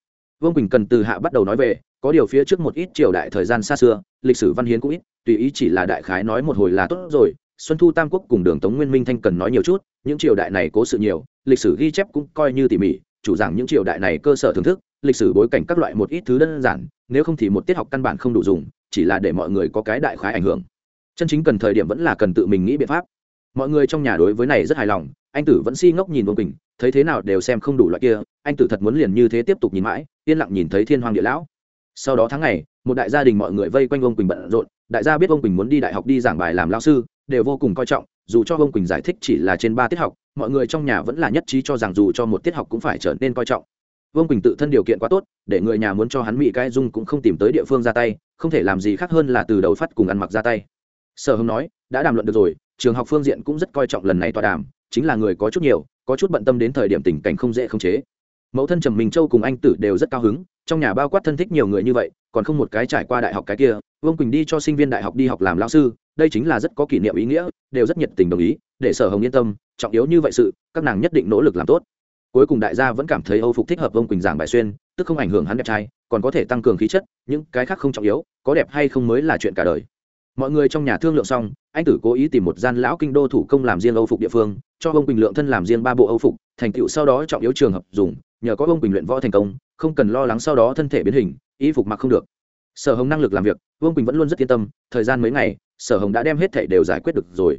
Vương quỳnh cần từ hạ bắt đầu nói về, có điều phía trước một ít triều đại thời gian xa xưa, lịch sử văn hiến cũng ít, tùy ý chỉ là đại khái nói một hồi là tốt rồi, xuân thu tam quốc cùng đường tống nguyên minh thanh cần nói nhiều chút, những triều đại này cố sự nhiều, lịch sử ghi chép cũng coi như tỉ mỉ, chủ giảng những triều đại này cơ sở thưởng thức, lịch sử bối cảnh các loại một ít thứ đơn giản, nếu không thì một tiết học căn bản không đủ dùng, chỉ là để mọi người có cái đại khái ảnh hưởng. Chân chính cần thời điểm vẫn là cần tự mình nghĩ biện pháp mọi người trong nhà đối với này rất hài lòng, anh tử vẫn si ngốc nhìn vương quỳnh, thấy thế nào đều xem không đủ loại kia, anh tử thật muốn liền như thế tiếp tục nhìn mãi, yên lặng nhìn thấy thiên hoàng địa lão. Sau đó tháng ngày, một đại gia đình mọi người vây quanh Vương quỳnh bận rộn, đại gia biết Vương quỳnh muốn đi đại học đi giảng bài làm lao sư, đều vô cùng coi trọng, dù cho Vương quỳnh giải thích chỉ là trên ba tiết học, mọi người trong nhà vẫn là nhất trí cho rằng dù cho một tiết học cũng phải trở nên coi trọng. Vương quỳnh tự thân điều kiện quá tốt, để người nhà muốn cho hắn mỹ cái dung cũng không tìm tới địa phương ra tay, không thể làm gì khác hơn là từ đầu phát cùng ăn mặc ra tay. Sở hưng nói, đã đàm luận được rồi trường học phương diện cũng rất coi trọng lần này tọa đàm, chính là người có chút nhiều, có chút bận tâm đến thời điểm tình cảnh không dễ khống chế. Mẫu thân trầm minh châu cùng anh tử đều rất cao hứng, trong nhà bao quát thân thích nhiều người như vậy, còn không một cái trải qua đại học cái kia, vương quỳnh đi cho sinh viên đại học đi học làm lao sư, đây chính là rất có kỷ niệm ý nghĩa, đều rất nhiệt tình đồng ý, để sở hồng yên tâm, trọng yếu như vậy sự, các nàng nhất định nỗ lực làm tốt. Cuối cùng đại gia vẫn cảm thấy âu phục thích hợp vương quỳnh giảng bài xuyên, tức không ảnh hưởng hắn đẹp trai, còn có thể tăng cường khí chất, những cái khác không trọng yếu, có đẹp hay không mới là chuyện cả đời mọi người trong nhà thương lượng xong, anh tử cố ý tìm một gian lão kinh đô thủ công làm riêng âu phục địa phương, cho ông quỳnh lượng thân làm riêng ba bộ âu phục, thành tựu sau đó trọng yếu trường hợp dùng, nhờ có ông quỳnh luyện võ thành công, không cần lo lắng sau đó thân thể biến hình, y phục mặc không được. Sở hồng năng lực làm việc vương quỳnh vẫn luôn rất yên tâm, thời gian mấy ngày, sở hồng đã đem hết thể đều giải quyết được rồi.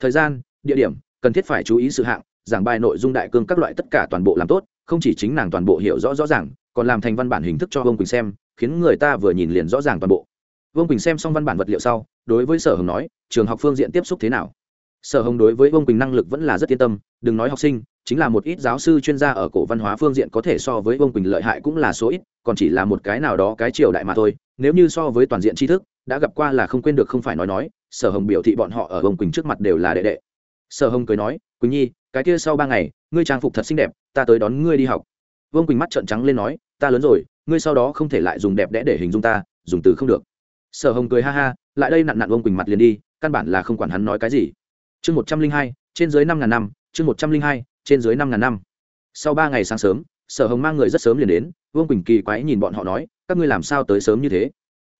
Thời gian, địa điểm, cần thiết phải chú ý sự hạng, giảng bài nội dung đại cương các loại tất cả toàn bộ làm tốt, không chỉ chính nàng toàn bộ hiểu rõ rõ ràng, còn làm thành văn bản hình thức cho vương quỳnh xem, khiến người ta vừa nhìn liền rõ ràng toàn bộ vương quỳnh xem xong văn bản vật liệu sau đối với sở hồng nói trường học phương diện tiếp xúc thế nào sở hồng đối với vương quỳnh năng lực vẫn là rất yên tâm đừng nói học sinh chính là một ít giáo sư chuyên gia ở cổ văn hóa phương diện có thể so với vương quỳnh lợi hại cũng là số ít còn chỉ là một cái nào đó cái triều đại mà thôi nếu như so với toàn diện tri thức đã gặp qua là không quên được không phải nói nói sở hồng biểu thị bọn họ ở vương quỳnh trước mặt đều là đệ đệ sở hồng cười nói quỳnh nhi cái kia sau ba ngày ngươi trang phục thật xinh đẹp ta tới đón ngươi đi học vương quỳnh mắt trợn trắng lên nói ta lớn rồi ngươi sau đó không thể lại dùng đẹp đẽ để hình dung ta dùng từ không được sở hồng cười ha ha, lại đây nặn nặn vương quỳnh mặt liền đi, căn bản là không quản hắn nói cái gì. Chương một trăm linh hai, trên dưới năm ngàn năm, chương một trăm linh hai, trên dưới năm ngàn năm. Sau ba ngày sáng sớm, sở hồng mang người rất sớm liền đến vương quỳnh kỳ quái nhìn bọn họ nói, các ngươi làm sao tới sớm như thế?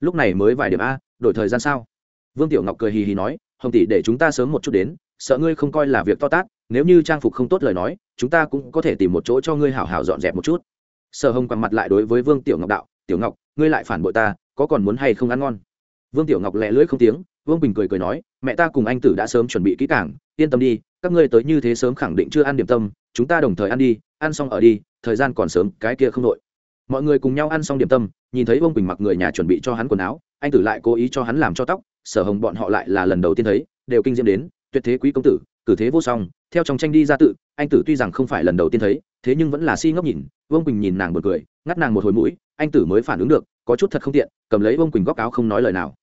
Lúc này mới vài điểm a, đổi thời gian sao? Vương tiểu ngọc cười hì hì nói, hồng tỷ để chúng ta sớm một chút đến, sợ ngươi không coi là việc to tát, nếu như trang phục không tốt lời nói, chúng ta cũng có thể tìm một chỗ cho ngươi hảo hảo dọn dẹp một chút. Sở hồng quằn mặt lại đối với vương tiểu ngọc đạo, tiểu ngọc, ngươi lại phản bội ta có còn muốn hay không ăn ngon. Vương tiểu ngọc lẹ lưỡi không tiếng, vương bình cười cười nói, mẹ ta cùng anh tử đã sớm chuẩn bị kỹ cảng yên tâm đi, các ngươi tới như thế sớm khẳng định chưa ăn điểm tâm, chúng ta đồng thời ăn đi, ăn xong ở đi, thời gian còn sớm, cái kia không đội mọi người cùng nhau ăn xong điểm tâm, nhìn thấy vương bình mặc người nhà chuẩn bị cho hắn quần áo, anh tử lại cố ý cho hắn làm cho tóc, sở hồng bọn họ lại là lần đầu tiên thấy, đều kinh diễm đến, tuyệt thế quý công tử cử thế vô song, theo trong tranh đi ra tự, anh tử tuy rằng không phải lần đầu tiên thấy thế nhưng vẫn là si ngốc nhìn, vương quỳnh nhìn nàng một cười, ngắt nàng một hồi mũi, anh tử mới phản ứng được, có chút thật không tiện, cầm lấy vương quỳnh góc áo không nói lời nào.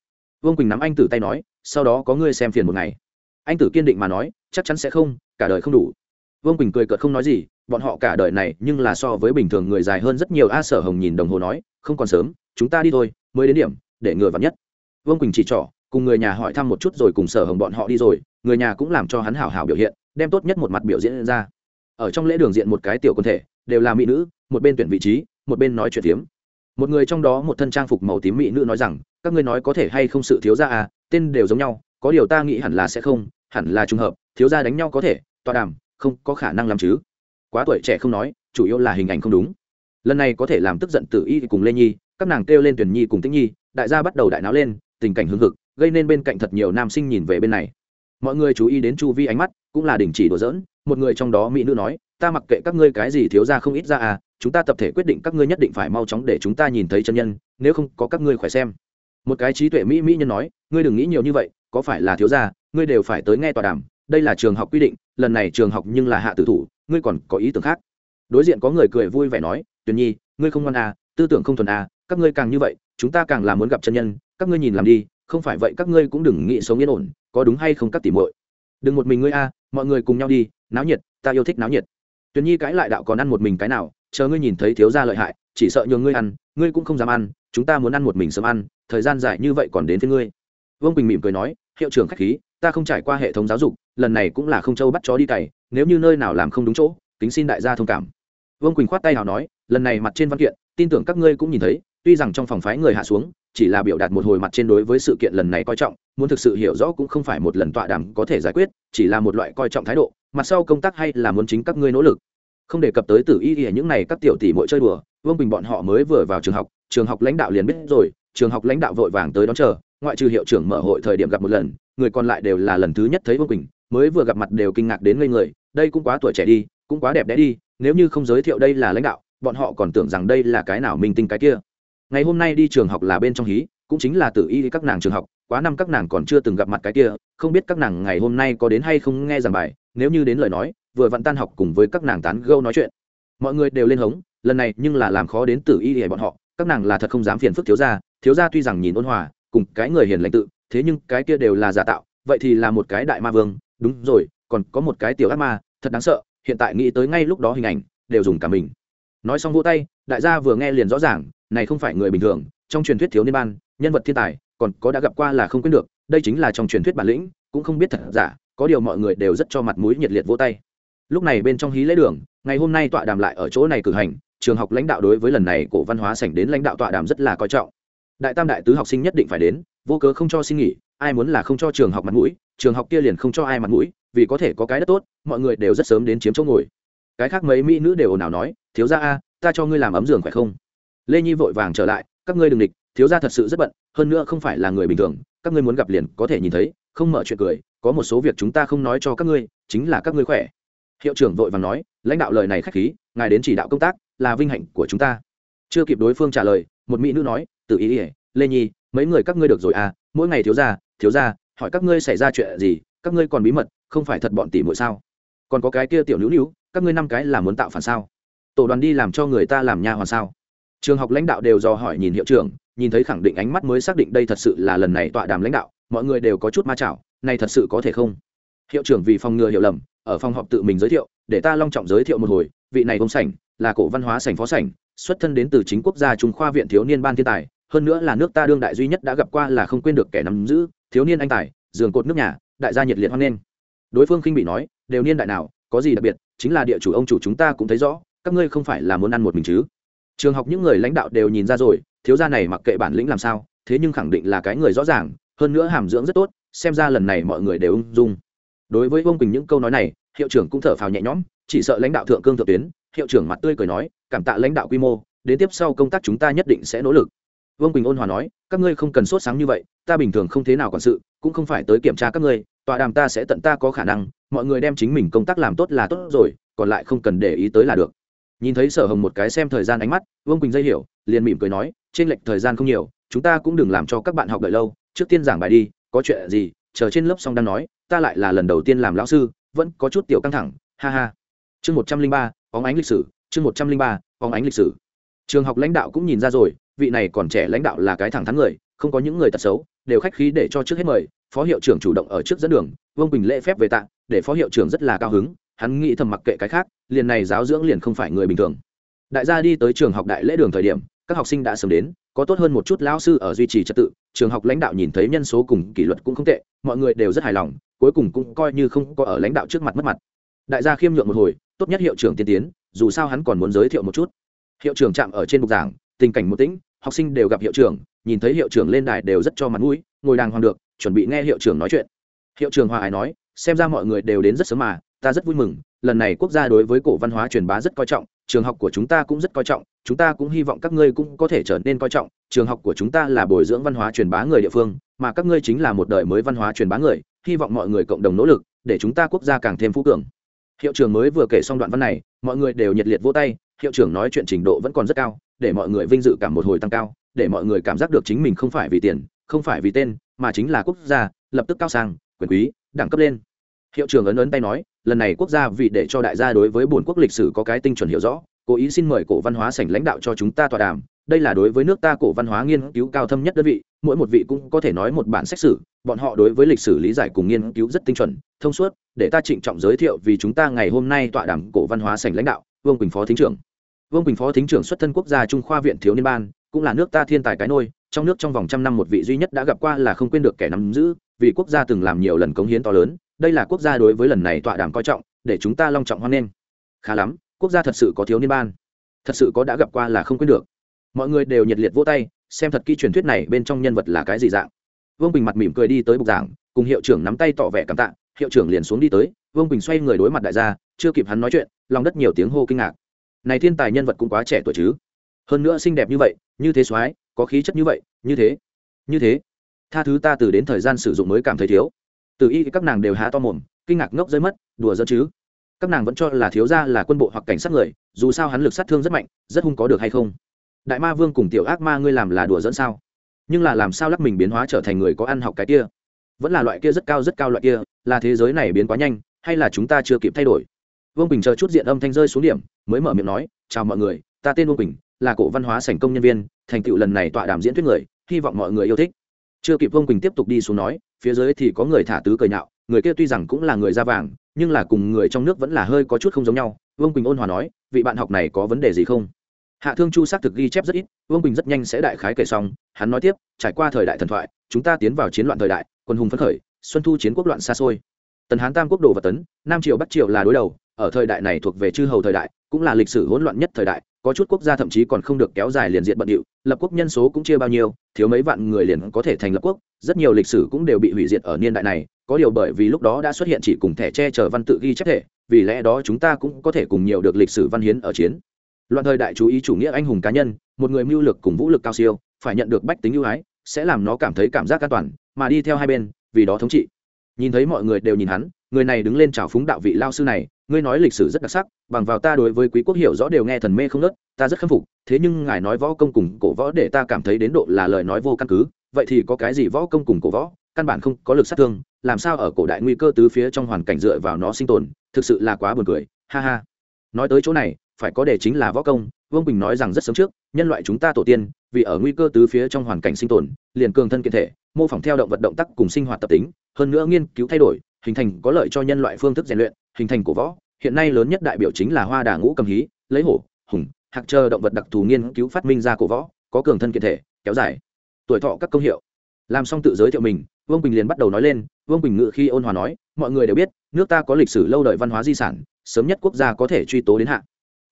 Vương quỳnh nắm anh tử tay nói, sau đó có ngươi xem phiền một ngày. Anh tử kiên định mà nói, chắc chắn sẽ không, cả đời không đủ. Vương quỳnh cười cợt không nói gì, bọn họ cả đời này nhưng là so với bình thường người dài hơn rất nhiều, a sở hồng nhìn đồng hồ nói, không còn sớm, chúng ta đi thôi, mới đến điểm, để ngừa vặt nhất. Vương quỳnh chỉ trỏ, cùng người nhà hỏi thăm một chút rồi cùng sở hồng bọn họ đi rồi, người nhà cũng làm cho hắn hảo hảo biểu hiện, đem tốt nhất một mặt biểu diễn ra ở trong lễ đường diện một cái tiểu quân thể, đều là mỹ nữ, một bên tuyển vị trí, một bên nói chuyện phiếm. Một người trong đó một thân trang phục màu tím mỹ nữ nói rằng, các ngươi nói có thể hay không sự thiếu gia à tên đều giống nhau, có điều ta nghĩ hẳn là sẽ không, hẳn là trùng hợp, thiếu gia đánh nhau có thể, tọa đàm, không có khả năng làm chứ. Quá tuổi trẻ không nói, chủ yếu là hình ảnh không đúng. Lần này có thể làm tức giận tử y cùng lê nhi, các nàng kêu lên tuyển nhi cùng tĩnh nhi, đại gia bắt đầu đại náo lên, tình cảnh hưng hực, gây nên bên cạnh thật nhiều nam sinh nhìn về bên này mọi người chú ý đến chu vi ánh mắt, cũng là đình chỉ đùa giỡn. Một người trong đó mỹ nữ nói, ta mặc kệ các ngươi cái gì thiếu ra không ít ra à chúng ta tập thể quyết định các ngươi nhất định phải mau chóng để chúng ta nhìn thấy chân nhân, nếu không có các ngươi khỏe xem. Một cái trí tuệ mỹ mỹ nhân nói, ngươi đừng nghĩ nhiều như vậy, có phải là thiếu gia ngươi đều phải tới nghe tòa đàm. Đây là trường học quy định, lần này trường học nhưng là hạ tử thủ, ngươi còn có ý tưởng khác. Đối diện có người cười vui vẻ nói, tuyền nhi, ngươi không ngoan à tư tưởng không thuần à các ngươi càng như vậy, chúng ta càng là muốn gặp chân nhân, các ngươi nhìn làm đi, không phải vậy các ngươi cũng đừng nghĩ sống yên ổn có đúng hay không các tỉ muội? Đừng một mình ngươi a, mọi người cùng nhau đi, náo nhiệt, ta yêu thích náo nhiệt. Tuyền nhi cãi lại đạo còn ăn một mình cái nào, chờ ngươi nhìn thấy thiếu gia lợi hại, chỉ sợ nhường ngươi ăn, ngươi cũng không dám ăn, chúng ta muốn ăn một mình sớm ăn, thời gian dài như vậy còn đến với ngươi. Vương bình mỉm cười nói, hiệu trưởng khách khí, ta không trải qua hệ thống giáo dục, lần này cũng là không châu bắt chó đi cày, nếu như nơi nào làm không đúng chỗ, kính xin đại gia thông cảm. Vương quỳnh khoát tay nào nói, lần này mặt trên văn kiện, tin tưởng các ngươi cũng nhìn thấy, tuy rằng trong phòng phái người hạ xuống, chỉ là biểu đạt một hồi mặt trên đối với sự kiện lần này coi trọng muốn thực sự hiểu rõ cũng không phải một lần tọa đàm có thể giải quyết, chỉ là một loại coi trọng thái độ, mặt sau công tác hay là muốn chính các ngươi nỗ lực. Không đề cập tới tử y y những này các tiểu tỷ mỗi chơi đùa, vương bình bọn họ mới vừa vào trường học trường học lãnh đạo liền biết rồi, trường học lãnh đạo vội vàng tới đón chờ, ngoại trừ hiệu trưởng mở hội thời điểm gặp một lần, người còn lại đều là lần thứ nhất thấy vương bình, mới vừa gặp mặt đều kinh ngạc đến ngây người, đây cũng quá tuổi trẻ đi, cũng quá đẹp đẽ đi, nếu như không giới thiệu đây là lãnh đạo, bọn họ còn tưởng rằng đây là cái nào minh tinh cái kia. Ngày hôm nay đi trường học là bên trong hí, cũng chính là tử y các nàng trường học quá năm các nàng còn chưa từng gặp mặt cái kia, không biết các nàng ngày hôm nay có đến hay không nghe giảng bài, nếu như đến lời nói, vừa vặn tan học cùng với các nàng tán gâu nói chuyện. Mọi người đều lên hống, lần này nhưng là làm khó đến tử y để bọn họ, các nàng là thật không dám phiền phức thiếu gia thiếu gia tuy rằng nhìn ôn hòa, cùng cái người hiền lành tự, thế nhưng cái kia đều là giả tạo, vậy thì là một cái đại ma vương, đúng rồi, còn có một cái tiểu ác ma, thật đáng sợ, hiện tại nghĩ tới ngay lúc đó hình ảnh, đều dùng cả mình. Nói xong vỗ tay, đại gia vừa nghe liền rõ ràng, này không phải người bình thường, trong truyền thuyết thiếu niên ban, nhân vật thiên tài còn có đã gặp qua là không quên được, đây chính là trong truyền thuyết bản lĩnh, cũng không biết thật giả, có điều mọi người đều rất cho mặt mũi nhiệt liệt vỗ tay. Lúc này bên trong hí lễ đường, ngày hôm nay tọa đàm lại ở chỗ này cử hành, trường học lãnh đạo đối với lần này cổ văn hóa sảnh đến lãnh đạo tọa đàm rất là coi trọng. Đại tam đại tứ học sinh nhất định phải đến, vô cớ không cho xin nghỉ, ai muốn là không cho trường học mặt mũi, trường học kia liền không cho ai mặt mũi, vì có thể có cái đất tốt, mọi người đều rất sớm đến chiếm chỗ ngồi. Cái khác mấy mỹ nữ đều ồn ào nói, thiếu gia a, ta cho ngươi làm ấm giường phải không? Lê nhi vội vàng trở lại, các ngươi đừng địch thiếu gia thật sự rất bận, hơn nữa không phải là người bình thường, các ngươi muốn gặp liền có thể nhìn thấy, không mở chuyện cười, có một số việc chúng ta không nói cho các ngươi, chính là các ngươi khỏe. Hiệu trưởng vội vàng nói, lãnh đạo lời này khách khí, ngài đến chỉ đạo công tác, là vinh hạnh của chúng ta. Chưa kịp đối phương trả lời, một mỹ nữ nói tự ý ỉa lê nhi, mấy người các ngươi được rồi à mỗi ngày thiếu gia thiếu gia, hỏi các ngươi xảy ra chuyện gì, các ngươi còn bí mật, không phải thật bọn tỷ muội sao? Còn có cái kia tiểu nữ nữ các ngươi năm cái là muốn tạo phản sao? Tổ đoàn đi làm cho người ta làm nha hoàn sao? Trường học lãnh đạo đều dò hỏi nhìn hiệu trưởng, nhìn thấy khẳng định ánh mắt mới xác định đây thật sự là lần này tọa đàm lãnh đạo, mọi người đều có chút ma chảo, này thật sự có thể không? Hiệu trưởng vì phòng ngừa hiểu lầm, ở phòng họp tự mình giới thiệu, để ta long trọng giới thiệu một hồi, vị này ông sảnh, là cổ văn hóa sảnh phó sảnh, xuất thân đến từ chính quốc gia trung khoa viện thiếu niên ban thiên tài, hơn nữa là nước ta đương đại duy nhất đã gặp qua là không quên được kẻ nắm giữ, thiếu niên anh tài, giường cột nước nhà, đại gia nhiệt liệt hoan nghênh. Đối phương khinh bị nói, đều niên đại nào, có gì đặc biệt, chính là địa chủ ông chủ chúng ta cũng thấy rõ, các ngươi không phải là muốn ăn một mình chứ? Trường học những người lãnh đạo đều nhìn ra rồi, thiếu gia này mặc kệ bản lĩnh làm sao, thế nhưng khẳng định là cái người rõ ràng, hơn nữa hàm dưỡng rất tốt, xem ra lần này mọi người đều ung dung. Đối với vương quỳnh những câu nói này, hiệu trưởng cũng thở phào nhẹ nhõm, chỉ sợ lãnh đạo thượng cương thượng tuyến, hiệu trưởng mặt tươi cười nói, cảm tạ lãnh đạo quy mô, đến tiếp sau công tác chúng ta nhất định sẽ nỗ lực. Vương quỳnh ôn hòa nói, các ngươi không cần sốt sáng như vậy, ta bình thường không thế nào quản sự, cũng không phải tới kiểm tra các ngươi, tọa đàm ta sẽ tận ta có khả năng, mọi người đem chính mình công tác làm tốt là tốt rồi, còn lại không cần để ý tới là được nhìn thấy sở hồng một cái xem thời gian ánh mắt, vương quỳnh dây hiểu, liền mỉm cười nói, trên lệch thời gian không nhiều, chúng ta cũng đừng làm cho các bạn học đợi lâu, trước tiên giảng bài đi, có chuyện gì, chờ trên lớp xong đang nói, ta lại là lần đầu tiên làm lão sư, vẫn có chút tiểu căng thẳng, ha ha. Chương một trăm linh ba óng ánh lịch sử, chương một trăm linh ba óng ánh lịch sử. Trường học lãnh đạo cũng nhìn ra rồi, vị này còn trẻ lãnh đạo là cái thẳng thắn người, không có những người tật xấu, đều khách khí để cho trước hết mời, phó hiệu trưởng chủ động ở trước dẫn đường, vương quỳnh lễ phép về tạ, để phó hiệu trưởng rất là cao hứng hắn nghĩ thầm mặc kệ cái khác, liền này giáo dưỡng liền không phải người bình thường. Đại gia đi tới trường học đại lễ đường thời điểm, các học sinh đã sớm đến, có tốt hơn một chút lão sư ở duy trì trật tự, trường học lãnh đạo nhìn thấy nhân số cùng kỷ luật cũng không tệ, mọi người đều rất hài lòng, cuối cùng cũng coi như không có ở lãnh đạo trước mặt mất mặt. Đại gia khiêm nhượng một hồi, tốt nhất hiệu trưởng tiên tiến, dù sao hắn còn muốn giới thiệu một chút. Hiệu trưởng chạm ở trên bục giảng, tình cảnh một tĩnh, học sinh đều gặp hiệu trưởng, nhìn thấy hiệu trưởng lên đài đều rất cho mặt mũi, ngồi đàng hoàng được, chuẩn bị nghe hiệu trưởng nói chuyện. Hiệu trưởng hòa ái nói, xem ra mọi người đều đến rất sớm mà ta rất vui mừng, lần này quốc gia đối với cổ văn hóa truyền bá rất coi trọng, trường học của chúng ta cũng rất coi trọng, chúng ta cũng hy vọng các ngươi cũng có thể trở nên coi trọng. Trường học của chúng ta là bồi dưỡng văn hóa truyền bá người địa phương, mà các ngươi chính là một đời mới văn hóa truyền bá người, hy vọng mọi người cộng đồng nỗ lực để chúng ta quốc gia càng thêm phú cường. Hiệu trưởng mới vừa kể xong đoạn văn này, mọi người đều nhiệt liệt vỗ tay, hiệu trưởng nói chuyện trình độ vẫn còn rất cao, để mọi người vinh dự cảm một hồi tăng cao, để mọi người cảm giác được chính mình không phải vì tiền, không phải vì tên, mà chính là quốc gia, lập tức cao sang, quyền quý, đẳng cấp lên hiệu trưởng ấn ấn tay nói, lần này quốc gia vì để cho đại gia đối với bổn quốc lịch sử có cái tinh chuẩn hiểu rõ, cố ý xin mời cổ văn hóa sảnh lãnh đạo cho chúng ta tọa đàm. Đây là đối với nước ta cổ văn hóa nghiên cứu cao thâm nhất đơn vị, mỗi một vị cũng có thể nói một bản xét xử bọn họ đối với lịch sử lý giải cùng nghiên cứu rất tinh chuẩn, thông suốt, để ta trịnh trọng giới thiệu vì chúng ta ngày hôm nay tọa đàm cổ văn hóa sảnh lãnh đạo, vương quỳnh phó thính trưởng. Vương quỳnh phó thính trưởng xuất thân quốc gia trung khoa viện thiếu niên ban, cũng là nước ta thiên tài cái nôi, trong nước trong vòng trăm năm một vị duy nhất đã gặp qua là không quên được kẻ nắm giữ, vì quốc gia từng làm nhiều lần cống hiến to lớn đây là quốc gia đối với lần này tọa đàm coi trọng, để chúng ta long trọng hoan nghênh. Khá lắm, quốc gia thật sự có thiếu niên ban. Thật sự có đã gặp qua là không quên được. Mọi người đều nhiệt liệt vỗ tay, xem thật kỹ truyền thuyết này bên trong nhân vật là cái gì dạng. Vương bình mặt mỉm cười đi tới bục giảng, cùng hiệu trưởng nắm tay tỏ vẻ cảm tạ, hiệu trưởng liền xuống đi tới, vương bình xoay người đối mặt đại gia, chưa kịp hắn nói chuyện, lòng đất nhiều tiếng hô kinh ngạc. Này thiên tài nhân vật cũng quá trẻ tuổi chứ. Hơn nữa xinh đẹp như vậy, như thế soái, có khí chất như vậy, như thế như thế. Tha thứ ta từ đến thời gian sử dụng mới cảm thấy thiếu từ y các nàng đều há to mồm, kinh ngạc ngốc rơi mất, đùa giỡn chứ. Các nàng vẫn cho là thiếu gia là quân bộ hoặc cảnh sát người, dù sao hắn lực sát thương rất mạnh, rất hung có được hay không? Đại ma vương cùng tiểu ác ma ngươi làm là đùa dẫn sao? Nhưng là làm sao lắc mình biến hóa trở thành người có ăn học cái kia? Vẫn là loại kia rất cao rất cao loại kia, là thế giới này biến quá nhanh, hay là chúng ta chưa kịp thay đổi? Vương bình chờ chút diện âm thanh rơi xuống điểm, mới mở miệng nói, chào mọi người, ta tên vương bình là cổ văn hóa sảnh công nhân viên, thành tựu lần này tọa đàm diễn thuyết người, hy vọng mọi người yêu thích chưa kịp vương bình tiếp tục đi xuống nói, phía dưới thì có người thả tứ cười nhạo, người kia tuy rằng cũng là người da vàng, nhưng là cùng người trong nước vẫn là hơi có chút không giống nhau. Vương quỳnh ôn hòa nói, vị bạn học này có vấn đề gì không? Hạ thương chu xác thực ghi chép rất ít, vương quỳnh rất nhanh sẽ đại khái kể xong, hắn nói tiếp, trải qua thời đại thần thoại, chúng ta tiến vào chiến loạn thời đại, quân hùng phấn khởi, xuân thu chiến quốc loạn xa xôi. Tần hán tam quốc đồ và tấn, nam triều bắc triều là đối đầu, ở thời đại này thuộc về chư hầu thời đại, cũng là lịch sử hỗn loạn nhất thời đại có chút quốc gia thậm chí còn không được kéo dài liền diện bận điệu, lập quốc nhân số cũng chia bao nhiêu, thiếu mấy vạn người liền có thể thành lập quốc, rất nhiều lịch sử cũng đều bị hủy diệt ở niên đại này, có điều bởi vì lúc đó đã xuất hiện chỉ cùng thẻ che chở văn tự ghi chép thể, vì lẽ đó chúng ta cũng có thể cùng nhiều được lịch sử văn hiến ở chiến. Loạn thời đại chú ý chủ nghĩa anh hùng cá nhân, một người mưu lực cùng vũ lực cao siêu, phải nhận được bách tính ưu ái, sẽ làm nó cảm thấy cảm giác an toàn, mà đi theo hai bên, vì đó thống trị. Nhìn thấy mọi người đều nhìn hắn, người này đứng lên chào phúng đạo vị lao sư này, ngươi nói lịch sử rất đặc sắc bằng vào ta đối với quý quốc hiểu rõ đều nghe thần mê không nớt, ta rất khâm phục, thế nhưng ngài nói võ công cùng cổ võ để ta cảm thấy đến độ là lời nói vô căn cứ, vậy thì có cái gì võ công cùng cổ võ, căn bản không có lực sát thương, làm sao ở cổ đại nguy cơ tứ phía trong hoàn cảnh dựa vào nó sinh tồn, thực sự là quá buồn cười, ha ha. Nói tới chỗ này, phải có đề chính là võ công, vương bình nói rằng rất sớm trước, nhân loại chúng ta tổ tiên, vì ở nguy cơ tứ phía trong hoàn cảnh sinh tồn, liền cường thân kiện thể, mô phỏng theo động vật động tác cùng sinh hoạt tập tính, hơn nữa nghiên cứu thay đổi, hình thành có lợi cho nhân loại phương thức rèn luyện, hình thành cổ võ hiện nay lớn nhất đại biểu chính là hoa đà ngũ cầm hí, lấy hổ, hùng, hạc chờ động vật đặc thù nghiên cứu phát minh ra cổ võ, có cường thân kiện thể, kéo dài tuổi thọ các công hiệu làm xong tự giới thiệu mình, vương bình liền bắt đầu nói lên, vương bình ngự khi ôn hòa nói, mọi người đều biết, nước ta có lịch sử lâu đời văn hóa di sản, sớm nhất quốc gia có thể truy tố đến hạn.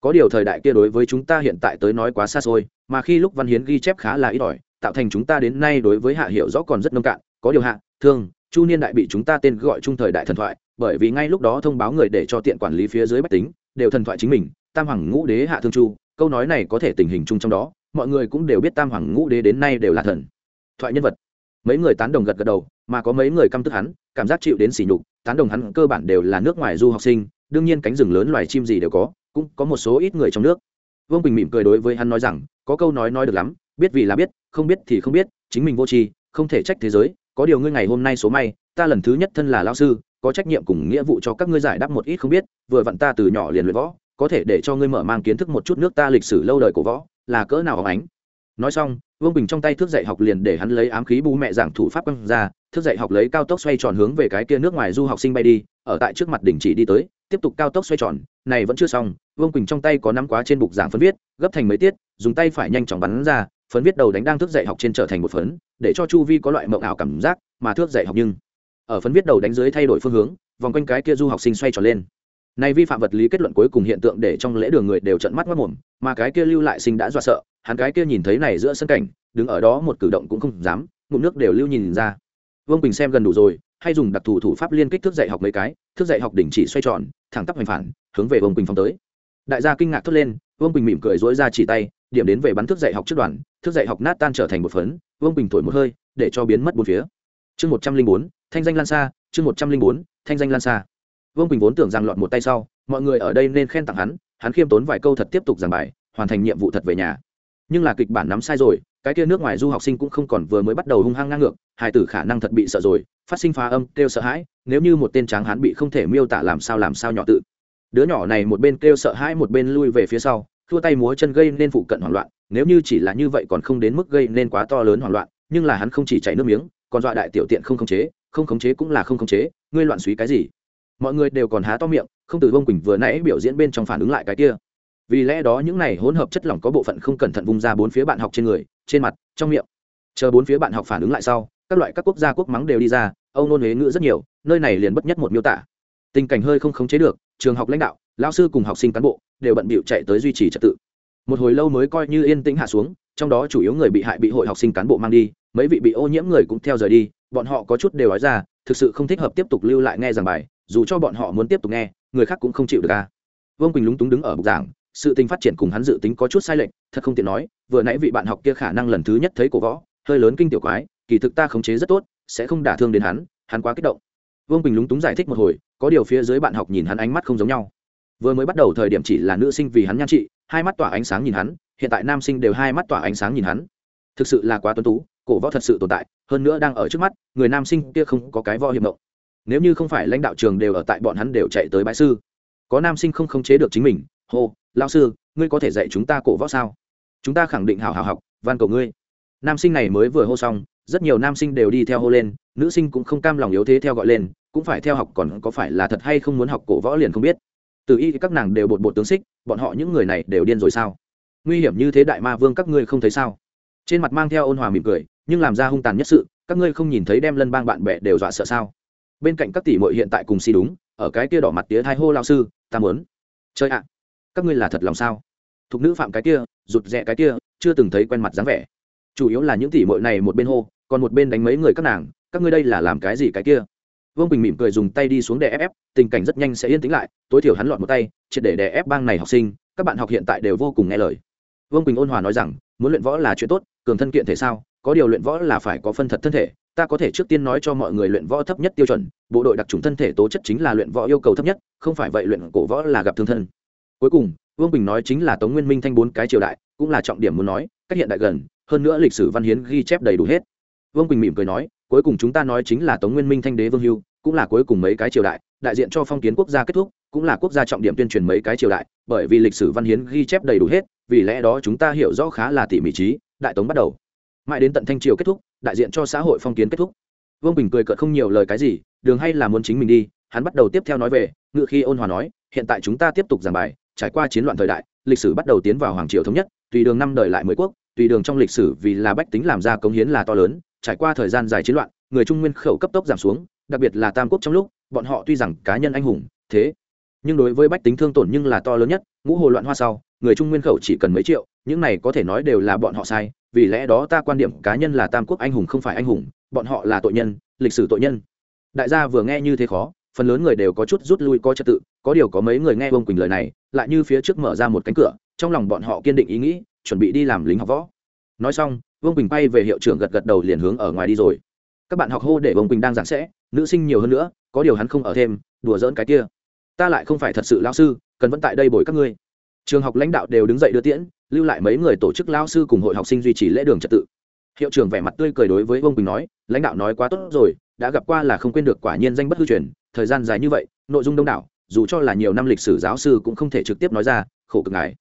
có điều thời đại kia đối với chúng ta hiện tại tới nói quá xa xôi, mà khi lúc văn hiến ghi chép khá là ít ỏi, tạo thành chúng ta đến nay đối với hạ hiệu rõ còn rất nông cạn có điều hạ, thương, chu niên đại bị chúng ta tên gọi trung thời đại thần thoại bởi vì ngay lúc đó thông báo người để cho tiện quản lý phía dưới bách tính, đều thần thoại chính mình, tam hoàng ngũ đế hạ thương chu, câu nói này có thể tình hình chung trong đó, mọi người cũng đều biết tam hoàng ngũ đế đến nay đều là thần, thoại nhân vật. Mấy người tán đồng gật gật đầu, mà có mấy người căm tức hắn, cảm giác chịu đến sỉ nhục, tán đồng hắn cơ bản đều là nước ngoài du học sinh, đương nhiên cánh rừng lớn loài chim gì đều có, cũng có một số ít người trong nước. Vương bình mỉm cười đối với hắn nói rằng, có câu nói nói được lắm, biết vì là biết, không biết thì không biết, chính mình vô tri, không thể trách thế giới, có điều ngươi ngày hôm nay số may, ta lần thứ nhất thân là lao sư có trách nhiệm cùng nghĩa vụ cho các ngươi giải đáp một ít không biết, vừa vặn ta từ nhỏ liền luyện võ, có thể để cho ngươi mở mang kiến thức một chút nước ta lịch sử lâu đời của võ, là cỡ nào óng ánh nói xong, vương bình trong tay thước dạy học liền để hắn lấy ám khí bù mẹ giảng thủ pháp quăng ra, thước dạy học lấy cao tốc xoay tròn hướng về cái kia nước ngoài du học sinh bay đi, ở tại trước mặt đỉnh chỉ đi tới, tiếp tục cao tốc xoay tròn, này vẫn chưa xong, vương quỳnh trong tay có nắm quá trên bục giảng phấn viết, gấp thành mấy tiết, dùng tay phải nhanh chóng bắn ra phấn viết đầu đánh đang thước dạy học trên trở thành một phấn, để cho chu vi có loại mộng ảo cảm giác mà thước dạy học nhưng ở phấn viết đầu đánh dưới thay đổi phương hướng, vòng quanh cái kia du học sinh xoay tròn lên. Này vi phạm vật lý kết luận cuối cùng hiện tượng để trong lễ đường người đều trận mắt mất mồm mà cái kia lưu lại sinh đã do sợ, hắn cái kia nhìn thấy này giữa sân cảnh, đứng ở đó một cử động cũng không dám, ngụm nước đều lưu nhìn ra. Vương bình xem gần đủ rồi, hay dùng đặc thù thủ pháp liên kích thức dạy học mấy cái thức dạy học đỉnh chỉ xoay tròn, thẳng tắp hoành phản, hướng về vương bình phong tới. Đại gia kinh ngạc thốt lên, vương bình mỉm cười dối ra chỉ tay, điểm đến về bắn thức dạy học trước đoàn thức dạy học nát tan trở thành một phấn, vương bình thổi một hơi, để cho biến mất bốn phía. Chương một trăm linh bốn thanh danh lan xa, chương một trăm linh bốn, thanh danh lan xa. Vương Quỳnh vốn tưởng rằng lọt một tay sau, mọi người ở đây nên khen tặng hắn hắn khiêm tốn vài câu thật tiếp tục giảng bài, hoàn thành nhiệm vụ thật về nhà. Nhưng là kịch bản nắm sai rồi, cái kia nước ngoài du học sinh cũng không còn vừa mới bắt đầu hung hăng ngang ngược, hài tử khả năng thật bị sợ rồi, phát sinh phá âm, kêu sợ hãi, nếu như một tên tráng hắn bị không thể miêu tả làm sao làm sao nhỏ tự. Đứa nhỏ này một bên kêu sợ hãi một bên lui về phía sau, thua tay múa chân gây nên phụ cận hoảng loạn, nếu như chỉ là như vậy còn không đến mức gây nên quá to lớn hoảng loạn, nhưng là hắn không chỉ chảy nước miếng, còn dọa đại tiểu tiện không khống chế không khống chế cũng là không khống chế, ngươi loạn suý cái gì? Mọi người đều còn há to miệng, không từ vông quỳnh vừa nãy biểu diễn bên trong phản ứng lại cái kia. Vì lẽ đó những này hỗn hợp chất lỏng có bộ phận không cẩn thận vung ra bốn phía bạn học trên người, trên mặt, trong miệng. Chờ bốn phía bạn học phản ứng lại sau, các loại các quốc gia quốc mắng đều đi ra, âu nôn huế ngữ rất nhiều, nơi này liền bất nhất một miêu tả. Tình cảnh hơi không khống chế được, trường học lãnh đạo lao sư cùng học sinh cán bộ đều bận bịu chạy tới duy trì trật tự. Một hồi lâu mới coi như yên tĩnh hạ xuống, trong đó chủ yếu người bị hại bị hội học sinh cán bộ mang đi mấy vị bị ô nhiễm người cũng theo rời đi, bọn họ có chút đều nói ra, thực sự không thích hợp tiếp tục lưu lại nghe giảng bài, dù cho bọn họ muốn tiếp tục nghe, người khác cũng không chịu được ca vương quỳnh lúng túng đứng ở bục giảng, sự tình phát triển cùng hắn dự tính có chút sai lệch, thật không tiện nói, vừa nãy vị bạn học kia khả năng lần thứ nhất thấy cổ võ, hơi lớn kinh tiểu quái, kỳ thực ta khống chế rất tốt, sẽ không đả thương đến hắn hắn quá kích động. Vương bình lúng túng giải thích một hồi, có điều phía dưới bạn học nhìn hắn ánh mắt không giống nhau. Vừa mới bắt đầu thời điểm chỉ là nữ sinh vì hắn nhan trị, hai mắt tỏa ánh sáng nhìn hắn, hiện tại nam sinh đều hai mắt tỏa ánh sáng nhìn hắn. Thực sự là quá tuấn tú cổ võ thật sự tồn tại, hơn nữa đang ở trước mắt, người nam sinh kia không có cái võ hiểm mộng. Nếu như không phải lãnh đạo trường đều ở tại bọn hắn đều chạy tới bãi sư, có nam sinh không khống chế được chính mình, hô lao sư, ngươi có thể dạy chúng ta cổ võ sao? Chúng ta khẳng định hào hào học, van cầu ngươi. Nam sinh này mới vừa hô xong, rất nhiều nam sinh đều đi theo hô lên, nữ sinh cũng không cam lòng yếu thế theo gọi lên, cũng phải theo học còn có phải là thật hay không muốn học cổ võ liền không biết. Từ y các nàng đều bột bột tướng xích, bọn họ những người này đều điên rồi sao? Nguy hiểm như thế đại ma vương các ngươi không thấy sao? Trên mặt mang theo ôn hòa mỉm cười, nhưng làm ra hung tàn nhất sự, các ngươi không nhìn thấy đem lân bang bạn bè đều dọa sợ sao? Bên cạnh các tỷ mội hiện tại cùng si đúng, ở cái kia đỏ mặt tía thai hô lao sư, ta muốn. Chơi ạ, các ngươi là thật lòng sao? Thục nữ phạm cái kia, rụt rẽ cái kia, chưa từng thấy quen mặt dáng vẻ. Chủ yếu là những tỷ mội này một bên hô, còn một bên đánh mấy người các nàng, các ngươi đây là làm cái gì cái kia? Vương bình mỉm cười dùng tay đi xuống đè ép ép, tình cảnh rất nhanh sẽ yên tĩnh lại, tối thiểu hắn lọt một tay, triệt để đè ép bang này học sinh, các bạn học hiện tại đều vô cùng nghe lời. Vương bình ôn hòa nói rằng, muốn luyện võ là chuyện tốt cường thân kiện thể sao? Có điều luyện võ là phải có phân thật thân thể. Ta có thể trước tiên nói cho mọi người luyện võ thấp nhất tiêu chuẩn. Bộ đội đặc trùng thân thể tố chất chính là luyện võ yêu cầu thấp nhất, không phải vậy luyện cổ võ là gặp thương thân. Cuối cùng, vương bình nói chính là tống nguyên minh thanh bốn cái triều đại, cũng là trọng điểm muốn nói, cách hiện đại gần, hơn nữa lịch sử văn hiến ghi chép đầy đủ hết. Vương bình mỉm cười nói, cuối cùng chúng ta nói chính là tống nguyên minh thanh đế vương hưu, cũng là cuối cùng mấy cái triều đại đại diện cho phong kiến quốc gia kết thúc, cũng là quốc gia trọng điểm tuyên truyền mấy cái triều đại, bởi vì lịch sử văn hiến ghi chép đầy đủ hết, vì lẽ đó chúng ta hiểu rõ khá là tỉ mỉ trí đại tống bắt đầu. Mãi đến tận thanh triều kết thúc, đại diện cho xã hội phong kiến kết thúc. Vương bình cười cợt không nhiều lời cái gì, đường hay là muốn chính mình đi, hắn bắt đầu tiếp theo nói về, ngự khi ôn hòa nói, hiện tại chúng ta tiếp tục giảng bài, trải qua chiến loạn thời đại, lịch sử bắt đầu tiến vào hoàng triều thống nhất, tùy đường năm đời lại mới quốc, tùy đường trong lịch sử vì là bách tính làm ra công hiến là to lớn, trải qua thời gian dài chiến loạn, người trung nguyên khẩu cấp tốc giảm xuống, đặc biệt là tam quốc trong lúc, bọn họ tuy rằng cá nhân anh hùng, thế, nhưng đối với bách tính thương tổn nhưng là to lớn nhất, ngũ hồ loạn hoa sau, người trung nguyên khẩu chỉ cần mấy triệu những này có thể nói đều là bọn họ sai, vì lẽ đó ta quan điểm cá nhân là tam quốc anh hùng không phải anh hùng, bọn họ là tội nhân, lịch sử tội nhân. Đại gia vừa nghe như thế khó, phần lớn người đều có chút rút lui có trật tự, có điều có mấy người nghe Vương quỳnh lời này, lại như phía trước mở ra một cánh cửa, trong lòng bọn họ kiên định ý nghĩ, chuẩn bị đi làm lính học võ. Nói xong vương quỳnh bay về hiệu trưởng gật gật đầu liền hướng ở ngoài đi rồi. Các bạn học hô để vương quỳnh đang giảng sẽ, nữ sinh nhiều hơn nữa, có điều hắn không ở thêm, đùa dỡn cái kia. Ta lại không phải thật sự lao sư, cần vẫn tại đây bồi các ngươi trường học lãnh đạo đều đứng dậy đưa tiễn, lưu lại mấy người tổ chức lao sư cùng hội học sinh duy trì lễ đường trật tự. Hiệu trưởng vẻ mặt tươi cười đối với vương quỳnh nói, lãnh đạo nói quá tốt rồi, đã gặp qua là không quên được quả nhiên danh bất hư truyền, thời gian dài như vậy, nội dung đông đảo, dù cho là nhiều năm lịch sử giáo sư cũng không thể trực tiếp nói ra, khổ cực ngài.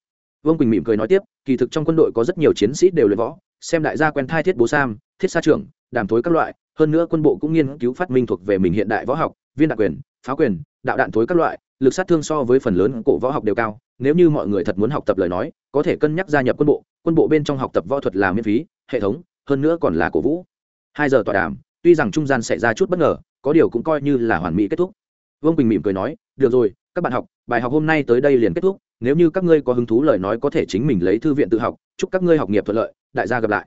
Vương quỳnh mỉm cười nói tiếp, kỳ thực trong quân đội có rất nhiều chiến sĩ đều luyện võ, xem đại gia quen thai thiết bố sam, thiết sa trưởng, đàm thối các loại, hơn nữa quân bộ cũng nghiên cứu phát minh thuộc về mình hiện đại võ học, viên đạn quyền, pháo quyền, đạo đạn thối các loại, lực sát thương so với phần lớn cổ võ học đều cao nếu như mọi người thật muốn học tập lời nói, có thể cân nhắc gia nhập quân bộ quân bộ bên trong học tập võ thuật là miễn phí, hệ thống, hơn nữa còn là cổ vũ. Hai giờ tọa đàm, tuy rằng trung gian xảy ra chút bất ngờ, có điều cũng coi như là hoàn mỹ kết thúc. Vương quỳnh mỉm cười nói, được rồi, các bạn học, bài học hôm nay tới đây liền kết thúc. Nếu như các ngươi có hứng thú lời nói có thể chính mình lấy thư viện tự học. Chúc các ngươi học nghiệp thuận lợi, đại gia gặp lại.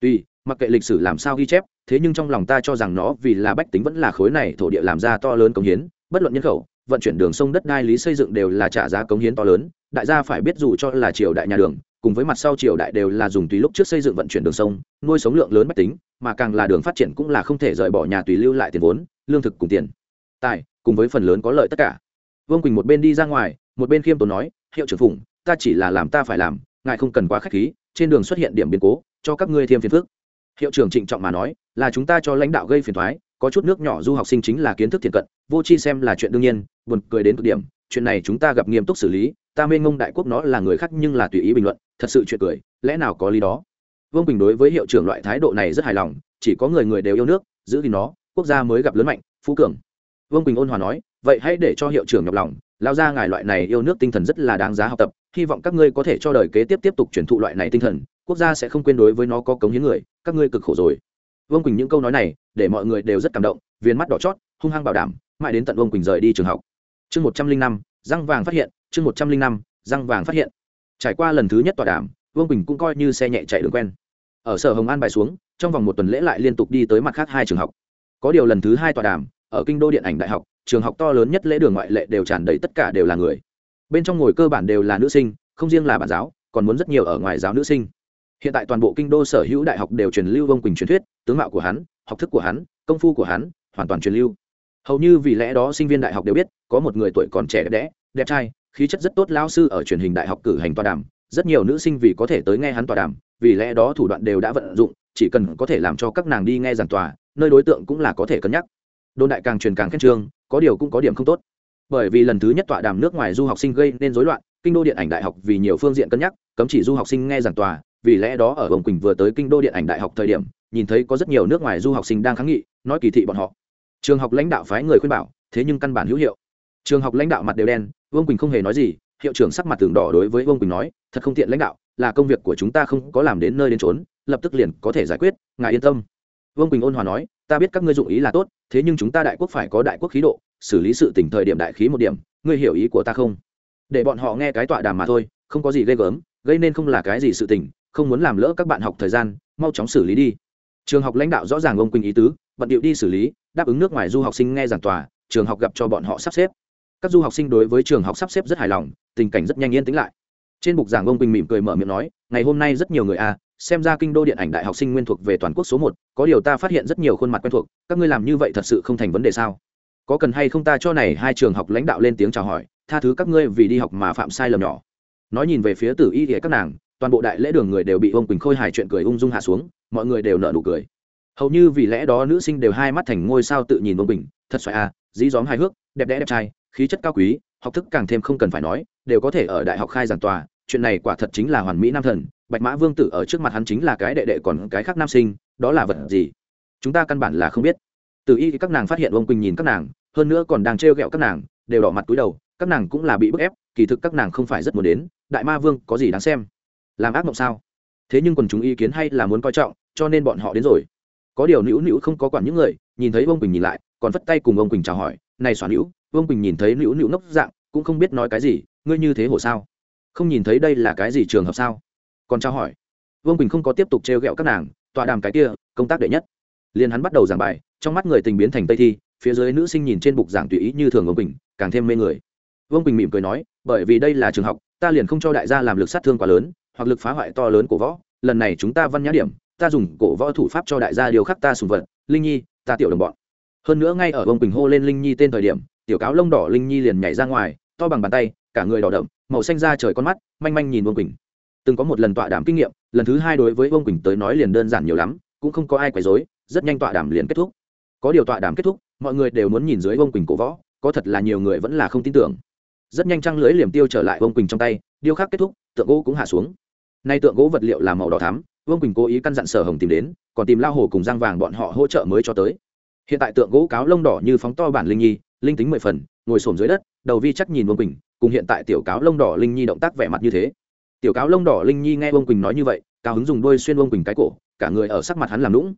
Tuy, mặc kệ lịch sử làm sao ghi chép, thế nhưng trong lòng ta cho rằng nó vì là bách tính vẫn là khối này thổ địa làm ra to lớn công hiến, bất luận nhân khẩu vận chuyển đường sông đất đai lý xây dựng đều là trả giá cống hiến to lớn, đại gia phải biết dù cho là triều đại nhà đường, cùng với mặt sau triều đại đều là dùng tùy lúc trước xây dựng vận chuyển đường sông, nuôi sống lượng lớn bách tính, mà càng là đường phát triển cũng là không thể rời bỏ nhà tùy lưu lại tiền vốn, lương thực cùng tiền, tài, cùng với phần lớn có lợi tất cả. Vương quỳnh một bên đi ra ngoài, một bên khiêm tốn nói, hiệu trưởng phụng, ta chỉ là làm ta phải làm, ngài không cần quá k h á c h khí, trên đường xuất hiện điểm biến cố, cho các ngươi thêm phiền phức. Hiệu trưởng trịnh trọng mà nói, là chúng ta cho lãnh đạo gây phiền thoái có chút nước nhỏ du học sinh chính là kiến thức thiện cận, vô chi xem là chuyện đương nhiên, buồn cười đến cực điểm, chuyện này chúng ta gặp nghiêm túc xử lý, ta mê ngông đại quốc nó là người khác nhưng là tùy ý bình luận, thật sự chuyện cười, lẽ nào có lý đó? Vương bình đối với hiệu trưởng loại thái độ này rất hài lòng, chỉ có người người đều yêu nước, giữ gìn nó, quốc gia mới gặp lớn mạnh, phú cường. Vương bình ôn hòa nói, vậy hãy để cho hiệu trưởng nhọc lòng, lao ra ngài loại này yêu nước tinh thần rất là đáng giá học tập, hy vọng các ngươi có thể cho đời kế tiếp tiếp tục truyền thụ loại này tinh thần, quốc gia sẽ không quên đối với nó có cống hiến người, các ngươi cực khổ rồi. Vương quỳnh những câu nói này để mọi người đều rất cảm động, viên mắt đỏ chót, hung hăng bảo đảm, mãi đến tận vương quỳnh rời đi trường học. Chương một trăm linh năm, răng vàng phát hiện, chương một trăm linh năm, răng vàng phát hiện. Trải qua lần thứ nhất tọa đàm, vương quỳnh cũng coi như xe nhẹ chạy đường quen. Ở sở hồng an bài xuống, trong vòng một tuần lễ lại liên tục đi tới mặt khác hai trường học. Có điều lần thứ hai tọa đàm, ở kinh đô điện ảnh đại học, trường học to lớn nhất lễ đường ngoại lệ đều tràn đầy tất cả đều là người. Bên trong ngồi cơ bản đều là nữ sinh, không riêng là bản giáo, còn muốn rất nhiều ở ngoài giáo nữ sinh hiện tại toàn bộ kinh đô sở hữu đại học đều truyền lưu vông quỳnh truyền thuyết, tướng mạo của hắn, học thức của hắn, công phu của hắn, hoàn toàn truyền lưu. Hầu như vì lẽ đó sinh viên đại học đều biết, có một người tuổi còn trẻ đẹp đẽ, đẹp trai, khí chất rất tốt lao sư ở truyền hình đại học cử hành tọa đàm. Rất nhiều nữ sinh vì có thể tới nghe hắn tọa đàm, vì lẽ đó thủ đoạn đều đã vận dụng, chỉ cần có thể làm cho các nàng đi nghe giảng tòa, nơi đối tượng cũng là có thể cân nhắc. Đồn đại càng truyền càng khen trương, có điều cũng có điểm không tốt. Bởi vì lần thứ nhất tọa đàm nước ngoài du học sinh gây nên rối loạn kinh đô điện ảnh đại học vì nhiều phương diện cân nhắc, cấm chỉ du học sinh nghe giảng tòa, vì lẽ đó ở hồng quỳnh vừa tới kinh đô điện ảnh đại học thời điểm, nhìn thấy có rất nhiều nước ngoài du học sinh đang kháng nghị, nói kỳ thị bọn họ. Trường học lãnh đạo phái người khuyên bảo, thế nhưng căn bản hữu hiệu. Trường học lãnh đạo mặt đều đen, vương quỳnh không hề nói gì, hiệu trưởng sắc mặt tường đỏ đối với vương quỳnh nói, thật không tiện lãnh đạo, là công việc của chúng ta không có làm đến nơi đến trốn lập tức liền có thể giải quyết, ngài yên tâm. Vương quỳnh ôn hòa nói, ta biết các ngươi dụng ý là tốt, thế nhưng chúng ta đại quốc phải có đại quốc khí độ, xử lý sự tỉnh thời điểm đại khí một điểm, ngươi hiểu ý của ta không? Để bọn họ nghe cái tọa đàm mà thôi không có gì ghê gớm gây nên không là cái gì sự tình không muốn làm lỡ các bạn học thời gian mau chóng xử lý đi. Trường học lãnh đạo rõ ràng ông quỳnh ý tứ bận điệu đi xử lý đáp ứng nước ngoài du học sinh nghe giảng tòa trường học gặp cho bọn họ sắp xếp. Các du học sinh đối với trường học sắp xếp rất hài lòng tình cảnh rất nhanh yên tĩnh lại. Trên bục giảng ông quỳnh mỉm cười mở miệng nói ngày hôm nay rất nhiều người a à, xem ra kinh đô điện ảnh đại học sinh nguyên thuộc về toàn quốc số một có điều ta phát hiện rất nhiều khuôn mặt quen thuộc các ngươi làm như vậy thật sự không thành vấn đề sao? Có cần hay không ta cho này hai trường học lãnh đạo lên tiếng chào hỏi? Tha thứ các ngươi vì đi học mà phạm sai lầm nhỏ. Nói nhìn về phía tử y thì các nàng, toàn bộ đại lễ đường người đều bị ông quỳnh khôi hài chuyện cười ung dung hạ xuống, mọi người đều nợ nụ cười. Hầu như vì lẽ đó nữ sinh đều hai mắt thành ngôi sao tự nhìn ông quỳnh, thật xoài à dí dóm hài hước, đẹp đẽ đẹp trai, khí chất cao quý, học thức càng thêm không cần phải nói, đều có thể ở đại học khai giảng tòa, chuyện này quả thật chính là hoàn mỹ nam thần, bạch mã vương tử ở trước mặt hắn chính là cái đệ đệ còn cái khác nam sinh, đó là vật gì? Chúng ta căn bản là không biết. Từ y các nàng phát hiện ông quỳnh nhìn các nàng, hơn nữa còn đang trêu ghẹo các nàng, đều đỏ mặt túi đầu các nàng cũng là bị bức ép, kỳ thực các nàng không phải rất muốn đến, đại ma vương có gì đáng xem? Làm ác mộng sao? Thế nhưng quần chúng ý kiến hay là muốn coi trọng, cho nên bọn họ đến rồi. Có điều nữu nữu không có quản những người, nhìn thấy ông quỳnh nhìn lại, còn vất tay cùng ông quỳnh chào hỏi, này xoắn nữu ông quỳnh nhìn thấy nữu nữu ngốc dạng, cũng không biết nói cái gì, ngươi như thế hổ sao? Không nhìn thấy đây là cái gì trường hợp sao? Còn trao hỏi. Vương quỳnh không có tiếp tục trêu ghẹo các nàng, tọa đàm cái kia, công tác đệ nhất. Liền hắn bắt đầu giảng bài, trong mắt người tình biến thành tây thi, phía dưới nữ sinh nhìn trên bục giảng tùy ý như thường vương quỳnh, càng thêm mê người vương quỳnh mỉm cười nói bởi vì đây là trường học ta liền không cho đại gia làm lực sát thương quá lớn hoặc lực phá hoại to lớn của võ lần này chúng ta văn nhã điểm ta dùng cổ võ thủ pháp cho đại gia điều khắc ta sùng vật linh nhi ta tiểu đồng bọn hơn nữa ngay ở vương quỳnh hô lên linh nhi tên thời điểm tiểu cáo lông đỏ linh nhi liền nhảy ra ngoài to bằng bàn tay cả người đỏ đậm màu xanh ra trời con mắt manh manh nhìn vương quỳnh từng có một lần tọa đàm kinh nghiệm lần thứ hai đối với vương quỳnh tới nói liền đơn giản nhiều lắm cũng không có ai quấy dối rất nhanh tọa đàm liền kết thúc. Có điều tọa đàm kết thúc, mọi người đều muốn nhìn dưới vương quỳnh cổ võ, có thật là nhiều người vẫn là không tin tưởng rất nhanh trăng lưới liềm tiêu trở lại vương quỳnh trong tay, điêu khắc kết thúc, tượng gỗ cũng hạ xuống. Nay tượng gỗ vật liệu là màu đỏ thắm, vương quỳnh cố ý căn dặn sở hồng tìm đến, còn tìm lao hồ cùng giang vàng bọn họ hỗ trợ mới cho tới. Hiện tại tượng gỗ cáo lông đỏ như phóng to bản linh nhi, linh tính mười phần, ngồi xổm dưới đất, đầu vi chắc nhìn vương quỳnh, cùng hiện tại tiểu cáo lông đỏ linh nhi động tác vẻ mặt như thế. Tiểu cáo lông đỏ linh nhi nghe vương quỳnh nói như vậy, cao hứng dùng đôi xuyên vương quỳnh cái cổ, cả người ở sắc mặt hắn làm lũng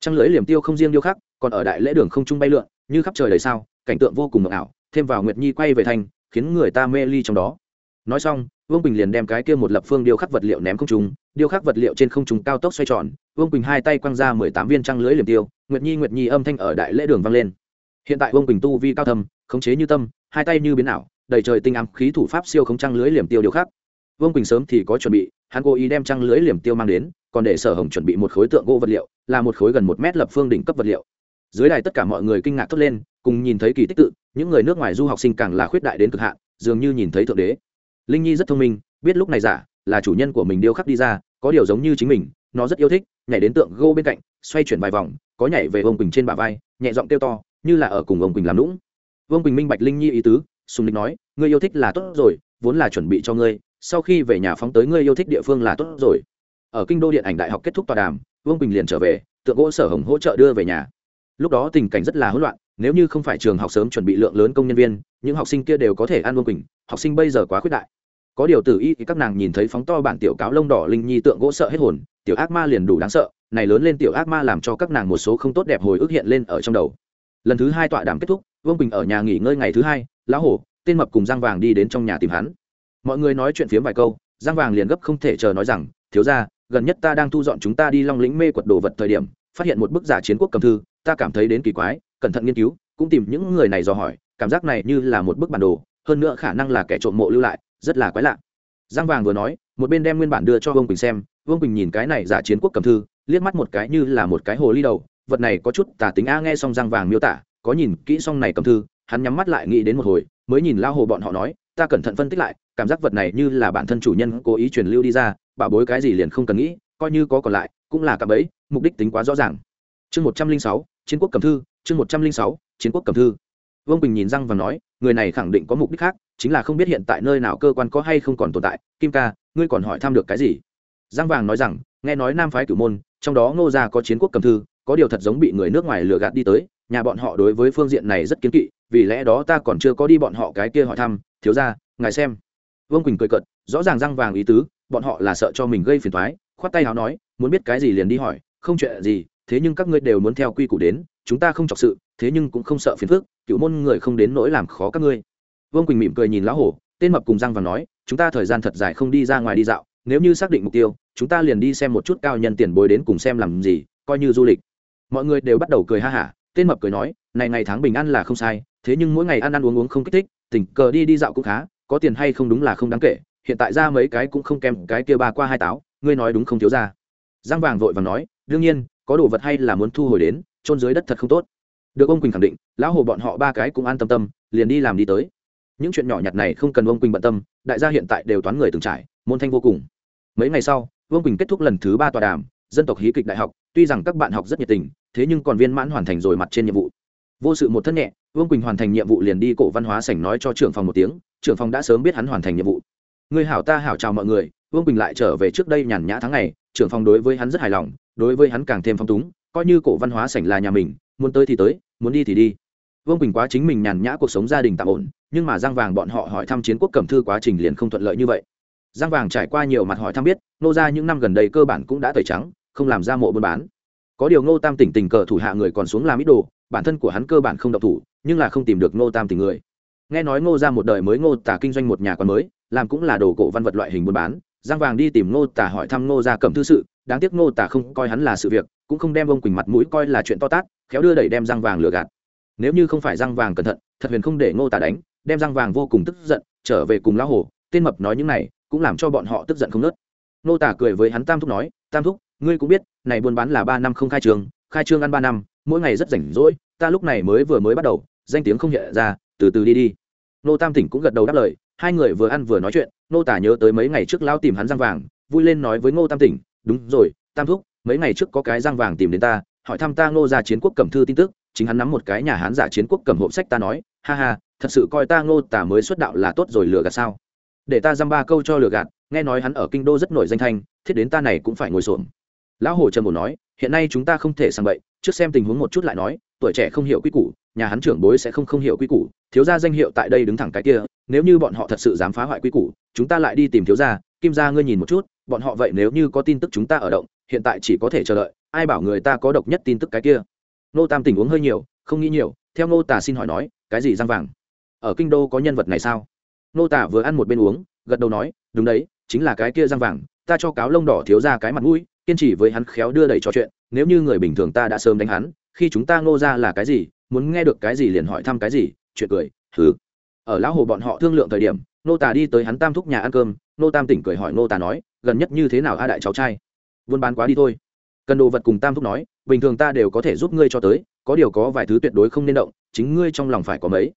trăng lưới liềm tiêu không riêng điêu khắc, còn ở đại lễ đường không trung bay lượn, như khắp trời đầy sao, cảnh tượng vô cùng mộng ảo, thêm vào nguyệt nhi quay về thành khiến người ta mê ly trong đó. Nói xong vương quỳnh liền đem cái kia một lập phương điêu khắc vật liệu ném không trùng điêu khắc vật liệu trên không trùng cao tốc xoay tròn vương quỳnh hai tay quăng ra mười tám viên trăng lưới liềm tiêu nguyệt nhi nguyệt nhi âm thanh ở đại lễ đường vang lên. Hiện tại vương quỳnh tu vi cao thầm, khống chế như tâm hai tay như biến ảo đầy trời tinh ám khí thủ pháp siêu không trăng lưới liềm tiêu điêu khắc. Vương quỳnh sớm thì có chuẩn bị hắn cố ý đem trăng lưới liềm tiêu mang đến còn để sở hồng chuẩn bị một khối tượng gỗ vật liệu là một khối gần một mét lập phương đỉnh cấp vật liệu. Dưới đài tất cả mọi người kinh ngạc thốt lên cùng nhìn thấy kỳ tích tự, những người nước ngoài du học sinh càng là khuyết đại đến cực hạn, dường như nhìn thấy thượng đế. Linh nhi rất thông minh, biết lúc này giả là chủ nhân của mình điêu khắc đi ra, có điều giống như chính mình, nó rất yêu thích, nhảy đến tượng gô bên cạnh, xoay chuyển vài vòng, có nhảy về ông quỳnh trên bả vai, nhẹ giọng kêu to, như là ở cùng ông quỳnh làm lũng vương quỳnh minh bạch linh nhi ý tứ, sùng địch nói, ngươi yêu thích là tốt rồi, vốn là chuẩn bị cho ngươi, sau khi về nhà phóng tới ngươi yêu thích địa phương là tốt rồi. Ở kinh đô điện ảnh đại học kết thúc tòa đàm, vương quỳnh liền trở về, tượng gỗ sở hồng hỗ trợ đưa về nhà. Lúc đó tình cảnh rất là hỗn loạn nếu như không phải trường học sớm chuẩn bị lượng lớn công nhân viên, những học sinh kia đều có thể ăn vương quỳnh, học sinh bây giờ quá khuyết đại. Có điều tử y thì các nàng nhìn thấy phóng to bản tiểu cáo lông đỏ linh nhi tượng gỗ sợ hết hồn, tiểu ác ma liền đủ đáng sợ, này lớn lên tiểu ác ma làm cho các nàng một số không tốt đẹp hồi ức hiện lên ở trong đầu. Lần thứ hai tọa đàm kết thúc, vương quỳnh ở nhà nghỉ ngơi ngày thứ hai, lão hổ, tên mập cùng giang vàng đi đến trong nhà tìm hắn. Mọi người nói chuyện phiếm vài câu, giang vàng liền gấp không thể chờ nói rằng, thiếu ra gần nhất ta đang thu dọn chúng ta đi long lĩnh mê quật đồ vật thời điểm, phát hiện một bức giả chiến quốc cầm thư, ta cảm thấy đến kỳ quái cẩn thận nghiên cứu, cũng tìm những người này dò hỏi, cảm giác này như là một bức bản đồ, hơn nữa khả năng là kẻ trộm mộ lưu lại, rất là quái lạ. Giang vàng vừa nói, một bên đem nguyên bản đưa cho vương quỳnh xem, vương quỳnh nhìn cái này giả chiến quốc cầm thư, liếc mắt một cái như là một cái hồ ly đầu, vật này có chút tả tính a, nghe xong giang vàng miêu tả, có nhìn kỹ xong này cầm thư, hắn nhắm mắt lại nghĩ đến một hồi, mới nhìn lao hồ bọn họ nói, ta cẩn thận phân tích lại, cảm giác vật này như là bản thân chủ nhân cố ý truyền lưu đi ra, bảo bối cái gì liền không cần nghĩ, coi như có còn lại, cũng là cặp ấy mục đích tính quá rõ ràng. Chương một trăm linh sáu, chiến quốc cầm thư chương một trăm linh sáu, chiến quốc cầm thư. Vương bình nhìn răng và nói, người này khẳng định có mục đích khác, chính là không biết hiện tại nơi nào cơ quan có hay không còn tồn tại. Kim ca, ngươi còn hỏi thăm được cái gì? Giang vàng nói rằng, nghe nói nam phái cửu môn, trong đó ngô gia có chiến quốc cầm thư, có điều thật giống bị người nước ngoài lừa gạt đi tới, nhà bọn họ đối với phương diện này rất kiến kỵ, vì lẽ đó ta còn chưa có đi bọn họ cái kia hỏi thăm. Thiếu ra ngài xem. Vương quỳnh cười cợt, rõ ràng răng vàng ý tứ, bọn họ là sợ cho mình gây phiền thoái khoát tay h nói, muốn biết cái gì liền đi hỏi, không chuyện gì, thế nhưng các ngươi đều muốn theo quy củ đến chúng ta không chọc sự, thế nhưng cũng không sợ phiền phức, cựu môn người không đến nỗi làm khó các ngươi. Vương quỳnh mỉm cười nhìn lão hổ, tên mập cùng răng và nói, chúng ta thời gian thật dài không đi ra ngoài đi dạo, nếu như xác định mục tiêu, chúng ta liền đi xem một chút cao nhân tiền bối đến cùng xem làm gì, coi như du lịch. Mọi người đều bắt đầu cười ha hả, tên mập cười nói, này ngày tháng bình an là không sai, thế nhưng mỗi ngày ăn ăn uống uống không kích thích, tình cờ đi đi dạo cũng khá, có tiền hay không đúng là không đáng kể, hiện tại ra mấy cái cũng không kèm cái kia ba qua hai táo, ngươi nói đúng không thiếu ra? Giang vàng vội và nói, đương nhiên, có đồ vật hay là muốn thu hồi đến trôn dưới đất thật không tốt. Được ông quỳnh khẳng định, lão hồ bọn họ ba cái cũng an tâm tâm, liền đi làm đi tới. Những chuyện nhỏ nhặt này không cần ông quỳnh bận tâm, đại gia hiện tại đều toán người từng trải, môn thanh vô cùng. Mấy ngày sau vương quỳnh kết thúc lần thứ ba tòa đàm, dân tộc hí kịch đại học, tuy rằng các bạn học rất nhiệt tình, thế nhưng còn viên mãn hoàn thành rồi mặt trên nhiệm vụ. Vô sự một thân nhẹ vương quỳnh hoàn thành nhiệm vụ liền đi cổ văn hóa sảnh nói cho trưởng phòng một tiếng, trưởng phòng đã sớm biết hắn hoàn thành nhiệm vụ. Người hảo ta hảo chào mọi người vương quỳnh lại trở về trước đây nhàn nhã tháng ngày, trưởng phòng đối với hắn rất hài lòng, đối với hắn càng thêm phong túng coi như cổ văn hóa sảnh là nhà mình, muốn tới thì tới, muốn đi thì đi. Vương quỳnh quá chính mình nhàn nhã cuộc sống gia đình tạm ổn, nhưng mà giang vàng bọn họ hỏi thăm chiến quốc cẩm thư quá trình liền không thuận lợi như vậy. Giang vàng trải qua nhiều mặt hỏi thăm biết, nô ra những năm gần đây cơ bản cũng đã tẩy trắng, không làm ra mộ buôn bán. Có điều ngô tam tỉnh tình cờ thủ hạ người còn xuống làm ít đồ, bản thân của hắn cơ bản không độc thủ, nhưng là không tìm được ngô tam tỉnh người. Nghe nói ngô ra một đời mới ngô tả kinh doanh một nhà quán mới, làm cũng là đồ cổ văn vật loại hình buôn bán giang vàng đi tìm ngô tả hỏi thăm ngô gia cầm thư sự, đáng tiếc ngô tả không coi hắn là sự việc, cũng không đem ông quỳnh mặt mũi coi là chuyện to tát, khéo đưa đẩy đem giang vàng lừa gạt. Nếu như không phải giang vàng cẩn thận, thật huyền không để ngô tả đánh, đem giang vàng vô cùng tức giận, trở về cùng lão hồ, tên mập nói những này, cũng làm cho bọn họ tức giận không nớt ngô tả cười với hắn tam thúc nói, tam thúc, ngươi cũng biết, này buôn bán là ba năm không khai trương khai trương ăn ba năm, mỗi ngày rất rảnh rỗi, ta lúc này mới vừa mới bắt đầu, danh tiếng không hiện ra, từ từ đi đi. Nô tam tỉnh cũng gật đầu đáp lời, hai người vừa ăn vừa nói chuyện nô tả nhớ tới mấy ngày trước lao tìm hắn răng vàng, vui lên nói với ngô tam tỉnh, đúng rồi, tam thúc, mấy ngày trước có cái răng vàng tìm đến ta, hỏi thăm ta ngô ra chiến quốc cầm thư tin tức, chính hắn nắm một cái nhà hán giả chiến quốc cầm hộp sách ta nói, ha ha, thật sự coi ta ngô tả mới xuất đạo là tốt rồi lừa gạt sao? Để ta dăm ba câu cho lừa gạt. Nghe nói hắn ở kinh đô rất nổi danh thanh, thiết đến ta này cũng phải ngồi xổm. Lão hồ trầm bổ nói, hiện nay chúng ta không thể sang bậy, trước xem tình huống một chút lại nói tuổi trẻ không hiểu quy củ, nhà hắn trưởng bối sẽ không không hiểu quy củ, thiếu gia danh hiệu tại đây đứng thẳng cái kia, nếu như bọn họ thật sự dám phá hoại quy củ, chúng ta lại đi tìm thiếu gia, kim gia ngươi nhìn một chút, bọn họ vậy nếu như có tin tức chúng ta ở động, hiện tại chỉ có thể chờ đợi, ai bảo người ta có độc nhất tin tức cái kia. Nô tam tình uống hơi nhiều, không nghĩ nhiều, theo nô Tả xin hỏi nói, cái gì răng vàng? Ở kinh đô có nhân vật này sao? Nô tả vừa ăn một bên uống, gật đầu nói, đúng đấy, chính là cái kia răng vàng, ta cho cáo lông đỏ thiếu ra cái mặt mũi, kiên trì với hắn khéo đưa đẩy trò chuyện, nếu như người bình thường ta đã sớm đánh hắn khi chúng ta ngô ra là cái gì, muốn nghe được cái gì liền hỏi thăm cái gì, chuyện cười thứ ở lão hồ bọn họ thương lượng thời điểm, nô tà đi tới hắn tam thúc nhà ăn cơm, nô tam tỉnh cười hỏi nô tà nói, gần nhất như thế nào a đại cháu trai? Buôn bán quá đi thôi. Cần đồ vật cùng tam thúc nói, bình thường ta đều có thể giúp ngươi cho tới, có điều có vài thứ tuyệt đối không nên động, chính ngươi trong lòng phải có mấy.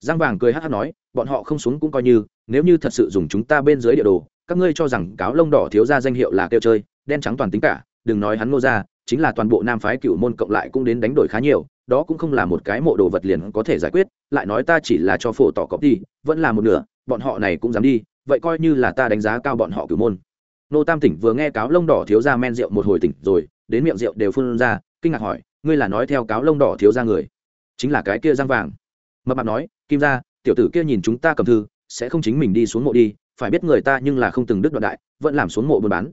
Giang vàng cười hát hát nói, bọn họ không xuống cũng coi như, nếu như thật sự dùng chúng ta bên dưới địa đồ, các ngươi cho rằng cáo lông đỏ thiếu ra danh hiệu là kêu chơi, đen trắng toàn tính cả, đừng nói hắn nô ra chính là toàn bộ nam phái cựu môn cộng lại cũng đến đánh đổi khá nhiều, đó cũng không là một cái mộ đồ vật liền có thể giải quyết, lại nói ta chỉ là cho phổ tỏ cọp đi, vẫn là một nửa, bọn họ này cũng dám đi, vậy coi như là ta đánh giá cao bọn họ cửu môn. Nô tam tỉnh vừa nghe cáo lông đỏ thiếu ra men rượu một hồi tỉnh rồi, đến miệng rượu đều phun ra, kinh ngạc hỏi, ngươi là nói theo cáo lông đỏ thiếu ra người? Chính là cái kia giang vàng. Mập mạp nói, kim ra tiểu tử kia nhìn chúng ta cầm thư, sẽ không chính mình đi xuống mộ đi, phải biết người ta nhưng là không từng đứt đoạn đại, vẫn làm xuống mộ buôn bán.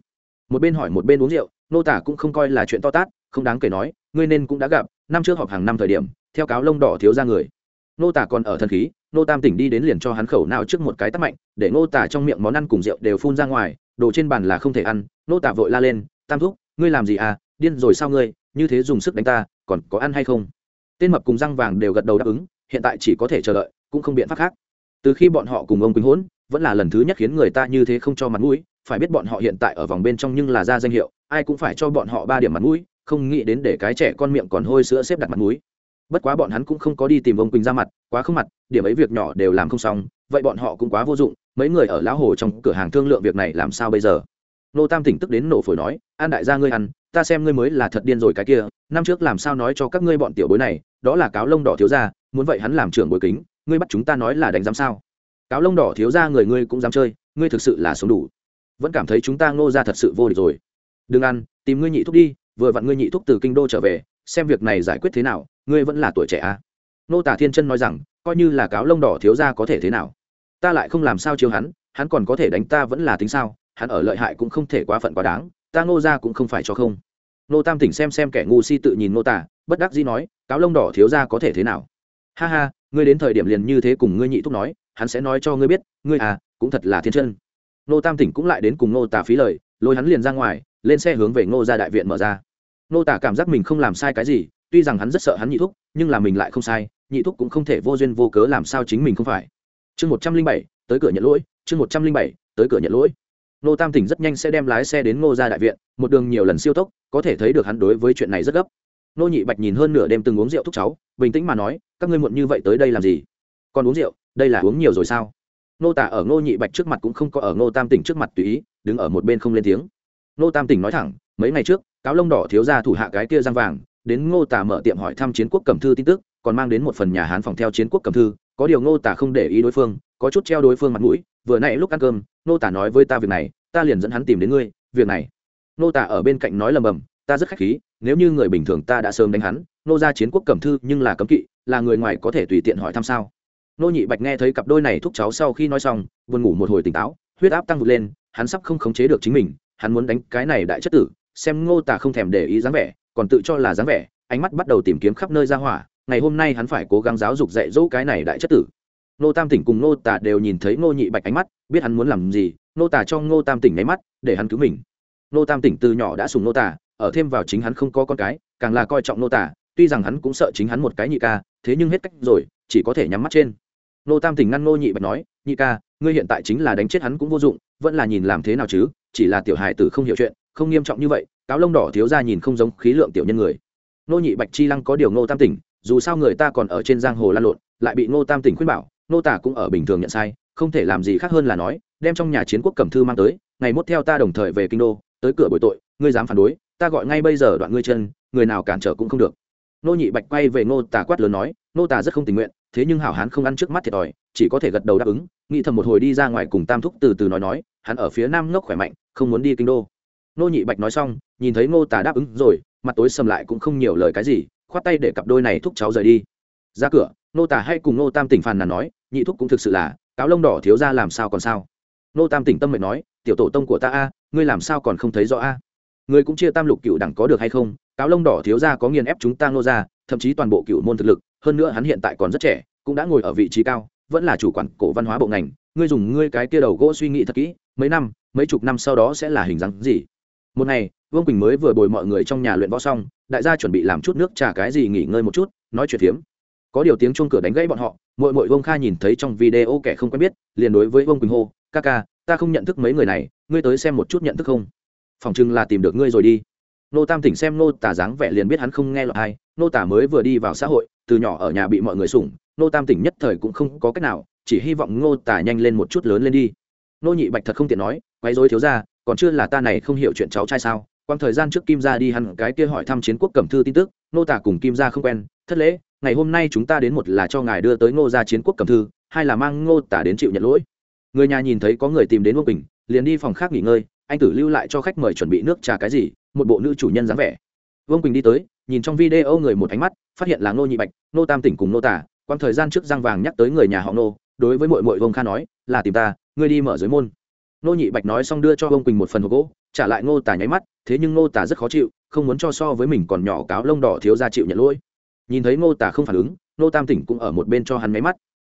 Một bên hỏi một bên uống rượu nô tả cũng không coi là chuyện to tát, không đáng kể nói, ngươi nên cũng đã gặp, năm trước họp hàng năm thời điểm, theo cáo lông đỏ thiếu ra người. Nô tả còn ở thần khí, nô tam tỉnh đi đến liền cho hắn khẩu nào trước một cái tắt mạnh, để nô tả trong miệng món ăn cùng rượu đều phun ra ngoài, đồ trên bàn là không thể ăn, nô tả vội la lên, tam thúc, ngươi làm gì à điên rồi sao ngươi, như thế dùng sức đánh ta, còn có ăn hay không? Tên mập cùng răng vàng đều gật đầu đáp ứng, hiện tại chỉ có thể chờ đợi, cũng không biện pháp khác. Từ khi bọn họ cùng ông quỳnh hỗn, vẫn là lần thứ nhất khiến người ta như thế không cho mặt mũi, phải biết bọn họ hiện tại ở vòng bên trong nhưng là ra danh hiệu ai cũng phải cho bọn họ ba điểm mặt mũi, không nghĩ đến để cái trẻ con miệng còn hôi sữa xếp đặt mặt mũi. Bất quá bọn hắn cũng không có đi tìm ông quỳnh ra mặt, quá không mặt, điểm ấy việc nhỏ đều làm không xong, vậy bọn họ cũng quá vô dụng, mấy người ở lão hồ trong cửa hàng thương lượng việc này làm sao bây giờ? Nô tam tỉnh tức đến nổ phổi nói, an đại gia ngươi ăn, ta xem ngươi mới là thật điên rồi cái kia, năm trước làm sao nói cho các ngươi bọn tiểu bối này, đó là cáo lông đỏ thiếu ra muốn vậy hắn làm trưởng bồi kính, ngươi bắt chúng ta nói là đánh giám sao? Cáo lông đỏ thiếu ra người ngươi cũng dám chơi, ngươi thực sự là sống đủ. Vẫn cảm thấy chúng ta ngô ra thật sự vô địch rồi đừng ăn, tìm ngươi nhị thúc đi, vừa vặn ngươi nhị thúc từ kinh đô trở về, xem việc này giải quyết thế nào, ngươi vẫn là tuổi trẻ à? Nô tả thiên chân nói rằng, coi như là cáo lông đỏ thiếu ra có thể thế nào? Ta lại không làm sao chiếu hắn hắn còn có thể đánh ta vẫn là tính sao? Hắn ở lợi hại cũng không thể quá phận quá đáng, ta ngô ra cũng không phải cho không. Nô tam tỉnh xem xem kẻ ngu si tự nhìn nô tả, bất đắc dĩ nói, cáo lông đỏ thiếu ra có thể thế nào? Ha ha, ngươi đến thời điểm liền như thế cùng ngươi nhị thúc nói, hắn sẽ nói cho ngươi biết, ngươi à cũng thật là thiên chân. Nô tam tỉnh cũng lại đến cùng nô tả phí lời, lôi hắn liền ra ngoài lên xe hướng về ngô ra đại viện mở ra. Nô tả cảm giác mình không làm sai cái gì, tuy rằng hắn rất sợ hắn nhị thúc, nhưng là mình lại không sai, nhị thúc cũng không thể vô duyên vô cớ làm sao chính mình không phải. Chương một trăm linh bảy, tới cửa nhận lỗi, chương một trăm linh bảy, tới cửa nhận lỗi. Nô tam tỉnh rất nhanh sẽ đem lái xe đến ngô ra đại viện, một đường nhiều lần siêu tốc, có thể thấy được hắn đối với chuyện này rất gấp. Nô nhị bạch nhìn hơn nửa đêm từng uống rượu thúc cháu, bình tĩnh mà nói, các ngươi muộn như vậy tới đây làm gì? Còn uống rượu, đây là uống nhiều rồi sao? Nô tả ở ngô nhị bạch trước mặt cũng không có ở ngô tam tỉnh trước mặt tùy ý, đứng ở một bên không lên tiếng ngô tam tỉnh nói thẳng, mấy ngày trước, cáo lông đỏ thiếu ra thủ hạ cái kia răng vàng, đến ngô tả mở tiệm hỏi thăm chiến quốc cầm thư tin tức, còn mang đến một phần nhà hán phòng theo chiến quốc cầm thư, có điều ngô tả không để ý đối phương, có chút treo đối phương mặt mũi, vừa nãy lúc ăn cơm, ngô tả nói với ta việc này, ta liền dẫn hắn tìm đến ngươi, việc này. Ngô tả ở bên cạnh nói lầm bầm, ta rất khách khí, nếu như người bình thường ta đã sớm đánh hắn nô ra chiến quốc cầm thư nhưng là cấm kỵ, là người ngoài có thể tùy tiện hỏi thăm sao? Nô nhị bạch nghe thấy cặp đôi này thúc cháu sau khi nói xong, buồn ngủ một hồi tỉnh táo, huyết áp tăng vụt lên, hắn sắp không khống chế được chính mình hắn muốn đánh cái này đại chất tử, xem ngô tả không thèm để ý dáng vẻ, còn tự cho là dáng vẻ, ánh mắt bắt đầu tìm kiếm khắp nơi ra hỏa, ngày hôm nay hắn phải cố gắng giáo dục dạy dỗ cái này đại chất tử. Ngô tam tỉnh cùng Ngô tả đều nhìn thấy Ngô nhị bạch ánh mắt, biết hắn muốn làm gì, Ngô tả cho Ngô tam tỉnh nháy mắt, để hắn cứu mình. Ngô tam tỉnh từ nhỏ đã sùng Ngô tả ở thêm vào chính hắn không có con cái, càng là coi trọng Ngô tả tuy rằng hắn cũng sợ chính hắn một cái nhị ca, thế nhưng hết cách rồi, chỉ có thể nhắm mắt trên. Ngô tam tỉnh ngăn Ngô nhị bạch nói, nhị ca, ngươi hiện tại chính là đánh chết hắn cũng vô dụng, vẫn là nhìn làm thế nào chứ? Chỉ là tiểu hài tử không hiểu chuyện, không nghiêm trọng như vậy, cáo lông đỏ thiếu ra nhìn không giống khí lượng tiểu nhân người. Nô nhị bạch chi lăng có điều nô tam tỉnh, dù sao người ta còn ở trên giang hồ lan lộn, lại bị nô tam tỉnh khuyên bảo, nô tả cũng ở bình thường nhận sai, không thể làm gì khác hơn là nói, đem trong nhà chiến quốc cẩm thư mang tới, ngày mốt theo ta đồng thời về kinh đô, tới cửa bồi tội, ngươi dám phản đối, ta gọi ngay bây giờ đoạn ngươi chân, người nào cản trở cũng không được. Nô nhị bạch quay về nô tả quát lớn nói, nô tả rất không tình nguyện, thế nhưng hảo hán không ăn trước mắt thiệt thòi, chỉ có thể gật đầu đáp ứng, nghĩ thầm một hồi đi ra ngoài cùng tam thúc từ từ nói nói, hắn ở phía nam ngốc khỏe mạnh không muốn đi kinh đô. Nô nhị bạch nói xong, nhìn thấy nô tả đáp ứng rồi, mặt tối sầm lại cũng không nhiều lời cái gì, khoát tay để cặp đôi này thúc cháu rời đi. Ra cửa nô tả hay cùng nô tam tỉnh phàn nàn nói, nhị thúc cũng thực sự là, cáo lông đỏ thiếu ra làm sao còn sao? Nô tam tỉnh tâm mệnh nói, tiểu tổ tông của ta a, ngươi làm sao còn không thấy rõ a? Ngươi cũng chia tam lục cựu đẳng có được hay không? Cáo lông đỏ thiếu ra có nghiền ép chúng ta nô ra thậm chí toàn bộ cựu môn thực lực, hơn nữa hắn hiện tại còn rất trẻ, cũng đã ngồi ở vị trí cao, vẫn là chủ quản cổ văn hóa bộ ngành. Ngươi dùng ngươi cái kia đầu gỗ suy nghĩ thật kỹ, mấy năm mấy chục năm sau đó sẽ là hình dáng gì? Một ngày vương quỳnh mới vừa bồi mọi người trong nhà luyện võ xong đại gia chuẩn bị làm chút nước trà cái gì nghỉ ngơi một chút nói chuyện phiếm. Có điều tiếng chuông cửa đánh gãy bọn họ mội mội vương kha nhìn thấy trong video kẻ không quen biết liền đối với vương quỳnh hô ca ca ta không nhận thức mấy người này ngươi tới xem một chút nhận thức không? Phòng chừng là tìm được ngươi rồi đi. Nô tam tỉnh xem nô tả dáng vẻ liền biết hắn không nghe lọt ai, nô tả mới vừa đi vào xã hội từ nhỏ ở nhà bị mọi người sủng nô tam tỉnh nhất thời cũng không có cách nào chỉ hy vọng ngô tả nhanh lên một chút lớn lên đi. Nô nhị bạch thật không tiện nói quấy dối thiếu gia, còn chưa là ta này không hiểu chuyện cháu trai sao? Quang thời gian trước kim gia đi hẳn cái kia hỏi thăm chiến quốc cẩm thư tin tức nô tả cùng kim gia không quen thất lễ ngày hôm nay chúng ta đến một là cho ngài đưa tới ngô gia chiến quốc cẩm thư hai là mang ngô tả đến chịu nhận lỗi. Người nhà nhìn thấy có người tìm đến vương bình liền đi phòng khác nghỉ ngơi anh tử lưu lại cho khách mời chuẩn bị nước trà cái gì một bộ nữ chủ nhân dáng vẻ. Vương quỳnh đi tới nhìn trong video người một ánh mắt phát hiện là ngô nhị bạch Ngô tam tỉnh cùng Ngô tả. Quang thời gian trước giang vàng nhắc tới người nhà họ Ngô, đối với mội mội Vương kha nói là tìm ta ngươi đi mở giới môn nô nhị bạch nói xong đưa cho ông quỳnh một phần hộp gỗ, trả lại ngô tả nháy mắt, thế nhưng ngô tả rất khó chịu, không muốn cho so với mình còn nhỏ cáo lông đỏ thiếu ra chịu nhận lỗi. Nhìn thấy ngô tả không phản ứng nô tam tỉnh cũng ở một bên cho hắn nháy mắt.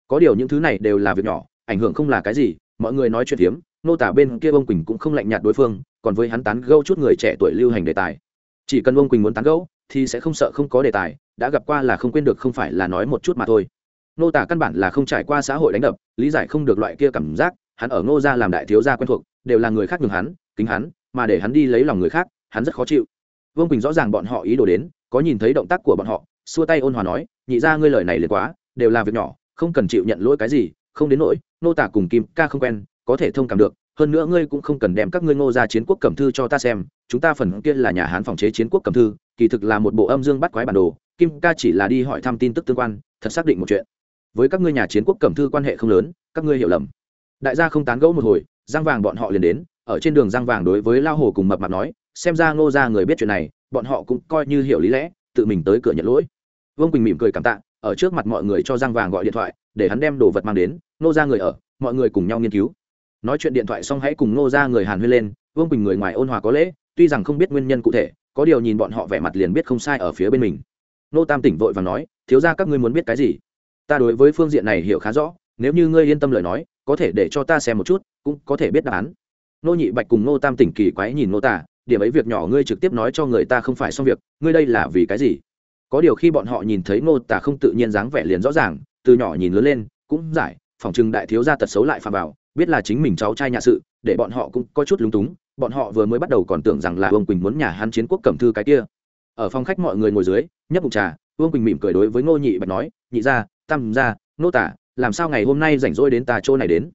Có điều những thứ này đều là việc nhỏ, ảnh hưởng không là cái gì, mọi người nói chuyện hiếm nô tả bên kia ông quỳnh cũng không lạnh nhạt đối phương, còn với hắn tán gẫu chút người trẻ tuổi lưu hành đề tài. Chỉ cần ông quỳnh muốn tán gẫu, thì sẽ không sợ không có đề tài, đã gặp qua là không quên được không phải là nói một chút mà thôi. Nô tả căn bản là không trải qua xã hội đánh đập, lý giải không được loại kia cảm giác hắn ở ngô gia làm đại thiếu gia quen thuộc, đều là người khác nhường hắn, kính hắn, mà để hắn đi lấy lòng người khác, hắn rất khó chịu. Vương quỳnh rõ ràng bọn họ ý đồ đến, có nhìn thấy động tác của bọn họ, xua tay ôn hòa nói, nhị ra ngươi lời này liền quá, đều là việc nhỏ, không cần chịu nhận lỗi cái gì, không đến nỗi, nô tả cùng kim ca không quen, có thể thông cảm được, hơn nữa ngươi cũng không cần đem các ngươi ngô ra chiến quốc cẩm thư cho ta xem, chúng ta phần kia là nhà hán phòng chế chiến quốc cẩm thư, kỳ thực là một bộ âm dương bắt quái bản đồ, kim ca chỉ là đi hỏi thăm tin tức tương quan, thật xác định một chuyện. Với các ngươi nhà chiến quốc cẩm thư quan hệ không lớn, các ngươi hiểu lầm đại gia không tán gẫu một hồi giang vàng bọn họ liền đến, ở trên đường giang vàng đối với lao hồ cùng mập mạp nói, xem ra ngô ra người biết chuyện này, bọn họ cũng coi như hiểu lý lẽ, tự mình tới cửa nhận lỗi. Vương quỳnh mỉm cười cảm tạ, ở trước mặt mọi người cho giang vàng gọi điện thoại, để hắn đem đồ vật mang đến nô ra người ở, mọi người cùng nhau nghiên cứu. Nói chuyện điện thoại xong hãy cùng nô ra người hàn huyên lên, vương quỳnh người ngoài ôn hòa có lễ, tuy rằng không biết nguyên nhân cụ thể, có điều nhìn bọn họ vẻ mặt liền biết không sai ở phía bên mình. Nô tam tỉnh vội và nói, thiếu ra các ngươi muốn biết cái gì? Ta đối với phương diện này hiểu khá rõ, nếu như ngươi yên tâm lời nói có thể để cho ta xem một chút, cũng có thể biết đáp án. Nô nhị bạch cùng nô tam tỉnh kỳ quái nhìn nô tả điểm ấy việc nhỏ ngươi trực tiếp nói cho người ta không phải xong việc, ngươi đây là vì cái gì? Có điều khi bọn họ nhìn thấy nô tả không tự nhiên dáng vẻ liền rõ ràng, từ nhỏ nhìn lớn lên, cũng giải, phòng trừng đại thiếu gia tật xấu lại phà vào, biết là chính mình cháu trai nhà sự, để bọn họ cũng có chút lúng túng, bọn họ vừa mới bắt đầu còn tưởng rằng là vương quỳnh muốn nhà hắn chiến quốc cẩm thư cái kia. Ở phòng khách mọi người ngồi dưới, nhấp bụng trà, vương quỳnh mỉm cười đối với ngô nhị bạch nói, nhị gia, tam gia, nô tả làm sao ngày hôm nay rảnh rỗi đến ta chỗ này đến?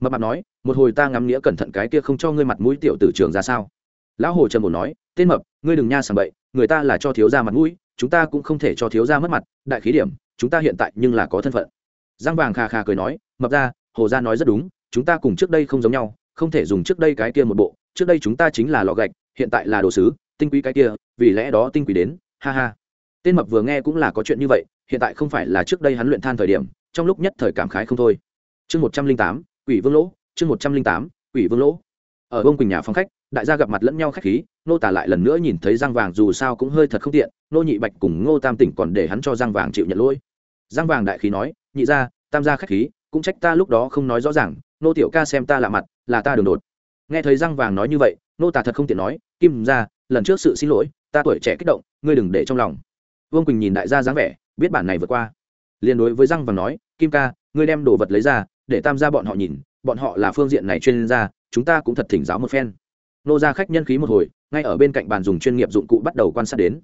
Mập mạp nói, một hồi ta ngắm nghĩa cẩn thận cái kia không cho ngươi mặt mũi tiểu tử trường ra sao? Lão hồ trần bổ nói, tên mập, ngươi đừng nha sàng bậy, người ta là cho thiếu ra mặt mũi, chúng ta cũng không thể cho thiếu ra mất mặt, đại khí điểm, chúng ta hiện tại nhưng là có thân phận. Giang vàng khà khà cười nói, mập ra, hồ gia nói rất đúng, chúng ta cùng trước đây không giống nhau, không thể dùng trước đây cái kia một bộ, trước đây chúng ta chính là lò gạch, hiện tại là đồ sứ, tinh quý cái kia, vì lẽ đó tinh quý đến, ha ha. Tên mập vừa nghe cũng là có chuyện như vậy, hiện tại không phải là trước đây hắn luyện than thời điểm trong lúc nhất thời cảm khái không thôi. Chương một trăm linh tám, quỷ vương lỗ, chương một trăm linh tám, quỷ vương lỗ. Ở bông quỳnh nhà phòng khách, đại gia gặp mặt lẫn nhau khách khí, nô tả lại lần nữa nhìn thấy răng vàng dù sao cũng hơi thật không tiện, nô nhị bạch cùng ngô tam tỉnh còn để hắn cho răng vàng chịu nhận lỗi. Răng vàng đại khí nói, nhị ra tam gia khách khí, cũng trách ta lúc đó không nói rõ ràng, nô tiểu ca xem ta lạ mặt, là ta đường đột. Nghe thấy răng vàng nói như vậy, nô tả thật không tiện nói, kim ra lần trước sự xin lỗi, ta tuổi trẻ kích động, ngươi đừng để trong lòng. Vương quỳnh nhìn đại gia dáng vẻ, biết bản này vượt qua liền đối với răng và nói, kim ca, ngươi đem đồ vật lấy ra, để tam gia bọn họ nhìn, bọn họ là phương diện này chuyên gia, chúng ta cũng thật thỉnh giáo một phen. Nô ra khách nhân khí một hồi, ngay ở bên cạnh bàn dùng chuyên nghiệp dụng cụ bắt đầu quan sát đến.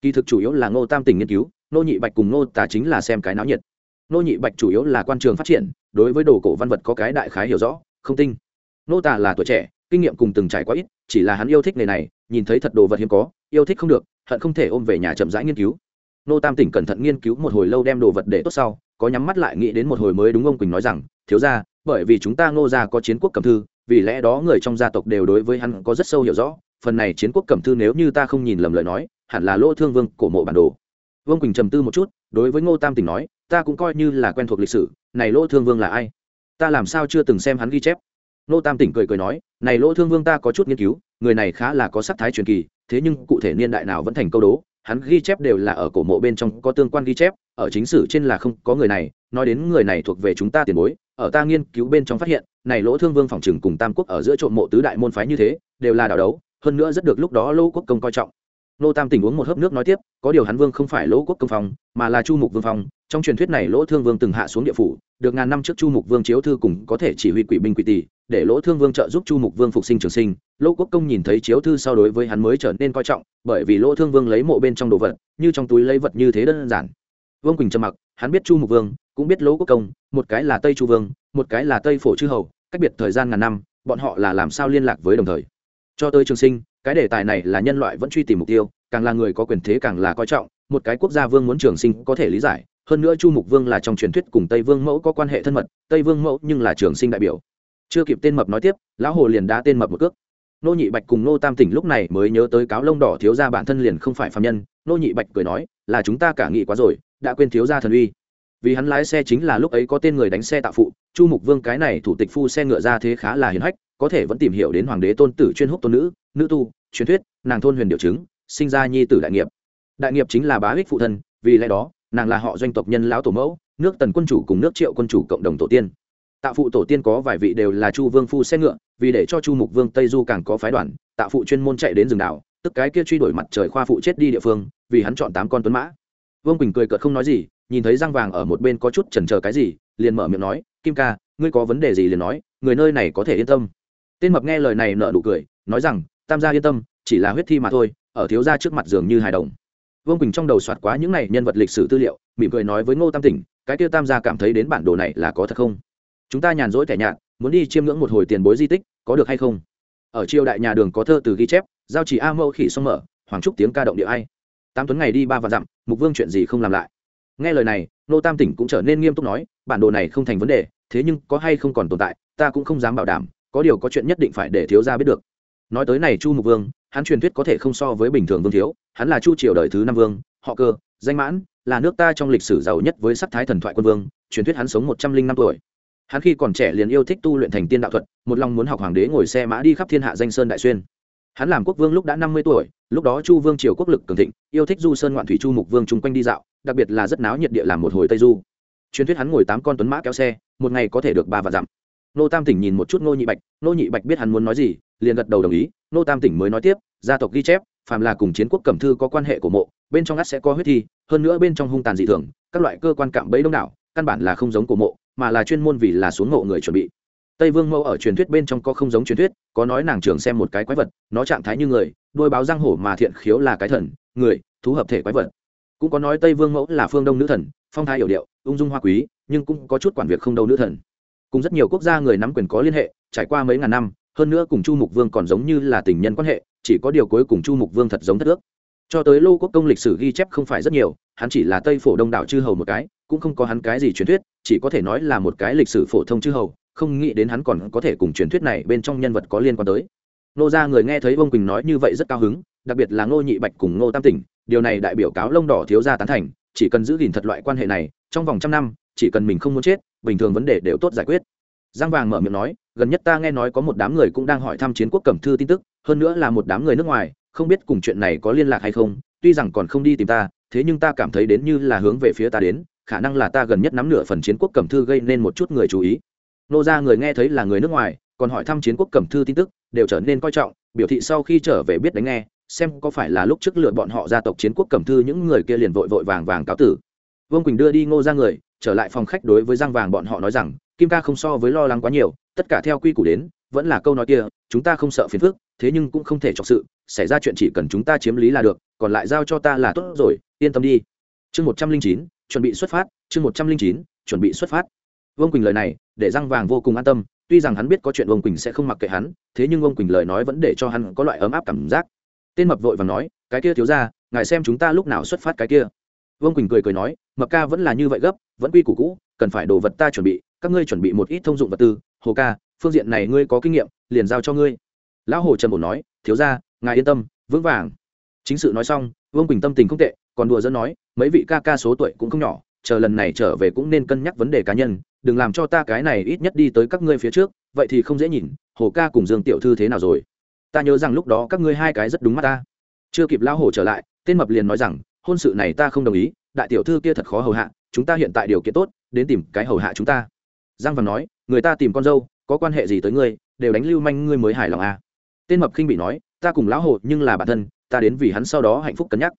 Kỳ thực chủ yếu là ngô tam tỉnh nghiên cứu nô nhị bạch cùng nô tả chính là xem cái náo nhiệt. Nô nhị bạch chủ yếu là quan trường phát triển, đối với đồ cổ văn vật có cái đại khái hiểu rõ, không tinh nô tả là tuổi trẻ, kinh nghiệm cùng từng trải quá ít, chỉ là hắn yêu thích nghề này, nhìn thấy thật đồ vật hiếm có, yêu thích không được, hận không thể ôm về nhà chậm rãi nghiên cứu nô tam tỉnh cẩn thận nghiên cứu một hồi lâu đem đồ vật để tốt sau, có nhắm mắt lại nghĩ đến một hồi mới đúng ông quỳnh nói rằng, thiếu ra bởi vì chúng ta ngô gia có chiến quốc cầm thư, vì lẽ đó người trong gia tộc đều đối với hắn có rất sâu hiểu rõ, phần này chiến quốc cẩm thư nếu như ta không nhìn lầm lời nói, hẳn là lỗ thương vương cổ mộ bản đồ. Vương quỳnh trầm tư một chút, đối với ngô tam tỉnh nói, ta cũng coi như là quen thuộc lịch sử, này lỗ thương vương là ai? Ta làm sao chưa từng xem hắn ghi chép? Ngô tam tỉnh cười cười nói, này lỗ thương vương ta có chút nghiên cứu, người này khá là có sắc thái truyền kỳ, thế nhưng cụ thể niên đại nào vẫn thành câu đố hắn ghi chép đều là ở cổ mộ bên trong có tương quan ghi chép, ở chính sử trên là không có người này, nói đến người này thuộc về chúng ta tiền bối, ở ta nghiên cứu bên trong phát hiện, này lỗ thương vương phòng trừng cùng tam quốc ở giữa trộm mộ tứ đại môn phái như thế, đều là đảo đấu, hơn nữa rất được lúc đó lỗ quốc công coi trọng nô tam tỉnh uống một hớp nước nói tiếp, có điều hắn vương không phải lỗ quốc công phong, mà là chu mục vương phong, trong truyền thuyết này lỗ thương vương từng hạ xuống địa phủ, được ngàn năm trước chu mục vương chiếu thư cùng có thể chỉ huy quỷ binh quỷ tỷ để lỗ thương vương trợ giúp chu mục vương phục sinh trường sinh. Lỗ quốc công nhìn thấy chiếu thư sau đối với hắn mới trở nên coi trọng, bởi vì lỗ thương vương lấy mộ bên trong đồ vật, như trong túi lấy vật như thế đơn giản. Vương quỳnh trầm mặc, hắn biết chu mục vương, cũng biết lỗ quốc công, một cái là tây chu vương, một cái là tây phổ chư hầu, cách biệt thời gian ngàn năm, bọn họ là làm sao liên lạc với đồng thời. Cho tới trường sinh cái đề tài này là nhân loại vẫn truy tìm mục tiêu, càng là người có quyền thế càng là coi trọng, một cái quốc gia vương muốn trường sinh có thể lý giải, hơn nữa chu mục vương là trong truyền thuyết cùng tây vương mẫu có quan hệ thân mật, tây vương mẫu nhưng là trường sinh đại biểu. Chưa kịp tên mập nói tiếp, lão hồ liền đã tên mập một cước. Nô nhị bạch cùng nô tam tỉnh lúc này mới nhớ tới cáo lông đỏ thiếu gia bản thân liền không phải phạm nhân, nô nhị bạch cười nói, là chúng ta cả nghĩ quá rồi, đã quên thiếu gia thần uy. Vì hắn lái xe chính là lúc ấy có tên người đánh xe tạo phụ, chu mục vương cái này thủ tịch phu xe ngựa ra thế khá là hiền hách có thể vẫn tìm hiểu đến hoàng đế tôn tử chuyên húc tôn nữ nữ tu, truyền thuyết, nàng thôn huyền điều chứng, sinh ra nhi tử đại nghiệp. Đại nghiệp chính là bá ích phụ thân, vì lẽ đó, nàng là họ doanh tộc nhân lão tổ mẫu, nước tần quân chủ cùng nước triệu quân chủ cộng đồng tổ tiên. Tạ phụ tổ tiên có vài vị đều là chu vương phu xe ngựa, vì để cho chu mục vương tây du càng có phái đoàn, tạ phụ chuyên môn chạy đến rừng đảo, tức cái kia truy đuổi mặt trời khoa phụ chết đi địa phương, vì hắn chọn tám con tuấn mã. Vương quỳnh cười cợt không nói gì, nhìn thấy răng vàng ở một bên có chút chần chờ cái gì, liền mở miệng nói, kim ca, ngươi có vấn đề gì liền nói, người nơi này có thể yên tâm tên mập nghe lời này nở nụ cười, nói rằng, tam gia yên tâm, chỉ là huyết thi mà thôi, ở thiếu gia trước mặt dường như hài đồng. Vương quỳnh trong đầu soạt quá những này nhân vật lịch sử tư liệu, mỉm cười nói với ngô tam tỉnh, cái tiêu tam gia cảm thấy đến bản đồ này là có thật không? Chúng ta nhàn rỗi tẻ nhạt, muốn đi chiêm ngưỡng một hồi tiền bối di tích, có được hay không? Ở triều đại nhà đường có thơ từ ghi chép, giao chỉ a mâu khỉ sông mở, hoàng trúc tiếng ca động địa ai. Tám tuấn ngày đi ba và dặm, mục vương chuyện gì không làm lại. Nghe lời này nô tam tỉnh cũng trở nên nghiêm túc nói, bản đồ này không thành vấn đề, thế nhưng có hay không còn tồn tại, ta cũng không dám bảo đảm có điều có chuyện nhất định phải để thiếu gia biết được. Nói tới này chu mục vương, hắn truyền thuyết có thể không so với bình thường vương thiếu, hắn là chu triều đời thứ năm vương, họ cơ, danh mãn, là nước ta trong lịch sử giàu nhất với sắc thái thần thoại quân vương, truyền thuyết hắn sống một trăm linh năm tuổi. Hắn khi còn trẻ liền yêu thích tu luyện thành tiên đạo thuật, một lòng muốn học hoàng đế ngồi xe mã đi khắp thiên hạ danh sơn đại xuyên. Hắn làm quốc vương lúc đã năm mươi tuổi, lúc đó chu vương triều quốc lực cường thịnh, yêu thích du sơn ngoạn thủy chu mục vương chung quanh đi dạo, đặc biệt là rất náo nhiệt địa làm một hồi tây du. Truyền thuyết hắn ngồi tám con tuấn mã kéo xe, một ngày có thể được ba vạn dặm nô tam tỉnh nhìn một chút nô nhị bạch, nô nhị bạch biết hắn muốn nói gì, liền gật đầu đồng ý, nô tam tỉnh mới nói tiếp, gia tộc ghi chép, phàm là cùng chiến quốc cẩm thư có quan hệ của mộ, bên trong ắt sẽ có huyết thi, hơn nữa bên trong hung tàn dị thường, các loại cơ quan cạm bẫy đông đảo, căn bản là không giống của mộ, mà là chuyên môn vì là xuống mộ người chuẩn bị. Tây vương mẫu ở truyền thuyết bên trong có không giống truyền thuyết, có nói nàng trường xem một cái quái vật, nó trạng thái như người, đôi báo răng hổ mà thiện khiếu là cái thần, người, thú hợp thể quái vật. Cũng có nói tây vương mẫu là phương đông nữ thần, phong thái hiểu điệu, ung dung hoa quý, nhưng cũng có chút quản việc không đâu nữ thần cùng rất nhiều quốc gia người nắm quyền có liên hệ, trải qua mấy ngàn năm, hơn nữa cùng chu mục vương còn giống như là tình nhân quan hệ, chỉ có điều cuối cùng chu mục vương thật giống thất ước. Cho tới lô quốc công lịch sử ghi chép không phải rất nhiều, hắn chỉ là tây phổ đông đảo chư hầu một cái, cũng không có hắn cái gì truyền thuyết, chỉ có thể nói là một cái lịch sử phổ thông chư hầu, không nghĩ đến hắn còn có thể cùng truyền thuyết này bên trong nhân vật có liên quan tới. Nô ra người nghe thấy Bông quỳnh nói như vậy rất cao hứng, đặc biệt là ngô nhị bạch cùng ngô tam tỉnh, điều này đại biểu cáo lông đỏ thiếu gia tán thành, chỉ cần giữ gìn thật loại quan hệ này, trong vòng trăm năm chỉ cần mình không muốn chết, bình thường vấn đề đều tốt giải quyết. Giang vàng mở miệng nói, gần nhất ta nghe nói có một đám người cũng đang hỏi thăm chiến quốc cẩm thư tin tức, hơn nữa là một đám người nước ngoài, không biết cùng chuyện này có liên lạc hay không, tuy rằng còn không đi tìm ta, thế nhưng ta cảm thấy đến như là hướng về phía ta đến, khả năng là ta gần nhất nắm nửa phần chiến quốc cẩm thư gây nên một chút người chú ý. Nô ra người nghe thấy là người nước ngoài, còn hỏi thăm chiến quốc cẩm thư tin tức, đều trở nên coi trọng, biểu thị sau khi trở về biết đánh nghe, xem có phải là lúc trước lựa bọn họ gia tộc chiến quốc cẩm thư những người kia liền vội vội vàng vàng cáo tử. Vương quỳnh đưa đi ngô ra người trở lại phòng khách đối với giang vàng bọn họ nói rằng, kim ca không so với lo lắng quá nhiều, tất cả theo quy củ đến, vẫn là câu nói kia, chúng ta không sợ phiền phức, thế nhưng cũng không thể chọc sự, xảy ra chuyện chỉ cần chúng ta chiếm lý là được, còn lại giao cho ta là tốt rồi, yên tâm đi. Chương một trăm linh chín, chuẩn bị xuất phát, chương một trăm linh chín, chuẩn bị xuất phát. Vương quỳnh lời này, để răng vàng vô cùng an tâm, tuy rằng hắn biết có chuyện vương quỳnh sẽ không mặc kệ hắn, thế nhưng vương quỳnh lời nói vẫn để cho hắn có loại ấm áp cảm giác. Tên mập vội và nói, cái kia thiếu ra ngài xem chúng ta lúc nào xuất phát cái kia vương quỳnh cười cười nói mập ca vẫn là như vậy gấp vẫn quy củ cũ cần phải đồ vật ta chuẩn bị các ngươi chuẩn bị một ít thông dụng vật tư hồ ca phương diện này ngươi có kinh nghiệm liền giao cho ngươi lão hồ trần bổ nói thiếu ra ngài yên tâm vững vàng chính sự nói xong vương quỳnh tâm tình không tệ còn đùa dẫn nói mấy vị ca ca số tuổi cũng không nhỏ chờ lần này trở về cũng nên cân nhắc vấn đề cá nhân đừng làm cho ta cái này ít nhất đi tới các ngươi phía trước vậy thì không dễ nhìn hồ ca cùng dương tiểu thư thế nào rồi ta nhớ rằng lúc đó các ngươi hai cái rất đúng mắt ta chưa kịp lão hồ trở lại tên mập liền nói rằng hôn sự này ta không đồng ý, đại tiểu thư kia thật khó hầu hạ, chúng ta hiện tại điều kiện tốt, đến tìm cái hầu hạ chúng ta. Giang văn nói, người ta tìm con dâu, có quan hệ gì tới ngươi, đều đánh lưu manh ngươi mới hài lòng à. tên mập khinh bị nói, ta cùng lão hồ nhưng là bản thân, ta đến vì hắn sau đó hạnh phúc cân nhắc.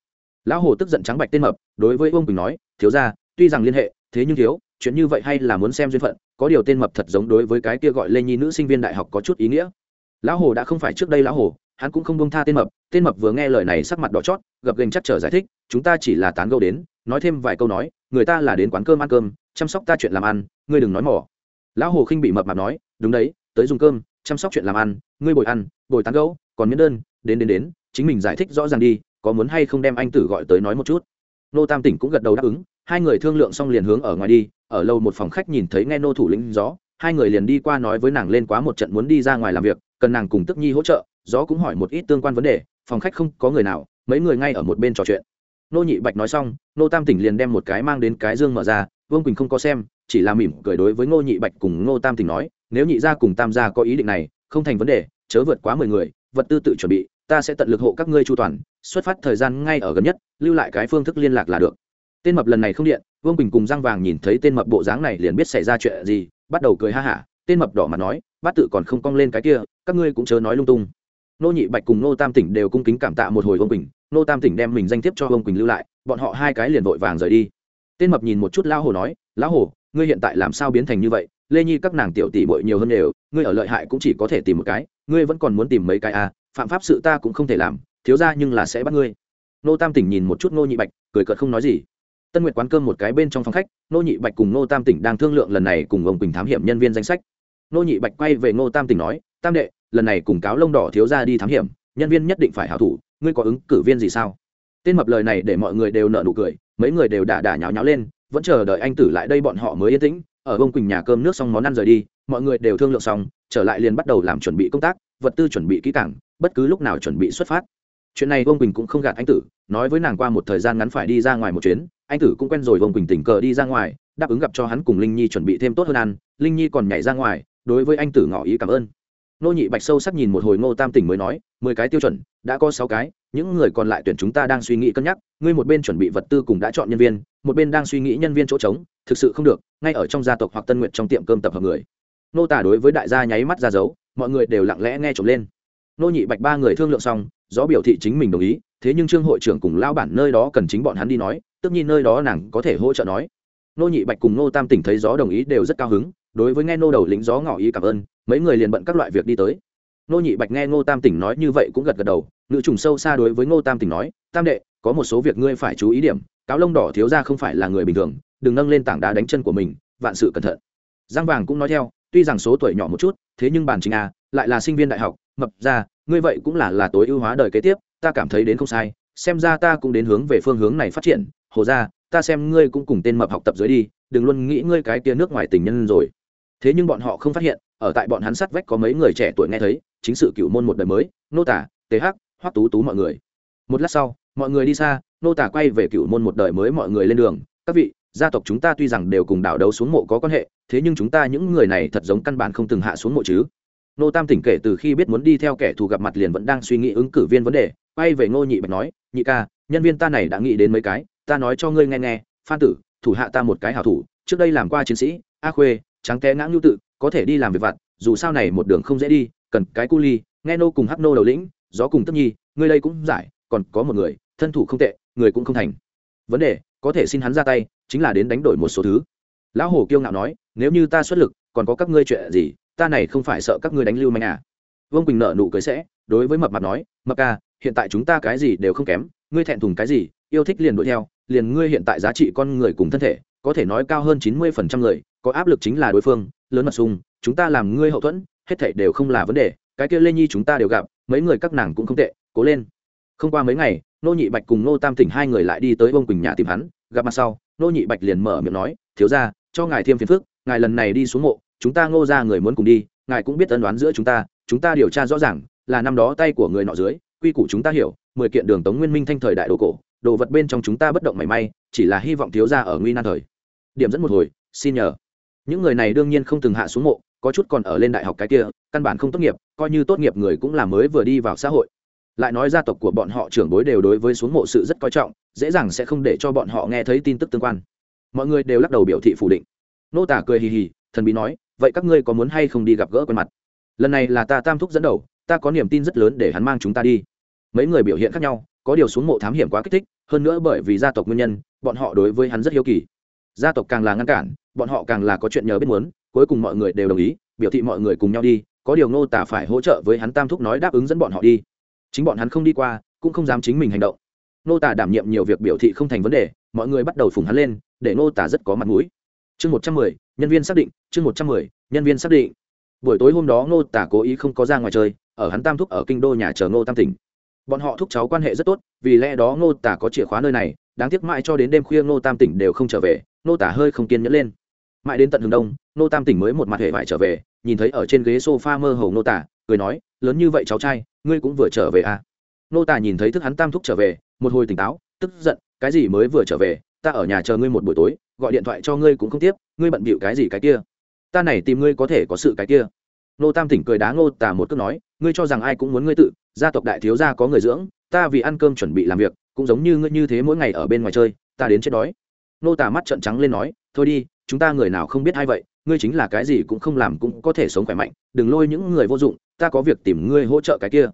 Lão hồ tức giận trắng bạch tên mập, đối với ông quỳnh nói, thiếu ra tuy rằng liên hệ, thế nhưng thiếu, chuyện như vậy hay là muốn xem duyên phận, có điều tên mập thật giống đối với cái kia gọi lê nhi nữ sinh viên đại học có chút ý nghĩa. Lão hồ đã không phải trước đây lão hồ hắn cũng không bông tha tên mập tên mập vừa nghe lời này sắc mặt đỏ chót, gập gành chắc trở giải thích, chúng ta chỉ là tán gâu đến, nói thêm vài câu nói, người ta là đến quán cơm ăn cơm, chăm sóc ta chuyện làm ăn, ngươi đừng nói mỏ. Lão hồ khinh bị mập mạp nói, đúng đấy, tới dùng cơm, chăm sóc chuyện làm ăn, ngươi bồi ăn, bồi tán gâu còn miễn đơn, đến đến đến, chính mình giải thích rõ ràng đi, có muốn hay không đem anh tử gọi tới nói một chút? Nô tam tỉnh cũng gật đầu đáp ứng, hai người thương lượng xong liền hướng ở ngoài đi, ở lâu một phòng khách nhìn thấy nghe nô thủ lĩnh gió, hai người liền đi qua nói với nàng lên quá một trận muốn đi ra ngoài làm việc, cần nàng cùng tức nhi hỗ trợ gió cũng hỏi một ít tương quan vấn đề, phòng khách không có người nào, mấy người ngay ở một bên trò chuyện. Nô nhị bạch nói xong, nô tam tỉnh liền đem một cái mang đến cái dương mở ra, vương quỳnh không có xem, chỉ là mỉm cười đối với ngô nhị bạch cùng ngô tam tỉnh nói, nếu nhị gia cùng tam gia có ý định này, không thành vấn đề, chớ vượt quá mười người, vật tư tự chuẩn bị, ta sẽ tận lực hộ các ngươi chu toàn, xuất phát thời gian ngay ở gần nhất, lưu lại cái phương thức liên lạc là được. Tên mập lần này không điện, vương bình cùng răng vàng nhìn thấy tên mập bộ dáng này liền biết xảy ra chuyện gì, bắt đầu cười ha hả, tên mập đỏ mặt nói, bát tự còn không cong lên cái kia, các ngươi cũng chớ nói lung tung nô nhị bạch cùng nô tam tỉnh đều cung kính cảm tạ một hồi ông Quỳnh. nô tam tỉnh đem mình danh thiếp cho ông quỳnh lưu lại, bọn họ hai cái liền vội vàng rời đi. Tên mập nhìn một chút lão hồ nói, lão hồ, ngươi hiện tại làm sao biến thành như vậy? Lê nhi các nàng tiểu tỷ bội nhiều hơn đều, ngươi ở lợi hại cũng chỉ có thể tìm một cái, ngươi vẫn còn muốn tìm mấy cái à? Phạm pháp sự ta cũng không thể làm, thiếu ra nhưng là sẽ bắt ngươi. Nô tam tỉnh nhìn một chút nô nhị bạch, cười cợt không nói gì. Tân nguyệt quán cơm một cái bên trong phòng khách, nô nhị bạch cùng nô tam tỉnh đang thương lượng lần này cùng ông quỳnh thám hiểm nhân viên danh sách. Nô nhị bạch quay về nô tam tỉnh nói, tam đệ lần này cùng cáo lông đỏ thiếu ra đi thám hiểm, nhân viên nhất định phải hảo thủ, ngươi có ứng cử viên gì sao? Tên mập lời này để mọi người đều nợ nụ cười, mấy người đều đả đả nháo nháo lên, vẫn chờ đợi anh tử lại đây bọn họ mới yên tĩnh, ở bông quỳnh nhà cơm nước xong món ăn rời đi, mọi người đều thương lượng xong, trở lại liền bắt đầu làm chuẩn bị công tác, vật tư chuẩn bị kỹ càng, bất cứ lúc nào chuẩn bị xuất phát. Chuyện này bông quỳnh cũng không gạt anh tử, nói với nàng qua một thời gian ngắn phải đi ra ngoài một chuyến, anh tử cũng quen rồi bông quỳnh tình cờ đi ra ngoài, đáp ứng gặp cho hắn cùng linh nhi chuẩn bị thêm tốt hơn ăn, linh nhi còn nhảy ra ngoài, đối với anh tử ngỏ ý cảm ơn nô nhị bạch sâu sắc nhìn một hồi ngô tam tỉnh mới nói, mười cái tiêu chuẩn, đã có sáu cái, những người còn lại tuyển chúng ta đang suy nghĩ cân nhắc, ngươi một bên chuẩn bị vật tư cùng đã chọn nhân viên, một bên đang suy nghĩ nhân viên chỗ trống, thực sự không được, ngay ở trong gia tộc hoặc tân nguyện trong tiệm cơm tập hợp người. Nô tả đối với đại gia nháy mắt ra dấu, mọi người đều lặng lẽ nghe trộm lên. Nô nhị bạch ba người thương lượng xong gió biểu thị chính mình đồng ý, thế nhưng trương hội trưởng cùng lao bản nơi đó cần chính bọn hắn đi nói tức nhiên nơi đó nàng có thể hỗ trợ nói. Nô nhị bạch cùng nô tam tỉnh thấy gió đồng ý đều rất cao hứng, đối với nghe nô đầu lính gió ngỏ ý cảm ơn mấy người liền bận các loại việc đi tới. Nô nhị bạch nghe ngô tam tỉnh nói như vậy cũng gật gật đầu, nữ trùng sâu xa đối với ngô tam tỉnh nói, tam đệ, có một số việc ngươi phải chú ý điểm, cáo lông đỏ thiếu ra không phải là người bình thường, đừng nâng lên tảng đá đánh chân của mình, vạn sự cẩn thận. Giang vàng cũng nói theo, tuy rằng số tuổi nhỏ một chút, thế nhưng bản chính a, lại là sinh viên đại học, mập ra, ngươi vậy cũng là là tối ưu hóa đời kế tiếp, ta cảm thấy đến không sai, xem ra ta cũng đến hướng về phương hướng này phát triển, hồ ra ta xem ngươi cũng cùng tên mập học tập dưới đi, đừng luôn nghĩ ngươi cái tia nước ngoài tình nhân rồi. Thế nhưng bọn họ không phát hiện ở tại bọn hắn sát vách có mấy người trẻ tuổi nghe thấy, chính sự cựu môn một đời mới, nô tả tế hắc, hoắc tú tú mọi người. Một lát sau, mọi người đi xa, nô tả quay về cựu môn một đời mới mọi người lên đường. Các vị, gia tộc chúng ta tuy rằng đều cùng đảo đấu xuống mộ có quan hệ, thế nhưng chúng ta những người này thật giống căn bản không từng hạ xuống mộ chứ. Nô tam tỉnh kể từ khi biết muốn đi theo kẻ thù gặp mặt liền vẫn đang suy nghĩ ứng cử viên vấn đề, quay về ngô nhị bạch nói, nhị ca, nhân viên ta này đã nghĩ đến mấy cái, ta nói cho ngươi nghe nghe, phan tử, thủ hạ ta một cái hảo thủ, trước đây làm qua chiến sĩ, a khuê trắng té ngã ngưu tự có thể đi làm việc vặt, dù sao này một đường không dễ đi, cần cái cu ly, nghe nô cùng hắc nô đầu lĩnh, gió cùng tất nhi, ngươi đây cũng giải, còn có một người, thân thủ không tệ, người cũng không thành. Vấn đề, có thể xin hắn ra tay, chính là đến đánh đổi một số thứ. Lão hồ kiêu ngạo nói, nếu như ta xuất lực, còn có các ngươi chuyện gì, ta này không phải sợ các ngươi đánh lưu manh à. Vương quỳnh nợ nụ cười sẽ, đối với mập mặt nói, mập ca, hiện tại chúng ta cái gì đều không kém, ngươi thẹn thùng cái gì, yêu thích liền đuổi theo, liền ngươi hiện tại giá trị con người cùng thân thể, có thể nói cao hơn chín mươi phần trăm người có áp lực chính là đối phương, lớn mặt sung, chúng ta làm ngươi hậu thuẫn, hết thảy đều không là vấn đề, cái kia lê nhi chúng ta đều gặp, mấy người các nàng cũng không tệ, cố lên. Không qua mấy ngày, nô nhị bạch cùng nô tam tỉnh hai người lại đi tới bông quỳnh nhà tìm hắn, gặp mặt sau, nô nhị bạch liền mở miệng nói, thiếu ra cho ngài thêm phiền phức, ngài lần này đi xuống mộ, chúng ta ngô ra người muốn cùng đi, ngài cũng biết ân đoán giữa chúng ta chúng ta điều tra rõ ràng, là năm đó tay của người nọ dưới, quy củ chúng ta hiểu, mười kiện đường tống nguyên minh thanh thời đại đồ cổ, đồ vật bên trong chúng ta bất động mảy may, chỉ là hy vọng thiếu ra ở nguy nan thời. Điểm dẫn một hồi, xin nhờ những người này đương nhiên không từng hạ xuống mộ, có chút còn ở lên đại học cái kia, căn bản không tốt nghiệp, coi như tốt nghiệp người cũng là mới vừa đi vào xã hội. Lại nói gia tộc của bọn họ trưởng bối đều đối với xuống mộ sự rất coi trọng, dễ dàng sẽ không để cho bọn họ nghe thấy tin tức tương quan. Mọi người đều lắc đầu biểu thị phủ định. Nô tả cười hì hì, thần bí nói, vậy các ngươi có muốn hay không đi gặp gỡ quen mặt? Lần này là ta tam thúc dẫn đầu, ta có niềm tin rất lớn để hắn mang chúng ta đi. Mấy người biểu hiện khác nhau, có điều xuống mộ thám hiểm quá kích thích, hơn nữa bởi vì gia tộc nguyên nhân, bọn họ đối với hắn rất hiếu kỳ. Gia tộc càng là ngăn cản bọn họ càng là có chuyện nhờ biết muốn, cuối cùng mọi người đều đồng ý, biểu thị mọi người cùng nhau đi, có điều ngô tả phải hỗ trợ với hắn tam thúc nói đáp ứng dẫn bọn họ đi. Chính bọn hắn không đi qua, cũng không dám chính mình hành động. Ngô tả đảm nhiệm nhiều việc biểu thị không thành vấn đề, mọi người bắt đầu phùng hắn lên, để ngô tả rất có mặt mũi. Chương một trăm mười, nhân viên xác định, chương một trăm mười, nhân viên xác định. Buổi tối hôm đó ngô tả cố ý không có ra ngoài chơi, ở hắn tam thúc ở kinh đô nhà chờ ngô tam tỉnh bọn họ thúc cháu quan hệ rất tốt, vì lẽ đó ngô tả có chìa khóa nơi này, đáng tiếc mãi cho đến đêm khuya ngô tam tỉnh đều không trở về, ngô tả hơi không kiên nhẫn lên mãi đến tận hướng đông, nô tam tỉnh mới một mặt hệ vải trở về, nhìn thấy ở trên ghế s o f a mơ hồ nô tả cười nói, lớn như vậy cháu trai, ngươi cũng vừa trở về à. Nô tả nhìn thấy thức hắn tam thúc trở về, một hồi tỉnh táo, tức giận, cái gì mới vừa trở về? Ta ở nhà chờ ngươi một buổi tối, gọi điện thoại cho ngươi cũng không tiếp, ngươi bận bịu cái gì cái kia? Ta này tìm ngươi có thể có sự cái kia? Nô tam tỉnh cười đá ngô tả một cước nói, ngươi cho rằng ai cũng muốn ngươi tự, gia tộc đại thiếu gia có người dưỡng, ta vì ăn cơm chuẩn bị làm việc, cũng giống như ngươi như thế mỗi ngày ở bên ngoài chơi, ta đến chết đói. Nô tả mắt trợn trắng lên nói, thôi đi chúng ta người nào không biết hay vậy, ngươi chính là cái gì cũng không làm cũng có thể sống khỏe mạnh, đừng lôi những người vô dụng, ta có việc tìm ngươi hỗ trợ cái kia.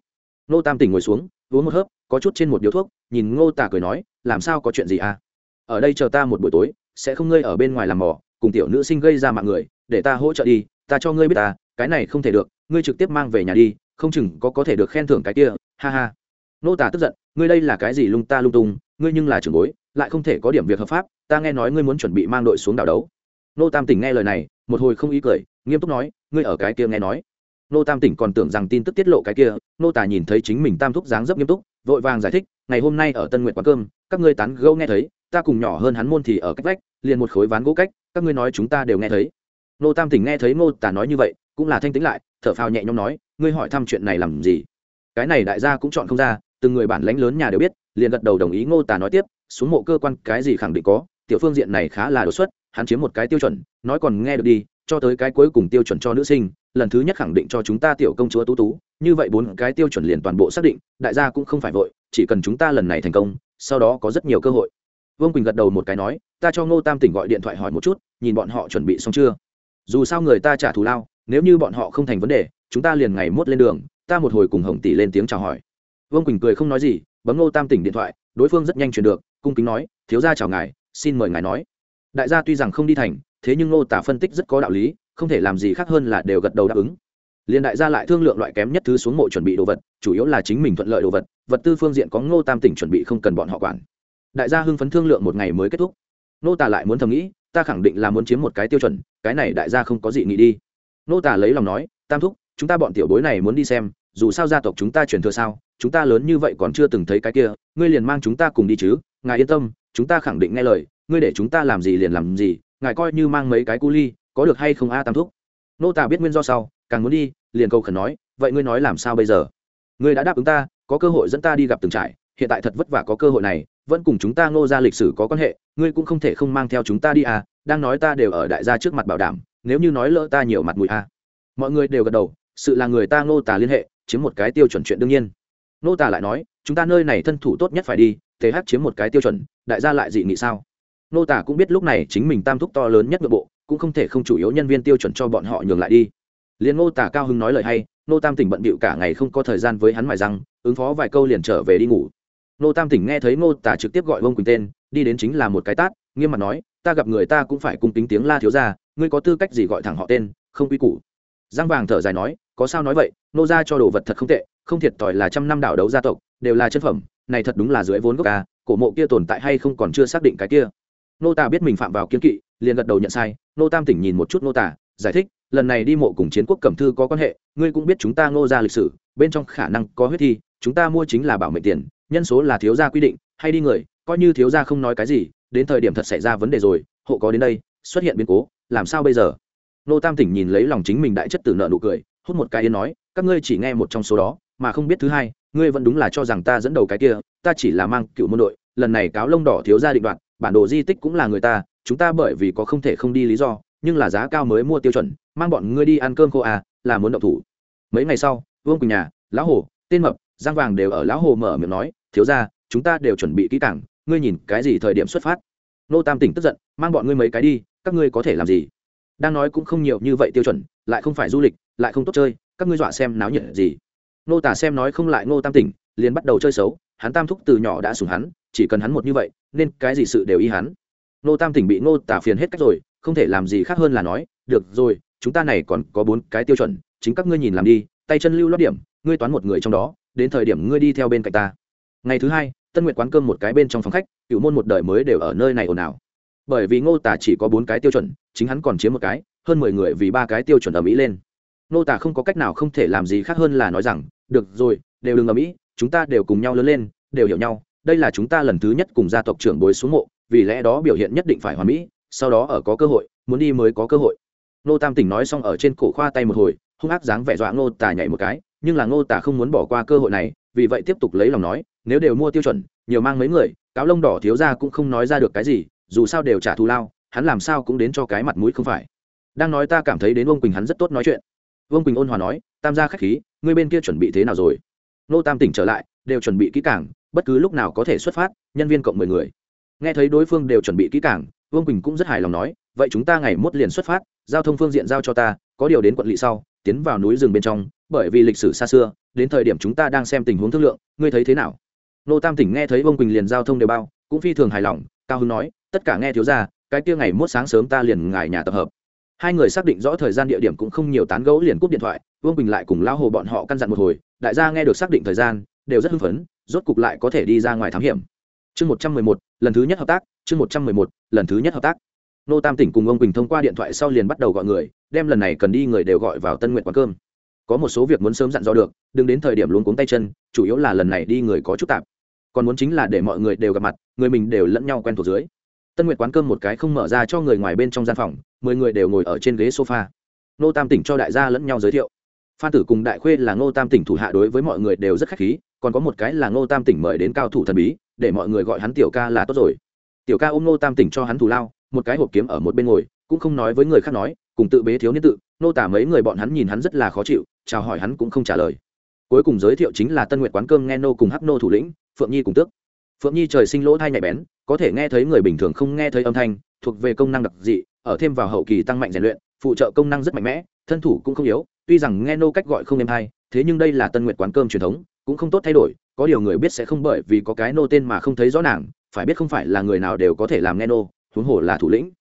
Nô tam tỉnh ngồi xuống, uống một hớp, có chút trên một điếu thuốc, nhìn ngô tả cười nói, làm sao có chuyện gì à? Ở đây chờ ta một buổi tối, sẽ không ngươi ở bên ngoài làm mỏ cùng tiểu nữ sinh gây ra mạng người, để ta hỗ trợ đi, ta cho ngươi biết ta, cái này không thể được, ngươi trực tiếp mang về nhà đi, không chừng có có thể được khen thưởng cái kia, ha ha. Nô tả tức giận, ngươi đây là cái gì lung ta lung tung, ngươi nhưng là trưởng bối, lại không thể có điểm việc hợp pháp, ta nghe nói ngươi muốn chuẩn bị mang đội xuống đảo đấu nô tam tỉnh nghe lời này, một hồi không ý cười, nghiêm túc nói, ngươi ở cái kia nghe nói. Nô tam tỉnh còn tưởng rằng tin tức tiết lộ cái kia, nô tả nhìn thấy chính mình tam thúc dáng dấp nghiêm túc, vội vàng giải thích, ngày hôm nay ở tân nguyện quán cơm, các ngươi tán gâu nghe thấy, ta cùng nhỏ hơn hắn môn thì ở cách vách, liền một khối ván gỗ cách, các ngươi nói chúng ta đều nghe thấy. Nô tam tỉnh nghe thấy Nô tả nói như vậy, cũng là thanh tĩnh lại, thở phào nhẹ nhõm nói, ngươi hỏi thăm chuyện này làm gì? Cái này đại gia cũng chọn không ra, từng người bản lãnh lớn nhà đều biết, liền gật đầu đồng ý ngô tả nói tiếp, xuống mộ cơ quan, cái gì khẳng định có, tiểu phương diện này khá là đột xuất hắn chiếm một cái tiêu chuẩn, nói còn nghe được đi, cho tới cái cuối cùng tiêu chuẩn cho nữ sinh, lần thứ nhất khẳng định cho chúng ta tiểu công chúa tú tú, như vậy bốn cái tiêu chuẩn liền toàn bộ xác định, đại gia cũng không phải vội, chỉ cần chúng ta lần này thành công, sau đó có rất nhiều cơ hội. Vương quỳnh gật đầu một cái nói, ta cho ngô tam tỉnh gọi điện thoại hỏi một chút, nhìn bọn họ chuẩn bị xong chưa? Dù sao người ta trả thù lao, nếu như bọn họ không thành vấn đề, chúng ta liền ngày mốt lên đường, ta một hồi cùng hồng tỷ lên tiếng chào hỏi. Vương quỳnh cười không nói gì, bấm ngô tam tỉnh điện thoại, đối phương rất nhanh truyền được, cung kính nói, thiếu gia chào ngài, xin mời ngài nói đại gia tuy rằng không đi thành, thế nhưng ngô tả phân tích rất có đạo lý, không thể làm gì khác hơn là đều gật đầu đáp ứng. Liền đại gia lại thương lượng loại kém nhất thứ xuống mộ chuẩn bị đồ vật, chủ yếu là chính mình thuận lợi đồ vật vật tư phương diện có ngô tam tỉnh chuẩn bị không cần bọn họ quản. Đại gia hưng phấn thương lượng một ngày mới kết thúc. Nô tả lại muốn thầm nghĩ, ta khẳng định là muốn chiếm một cái tiêu chuẩn, cái này đại gia không có gì nghĩ đi. Nô tả lấy lòng nói, tam thúc, chúng ta bọn tiểu bối này muốn đi xem, dù sao gia tộc chúng ta truyền thừa sao, chúng ta lớn như vậy còn chưa từng thấy cái kia, ngươi liền mang chúng ta cùng đi chứ, ngài yên tâm chúng ta khẳng định nghe lời, ngươi để chúng ta làm gì liền làm gì, ngài coi như mang mấy cái cu ly, có được hay không a tam thúc? Nô tả biết nguyên do sau, càng muốn đi, liền cầu khẩn nói, vậy ngươi nói làm sao bây giờ? Ngươi đã đáp ứng ta, có cơ hội dẫn ta đi gặp từng trại, hiện tại thật vất vả có cơ hội này, vẫn cùng chúng ta ngô ra lịch sử có quan hệ, ngươi cũng không thể không mang theo chúng ta đi à đang nói ta đều ở đại gia trước mặt bảo đảm, nếu như nói lỡ ta nhiều mặt mũi à. mọi người đều gật đầu, sự là người ta ngô tả liên hệ, chiếm một cái tiêu chuẩn chuyện đương nhiên. Nô tả lại nói, chúng ta nơi này thân thủ tốt nhất phải đi th chiếm một cái tiêu chuẩn, đại gia lại dị nghị sao? Nô tả cũng biết lúc này chính mình tam thúc to lớn nhất nội bộ, cũng không thể không chủ yếu nhân viên tiêu chuẩn cho bọn họ nhường lại đi. Liền ngô tả cao hưng nói lời hay, nô tam tỉnh bận bịu cả ngày không có thời gian với hắn mài răng, ứng phó vài câu liền trở về đi ngủ. Nô tam tỉnh nghe thấy ngô tả trực tiếp gọi vông quỳnh tên, đi đến chính là một cái tát, nghiêm mặt nói, ta gặp người ta cũng phải cung kính tiếng la thiếu ra ngươi có tư cách gì gọi thẳng họ tên, không quy củ. Giang vàng thở dài nói, có sao nói vậy, nô ra cho đồ vật thật không tệ không thiệt thòi là trăm năm đảo đấu gia tộc, đều là chân phẩm, này thật đúng là dưới vốn gốc ca cổ mộ kia tồn tại hay không còn chưa xác định cái kia. Nô tả biết mình phạm vào kiên kỵ, liền gật đầu nhận sai, nô tam tỉnh nhìn một chút nô tả giải thích, lần này đi mộ cùng chiến quốc cẩm thư có quan hệ, ngươi cũng biết chúng ta ngô ra lịch sử, bên trong khả năng có huyết thi, chúng ta mua chính là bảo mệnh tiền, nhân số là thiếu gia quy định, hay đi người, coi như thiếu gia không nói cái gì, đến thời điểm thật xảy ra vấn đề rồi, hộ có đến đây, xuất hiện biến cố, làm sao bây giờ? Nô tam tỉnh nhìn lấy lòng chính mình đại chất tử nợ nụ cười, hút một cái yên nói, các ngươi chỉ nghe một trong số đó mà không biết thứ hai, ngươi vẫn đúng là cho rằng ta dẫn đầu cái kia, ta chỉ là mang cựu môn đội, lần này cáo lông đỏ thiếu gia định đoạn bản đồ di tích cũng là người ta, chúng ta bởi vì có không thể không đi lý do, nhưng là giá cao mới mua tiêu chuẩn, mang bọn ngươi đi ăn cơm khô à là muốn động thủ. Mấy ngày sau, vương quỳnh nhà, lão hồ, tên mập, giang vàng đều ở lão hồ mở miệng nói, thiếu ra chúng ta đều chuẩn bị kỹ càng, ngươi nhìn cái gì thời điểm xuất phát. Nô tam tỉnh tức giận, mang bọn ngươi mấy cái đi, các ngươi có thể làm gì? Đang nói cũng không nhiều như vậy tiêu chuẩn, lại không phải du lịch, lại không tốt chơi, các ngươi dọa xem náo nhiệt gì? Nô tả xem nói không lại ngô tam tỉnh, liền bắt đầu chơi xấu, hắn tam thúc từ nhỏ đã sủng hắn, chỉ cần hắn một như vậy, nên cái gì sự đều y hắn. Nô tam tỉnh bị Ngô tả phiền hết cách rồi, không thể làm gì khác hơn là nói, được rồi, chúng ta này còn có bốn cái tiêu chuẩn, chính các ngươi nhìn làm đi, tay chân lưu lót điểm, ngươi toán một người trong đó, đến thời điểm ngươi đi theo bên cạnh ta. Ngày thứ hai, tân nguyệt quán cơm một cái bên trong phòng khách, cựu môn một đời mới đều ở nơi này ồn ào. Bởi vì ngô tả chỉ có bốn cái tiêu chuẩn, chính hắn còn chiếm một cái, hơn mười người vì ba cái tiêu chuẩn ở mỹ lên. Nô tả không có cách nào không thể làm gì khác hơn là nói rằng, được rồi, đều đừng ở mỹ chúng ta đều cùng nhau lớn lên, đều hiểu nhau, đây là chúng ta lần thứ nhất cùng gia tộc trưởng bối xuống mộ, vì lẽ đó biểu hiện nhất định phải hoàn mỹ, sau đó ở có cơ hội, muốn đi mới có cơ hội. Nô tam tỉnh nói xong ở trên cổ khoa tay một hồi, hung ác dáng vẻ dọa ngô tả nhảy một cái, nhưng là ngô tả không muốn bỏ qua cơ hội này, vì vậy tiếp tục lấy lòng nói, nếu đều mua tiêu chuẩn, nhiều mang mấy người, cáo lông đỏ thiếu ra cũng không nói ra được cái gì, dù sao đều trả thù lao, hắn làm sao cũng đến cho cái mặt mũi không phải. Đang nói ta cảm thấy đến vương quỳnh hắn rất tốt nói chuyện vương quỳnh ôn hòa nói, tam gia k h á c h khí, ngươi bên kia chuẩn bị thế nào rồi? Nô tam tỉnh trở lại, đều chuẩn bị kỹ cảng bất cứ lúc nào có thể xuất phát, nhân viên cộng mười người. Nghe thấy đối phương đều chuẩn bị kỹ cảng vương quỳnh cũng rất hài lòng nói, vậy chúng ta ngày mốt liền xuất phát, giao thông phương diện giao cho ta, có điều đến quận lỵ sau, tiến vào núi rừng bên trong, bởi vì lịch sử xa xưa, đến thời điểm chúng ta đang xem tình huống thương lượng, ngươi thấy thế nào? Nô tam tỉnh nghe thấy vương quỳnh liền giao thông đều bao, cũng phi thường hài lòng, cao hưng nói, tất cả nghe thiếu ra cái kia ngày mốt sáng sớm ta liền ngài nhà tập hợp hai người xác định rõ thời gian địa điểm cũng không nhiều tán gẫu liền cúp điện thoại, vương bình lại cùng lao hồ bọn họ căn dặn một hồi, đại gia nghe được xác định thời gian, đều rất hưng phấn, rốt cục lại có thể đi ra ngoài thám hiểm. Chương một trăm mười một, lần thứ nhất hợp tác, chương một trăm mười một, lần thứ nhất hợp tác. Nô tam tỉnh cùng ông quỳnh thông qua điện thoại sau liền bắt đầu gọi người, đem lần này cần đi người đều gọi vào tân nguyện quán cơm. Có một số việc muốn sớm dặn dò được, đừng đến thời điểm luôn cuống tay chân, chủ yếu là lần này đi người có chút tạp. Còn muốn chính là để mọi người đều gặp mặt, người mình đều lẫn nhau quen thuộc dưới. Tân nguyệt quán cơm một cái không mở ra cho người ngoài bên trong gian phòng mười người đều ngồi ở trên ghế sofa. Nô tam tỉnh cho đại gia lẫn nhau giới thiệu. Phan tử cùng đại khuê là ngô tam tỉnh thủ hạ đối với mọi người đều rất khách khí, còn có một cái là ngô tam tỉnh mời đến cao thủ thần bí, để mọi người gọi hắn tiểu ca là tốt rồi. Tiểu ca ôm ngô tam tỉnh cho hắn thù lao, một cái hộp kiếm ở một bên ngồi, cũng không nói với người khác nói, cùng tự bế thiếu niên tự, nô tả mấy người bọn hắn nhìn hắn rất là khó chịu, chào hỏi hắn cũng không trả lời. Cuối cùng giới thiệu chính là tân nguyệt quán cơm nghe nô cùng hắc nô thủ lĩnh, phượng nhi cùng tước. Phượng nhi trời sinh lỗ thai nhạy bén, có thể nghe thấy người bình thường không nghe thấy âm thanh, thuộc về công năng đặc dị ở thêm vào hậu kỳ tăng mạnh rèn luyện, phụ trợ công năng rất mạnh mẽ, thân thủ cũng không yếu, tuy rằng nghe nô cách gọi không êm hay, thế nhưng đây là tân nguyệt quán cơm truyền thống, cũng không tốt thay đổi, có điều người biết sẽ không bởi vì có cái nô tên mà không thấy rõ nàng, phải biết không phải là người nào đều có thể làm nghe nô, huống hồ là thủ lĩnh.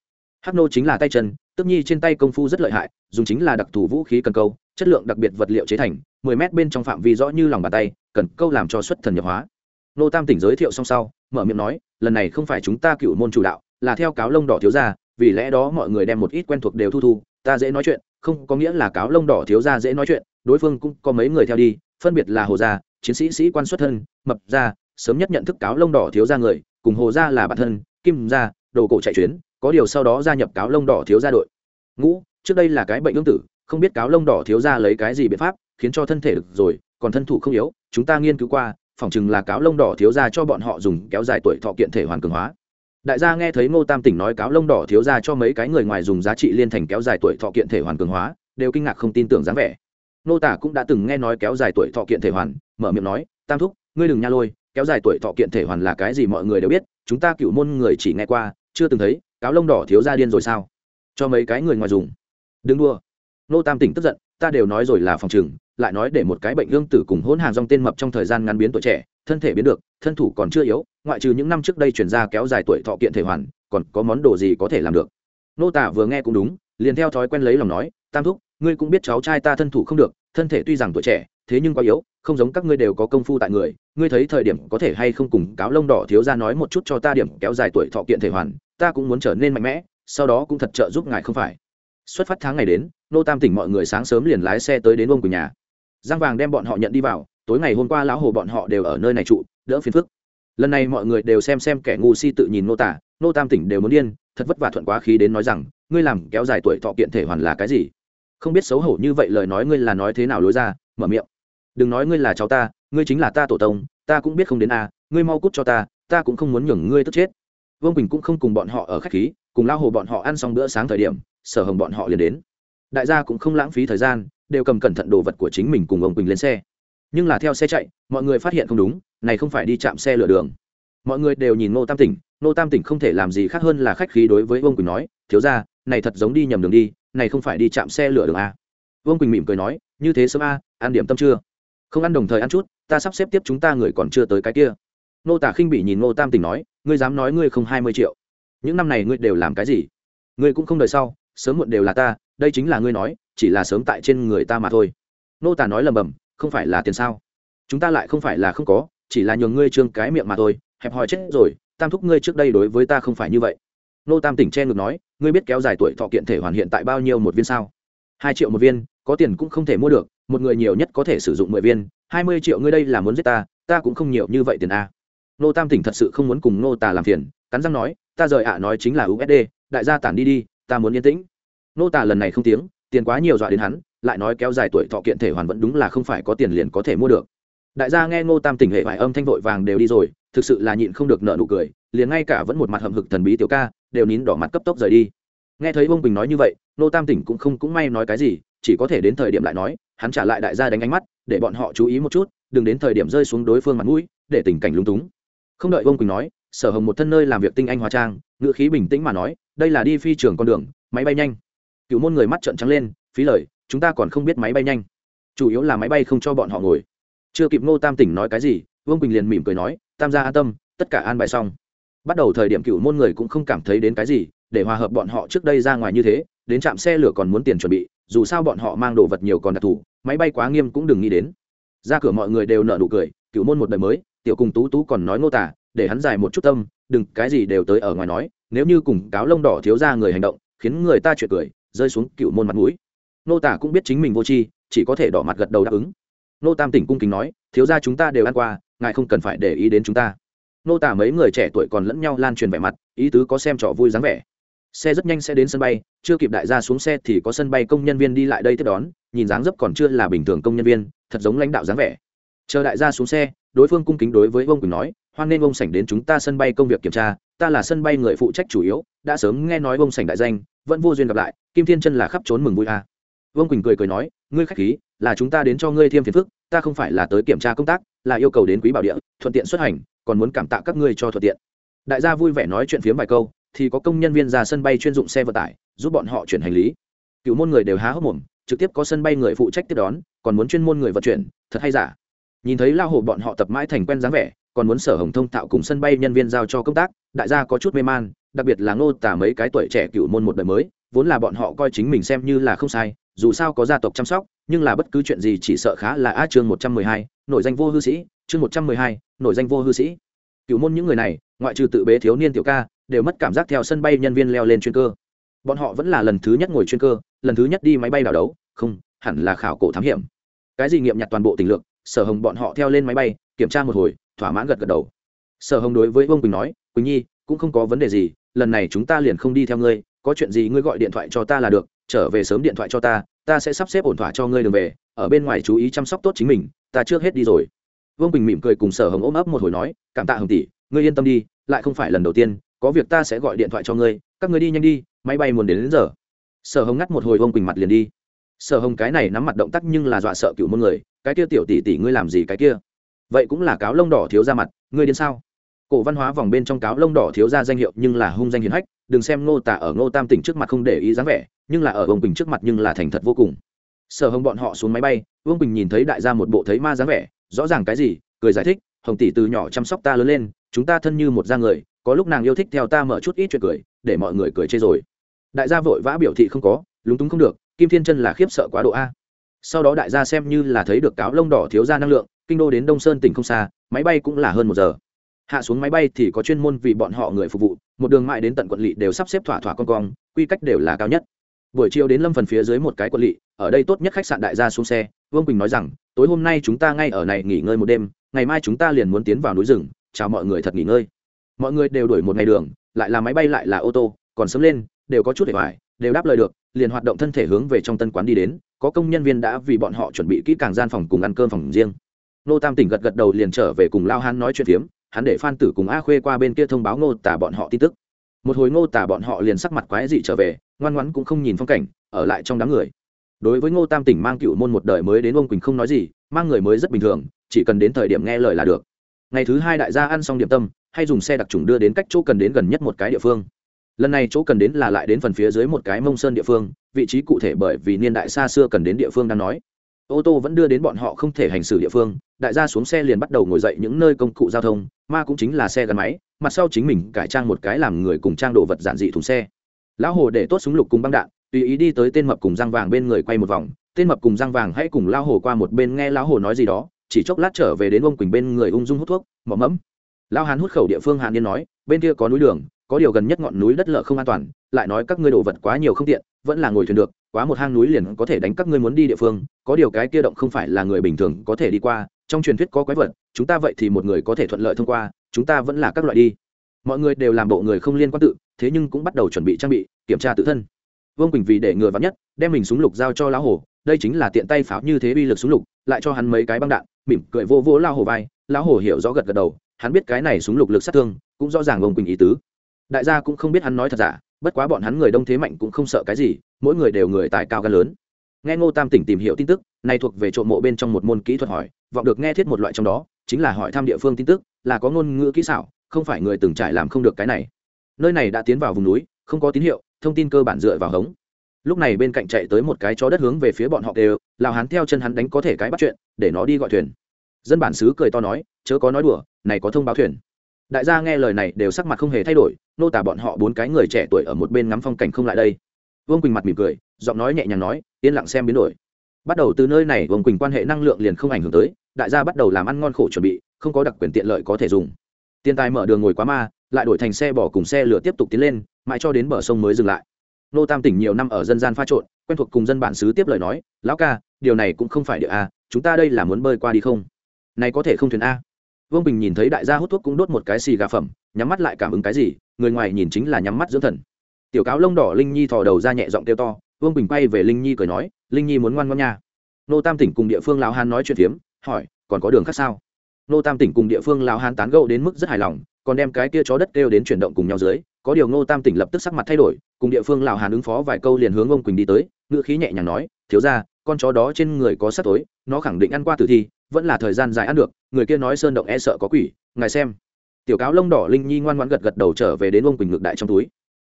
Hắc nô chính là tay chân tức nhi trên tay công phu rất lợi hại, dùng chính là đặc thù vũ khí cần câu, chất lượng đặc biệt vật liệu chế thành, mười mét bên trong phạm vi rõ như lòng bàn tay, cần câu làm cho xuất thần nhập hóa. Nô tam tỉnh giới thiệu xong sau, mở miệng nói, lần này không phải chúng ta cựu môn chủ đạo, là theo cáo lông đỏ thiếu gia vì lẽ đó mọi người đem một ít quen thuộc đều thu thu, ta dễ nói chuyện, không có nghĩa là cáo lông đỏ thiếu gia dễ nói chuyện, đối phương cũng có mấy người theo đi, phân biệt là hồ gia, chiến sĩ sĩ quan xuất thân, mập gia, sớm nhất nhận thức cáo lông đỏ thiếu gia người, cùng hồ gia là bản thân, kim gia, đồ cổ chạy chuyến, có điều sau đó gia nhập cáo lông đỏ thiếu gia đội. Ngũ, trước đây là cái bệnh ương tử, không biết cáo lông đỏ thiếu gia lấy cái gì biện pháp, khiến cho thân thể được rồi, còn thân thủ không yếu, chúng ta nghiên cứu qua, phỏng chừng là cáo lông đỏ thiếu ra cho bọn họ dùng kéo dài tuổi thọ kiện thể hoàn cường hóa đại gia nghe thấy ngô tam tỉnh nói cáo lông đỏ thiếu ra cho mấy cái người ngoài dùng giá trị liên thành kéo dài tuổi thọ kiện thể hoàn cường hóa, đều kinh ngạc không tin tưởng dáng vẻ. Nô tả cũng đã từng nghe nói kéo dài tuổi thọ kiện thể hoàn, mở miệng nói, tam thúc, ngươi đừng nha lôi, kéo dài tuổi thọ kiện thể hoàn là cái gì mọi người đều biết, chúng ta cựu môn người chỉ nghe qua, chưa từng thấy, cáo lông đỏ thiếu ra điên rồi sao? Cho mấy cái người ngoài dùng. Đừng đua nô tam tỉnh tức giận, ta đều nói rồi là phòng trừng, lại nói để một cái bệnh lương tử cùng hỗn hàng dòng tên mập trong thời gian ngắn biến tuổi trẻ, thân thể biến được thân thủ còn chưa yếu, ngoại trừ những năm trước đây chuyển ra kéo dài tuổi thọ kiện thể hoàn, còn có món đồ gì có thể làm được? Nô tả vừa nghe cũng đúng, liền theo thói quen lấy lòng nói, tam thúc, ngươi cũng biết cháu trai ta thân thủ không được, thân thể tuy rằng tuổi trẻ, thế nhưng quá yếu, không giống các ngươi đều có công phu tại người. Ngươi thấy thời điểm có thể hay không cùng cáo lông đỏ thiếu ra nói một chút cho ta điểm kéo dài tuổi thọ kiện thể hoàn, ta cũng muốn trở nên mạnh mẽ, sau đó cũng thật trợ giúp ngài không phải. Xuất phát tháng ngày đến, nô tam tỉnh mọi người sáng sớm liền lái xe tới đến ông của nhà. Giang vàng đem bọn họ nhận đi vào, tối ngày hôm qua lão hồ bọn họ đều ở nơi này trụ đỡ phiền phức. Lần này mọi người đều xem xem kẻ ngu si tự nhìn nô tả, nô tam tỉnh đều muốn điên, thật vất vả thuận quá khí đến nói rằng, ngươi làm kéo dài tuổi thọ kiện thể hoàn là cái gì? Không biết xấu hổ như vậy lời nói ngươi là nói thế nào lối ra, mở miệng. Đừng nói ngươi là cháu ta, ngươi chính là ta tổ tông, ta cũng biết không đến a, ngươi mau cút cho ta ta cũng không muốn nhường ngươi tức chết. Vương quỳnh cũng không cùng bọn họ ở khách khí, cùng lao hồ bọn họ ăn xong bữa sáng thời điểm, sở hồng bọn họ liền đến. Đại gia cũng không lãng phí thời gian, đều cầm cẩn thận đồ vật của chính mình cùng ông quỳnh lên xe. Nhưng là theo xe chạy, mọi người phát hiện không đúng này không phải đi chạm xe lửa đường. Mọi người đều nhìn Ngô tam tỉnh, Ngô tam tỉnh không thể làm gì khác hơn là khách khí đối với Vương quỳnh nói, thiếu ra này thật giống đi nhầm đường đi, này không phải đi chạm xe lửa đường a. Vương quỳnh mỉm cười nói, như thế sớm a, ăn điểm tâm chưa? Không ăn đồng thời ăn chút, ta sắp xếp tiếp chúng ta người còn chưa tới cái kia. Nô tả khinh bị nhìn ngô tam tỉnh nói, ngươi dám nói ngươi không hai mươi triệu. Những năm này ngươi đều làm cái gì? Ngươi cũng không đợi sau, sớm muộn đều là ta, đây chính là ngươi nói, chỉ là sớm tại trên người ta mà thôi. Nô tả nói lầm bầm không phải là tiền sao? Chúng ta lại không phải là không có chỉ là nhường ngươi trương cái miệng mà thôi, hẹp hòi chết rồi, tam thúc ngươi trước đây đối với ta không phải như vậy. Nô tam tỉnh che ngược nói, ngươi biết kéo dài tuổi thọ kiện thể hoàn hiện tại bao nhiêu một viên sao? Hai triệu một viên, có tiền cũng không thể mua được, một người nhiều nhất có thể sử dụng mười viên, hai mươi triệu ngươi đây là muốn giết ta ta cũng không nhiều như vậy tiền a. Nô tam tỉnh thật sự không muốn cùng nô tà làm phiền, cắn răng nói, ta rời ạ nói chính là usd đại gia tản đi đi, ta muốn yên tĩnh. Nô tà lần này không tiếng, tiền quá nhiều dọa đến hắn, lại nói kéo dài tuổi thọ kiện thể hoàn vẫn đúng là không phải có tiền liền có thể mua được đại gia nghe ngô tam tỉnh hệ vải âm thanh vội vàng đều đi rồi, thực sự là nhịn không được nợ nụ cười, liền ngay cả vẫn một mặt hậm hực thần bí tiểu ca, đều nín đỏ mặt cấp tốc rời đi. Nghe thấy vương bình nói như vậy, Ngô tam tỉnh cũng không cũng may nói cái gì, chỉ có thể đến thời điểm lại nói, hắn trả lại đại gia đánh ánh mắt, để bọn họ chú ý một chút, đừng đến thời điểm rơi xuống đối phương mặt mũi, để tình cảnh lúng túng. Không đợi vương quỳnh nói, sở hồng một thân nơi làm việc tinh anh hóa trang, ngữ khí bình tĩnh mà nói, đây là đi phi trường con đường, máy bay nhanh. Cựu môn người mắt trợn trắng lên, phí lời, chúng ta còn không biết máy bay nhanh. Chủ yếu là máy bay không cho bọn họ ngồi chưa kịp ngô tam tỉnh nói cái gì, vương quỳnh liền mỉm cười nói, tam gia an tâm, tất cả an bài xong. Bắt đầu thời điểm cựu môn người cũng không cảm thấy đến cái gì, để hòa hợp bọn họ trước đây ra ngoài như thế, đến trạm xe lửa còn muốn tiền chuẩn bị, dù sao bọn họ mang đồ vật nhiều còn đặc thù, máy bay quá nghiêm cũng đừng nghĩ đến. Ra cửa mọi người đều nợ nụ cười, cựu môn một đời mới, tiểu cùng tú tú còn nói ngô tả để hắn dài một chút tâm, đừng cái gì đều tới ở ngoài nói, nếu như cùng cáo lông đỏ thiếu ra người hành động, khiến người ta chuyện cười, rơi xuống cựu môn mặt mũi. Nô tả cũng biết chính mình vô tri, chỉ có thể đỏ mặt gật đầu đáp ứng nô tam tỉnh cung kính nói, thiếu ra chúng ta đều ăn qua, ngài không cần phải để ý đến chúng ta. Nô tả mấy người trẻ tuổi còn lẫn nhau lan truyền vẻ mặt, ý tứ có xem trò vui dáng vẻ. Xe rất nhanh sẽ đến sân bay, chưa kịp đại gia xuống xe thì có sân bay công nhân viên đi lại đây tiếp đón, nhìn dáng dấp còn chưa là bình thường công nhân viên, thật giống lãnh đạo dáng vẻ. Chờ đại gia xuống xe, đối phương cung kính đối với ông quỳnh nói, hoan nên ông sảnh đến chúng ta sân bay công việc kiểm tra, ta là sân bay người phụ trách chủ yếu, đã sớm nghe nói ông sảnh đại danh, vẫn vô duyên gặp lại, kim thiên chân là khắp trốn mừng vui à. vương quỳnh cười cười nói, ngươi khách khí là chúng ta đến cho ngươi thêm phiền phức, ta không phải là tới kiểm tra công tác, là yêu cầu đến quý bảo địa, thuận tiện xuất hành, còn muốn cảm tạ các ngươi cho thuận tiện. Đại gia vui vẻ nói chuyện phiếm vài câu, thì có công nhân viên ra sân bay chuyên dụng xe vận tải, giúp bọn họ chuyển hành lý. Cựu môn người đều há hốc mồm, trực tiếp có sân bay người phụ trách tiếp đón, còn muốn chuyên môn người vận chuyển, thật hay giả? Nhìn thấy lao hồ bọn họ tập mãi thành quen dáng vẻ, còn muốn sở hồng thông tạo cùng sân bay nhân viên giao cho công tác, đại gia có chút mê man, đặc biệt là ngô tả mấy cái tuổi trẻ cựu môn một đời mới, vốn là bọn họ coi chính mình xem như là không sai dù sao có gia tộc chăm sóc, nhưng là bất cứ chuyện gì chỉ sợ khá là a chương một trăm mười hai nội danh vô hư sĩ, chương một trăm mười hai nội danh vô hư sĩ. Cựu môn những người này, ngoại trừ tự bế thiếu niên tiểu ca, đều mất cảm giác theo sân bay nhân viên leo lên chuyên cơ. Bọn họ vẫn là lần thứ nhất ngồi chuyên cơ, lần thứ nhất đi máy bay đảo đấu, không, hẳn là khảo cổ thám hiểm. Cái gì nghiệm nhặt toàn bộ tình lượng sở hồng bọn họ theo lên máy bay, kiểm tra một hồi, thỏa mãn gật gật đầu. Sở hồng đối với vương quỳnh nói, quỳnh nhi, cũng không có vấn đề gì, lần này chúng ta liền không đi theo ngươi, có chuyện gì ngươi gọi điện thoại cho ta là được trở về sớm điện thoại cho ta ta sẽ sắp xếp ổn thỏa cho ngươi đường về ở bên ngoài chú ý chăm sóc tốt chính mình ta trước hết đi rồi. Vương bình mỉm cười cùng sở hồng ôm ấp một hồi nói cảm tạ hồng tỷ ngươi yên tâm đi lại không phải lần đầu tiên có việc ta sẽ gọi điện thoại cho ngươi các ngươi đi nhanh đi máy bay muốn đến, đến giờ. Sở hồng ngắt một hồi vương Bình mặt liền đi. Sở hồng cái này nắm mặt động tác nhưng là dọa sợ cựu môn người cái kia tiểu tỷ tỷ ngươi làm gì cái kia? Vậy cũng là cáo lông đỏ thiếu ra mặt ngươi đến sao? Cổ văn hóa vòng bên trong cáo lông đỏ thiếu ra danh hiệu nhưng là hung danh hiền hách, đừng xem ngô tả ở ngô tam tỉnh trước mặt không để ý dáng vẻ, nhưng là ở ông bình trước mặt nhưng là thành thật vô cùng. Sở hồng bọn họ xuống máy bay, vương bình nhìn thấy đại gia một bộ thấy ma dáng vẻ, rõ ràng cái gì, cười giải thích, hồng tỷ từ nhỏ chăm sóc ta lớn lên, chúng ta thân như một da người, có lúc nàng yêu thích theo ta mở chút ít chuyện cười, để mọi người cười chê rồi. Đại gia vội vã biểu thị không có, lúng túng không được, kim thiên chân là khiếp sợ quá độ a. Sau đó đại gia xem như là thấy được cáo lông đỏ thiếu ra năng lượng, kinh đô đến đông sơn tỉnh không xa, máy bay cũng là hơn một giờ hạ xuống máy bay thì có chuyên môn vì bọn họ người phục vụ, một đường mãi đến tận quận lỵ đều sắp xếp thỏa thỏa con cong, quy cách đều là cao nhất. Buổi chiều đến lâm phần phía dưới một cái quận lỵ, ở đây tốt nhất khách sạn đại gia xuống xe, vương quỳnh nói rằng, tối hôm nay chúng ta ngay ở này nghỉ ngơi một đêm, ngày mai chúng ta liền muốn tiến vào núi rừng, chào mọi người thật nghỉ ngơi. Mọi người đều đuổi một ngày đường, lại là máy bay lại là ô tô, còn sớm lên, đều có chút để hoài, đều đáp lời được, liền hoạt động thân thể hướng về trong tân quán đi đến, có công nhân viên đã vì bọn họ chuẩn bị kỹ càng gian phòng cùng ăn cơm phòng riêng. Nô tam tỉnh gật gật đầu liền trở về cùng lao Hán nói chuyện phiếm hắn để phan tử cùng a khuê qua bên kia thông báo ngô tả bọn họ tin tức. Một hồi ngô tả bọn họ liền sắc mặt quái dị trở về, ngoan ngoãn cũng không nhìn phong cảnh, ở lại trong đám người. Đối với ngô tam tỉnh mang cựu môn một đời mới đến ông quỳnh không nói gì, mang người mới rất bình thường, chỉ cần đến thời điểm nghe lời là được. Ngày thứ hai đại gia ăn xong điểm tâm, hay dùng xe đặc trùng đưa đến cách chỗ cần đến gần nhất một cái địa phương. Lần này chỗ cần đến là lại đến phần phía dưới một cái mông sơn địa phương, vị trí cụ thể bởi vì niên đại xa xưa cần đến địa phương đang nói ô tô vẫn đưa đến bọn họ không thể hành xử địa phương, đại gia xuống xe liền bắt đầu ngồi dậy những nơi công cụ giao thông, ma cũng chính là xe gắn máy, mặt sau chính mình cải trang một cái làm người cùng trang đồ vật giản dị thùng xe. Lão hồ để tốt súng lục cùng băng đạn, tùy ý đi tới tên mập cùng răng vàng bên người quay một vòng, tên mập cùng răng vàng hãy cùng lão hồ qua một bên nghe lão hồ nói gì đó, chỉ chốc lát trở về đến ông quỳnh bên người ung dung hút thuốc, mỏ mẫm. Lão hán hút khẩu địa phương hàn yên nói, bên kia có núi đường, có điều gần nhất ngọn núi đất lợ không an toàn, lại nói các ngươi đồ vật quá nhiều không tiện, vẫn là ngồi thuyền được quá một hang núi liền có thể đánh các ngươi muốn đi địa phương, có điều cái kia động không phải là người bình thường có thể đi qua, trong truyền thuyết có quái vật, chúng ta vậy thì một người có thể thuận lợi thông qua, chúng ta vẫn là các loại đi. Mọi người đều làm bộ người không liên quan tự, thế nhưng cũng bắt đầu chuẩn bị trang bị, kiểm tra tự thân. Vương quỳnh vì để ngừa vắn nhất, đem mình súng lục giao cho lão hồ đây chính là tiện tay pháo như thế uy lực súng lục, lại cho hắn mấy cái băng đạn, mỉm cười vô vô lao hồ vai, lão hồ hiểu rõ gật gật đầu, hắn biết cái này súng lục lực sát thương, cũng rõ ràng vương quỳnh ý tứ. Đại gia cũng không biết hắn nói thật giả, bất quá bọn hắn người đông thế mạnh cũng không sợ cái gì mỗi người đều người tài cao gan lớn. Nghe ngô tam tỉnh tìm hiểu tin tức, này thuộc về trộm mộ bên trong một môn kỹ thuật hỏi, vọng được nghe thiết một loại trong đó, chính là hỏi thăm địa phương tin tức, là có ngôn ngữ kỹ xảo, không phải người từng trải làm không được cái này. Nơi này đã tiến vào vùng núi, không có tín hiệu, thông tin cơ bản dựa vào hống. Lúc này bên cạnh chạy tới một cái chó đất hướng về phía bọn họ đều lào hắn theo chân hắn đánh có thể cái bắt chuyện, để nó đi gọi thuyền. Dân bản xứ cười to nói, chớ có nói đùa, này có thông báo thuyền. Đại gia nghe lời này đều sắc mặt không hề thay đổi, nô tả bọn họ bốn cái người trẻ tuổi ở một bên ngắm phong cảnh không lại đây vương quỳnh mặt mỉm cười giọng nói nhẹ nhàng nói yên lặng xem biến đổi bắt đầu từ nơi này vương quỳnh quan hệ năng lượng liền không ảnh hưởng tới đại gia bắt đầu làm ăn ngon khổ chuẩn bị không có đặc quyền tiện lợi có thể dùng tiền tài mở đường ngồi quá ma lại đổi thành xe bỏ cùng xe lửa tiếp tục tiến lên mãi cho đến bờ sông mới dừng lại nô tam tỉnh nhiều năm ở dân gian pha trộn quen thuộc cùng dân bản xứ tiếp lời nói lão ca điều này cũng không phải địa a chúng ta đây là muốn bơi qua đi không này có thể không thuyền a vương bình nhìn thấy đại gia hút thuốc cũng đốt một cái xì gà phẩm nhắm mắt lại cảm ứng cái gì người ngoài nhìn chính là nhắm mắt dưỡng thần tiểu cáo lông đỏ linh nhi thò đầu ra nhẹ giọng kêu to, vương bình quay về linh nhi cười nói, linh nhi muốn ngoan ngoan nha. Nô tam tỉnh cùng địa phương lão hán nói chuyện phiếm, hỏi, còn có đường khác sao? Nô tam tỉnh cùng địa phương lão hán tán gẫu đến mức rất hài lòng, còn đem cái kia chó đất kêu đến chuyển động cùng nhau dưới, có điều ngô tam tỉnh lập tức sắc mặt thay đổi, cùng địa phương lão hán ứng phó vài câu liền hướng ông quỳnh đi tới, ngữ khí nhẹ nhàng nói, thiếu ra con chó đó trên người có sắt tối, nó khẳng định ăn qua tử thi, vẫn là thời gian dài ăn được, người kia nói sơn động e sợ có quỷ, ngài xem. Tiểu cáo lông đỏ linh nhi ngoan ngoãn gật gật đầu trở về đến ông quỳnh ngược đại trong túi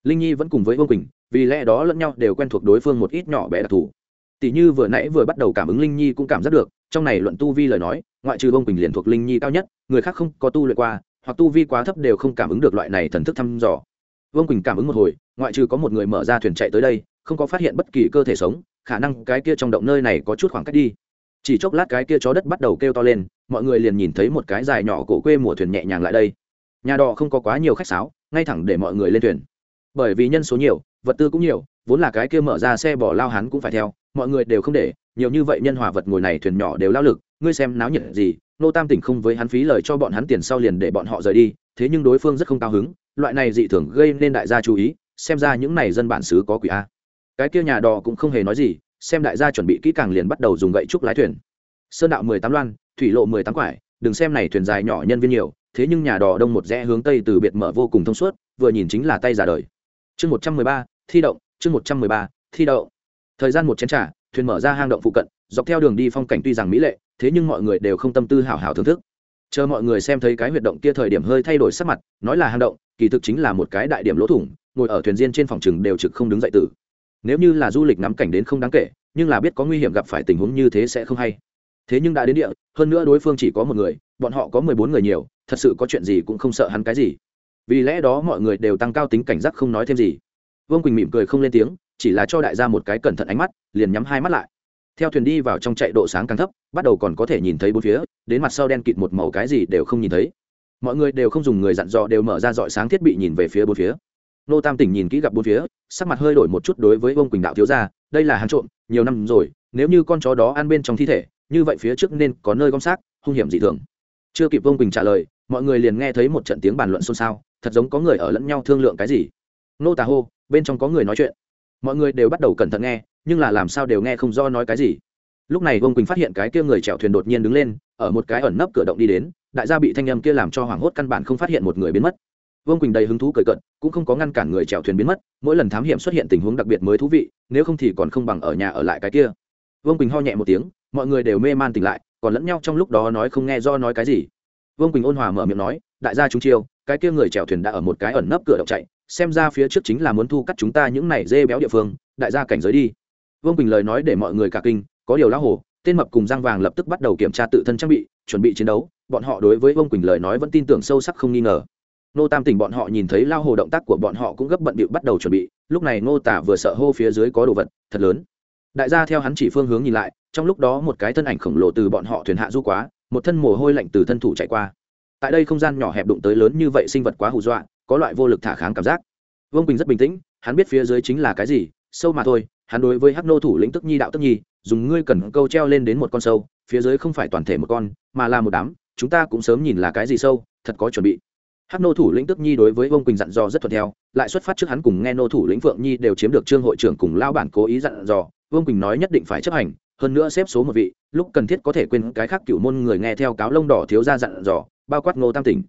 linh nhi vẫn cùng với Vương quỳnh, vì lẽ đó lẫn nhau đều quen thuộc đối phương một ít nhỏ bé đặc thù. Tỷ như vừa nãy vừa bắt đầu cảm ứng linh nhi cũng cảm giác được, trong này luận tu vi lời nói, ngoại trừ Vương quỳnh liền thuộc linh nhi cao nhất, người khác không có tu luyện qua, hoặc tu vi quá thấp đều không cảm ứng được loại này thần thức thăm dò. Vương quỳnh cảm ứng một hồi, ngoại trừ có một người mở ra thuyền chạy tới đây, không có phát hiện bất kỳ cơ thể sống, khả năng cái kia trong động nơi này có chút khoảng cách đi. Chỉ chốc lát cái kia chó đất bắt đầu kêu to lên, mọi người liền nhìn thấy một cái dài nhỏ cổ quê mùa thuyền nhẹ nhàng lại đây. Nhà đò không có quá nhiều khách sáo, ngay thẳng để mọi người lên thuyền bởi vì nhân số nhiều, vật tư cũng nhiều, vốn là cái kia mở ra xe bỏ lao hắn cũng phải theo, mọi người đều không để, nhiều như vậy nhân hòa vật ngồi này thuyền nhỏ đều lao lực, ngươi xem náo nhiệt gì, nô tam tỉnh không với hắn phí lời cho bọn hắn tiền sau liền để bọn họ rời đi, thế nhưng đối phương rất không cao hứng, loại này dị thường gây nên đại gia chú ý, xem ra những này dân bản xứ có quỷ a. Cái kia nhà đò cũng không hề nói gì, xem đại gia chuẩn bị kỹ càng liền bắt đầu dùng gậy trúc lái thuyền. Sơn đạo mười tám loan, thủy lộ mười tám quải, đừng xem này thuyền dài nhỏ nhân viên nhiều, thế nhưng nhà đò đông một rẽ hướng tây từ biệt mở vô cùng thông suốt, vừa nhìn chính là tay giả đời chương một trăm mười ba, thi động, chương một trăm mười ba, thi đậu thời gian một chén t r à thuyền mở ra hang động phụ cận, dọc theo đường đi phong cảnh tuy rằng mỹ lệ, thế nhưng mọi người đều không tâm tư hảo hảo thưởng thức. Chờ mọi người xem thấy cái huyệt động kia thời điểm hơi thay đổi sắc mặt, nói là hang động, kỳ thực chính là một cái đại điểm lỗ thủng, ngồi ở thuyền diên trên phòng chừng đều trực không đứng dậy tử. Nếu như là du lịch ngắm cảnh đến không đáng kể, nhưng là biết có nguy hiểm gặp phải tình huống như thế sẽ không hay. Thế nhưng đã đến địa, hơn nữa đối phương chỉ có một người, bọn họ có mười bốn người nhiều, thật sự có chuyện gì cũng không sợ hắn cái gì vì lẽ đó mọi người đều tăng cao tính cảnh giác không nói thêm gì. Vương quỳnh mỉm cười không lên tiếng, chỉ là cho đại gia một cái cẩn thận ánh mắt, liền nhắm hai mắt lại. Theo thuyền đi vào trong chạy độ sáng càng thấp, bắt đầu còn có thể nhìn thấy bốn phía, đến mặt sau đen kịt một màu cái gì đều không nhìn thấy. Mọi người đều không dùng người dặn dò đều mở ra dọi sáng thiết bị nhìn về phía bốn phía. Nô tam tỉnh nhìn kỹ gặp bốn phía, sắc mặt hơi đổi một chút đối với vương quỳnh đạo thiếu gia, đây là hàng trộm, nhiều năm rồi, nếu như con chó đó ăn bên trong thi thể, như vậy phía trước nên có nơi gom xác, hung hiểm dị thường. Chưa kịp vương quỳnh trả lời, mọi người liền nghe thấy một trận tiếng bàn luận xôn xao thật giống có người ở lẫn nhau thương lượng cái gì. Nô tà hô, bên trong có người nói chuyện. Mọi người đều bắt đầu cẩn thận nghe, nhưng là làm sao đều nghe không do nói cái gì. Lúc này vương quỳnh phát hiện cái kia người chèo thuyền đột nhiên đứng lên, ở một cái ẩn nấp cửa động đi đến, đại gia bị thanh âm kia làm cho hoảng hốt căn bản không phát hiện một người biến mất. Vương quỳnh đầy hứng thú cười cận cũng không có ngăn cản người chèo thuyền biến mất, mỗi lần thám hiểm xuất hiện tình huống đặc biệt mới thú vị, nếu không thì còn không bằng ở nhà ở lại cái kia. Vương quỳnh ho nhẹ một tiếng, mọi người đều mê man tỉnh lại, còn lẫn nhau trong lúc đó nói không nghe do nói cái gì. Vương quỳnh ôn hòa mở miệng nói, đại gia chúng chiêu cái kia người chèo thuyền đã ở một cái ẩn nấp cửa động chạy, xem ra phía trước chính là muốn thu cắt chúng ta những này dê béo địa phương, đại gia cảnh giới đi. Vương quỳnh lời nói để mọi người cả kinh, có điều lão hồ, tên mập cùng giang vàng lập tức bắt đầu kiểm tra tự thân trang bị, chuẩn bị chiến đấu, bọn họ đối với vương quỳnh lời nói vẫn tin tưởng sâu sắc không nghi ngờ. Nô tam tỉnh bọn họ nhìn thấy lao hồ động tác của bọn họ cũng gấp bận bịu bắt đầu chuẩn bị, lúc này ngô tả vừa sợ hô phía dưới có đồ vật, thật lớn. Đại gia theo hắn chỉ phương hướng nhìn lại, trong lúc đó một cái thân ảnh khổng lồ từ bọn họ thuyền hạ du quá, một thân mồ hôi lạnh từ thân thủ chạy qua tại đây không gian nhỏ hẹp đụng tới lớn như vậy sinh vật quá hù dọa, có loại vô lực thả kháng cảm giác. Vương quỳnh rất bình tĩnh, hắn biết phía dưới chính là cái gì, sâu mà thôi, hắn đối với hắc nô thủ lĩnh tức nhi đạo tức nhi, dùng ngươi cần câu treo lên đến một con sâu, phía dưới không phải toàn thể một con, mà là một đám, chúng ta cũng sớm nhìn là cái gì sâu, thật có chuẩn bị. Hắc nô thủ lĩnh tức nhi đối với vương quỳnh dặn dò rất thuận theo, lại xuất phát trước hắn cùng nghe nô thủ lĩnh phượng nhi đều chiếm được trương hội trưởng cùng lao bản cố ý dặn dò, vương quỳnh nói nhất định phải chấp hành, hơn nữa xếp số một vị, lúc cần thiết có thể quên cái khác cựu môn người nghe theo cáo lông đỏ thiếu ra dặn dò bao quát ngô tam tỉnh.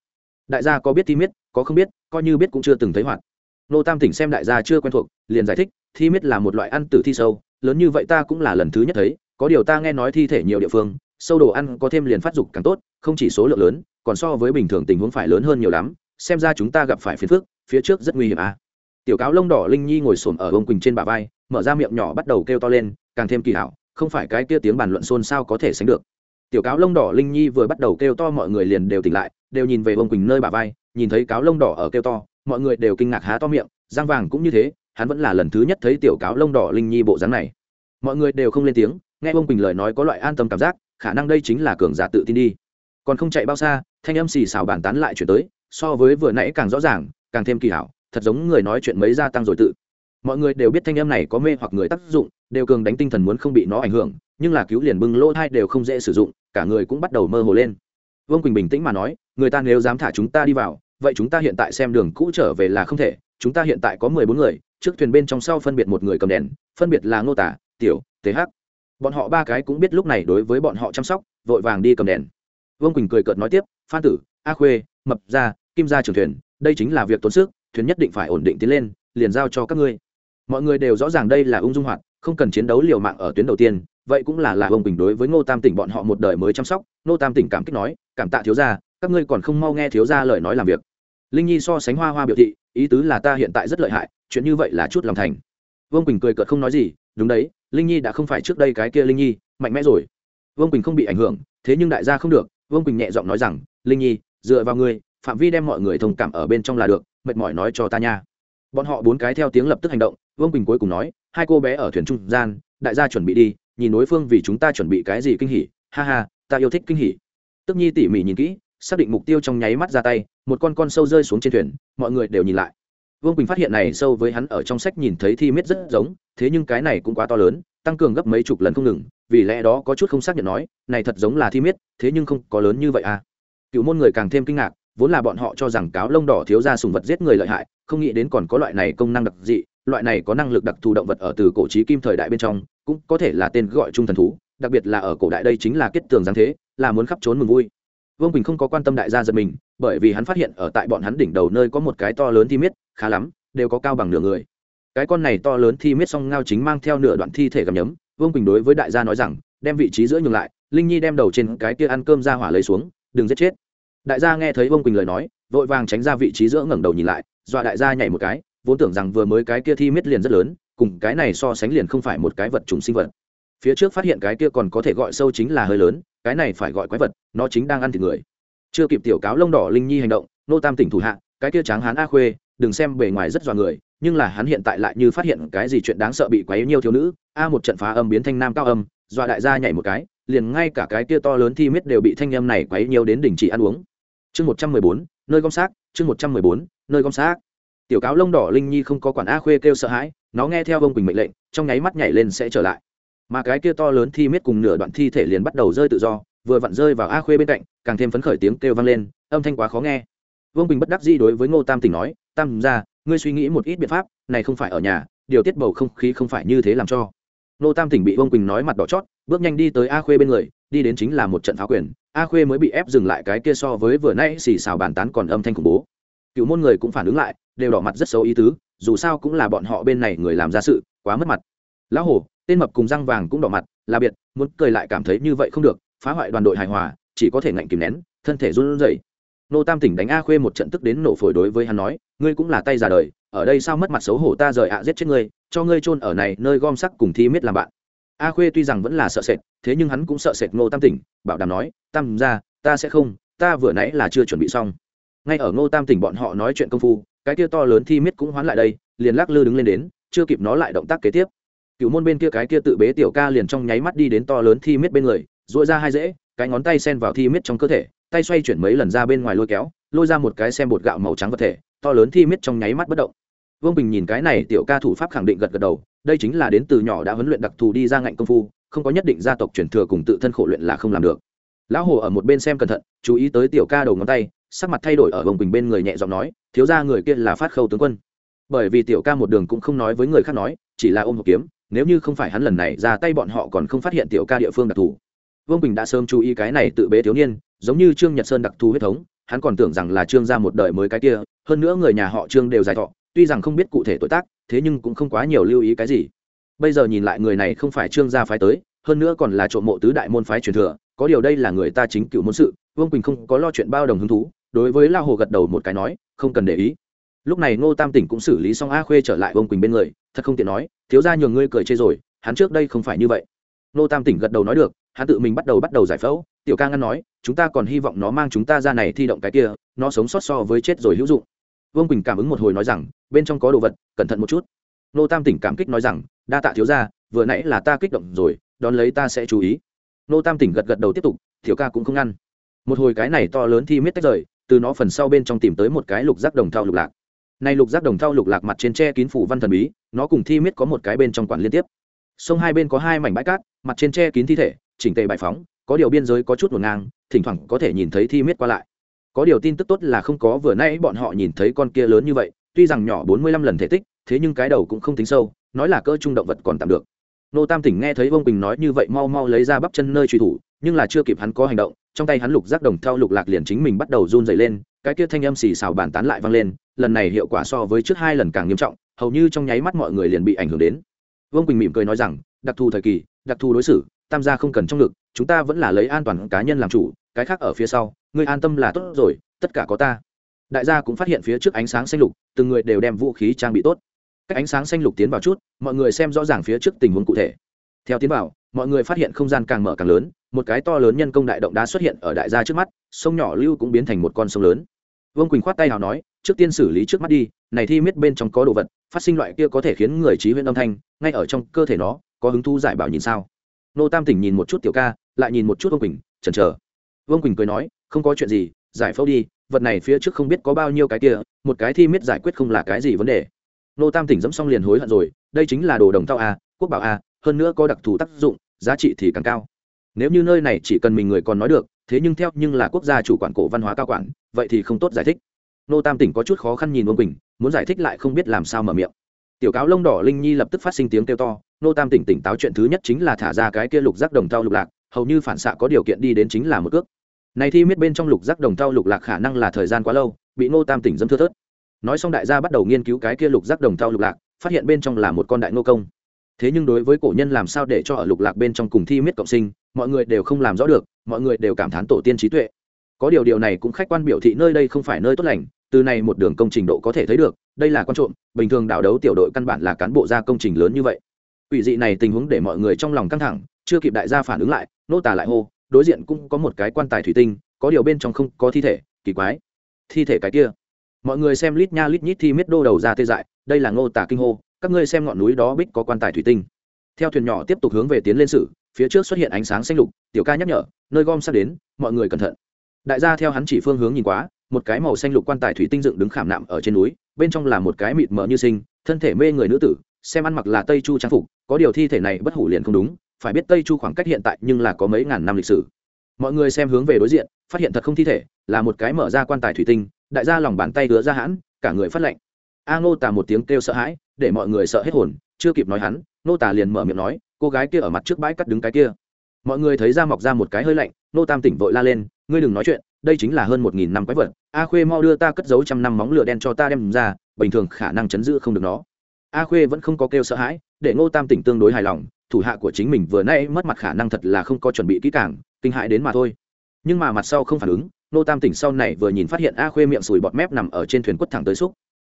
Đại gia có biết thi miết, có không biết, coi như biết cũng chưa từng thấy hoạt. Ngô tam tỉnh xem đại gia chưa quen thuộc, liền giải thích, thi miết là một loại ăn tử thi sâu, lớn như vậy ta cũng là lần thứ nhất thấy, có điều ta nghe nói thi thể nhiều địa phương, sâu đồ ăn có thêm liền phát dục càng tốt, không chỉ số lượng lớn, còn so với bình thường tình huống phải lớn hơn nhiều lắm, xem ra chúng ta gặp phải phiền phức, phía trước rất nguy hiểm à. tiểu cáo lông đỏ linh nhi ngồi xổm ở ông quỳnh trên bả vai, mở ra miệng nhỏ bắt đầu kêu to lên, càng thêm kỳ hảo, không phải cái kia tiếng bàn luận xôn xao có thể sánh được tiểu cáo lông đỏ linh nhi vừa bắt đầu kêu to mọi người liền đều tỉnh lại, đều nhìn về ông quỳnh nơi bà vai, nhìn thấy cáo lông đỏ ở kêu to, mọi người đều kinh ngạc há to miệng giang vàng cũng như thế, hắn vẫn là lần thứ nhất thấy tiểu cáo lông đỏ linh nhi bộ dáng này. Mọi người đều không lên tiếng, nghe ông quỳnh lời nói có loại an tâm cảm giác, khả năng đây chính là cường giả tự tin đi. Còn không chạy bao xa, thanh âm xì xào bàn tán lại chuyển tới, so với vừa nãy càng rõ ràng, càng thêm kỳ hảo, thật giống người nói chuyện mấy gia tăng rồi tự. Mọi người đều biết thanh âm này có mê hoặc người tác dụng, đều cường đánh tinh thần muốn không bị nó ảnh hưởng nhưng là cứu liền bưng lỗ thai đều không dễ sử dụng, cả người cũng bắt đầu mơ hồ lên. Vương quỳnh bình tĩnh mà nói, người ta nếu dám thả chúng ta đi vào, vậy chúng ta hiện tại xem đường cũ trở về là không thể, chúng ta hiện tại có mười bốn người, trước thuyền bên trong sau phân biệt một người cầm đèn, phân biệt là ngô tả, tiểu thế bọn họ ba cái cũng biết lúc này đối với bọn họ chăm sóc, vội vàng đi cầm đèn. Vương quỳnh cười cợt nói tiếp, phan tử, a khuê, mập ra kim ra trường thuyền, đây chính là việc tốn sức, thuyền nhất định phải ổn định tiến lên, liền giao cho các ngươi. Mọi người đều rõ ràng đây là ung dung hoạt, không cần chiến đấu liều mạng ở tuyến đầu tiên vậy cũng là là ông bình đối với ngô tam tỉnh bọn họ một đời mới chăm sóc ngô tam tỉnh cảm kích nói cảm tạ thiếu gia các ngươi còn không mau nghe thiếu gia lời nói làm việc linh nhi so sánh hoa hoa biểu thị ý tứ là ta hiện tại rất lợi hại chuyện như vậy là chút lòng thành vương quỳnh cười cợt không nói gì đúng đấy linh nhi đã không phải trước đây cái kia linh nhi mạnh mẽ rồi vương quỳnh không bị ảnh hưởng thế nhưng đại gia không được vương quỳnh nhẹ giọng nói rằng linh nhi dựa vào ngươi phạm vi đem mọi người thông cảm ở bên trong là được mệt mỏi nói cho ta nha bọn họ bốn cái theo tiếng lập tức hành động vương quỳnh cuối cùng nói hai cô bé ở thuyền trung gian đại gia chuẩn bị đi nhìn đối phương vì chúng ta chuẩn bị cái gì kinh hỉ, ha ha, ta yêu thích kinh hỉ. Tức nhi tỉ mỉ nhìn kỹ, xác định mục tiêu trong nháy mắt ra tay, một con con sâu rơi xuống trên thuyền, mọi người đều nhìn lại. Vương quỳnh phát hiện này sâu với hắn ở trong sách nhìn thấy thi miết rất giống, thế nhưng cái này cũng quá to lớn, tăng cường gấp mấy chục lần không ngừng, vì lẽ đó có chút không xác nhận nói, này thật giống là thi miết, thế nhưng không có lớn như vậy à. Cựu môn người càng thêm kinh ngạc, vốn là bọn họ cho rằng cáo lông đỏ thiếu ra sùng vật giết người lợi hại, không nghĩ đến còn có loại này công năng đặc dị, loại này có năng lực đặc thù động vật ở từ cổ trí kim thời đại bên trong cũng có thể là tên gọi trung thần thú, đặc biệt là ở cổ đại đây chính là kết tường giáng thế, là muốn khắp trốn mừng vui. Vương quỳnh không có quan tâm đại gia giật mình, bởi vì hắn phát hiện ở tại bọn hắn đỉnh đầu nơi có một cái to lớn thi miết, khá lắm, đều có cao bằng nửa người. Cái con này to lớn thi miết song ngao chính mang theo nửa đoạn thi thể gầm nhấm, vương quỳnh đối với đại gia nói rằng, đem vị trí giữa nhường lại, linh nhi đem đầu trên cái kia ăn cơm ra hỏa lấy xuống, đừng giết chết. Đại gia nghe thấy vương quỳnh lời nói, vội vàng tránh ra vị trí giữa ngẩng đầu nhìn lại, dọa đại gia nhảy một cái, vốn tưởng rằng vừa mới cái kia thi miết liền rất lớn cùng cái này so sánh liền không phải một cái vật trùng sinh vật. Phía trước phát hiện cái kia còn có thể gọi sâu chính là hơi lớn, cái này phải gọi quái vật, nó chính đang ăn thịt người. Chưa kịp tiểu cáo lông đỏ linh nhi hành động, nô tam tỉnh thủ hạ, cái kia tráng hán a khuê, đừng xem bề ngoài rất dọa người, nhưng là hắn hiện tại lại như phát hiện cái gì chuyện đáng sợ bị quấy nhiều thiếu nữ, a một trận phá âm biến thanh nam cao âm, dọa đại gia nhảy một cái, liền ngay cả cái kia to lớn thi miết đều bị thanh âm này quấy nhiều đến đỉnh chỉ ăn uống. Chương một trăm mười bốn, nơi gom xác, chương một trăm mười bốn, nơi gom xác. Tiểu cáo lông đỏ linh nhi không có quản a khuê kêu sợ hãi nó nghe theo ông quỳnh mệnh lệnh, trong nháy mắt nhảy lên sẽ trở lại. Mà cái kia to lớn thi miết cùng nửa đoạn thi thể liền bắt đầu rơi tự do, vừa vặn rơi vào a khuê bên cạnh, càng thêm phấn khởi tiếng kêu vang lên, âm thanh quá khó nghe. Vương bình bất đắc gì đối với ngô tam tỉnh nói, tam ra, ngươi suy nghĩ một ít biện pháp, này không phải ở nhà, điều tiết bầu không khí không phải như thế làm cho. Ngô tam tỉnh bị vương quỳnh nói mặt đỏ chót, bước nhanh đi tới a khuê bên người, đi đến chính là một trận phá quyền. A khuê mới bị ép dừng lại cái kia so với vừa nãy xì xào bàn tán còn âm thanh khủng bố. Cựu môn người cũng phản ứng lại, đều đỏ mặt rất xấu ý tứ dù sao cũng là bọn họ bên này người làm ra sự, quá mất mặt. Lão hổ, tên mập cùng răng vàng cũng đỏ mặt, là biệt, muốn cười lại cảm thấy như vậy không được, phá hoại đoàn đội hài hòa, chỉ có thể ngạnh kìm nén, thân thể run rẩy. Nô tam tỉnh đánh a khuê một trận tức đến nổ phổi đối với hắn nói, ngươi cũng là tay già đời, ở đây sao mất mặt xấu hổ ta rời ạ giết chết ngươi, cho ngươi chôn ở này nơi gom sắc cùng thi miết làm bạn. A khuê tuy rằng vẫn là sợ sệt, thế nhưng hắn cũng sợ sệt ngô tam tỉnh, bảo đảm nói, tam ra, ta sẽ không, ta vừa nãy là chưa chuẩn bị xong. Ngay ở ngô tam tỉnh bọn họ nói chuyện công phu cái kia to lớn thi miết cũng hoán lại đây, liền lắc lư đứng lên đến, chưa kịp nó lại động tác kế tiếp. Cựu môn bên kia cái kia tự bế tiểu ca liền trong nháy mắt đi đến to lớn thi miết bên người dội ra hai dễ, cái ngón tay sen vào thi miết trong cơ thể, tay xoay chuyển mấy lần ra bên ngoài lôi kéo, lôi ra một cái xem bột gạo màu trắng vật thể, to lớn thi miết trong nháy mắt bất động. Vương bình nhìn cái này tiểu ca thủ pháp khẳng định gật gật đầu, đây chính là đến từ nhỏ đã huấn luyện đặc thù đi ra ngạnh công phu, không có nhất định gia tộc truyền thừa cùng tự thân khổ luyện là không làm được. Lão hồ ở một bên xem cẩn thận, chú ý tới tiểu ca đầu ngón tay sắc mặt thay đổi ở vương bình bên người nhẹ giọng nói, thiếu ra người kia là phát khâu tướng quân. Bởi vì tiểu ca một đường cũng không nói với người khác nói, chỉ là ôm hộp kiếm, nếu như không phải hắn lần này ra tay bọn họ còn không phát hiện tiểu ca địa phương đặc thù. Vương bình đã sớm chú ý cái này tự bế thiếu niên, giống như trương nhật sơn đặc thù huyết thống, hắn còn tưởng rằng là trương ra một đời mới cái kia, hơn nữa người nhà họ trương đều dài thọ, tuy rằng không biết cụ thể tuổi tác, thế nhưng cũng không quá nhiều lưu ý cái gì. Bây giờ nhìn lại người này không phải trương gia phái tới, hơn nữa còn là trộm mộ tứ đại môn phái truyền thừa, có điều đây là người ta chính cựu môn sự, vương quỳnh không có lo chuyện bao đồng hứng thú đối với lao hồ gật đầu một cái nói, không cần để ý. Lúc này ngô tam tỉnh cũng xử lý xong a khuê trở lại vương quỳnh bên người, thật không tiện nói, thiếu ra nhường ngươi cười chê rồi, hắn trước đây không phải như vậy. Ngô tam tỉnh gật đầu nói được, hắn tự mình bắt đầu bắt đầu giải phẫu. Tiểu ca ngăn nói, chúng ta còn hy vọng nó mang chúng ta ra này thi động cái kia, nó sống sót so với chết rồi hữu dụng. Vương quỳnh cảm ứng một hồi nói rằng, bên trong có đồ vật, cẩn thận một chút. Nô tam tỉnh cảm kích nói rằng, đa tạ thiếu ra vừa nãy là ta kích động rồi, đón lấy ta sẽ chú ý. Nô tam tỉnh gật gật đầu tiếp tục thiếu ca cũng không ngăn. Một hồi cái này to lớn thi miết tách rời từ nó phần sau bên trong tìm tới một cái lục giác đồng thau lục lạc. Nay lục giác đồng thau lục lạc mặt trên tre kín phủ văn thần bí, nó cùng thi miết có một cái bên trong quản liên tiếp. Sông hai bên có hai mảnh bãi cát, mặt trên tre kín thi thể, chỉnh tề bài phóng, có điều biên giới có chút ngổn ngang, thỉnh thoảng có thể nhìn thấy thi miết qua lại. Có điều tin tức tốt là không có vừa nãy bọn họ nhìn thấy con kia lớn như vậy, tuy rằng nhỏ bốn mươi lăm lần thể tích, thế nhưng cái đầu cũng không tính sâu, nói là cỡ trung động vật còn tạm được. Nô tam tỉnh nghe thấy vương quỳnh nói như vậy mau mau lấy ra bắp chân nơi truy thủ nhưng là chưa kịp hắn có hành động, trong tay hắn lục giác đồng theo lục lạc liền chính mình bắt đầu run dày lên, cái kia thanh âm xì xào bàn tán lại vang lên, lần này hiệu quả so với trước hai lần càng nghiêm trọng, hầu như trong nháy mắt mọi người liền bị ảnh hưởng đến. Vương quỳnh mỉm cười nói rằng, đặc thù thời kỳ, đặc thù đối xử, tam gia không cần trong lực chúng ta vẫn là lấy an toàn cá nhân làm chủ, cái khác ở phía sau, ngươi an tâm là tốt rồi, tất cả có ta. Đại gia cũng phát hiện phía trước ánh sáng xanh lục, từng người đều đem vũ khí trang bị tốt. Các ánh sáng xanh lục tiến vào chút, mọi người xem rõ ràng phía trước tình huống cụ thể. Theo tiến vào mọi người phát hiện không gian càng mở càng lớn, một cái to lớn nhân công đại động đá xuất hiện ở đại gia trước mắt, sông nhỏ lưu cũng biến thành một con sông lớn. Vương quỳnh khoát tay nào nói, trước tiên xử lý trước mắt đi, này thi miết bên trong có đồ vật, phát sinh loại kia có thể khiến người trí huyễn âm thanh, ngay ở trong cơ thể nó, có hứng thu giải bảo nhìn sao? Nô tam tỉnh nhìn một chút tiểu ca, lại nhìn một chút vương quỳnh, chần chờ. Vương quỳnh cười nói, không có chuyện gì, giải phẫu đi, vật này phía trước không biết có bao nhiêu cái kia, một cái thi miết giải quyết không là cái gì vấn đề. Nô tam tỉnh dẫm xong liền hối hận rồi, đây chính là đồ đồng tao a quốc bảo a hơn nữa có đặc thù tác dụng, giá trị thì càng cao. Nếu như nơi này chỉ cần mình người còn nói được, thế nhưng theo nhưng là quốc gia chủ quản cổ văn hóa cao quản, vậy thì không tốt giải thích. Nô tam tỉnh có chút khó khăn nhìn vương quỳnh, muốn giải thích lại không biết làm sao mở miệng. Tiểu cáo lông đỏ linh nhi lập tức phát sinh tiếng kêu to, nô tam tỉnh tỉnh táo chuyện thứ nhất chính là thả ra cái kia lục giác đồng thau lục lạc, hầu như phản xạ có điều kiện đi đến chính là một cước. Này thi miết bên trong lục giác đồng thau lục lạc khả năng là thời gian quá lâu, bị nô tam tỉnh dâm thưa thớt. Nói xong đại gia bắt đầu nghiên cứu cái kia lục giác đồng thau lục lạc, phát hiện bên trong là một con đại nô công thế nhưng đối với cổ nhân làm sao để cho ở lục lạc bên trong cùng thi miết cộng sinh, mọi người đều không làm rõ được, mọi người đều cảm thán tổ tiên trí tuệ. Có điều điều này cũng khách quan biểu thị nơi đây không phải nơi tốt lành, từ này một đường công trình độ có thể thấy được, đây là con trộm bình thường đảo đấu tiểu đội căn bản là cán bộ ra công trình lớn như vậy. Quỷ dị này tình huống để mọi người trong lòng căng thẳng, chưa kịp đại gia phản ứng lại, nô tả lại hô, đối diện cũng có một cái quan tài thủy tinh, có điều bên trong không có thi thể, kỳ quái. Thi thể cái kia. Mọi người xem lít nha lít nhít thi miết đô đầu ra tê dại, đây là ngô tả kinh hô các ngươi xem ngọn núi đó bích có quan tài thủy tinh. Theo thuyền nhỏ tiếp tục hướng về tiến lên sử phía trước xuất hiện ánh sáng xanh lục, tiểu ca nhắc nhở, nơi gom sắp đến, mọi người cẩn thận. Đại gia theo hắn chỉ phương hướng nhìn quá, một cái màu xanh lục quan tài thủy tinh dựng đứng khảm nạm ở trên núi, bên trong là một cái mịt mờ như sinh, thân thể mê người nữ tử, xem ăn mặc là tây chu trang phục, có điều thi thể này bất hủ liền không đúng, phải biết tây chu khoảng cách hiện tại nhưng là có mấy ngàn năm lịch sử. Mọi người xem hướng về đối diện, phát hiện thật không thi thể, là một cái mở ra quan tài thủy tinh, đại gia lòng bàn tay đứa ra hãn, cả người phát lệnh a ngô tà một tiếng kêu sợ hãi để mọi người sợ hết hồn, chưa kịp nói hắn, nô tà liền mở miệng nói, cô gái kia ở mặt trước bãi cắt đứng cái kia. Mọi người thấy ra mọc ra một cái hơi lạnh, nô tam tỉnh vội la lên, ngươi đừng nói chuyện, đây chính là hơn một nghìn năm quái vật, a khuê mau đưa ta cất giấu trăm năm móng lửa đen cho ta đem ra, bình thường khả năng chấn giữ không được nó. A khuê vẫn không có kêu sợ hãi, để ngô tam tỉnh tương đối hài lòng, thủ hạ của chính mình vừa nay mất mặt khả năng thật là không có chuẩn bị kỹ càng, kinh hại đến mà thôi. Nhưng mà mặt sau không phản ứng, nô tam tỉnh sau này vừa nhìn phát hiện a khuê miệng sùi bọt mép nằm ở trên thuyền quất thẳng tới xúc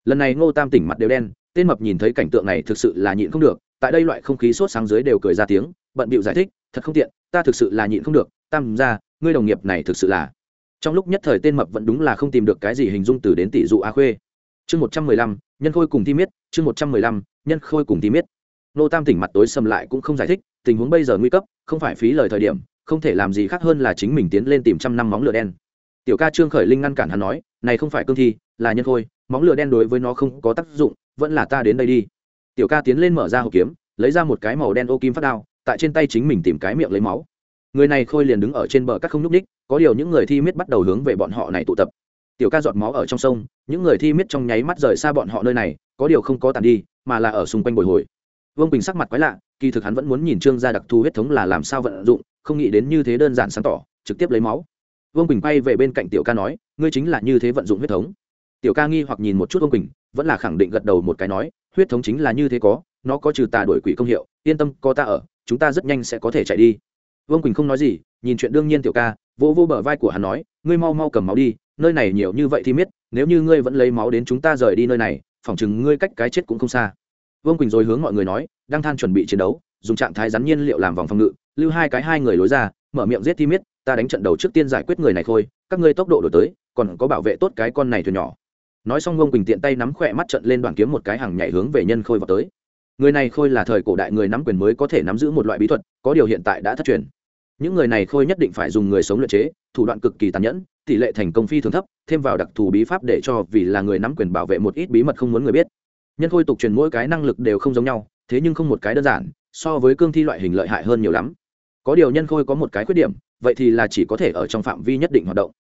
lần này ngô tam tỉnh mặt đều đen, tên mập nhìn thấy cảnh tượng này thực sự là nhịn không được, tại đây loại không khí sốt sáng dưới đều cười ra tiếng, bận bịu giải thích, thật không tiện, ta thực sự là nhịn không được, tam ra, ngươi đồng nghiệp này thực sự là trong lúc nhất thời tên mập vẫn đúng là không tìm được cái gì hình dung từ đến tỷ dụ a khuê. Chương một trăm mười lăm, nhân khôi cùng thi miết, chương một trăm mười lăm, nhân khôi cùng thi miết. Nô tam tỉnh mặt tối sầm lại cũng không giải thích, tình huống bây giờ nguy cấp, không phải phí lời thời điểm, không thể làm gì khác hơn là chính mình tiến lên tìm trăm năm móng lửa đen tiểu ca trương khởi linh ngăn cản hắn nói, này không phải cương thi, là nhân khôi, móng lửa đen đối với nó không có tác dụng, vẫn là ta đến đây đi. Tiểu ca tiến lên mở ra hộp kiếm, lấy ra một cái màu đen ô kim phát đao, tại trên tay chính mình tìm cái miệng lấy máu. Người này khôi liền đứng ở trên bờ các không nhúc ních có điều những người thi miết bắt đầu hướng về bọn họ này tụ tập. Tiểu ca giọt máu ở trong sông, những người thi miết trong nháy mắt rời xa bọn họ nơi này, có điều không có tàn đi, mà là ở xung quanh bồi hồi. Vương bình sắc mặt quái lạ, kỳ thực hắn vẫn muốn nhìn trương gia đặc thù huyết thống là làm sao vận dụng, không nghĩ đến như thế đơn giản sáng tỏ, trực tiếp lấy máu vương bình bay về bên cạnh tiểu ca nói, ngươi chính là như thế vận dụng huyết thống. Tiểu ca nghi hoặc nhìn một chút vương bình vẫn là khẳng định gật đầu một cái nói, huyết thống chính là như thế có, nó có trừ tà đổi quỷ công hiệu, yên tâm, có ta ở, chúng ta rất nhanh sẽ có thể chạy đi. Vương quỳnh không nói gì, nhìn chuyện đương nhiên tiểu ca vô vô bờ vai của hắn nói, ngươi mau mau cầm máu đi, nơi này nhiều như vậy thì miết, nếu như ngươi vẫn lấy máu đến chúng ta rời đi nơi này, phỏng chừng ngươi cách cái chết cũng không xa. Vương quỳnh rồi hướng mọi người nói, đang than chuẩn bị chiến đấu, dùng trạng thái rắn nhiên liệu làm vòng phòng ngự, lưu hai cái hai người lối ra, mở miệng giết thi miết ta đánh trận đầu trước tiên giải quyết người này thôi, các ngươi tốc độ đổi tới, còn có bảo vệ tốt cái con này thuyền nhỏ. Nói xong ngông quỳnh tiện tay nắm khỏe mắt trận lên đoàn kiếm một cái hàng nhảy hướng về nhân khôi vào tới. Người này khôi là thời cổ đại người nắm quyền mới có thể nắm giữ một loại bí thuật, có điều hiện tại đã thất truyền. Những người này khôi nhất định phải dùng người sống luyện chế, thủ đoạn cực kỳ tàn nhẫn, tỷ lệ thành công phi thường thấp, thêm vào đặc thù bí pháp để cho vì là người nắm quyền bảo vệ một ít bí mật không muốn người biết. Nhân khôi tục truyền mỗi cái năng lực đều không giống nhau, thế nhưng không một cái đơn giản, so với cương thi loại hình lợi hại hơn nhiều lắm. Có điều nhân khôi có một cái khuyết điểm vậy thì là chỉ có thể ở trong phạm vi nhất định hoạt động.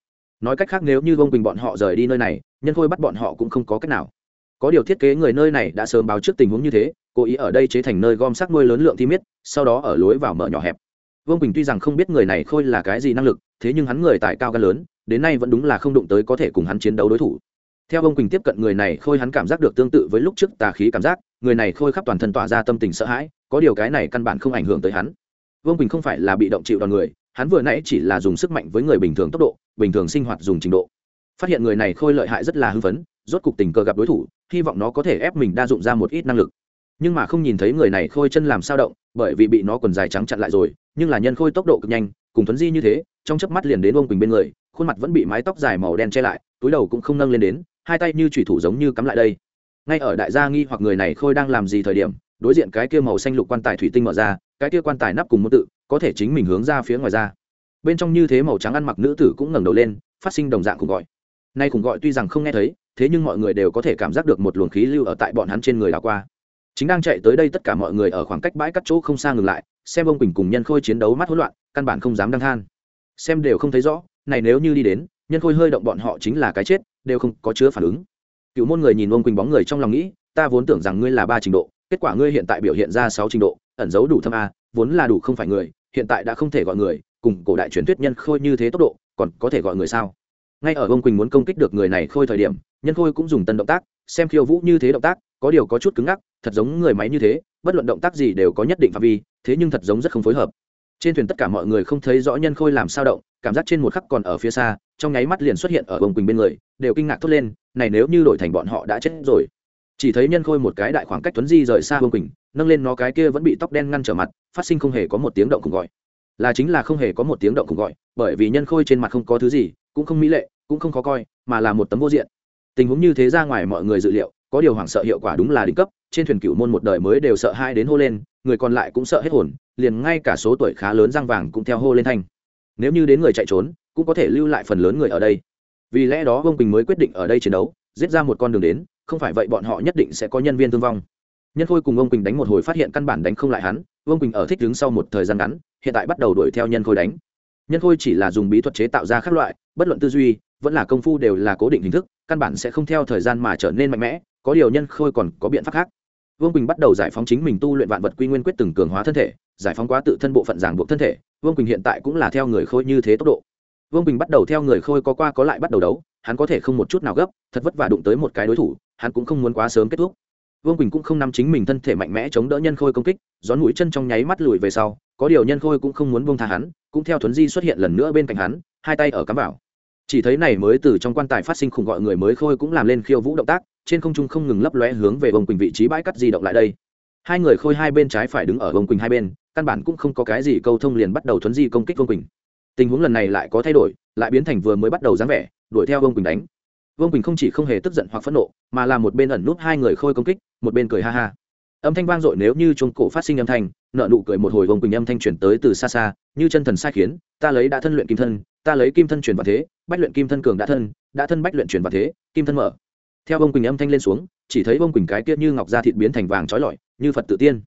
Nói cách khác nếu như vông bình bọn họ rời đi nơi này, nhân khôi bắt bọn họ cũng không có cách nào. Có điều thiết kế người nơi này đã sớm báo trước tình huống như thế, cố ý ở đây chế thành nơi gom xác nuôi lớn lượng thi miết, sau đó ở lối vào mở nhỏ hẹp. Vương bình tuy rằng không biết người này khôi là cái gì năng lực, thế nhưng hắn người tại cao gan lớn, đến nay vẫn đúng là không đụng tới có thể cùng hắn chiến đấu đối thủ. Theo vương quỳnh tiếp cận người này, khôi hắn cảm giác được tương tự với lúc trước tà khí cảm giác, người này khôi khắp toàn thân tỏa ra tâm tình sợ hãi, có điều cái này căn bản không ảnh hưởng tới hắn. Vương quỳnh không phải là bị động chịu đòn người hắn vừa nãy chỉ là dùng sức mạnh với người bình thường tốc độ, bình thường sinh hoạt dùng trình độ. Phát hiện người này khôi lợi hại rất là hưng phấn, rốt cục tình cờ gặp đối thủ, hy vọng nó có thể ép mình đa dụng ra một ít năng lực. Nhưng mà không nhìn thấy người này khôi chân làm sao động, bởi vì bị nó quần dài trắng chặn lại rồi, nhưng là nhân khôi tốc độ cực nhanh, cùng thuấn di như thế, trong chớp mắt liền đến ông quỳnh bên người, khuôn mặt vẫn bị mái tóc dài màu đen che lại, túi đầu cũng không nâng lên đến, hai tay như thủy thủ giống như cắm lại đây. Ngay ở đại gia nghi hoặc người này khôi đang làm gì thời điểm, đối diện cái kia màu xanh lục quan tài thủy tinh mở ra cái kia quan tài nắp cùng một tự, có thể chính mình hướng ra phía ngoài ra. Bên trong như thế màu trắng ăn mặc nữ tử cũng ngẩng đầu lên, phát sinh đồng dạng cùng gọi. Nay cùng gọi tuy rằng không nghe thấy, thế nhưng mọi người đều có thể cảm giác được một luồng khí lưu ở tại bọn hắn trên người đảo qua. Chính đang chạy tới đây tất cả mọi người ở khoảng cách bãi cắt chỗ không xa ngừng lại, xem ông quỳnh cùng nhân khôi chiến đấu mắt hỗn loạn, căn bản không dám đăng than. Xem đều không thấy rõ, này nếu như đi đến, nhân khôi hơi động bọn họ chính là cái chết, đều không có chứa phản ứng. Cựu môn người nhìn ông quỳnh bóng người trong lòng nghĩ, ta vốn tưởng rằng ngươi là ba trình độ kết quả ngươi hiện tại biểu hiện ra sáu trình độ, ẩn giấu đủ thâm a, vốn là đủ không phải người, hiện tại đã không thể gọi người, cùng cổ đại truyền thuyết nhân khôi như thế tốc độ, còn có thể gọi người sao? Ngay ở ông quỳnh muốn công kích được người này khôi thời điểm, nhân khôi cũng dùng tân động tác, xem khiêu vũ như thế động tác, có điều có chút cứng ngắc, thật giống người máy như thế, bất luận động tác gì đều có nhất định phạm vi, thế nhưng thật giống rất không phối hợp. Trên thuyền tất cả mọi người không thấy rõ nhân khôi làm sao động, cảm giác trên một khắc còn ở phía xa, trong nháy mắt liền xuất hiện ở ông quỳnh bên người, đều kinh ngạc thốt lên, này nếu như đổi thành bọn họ đã chết rồi chỉ thấy nhân khôi một cái đại khoảng cách tuấn di rời xa vương quỳnh, nâng lên nó cái kia vẫn bị tóc đen ngăn trở mặt, phát sinh không hề có một tiếng động cùng gọi. Là chính là không hề có một tiếng động cùng gọi, bởi vì nhân khôi trên mặt không có thứ gì, cũng không mỹ lệ, cũng không khó coi, mà là một tấm vô diện. Tình huống như thế ra ngoài mọi người dự liệu, có điều hoảng sợ hiệu quả đúng là đỉnh cấp, trên thuyền cựu môn một đời mới đều sợ hai đến hô lên, người còn lại cũng sợ hết hồn, liền ngay cả số tuổi khá lớn răng vàng cũng theo hô lên thanh. Nếu như đến người chạy trốn, cũng có thể lưu lại phần lớn người ở đây. Vì lẽ đó vương quỳnh mới quyết định ở đây chiến đấu, giết ra một con đường đến không phải vậy bọn họ nhất định sẽ có nhân viên thương vong. Nhân khôi cùng ông quỳnh đánh một hồi phát hiện căn bản đánh không lại hắn ông quỳnh ở thích đứng sau một thời gian ngắn, hiện tại bắt đầu đuổi theo nhân khôi đánh. Nhân khôi chỉ là dùng bí thuật chế tạo ra các loại, bất luận tư duy, vẫn là công phu đều là cố định hình thức, căn bản sẽ không theo thời gian mà trở nên mạnh mẽ, có điều nhân khôi còn có biện pháp khác. Vương quỳnh bắt đầu giải phóng chính mình tu luyện vạn vật quy nguyên quyết từng cường hóa thân thể, giải phóng quá tự thân bộ phận giảng buộc thân thể vương quỳnh hiện tại cũng là theo người khôi như thế tốc độ vương Bình bắt đầu theo người khôi có qua có lại bắt đầu đấu hắn có thể không một chút nào gấp thật vất vả đụng tới một cái đối thủ hắn cũng không muốn quá sớm kết thúc vương quỳnh cũng không nắm chính mình thân thể mạnh mẽ chống đỡ nhân khôi công kích gión mũi chân trong nháy mắt lùi về sau có điều nhân khôi cũng không muốn vương tha hắn cũng theo thuấn di xuất hiện lần nữa bên cạnh hắn hai tay ở cắm vào chỉ thấy này mới từ trong quan tài phát sinh khủng gọi người mới khôi cũng làm lên khiêu vũ động tác trên không trung không ngừng lấp lóe hướng về Vương quỳnh vị trí bãi cắt di động lại đây hai người khôi hai bên trái phải đứng ở Vương quỳnh hai bên căn bản cũng không có cái gì câu thông liền bắt đầu thuấn di công kích Vương quỳnh tình huống lần này lại có thay đổi, lại biến thành vừa mới bắt đầu dáng vẻ, đuổi theo Vương quỳnh đánh. Vương quỳnh không chỉ không hề tức giận hoặc phẫn nộ, mà là một bên ẩn nút hai người khôi công kích, một bên cười ha ha. Âm thanh vang dội nếu như chuông cổ phát sinh âm thanh, nợ nụ cười một hồi Vương quỳnh âm thanh chuyển tới từ xa xa, như chân thần sai khiến, ta lấy đã thân luyện kim thân, ta lấy kim thân truyền vào thế, bách luyện kim thân cường đã thân đã thân bách luyện truyền vào thế, kim thân mở. Theo Vương quỳnh âm thanh lên xuống, chỉ thấy Vương quỳnh cái kia như ngọc da thịt biến thành vàng trói lọi, như phật tự tiên.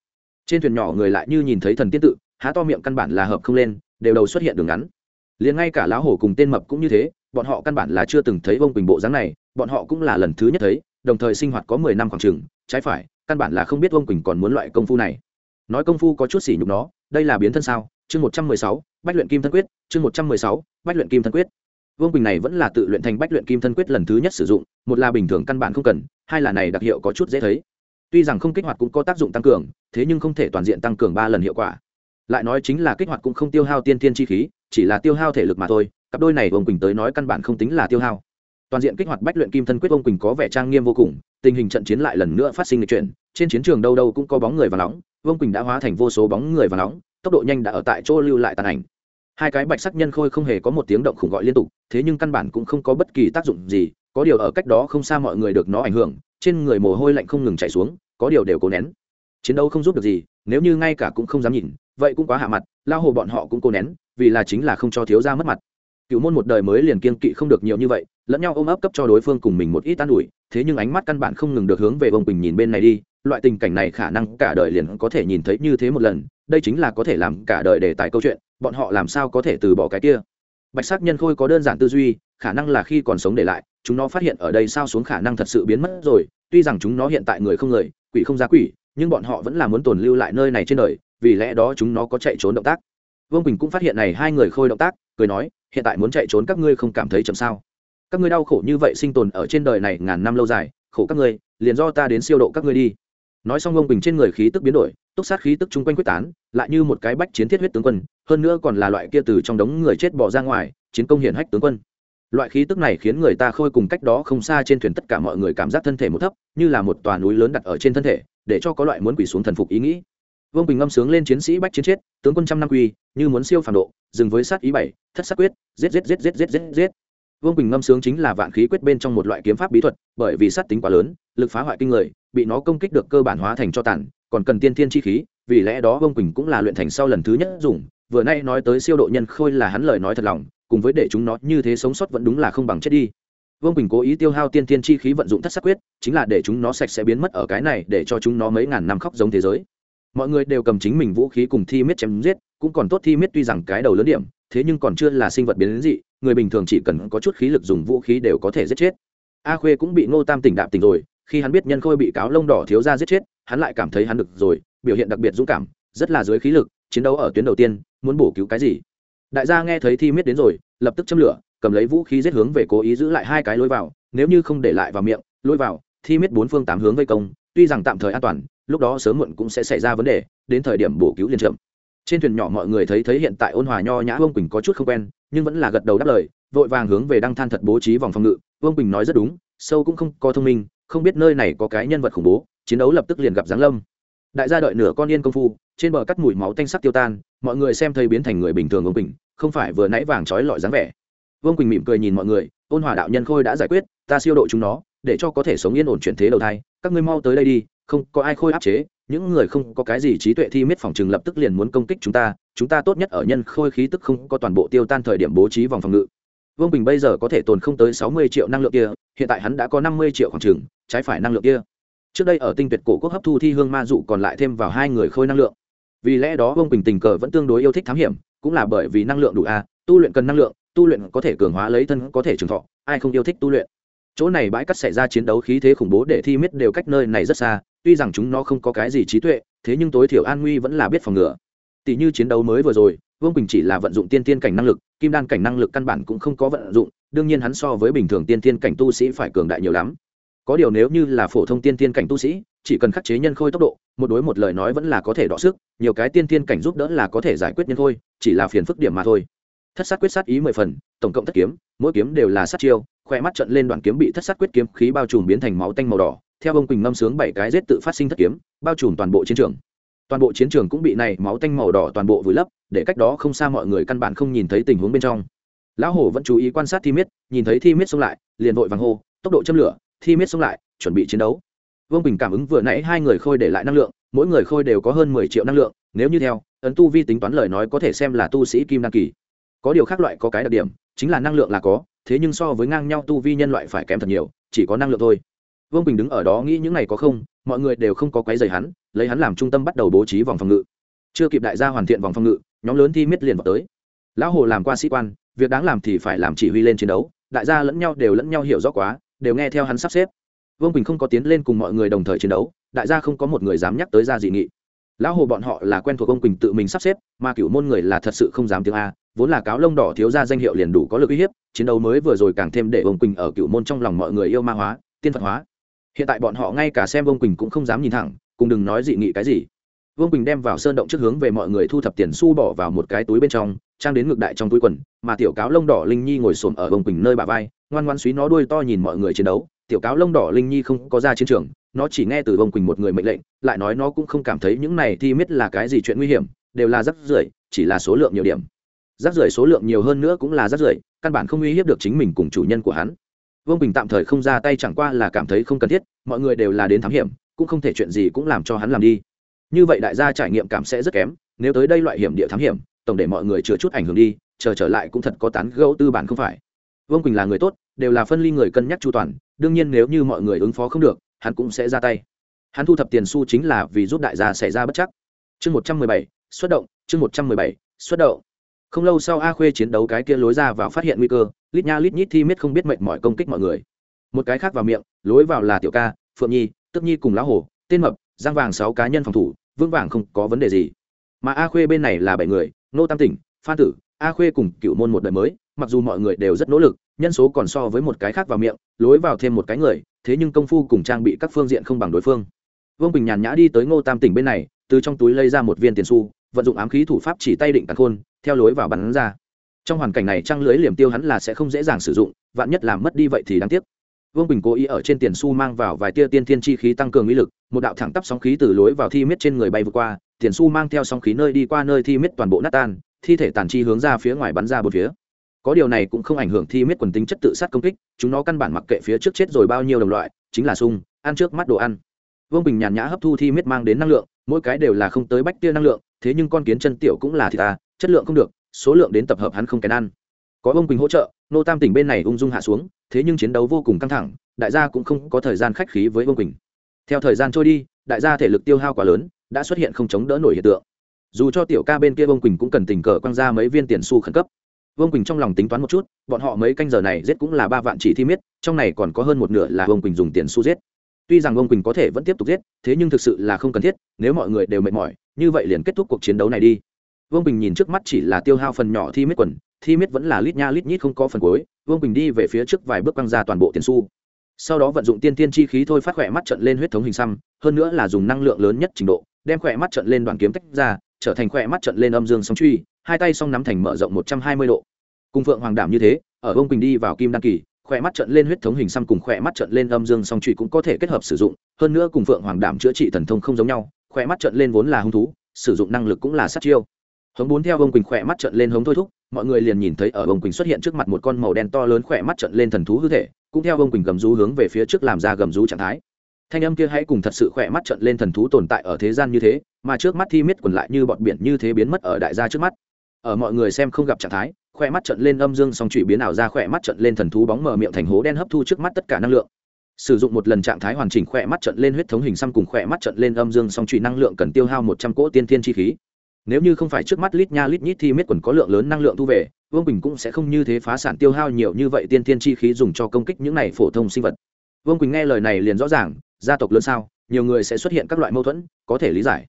Trên thuyền nhỏ người lại như nhìn thấy thần tiên tự, há to miệng căn bản là hợp không lên đều đầu xuất hiện đường ngắn. Liền ngay cả lão hổ cùng tên mập cũng như thế, bọn họ căn bản là chưa từng thấy bông quỳnh bộ dáng này, bọn họ cũng là lần thứ nhất thấy, đồng thời sinh hoạt có mười năm khoảng trường trái phải, căn bản là không biết bông quỳnh còn muốn loại công phu này. Nói công phu có chút xỉ nhục nó, đây là biến thân sao? Chương một trăm mười sáu, bách luyện kim thân quyết, chương một trăm mười sáu, bách luyện kim thân quyết. Vương quỳnh này vẫn là tự luyện thành bách luyện kim thân quyết lần thứ nhất sử dụng, một là bình thường căn bản không cần, hai là này đặc hiệu có chút dễ thấy. Tuy rằng không kích hoạt cũng có tác dụng tăng cường, thế nhưng không thể toàn diện tăng cường ba lần hiệu quả lại nói chính là kích hoạt cũng không tiêu hao tiên thiên chi khí, chỉ là tiêu hao thể lực mà thôi, cặp đôi này vương quỳnh tới nói căn bản không tính là tiêu hao. Toàn diện kích hoạt bách luyện kim thân quyết vương quỳnh có vẻ trang nghiêm vô cùng, tình hình trận chiến lại lần nữa phát sinh lịch chuyển, trên chiến trường đâu đâu cũng có bóng người và nóng, vương quỳnh đã hóa thành vô số bóng người và nóng, tốc độ nhanh đã ở tại chỗ lưu lại tàn ảnh. Hai cái bạch sắc nhân khôi không hề có một tiếng động khủng gọi liên tục, thế nhưng căn bản cũng không có bất kỳ tác dụng gì, có điều ở cách đó không xa mọi người được nó ảnh hưởng, trên người mồ hôi lạnh không ngừng chảy xuống, có điều đều cố nén chiến đấu không giúp được gì, nếu như ngay cả cũng không dám nhìn, vậy cũng quá hạ mặt lao hồ bọn họ cũng cố nén, vì là chính là không cho thiếu ra mất mặt. Cựu môn một đời mới liền kiên kỵ không được nhiều như vậy, lẫn nhau ôm ấp cấp cho đối phương cùng mình một ít an ủi, thế nhưng ánh mắt căn bản không ngừng được hướng về bông quỳnh nhìn bên này đi, loại tình cảnh này khả năng cả đời liền có thể nhìn thấy như thế một lần, đây chính là có thể làm cả đời đề tài câu chuyện, bọn họ làm sao có thể từ bỏ cái kia. Bạch sắc nhân khôi có đơn giản tư duy, khả năng là khi còn sống để lại, chúng nó phát hiện ở đây sao xuống khả năng thật sự biến mất rồi, tuy rằng chúng nó hiện tại người không người, quỷ không ra quỷ nhưng bọn họ vẫn là muốn tồn lưu lại nơi này trên đời, vì lẽ đó chúng nó có chạy trốn động tác. Vương quỳnh cũng phát hiện này hai người khôi động tác, cười nói, hiện tại muốn chạy trốn các ngươi không cảm thấy chậm sao? Các ngươi đau khổ như vậy sinh tồn ở trên đời này ngàn năm lâu dài, khổ các ngươi, liền do ta đến siêu độ các ngươi đi. Nói xong Vương bình trên người khí tức biến đổi, túc sát khí tức chung quanh quyết tán, lại như một cái bách chiến thiết huyết tướng quân, hơn nữa còn là loại kia từ trong đống người chết bỏ ra ngoài, chiến công hiển hách tướng quân. Loại khí tức này khiến người ta khôi cùng cách đó không xa trên thuyền tất cả mọi người cảm giác thân thể một thấp, như là một tòa núi lớn đặt ở trên thân thể để cho có loại muốn quỳ xuống thần phục ý nghĩ. Vương bình ngâm sướng lên chiến sĩ bách chiến chết, tướng quân trăm năm quy, như muốn siêu phản độ, dừng với sát ý bảy, thất sát quyết, giết giết giết giết giết giết giết. Vương bình ngâm sướng chính là vạn khí quyết bên trong một loại kiếm pháp bí thuật, bởi vì sát tính quá lớn, lực phá hoại kinh người, bị nó công kích được cơ bản hóa thành cho tàn, còn cần tiên thiên chi khí, vì lẽ đó vương quỳnh cũng là luyện thành sau lần thứ nhất dùng, vừa nay nói tới siêu độ nhân khôi là hắn lời nói thật lòng, cùng với để chúng nó như thế sống sót vẫn đúng là không bằng chết đi vương quỳnh cố ý tiêu hao tiên tiên chi khí vận dụng thất sắc quyết, chính là để chúng nó sạch sẽ biến mất ở cái này, để cho chúng nó mấy ngàn năm khóc giống thế giới. Mọi người đều cầm chính mình vũ khí cùng thi miết chém giết, cũng còn tốt thi miết tuy rằng cái đầu lớn điểm, thế nhưng còn chưa là sinh vật biến đến dị, người bình thường chỉ cần có chút khí lực dùng vũ khí đều có thể giết chết. A khuê cũng bị ngô tam tỉnh đạm tỉnh rồi, khi hắn biết nhân khôi bị cáo lông đỏ thiếu ra giết chết, hắn lại cảm thấy hắn được rồi, biểu hiện đặc biệt dũng cảm, rất là dưới khí lực, chiến đấu ở tuyến đầu tiên, muốn bổ cứu cái gì. Đại gia nghe thấy thi miết đến rồi, lập tức châm lửa cầm lấy vũ khí giết hướng về cố ý giữ lại hai cái lối vào, nếu như không để lại vào miệng lối vào, thi miết bốn phương tám hướng vây công, tuy rằng tạm thời an toàn, lúc đó sớm muộn cũng sẽ xảy ra vấn đề, đến thời điểm bổ cứu liền chậm. Trên thuyền nhỏ mọi người thấy thấy hiện tại ôn hòa nho nhã vương quỳnh có chút không quen, nhưng vẫn là gật đầu đáp lời, vội vàng hướng về đăng than thật bố trí vòng phòng ngự. Vương quỳnh nói rất đúng, sâu cũng không có thông minh, không biết nơi này có cái nhân vật khủng bố, chiến đấu lập tức liền gặp giáng lâm. Đại gia đợi nửa con yên công phu, trên bờ cắt mùi máu tanh sắc tiêu tan, mọi người xem thấy biến thành người bình thường vương quỳnh, không phải vừa nãy vàng trói lọi dáng vẻ vương quỳnh mỉm cười nhìn mọi người ôn hòa đạo nhân khôi đã giải quyết ta siêu độ chúng nó để cho có thể sống yên ổn chuyển thế đầu thai các ngươi mau tới đây đi không có ai khôi áp chế những người không có cái gì trí tuệ thi miết phòng trường lập tức liền muốn công kích chúng ta chúng ta tốt nhất ở nhân khôi khí tức không có toàn bộ tiêu tan thời điểm bố trí vòng phòng ngự vương bình bây giờ có thể tồn không tới sáu mươi triệu năng lượng kia hiện tại hắn đã có năm mươi triệu khoảng trừng trái phải năng lượng kia trước đây ở tinh tuyệt cổ quốc hấp thu thi hương ma dụ còn lại thêm vào hai người khôi năng lượng vì lẽ đó vương bình tình cờ vẫn tương đối yêu thích thám hiểm cũng là bởi vì năng lượng đủ a tu luyện cần năng lượng tu luyện có thể cường hóa lấy thân, có thể trường thọ, ai không yêu thích tu luyện? Chỗ này bãi cắt xảy ra chiến đấu khí thế khủng bố để thi miết đều cách nơi này rất xa, tuy rằng chúng nó không có cái gì trí tuệ, thế nhưng tối thiểu an nguy vẫn là biết phòng ngừa. Tỷ như chiến đấu mới vừa rồi, vương quỳnh chỉ là vận dụng tiên tiên cảnh năng lực, kim đan cảnh năng lực căn bản cũng không có vận dụng, đương nhiên hắn so với bình thường tiên tiên cảnh tu sĩ phải cường đại nhiều lắm. Có điều nếu như là phổ thông tiên tiên cảnh tu sĩ, chỉ cần khắc chế nhân khôi tốc độ, một đối một lời nói vẫn là có thể đọ sức, nhiều cái tiên tiên cảnh giúp đỡ là có thể giải quyết nhân khôi, chỉ là phiền phức điểm mà thôi thất sát quyết sát ý mười phần, tổng cộng thất kiếm, mỗi kiếm đều là sát chiêu khoe mắt trận lên đoạn kiếm bị thất sát quyết kiếm khí bao trùm biến thành máu tanh màu đỏ, theo ông quỳnh ngâm sướng bảy cái rết tự phát sinh thất kiếm, bao trùm toàn bộ chiến trường. Toàn bộ chiến trường cũng bị này máu tanh màu đỏ toàn bộ vùi lấp, để cách đó không xa mọi người căn bản không nhìn thấy tình huống bên trong. Lão hổ vẫn chú ý quan sát thi miết, nhìn thấy thi miết xông lại, liền vội vàng hô, tốc độ châm lửa, thi miết xông lại, chuẩn bị chiến đấu. Vương bình cảm ứng vừa nãy hai người khôi để lại năng lượng, mỗi người khôi đều có hơn mười triệu năng lượng, nếu như theo, ấn tu vi tính toán lời nói có thể xem là tu sĩ kim đăng kỳ có điều khác loại có cái đặc điểm, chính là năng lượng là có, thế nhưng so với ngang nhau tu vi nhân loại phải kém thật nhiều, chỉ có năng lượng thôi. Vương bình đứng ở đó nghĩ những này có không, mọi người đều không có quấy dày hắn, lấy hắn làm trung tâm bắt đầu bố trí vòng phòng ngự. Chưa kịp đại gia hoàn thiện vòng phòng ngự, nhóm lớn thi miết liền vào tới. Lão hồ làm qua sĩ quan, việc đáng làm thì phải làm chỉ huy lên chiến đấu, đại gia lẫn nhau đều lẫn nhau hiểu rõ quá, đều nghe theo hắn sắp xếp. Vương bình không có tiến lên cùng mọi người đồng thời chiến đấu, đại gia không có một người dám nhắc tới ra dị nghị. Lão hồ bọn họ là quen thuộc ông quỳnh tự mình sắp xếp, mà cựu môn người là thật sự không dám tiếng a vốn là cáo lông đỏ thiếu ra danh hiệu liền đủ có lực uy hiếp, chiến đấu mới vừa rồi càng thêm để ông quỳnh ở cựu môn trong lòng mọi người yêu ma hóa, tiên phật hóa. Hiện tại bọn họ ngay cả xem ông quỳnh cũng không dám nhìn thẳng, cùng đừng nói dị nghị cái gì. Vương quỳnh đem vào sơn động trước hướng về mọi người thu thập tiền xu bỏ vào một cái túi bên trong, trang đến ngược đại trong túi quần, mà tiểu cáo lông đỏ linh nhi ngồi xổm ở vương quỳnh nơi bà vai, ngoan ngoan suý nó đuôi to nhìn mọi người chiến đấu. Tiểu cáo lông đỏ linh nhi không có ra chiến trường, nó chỉ nghe từ vương quỳnh một người mệnh lệnh, lại nói nó cũng không cảm thấy những này thi miết là cái gì chuyện nguy hiểm, đều là rắc rưởi, chỉ là số lượng nhiều điểm rác rưởi số lượng nhiều hơn nữa cũng là rác rưởi, căn bản không uy hiếp được chính mình cùng chủ nhân của hắn. Vương bình tạm thời không ra tay chẳng qua là cảm thấy không cần thiết, mọi người đều là đến thám hiểm, cũng không thể chuyện gì cũng làm cho hắn làm đi. Như vậy đại gia trải nghiệm cảm sẽ rất kém, nếu tới đây loại hiểm địa thám hiểm, tổng để mọi người chừa chút ảnh hưởng đi, chờ trở lại cũng thật có tán gẫu tư bản không phải. Vương quỳnh là người tốt, đều là phân ly người cân nhắc chu toàn, đương nhiên nếu như mọi người ứng phó không được, hắn cũng sẽ ra tay. Hắn thu thập tiền xu chính là vì giúp đại gia xảy ra bất chắc. Chương một trăm mười bảy, xuất động, chương một trăm mười bảy, xuất động không lâu sau a khuê chiến đấu cái kia lối ra vào phát hiện nguy cơ, lít nha lít nhít thi miết không biết mệnh mọi công kích mọi người. Một cái khác vào miệng, lối vào là tiểu ca, phượng nhi, tức nhi cùng lá hồ, tên mập, giang vàng sáu cá nhân phòng thủ, vững vàng không có vấn đề gì. Mà a khuê bên này là bảy người, nô tam tỉnh, phan tử, a khuê cùng cựu môn một đời mới, mặc dù mọi người đều rất nỗ lực, nhân số còn so với một cái khác vào miệng, lối vào thêm một cái người, thế nhưng công phu cùng trang bị các phương diện không bằng đối phương. Vương bình nhàn nhã đi tới ngô tam tỉnh bên này, từ trong túi lấy ra một viên tiền xu, vận dụng ám khí thủ pháp chỉ tay định tàn khôn theo lối vào bắn ra. Trong hoàn cảnh này trăng lưới liềm tiêu hắn là sẽ không dễ dàng sử dụng, vạn nhất làm mất đi vậy thì đáng tiếc. Vương bình cố ý ở trên tiền su mang vào vài tia tiên thiên chi khí tăng cường uy lực, một đạo thẳng tắp sóng khí từ lối vào thi miết trên người bay vượt qua, tiền su mang theo sóng khí nơi đi qua nơi thi miết toàn bộ nát tan, thi thể tàn chi hướng ra phía ngoài bắn ra một phía. Có điều này cũng không ảnh hưởng thi miết quần tính chất tự sát công kích, chúng nó căn bản mặc kệ phía trước chết rồi bao nhiêu đồng loại, chính là sung, ăn trước mắt đồ ăn. Vương bình nhàn nhã hấp thu thi miết mang đến năng lượng, mỗi cái đều là không tới bách tia năng lượng, thế nhưng con kiến chân tiểu cũng là thịt ta chất lượng không được, số lượng đến tập hợp hắn không kén ăn. Có ông quỳnh hỗ trợ, nô tam tỉnh bên này ung dung hạ xuống, thế nhưng chiến đấu vô cùng căng thẳng, đại gia cũng không có thời gian khách khí với ông quỳnh. Theo thời gian trôi đi, đại gia thể lực tiêu hao quá lớn, đã xuất hiện không chống đỡ nổi hiện tượng. Dù cho tiểu ca bên kia ông quỳnh cũng cần tình cờ quăng ra mấy viên tiền xu khẩn cấp. Vương quỳnh trong lòng tính toán một chút, bọn họ mấy canh giờ này giết cũng là ba vạn chỉ thi miết, trong này còn có hơn một nửa là vương quỳnh dùng tiền xu giết. Tuy rằng vương quỳnh có thể vẫn tiếp tục giết, thế nhưng thực sự là không cần thiết, nếu mọi người đều mệt mỏi, như vậy liền kết thúc cuộc chiến đấu này đi vương bình nhìn trước mắt chỉ là tiêu hao phần nhỏ thi miết quần, thi miết vẫn là lít nha lít nhít không có phần cuối. Vương bình đi về phía trước vài bước quăng ra toàn bộ tiền su sau đó vận dụng tiên tiên chi khí thôi phát khỏe mắt trận lên huyết thống hình xăm, hơn nữa là dùng năng lượng lớn nhất trình độ, đem khỏe mắt trận lên đoàn kiếm tách ra, trở thành khỏe mắt trận lên âm dương sóng truy, hai tay song nắm thành mở rộng một trăm hai mươi độ. Cùng phượng hoàng đảm như thế, ở vương bình đi vào kim đăng kỳ, khỏe mắt trận lên huyết thống hình xăm cùng khỏe mắt trận lên âm dương song truy cũng có thể kết hợp sử dụng, hơn nữa cùng phượng hoàng đảm chữa trị thần thông không giống nhau, khỏe mắt trận lên vốn là hung thú, sử dụng năng lực cũng là sát chiêu hống bốn theo ông quỳnh khỏe mắt trận lên hống thôi thúc, mọi người liền nhìn thấy ở ông quỳnh xuất hiện trước mặt một con màu đen to lớn khỏe mắt trận lên thần thú hư thể, cũng theo ông quỳnh gầm rú hướng về phía trước làm ra gầm rú trạng thái. Thanh âm kia hãy cùng thật sự khỏe mắt trận lên thần thú tồn tại ở thế gian như thế, mà trước mắt thi miết quần lại như bọn biển như thế biến mất ở đại gia trước mắt. Ở mọi người xem không gặp trạng thái, khỏe mắt trận lên âm dương song trụy biến ảo ra khỏe mắt trận lên thần thú bóng mở miệng thành hố đen hấp thu trước mắt tất cả năng lượng. Sử dụng một lần trạng thái hoàn chỉnh khỏe mắt trận lên huyết thống hình xăm cùng khỏe mắt trận lên âm dương song trụy năng lượng cần tiêu hao một trăm cỗ tiên thiên chi khí nếu như không phải trước mắt lít nha lít nhít thì miết quần có lượng lớn năng lượng thu về, vương bình cũng sẽ không như thế phá sản tiêu hao nhiều như vậy tiên thiên chi khí dùng cho công kích những này phổ thông sinh vật. Vương quỳnh nghe lời này liền rõ ràng, gia tộc lớn sao, nhiều người sẽ xuất hiện các loại mâu thuẫn, có thể lý giải.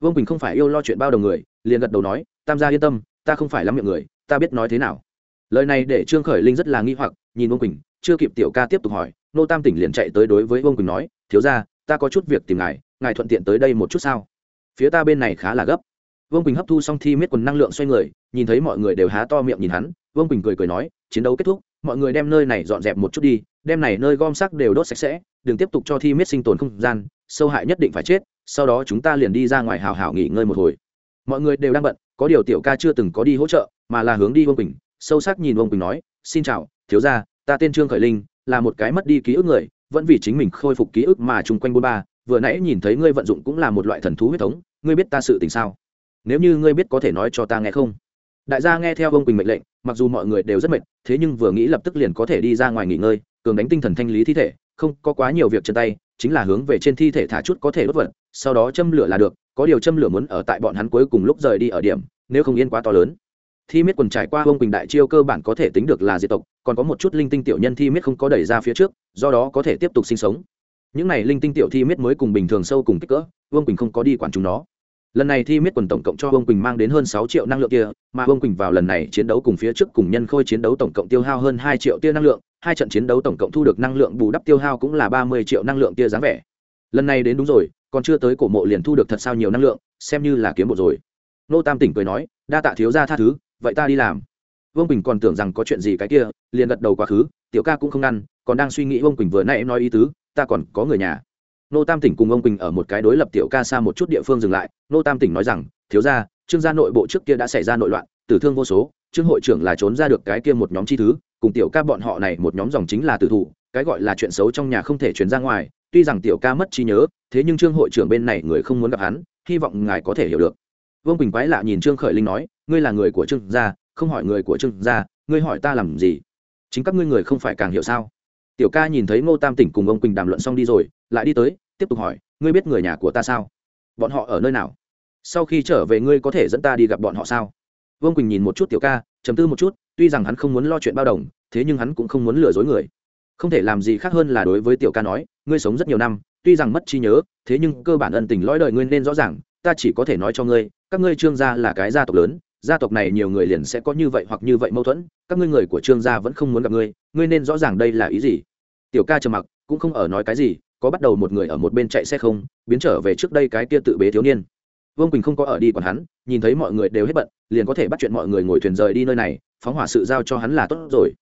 Vương quỳnh không phải yêu lo chuyện bao đồng người, liền gật đầu nói, tam gia yên tâm, ta không phải lắm miệng người, ta biết nói thế nào. Lời này để trương khởi linh rất là nghi hoặc, nhìn vương quỳnh, chưa kịp tiểu ca tiếp tục hỏi, nô tam tỉnh liền chạy tới đối với vương quỳnh nói, thiếu ra ta có chút việc tìm ngài ngài thuận tiện tới đây một chút sao? Phía ta bên này khá là gấp vương quỳnh hấp thu xong thi miết quần năng lượng xoay người, nhìn thấy mọi người đều há to miệng nhìn hắn, vương quỳnh cười cười nói, chiến đấu kết thúc, mọi người đem nơi này dọn dẹp một chút đi, đem này nơi gom xác đều đốt sạch sẽ, đừng tiếp tục cho thi miết sinh tồn không gian, sâu hại nhất định phải chết, sau đó chúng ta liền đi ra ngoài hào hào nghỉ ngơi một hồi. Mọi người đều đang bận, có điều tiểu ca chưa từng có đi hỗ trợ, mà là hướng đi vương quỳnh, sâu sắc nhìn vương quỳnh nói, xin chào, thiếu gia, ta tên trương khởi linh, là một cái mất đi ký ức người, vẫn vì chính mình khôi phục ký ức mà chung quanh bôn ba, vừa nãy nhìn thấy ngươi vận dụng cũng là một loại thần thú huyết thống, ngươi biết ta sự tình sao? Nếu như ngươi biết có thể nói cho ta nghe không? Đại gia nghe theo ông quỳnh mệnh lệnh, mặc dù mọi người đều rất mệt, thế nhưng vừa nghĩ lập tức liền có thể đi ra ngoài nghỉ ngơi, cường đánh tinh thần thanh lý thi thể, không có quá nhiều việc chân tay, chính là hướng về trên thi thể thả chút có thể đốt vật, sau đó châm lửa là được, có điều châm lửa muốn ở tại bọn hắn cuối cùng lúc rời đi ở điểm, nếu không yên quá to lớn. Thi miết quần trải qua ông quỳnh đại chiêu cơ bản có thể tính được là diệt tộc, còn có một chút linh tinh tiểu nhân thi miết không có đẩy ra phía trước, do đó có thể tiếp tục sinh sống. Những này linh tinh tiểu thi miết mới cùng bình thường sâu cùng kích cỡ vương quỳnh không có đi quản chúng nó lần này thi miết quần tổng cộng cho vương quỳnh mang đến hơn sáu triệu năng lượng kia, mà vương quỳnh vào lần này chiến đấu cùng phía trước cùng nhân khôi chiến đấu tổng cộng tiêu hao hơn hai triệu tia năng lượng, hai trận chiến đấu tổng cộng thu được năng lượng bù đắp tiêu hao cũng là ba mươi triệu năng lượng tia dáng vẻ. Lần này đến đúng rồi, còn chưa tới cổ mộ liền thu được thật sao nhiều năng lượng, xem như là kiếm bộ rồi. Nô tam tỉnh cười nói, đa tạ thiếu ra tha thứ, vậy ta đi làm. Vương quỳnh còn tưởng rằng có chuyện gì cái kia, liền gật đầu quá khứ, tiểu ca cũng không ngăn còn đang suy nghĩ vương quỳnh vừa nãy nói ý tứ, ta còn có người nhà nô tam tỉnh cùng ông quỳnh ở một cái đối lập tiểu ca xa một chút địa phương dừng lại. Nô tam tỉnh nói rằng, thiếu ra trương gia nội bộ trước kia đã xảy ra nội loạn, tử thương vô số, trương hội trưởng là trốn ra được cái kia một nhóm chi thứ, cùng tiểu ca bọn họ này một nhóm dòng chính là tử thủ, cái gọi là chuyện xấu trong nhà không thể chuyển ra ngoài. Tuy rằng tiểu ca mất trí nhớ, thế nhưng trương hội trưởng bên này người không muốn gặp hắn, hy vọng ngài có thể hiểu được. Vương quỳnh quái lạ nhìn trương khởi linh nói, ngươi là người của trương gia, không hỏi người của trương gia, ngươi hỏi ta làm gì? Chính các ngươi người không phải càng hiểu sao? Tiểu ca nhìn thấy ngô tam tỉnh cùng ông quỳnh đàm luận xong đi rồi lại đi tới, tiếp tục hỏi, ngươi biết người nhà của ta sao? Bọn họ ở nơi nào? Sau khi trở về ngươi có thể dẫn ta đi gặp bọn họ sao? Vương quỳnh nhìn một chút tiểu ca chấm tư một chút, tuy rằng hắn không muốn lo chuyện bao đồng, thế nhưng hắn cũng không muốn lừa dối người. Không thể làm gì khác hơn là đối với tiểu ca nói, ngươi sống rất nhiều năm, tuy rằng mất trí nhớ, thế nhưng cơ bản ân tình lõi đời ngươi nên rõ ràng, ta chỉ có thể nói cho ngươi, các ngươi trương gia là cái gia tộc lớn, gia tộc này nhiều người liền sẽ có như vậy hoặc như vậy mâu thuẫn, các ngươi người của trương gia vẫn không muốn gặp ngươi ngươi nên rõ ràng đây là ý gì? Tiểu ca trầm mặc, cũng không ở nói cái gì có bắt đầu một người ở một bên chạy xe không, biến trở về trước đây cái kia tự bế thiếu niên. Vương quỳnh không có ở đi còn hắn, nhìn thấy mọi người đều hết bận, liền có thể bắt chuyện mọi người ngồi thuyền rời đi nơi này, phóng hỏa sự giao cho hắn là tốt rồi.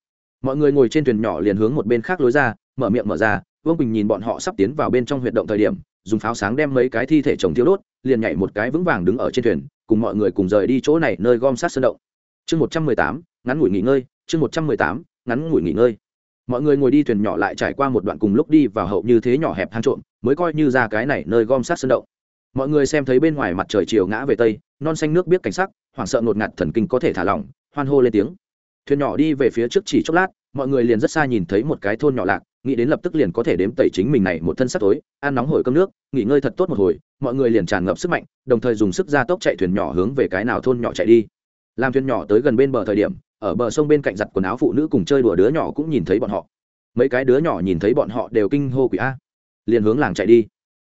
Mọi người ngồi trên thuyền nhỏ liền hướng một bên khác lối ra, mở miệng mở ra, vương quỳnh nhìn bọn họ sắp tiến vào bên trong huyệt động thời điểm, dùng pháo sáng đem mấy cái thi thể chồng thiếu đốt, liền nhảy một cái vững vàng đứng ở trên thuyền, cùng mọi người cùng rời đi chỗ này nơi gom sát sơn động. Chương một trăm mười tám, ngắn ngủi nghỉ ngơi, chương một trăm mười tám, ngắn ngủi nghỉ ngơi mọi người ngồi đi thuyền nhỏ lại trải qua một đoạn cùng lúc đi vào hậu như thế nhỏ hẹp hang trộm, mới coi như ra cái này nơi gom sát sơn động. Mọi người xem thấy bên ngoài mặt trời chiều ngã về tây, non xanh nước biết cảnh sắc, hoảng sợ ngột ngạt thần kinh có thể thả lỏng, hoan hô lên tiếng. Thuyền nhỏ đi về phía trước chỉ chốc lát, mọi người liền rất xa nhìn thấy một cái thôn nhỏ lạc, nghĩ đến lập tức liền có thể đếm tẩy chính mình này một thân sắc tối, ăn nóng hổi cơm nước, nghỉ ngơi thật tốt một hồi, mọi người liền tràn ngập sức mạnh, đồng thời dùng sức ra tốc chạy thuyền nhỏ hướng về cái nào thôn nhỏ chạy đi. Làm thuyền nhỏ tới gần bên bờ thời điểm ở bờ sông bên cạnh giặt quần áo phụ nữ cùng chơi đùa đứa nhỏ cũng nhìn thấy bọn họ. Mấy cái đứa nhỏ nhìn thấy bọn họ đều kinh hô quỷ a. Liền hướng làng chạy đi.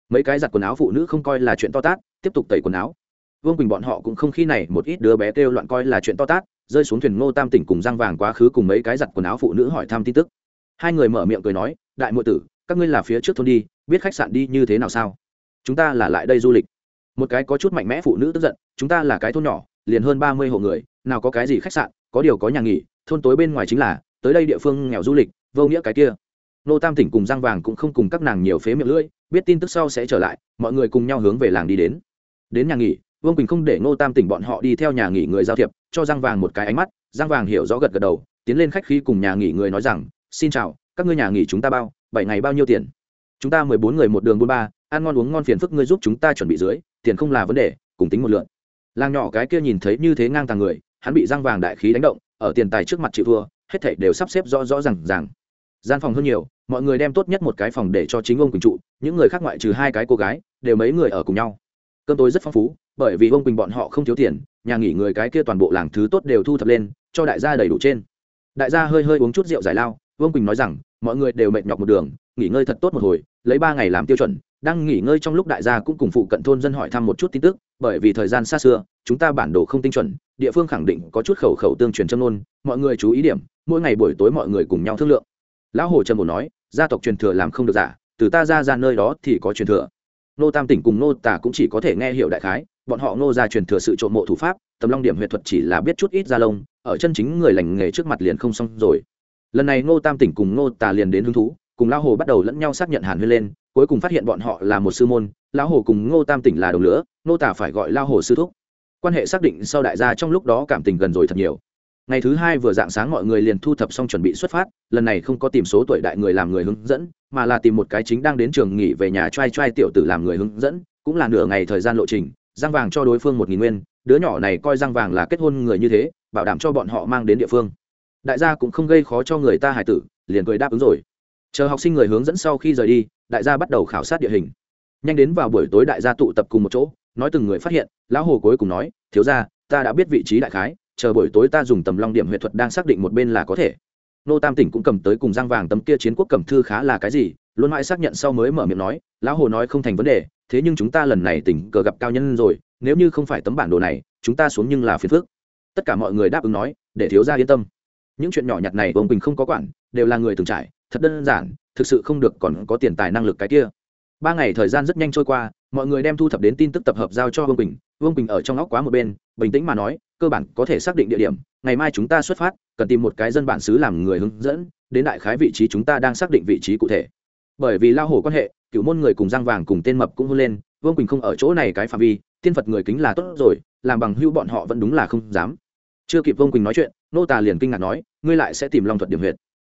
Mấy cái giặt quần áo phụ nữ không coi là chuyện to tát, tiếp tục tẩy quần áo. Vương quỳnh bọn họ cũng không khi này, một ít đứa bé kêu loạn coi là chuyện to tát, rơi xuống thuyền ngô tam tỉnh cùng răng vàng quá khứ cùng mấy cái giặt quần áo phụ nữ hỏi thăm tin tức. Hai người mở miệng cười nói, đại muội tử, các ngươi là phía trước thôn đi, biết khách sạn đi như thế nào sao? Chúng ta là lại đây du lịch. Một cái có chút mạnh mẽ phụ nữ tức giận, chúng ta là cái thôn nhỏ, liền hơn ba mươi hộ người, nào có cái gì khách sạn có điều có nhà nghỉ, thôn tối bên ngoài chính là, tới đây địa phương nghèo du lịch, vô nghĩa cái kia. Nô tam tỉnh cùng giang vàng cũng không cùng các nàng nhiều phế miệng lưỡi, biết tin tức sau sẽ trở lại, mọi người cùng nhau hướng về làng đi đến. Đến nhà nghỉ, vương quỳnh không để ngô tam tỉnh bọn họ đi theo nhà nghỉ người giao thiệp, cho giang vàng một cái ánh mắt, giang vàng hiểu rõ gật gật đầu, tiến lên khách khí cùng nhà nghỉ người nói rằng, xin chào, các ngươi nhà nghỉ chúng ta bao, bảy ngày bao nhiêu tiền? Chúng ta mười bốn người một đường buôn ba, ăn ngon uống ngon phiền phức ngươi giúp chúng ta chuẩn bị dưới, tiền không là vấn đề, cùng tính một lượn làng nhỏ cái kia nhìn thấy như thế ngang tàng người hắn bị giang vàng đại khí đánh động, ở tiền tài trước mặt chịu thua, hết thảy đều sắp xếp rõ rõ rằng ràng. gian phòng hơn nhiều, mọi người đem tốt nhất một cái phòng để cho chính ông quỳnh trụ, những người khác ngoại trừ hai cái cô gái, đều mấy người ở cùng nhau cơm tối rất phong phú, bởi vì ông quỳnh bọn họ không thiếu tiền, nhà nghỉ người cái kia toàn bộ làng thứ tốt đều thu thập lên, cho đại gia đầy đủ trên đại gia hơi hơi uống chút rượu giải lao vương quỳnh nói rằng, mọi người đều mệt nhọc một đường, nghỉ ngơi thật tốt một hồi, lấy ba ngày làm tiêu chuẩn, đang nghỉ ngơi trong lúc đại gia cũng cùng phụ cận thôn dân hỏi thăm một chút tin tức, bởi vì thời gian xa xưa chúng ta bản đồ không tinh chuẩn địa phương khẳng định có chút khẩu khẩu tương truyền châm ngôn, mọi người chú ý điểm mỗi ngày buổi tối mọi người cùng nhau thương lượng. Lão hồ trần bổ nói gia tộc truyền thừa làm không được giả từ ta ra ra nơi đó thì có truyền thừa. Nô tam tỉnh cùng nô tả cũng chỉ có thể nghe hiểu đại khái bọn họ nô ra truyền thừa sự trộm mộ thủ pháp tầm long điểm huyệt thuật chỉ là biết chút ít ra lông ở chân chính người lành nghề trước mặt liền không xong rồi. Lần này nô tam tỉnh cùng nô tả liền đến hứng thú cùng lão hồ bắt đầu lẫn nhau xác nhận hàn huyên lên cuối cùng phát hiện bọn họ là một sư môn lão hồ cùng ngô tam tỉnh là đồng lửa nô tả phải gọi lão hồ sư thúc quan hệ xác định sau đại gia trong lúc đó cảm tình gần rồi thật nhiều. Ngày thứ hai vừa dạng sáng mọi người liền thu thập xong chuẩn bị xuất phát, lần này không có tìm số tuổi đại người làm người hướng dẫn, mà là tìm một cái chính đang đến trường nghỉ về nhà t r a i t r a i tiểu tử làm người hướng dẫn, cũng là nửa ngày thời gian lộ trình, răng vàng cho đối phương một nghìn nguyên, đứa nhỏ này coi răng vàng là kết hôn người như thế, bảo đảm cho bọn họ mang đến địa phương. Đại gia cũng không gây khó cho người ta hải tử, liền cười đáp ứng rồi. Chờ học sinh người hướng dẫn sau khi rời đi, đại gia bắt đầu khảo sát địa hình. Nhanh đến vào buổi tối đại gia tụ tập cùng một chỗ nói từng người phát hiện, lão hồ cuối cùng nói, thiếu ra ta đã biết vị trí đại khái, chờ buổi tối ta dùng tầm long điểm huyệt thuật đang xác định một bên là có thể. Nô tam tỉnh cũng cầm tới cùng giang vàng tấm kia chiến quốc cầm thư khá là cái gì, luôn mãi xác nhận sau mới mở miệng nói, lão hồ nói không thành vấn đề, thế nhưng chúng ta lần này tỉnh cờ gặp cao nhân rồi, nếu như không phải tấm bản đồ này, chúng ta xuống nhưng là phiền phước tất cả mọi người đáp ứng nói, để thiếu gia yên tâm. Những chuyện nhỏ nhặt này ông bình không có quản, đều là người từng trải, thật đơn giản, thực sự không được còn có tiền tài năng lực cái kia. Ba ngày thời gian rất nhanh trôi qua mọi người đem thu thập đến tin tức tập hợp giao cho vương bình vương bình ở trong óc quá một bên bình tĩnh mà nói cơ bản có thể xác định địa điểm ngày mai chúng ta xuất phát cần tìm một cái dân bản xứ làm người hướng dẫn đến đại khái vị trí chúng ta đang xác định vị trí cụ thể bởi vì lao hổ quan hệ cựu môn người cùng giang vàng cùng tên mập cũng hôn lên vương quỳnh không ở chỗ này cái phạm vi tiên phật người kính là tốt rồi làm bằng hưu bọn họ vẫn đúng là không dám chưa kịp vương quỳnh nói chuyện nô tà liền kinh ngạc nói ngươi lại sẽ tìm long thuật điểm huyệt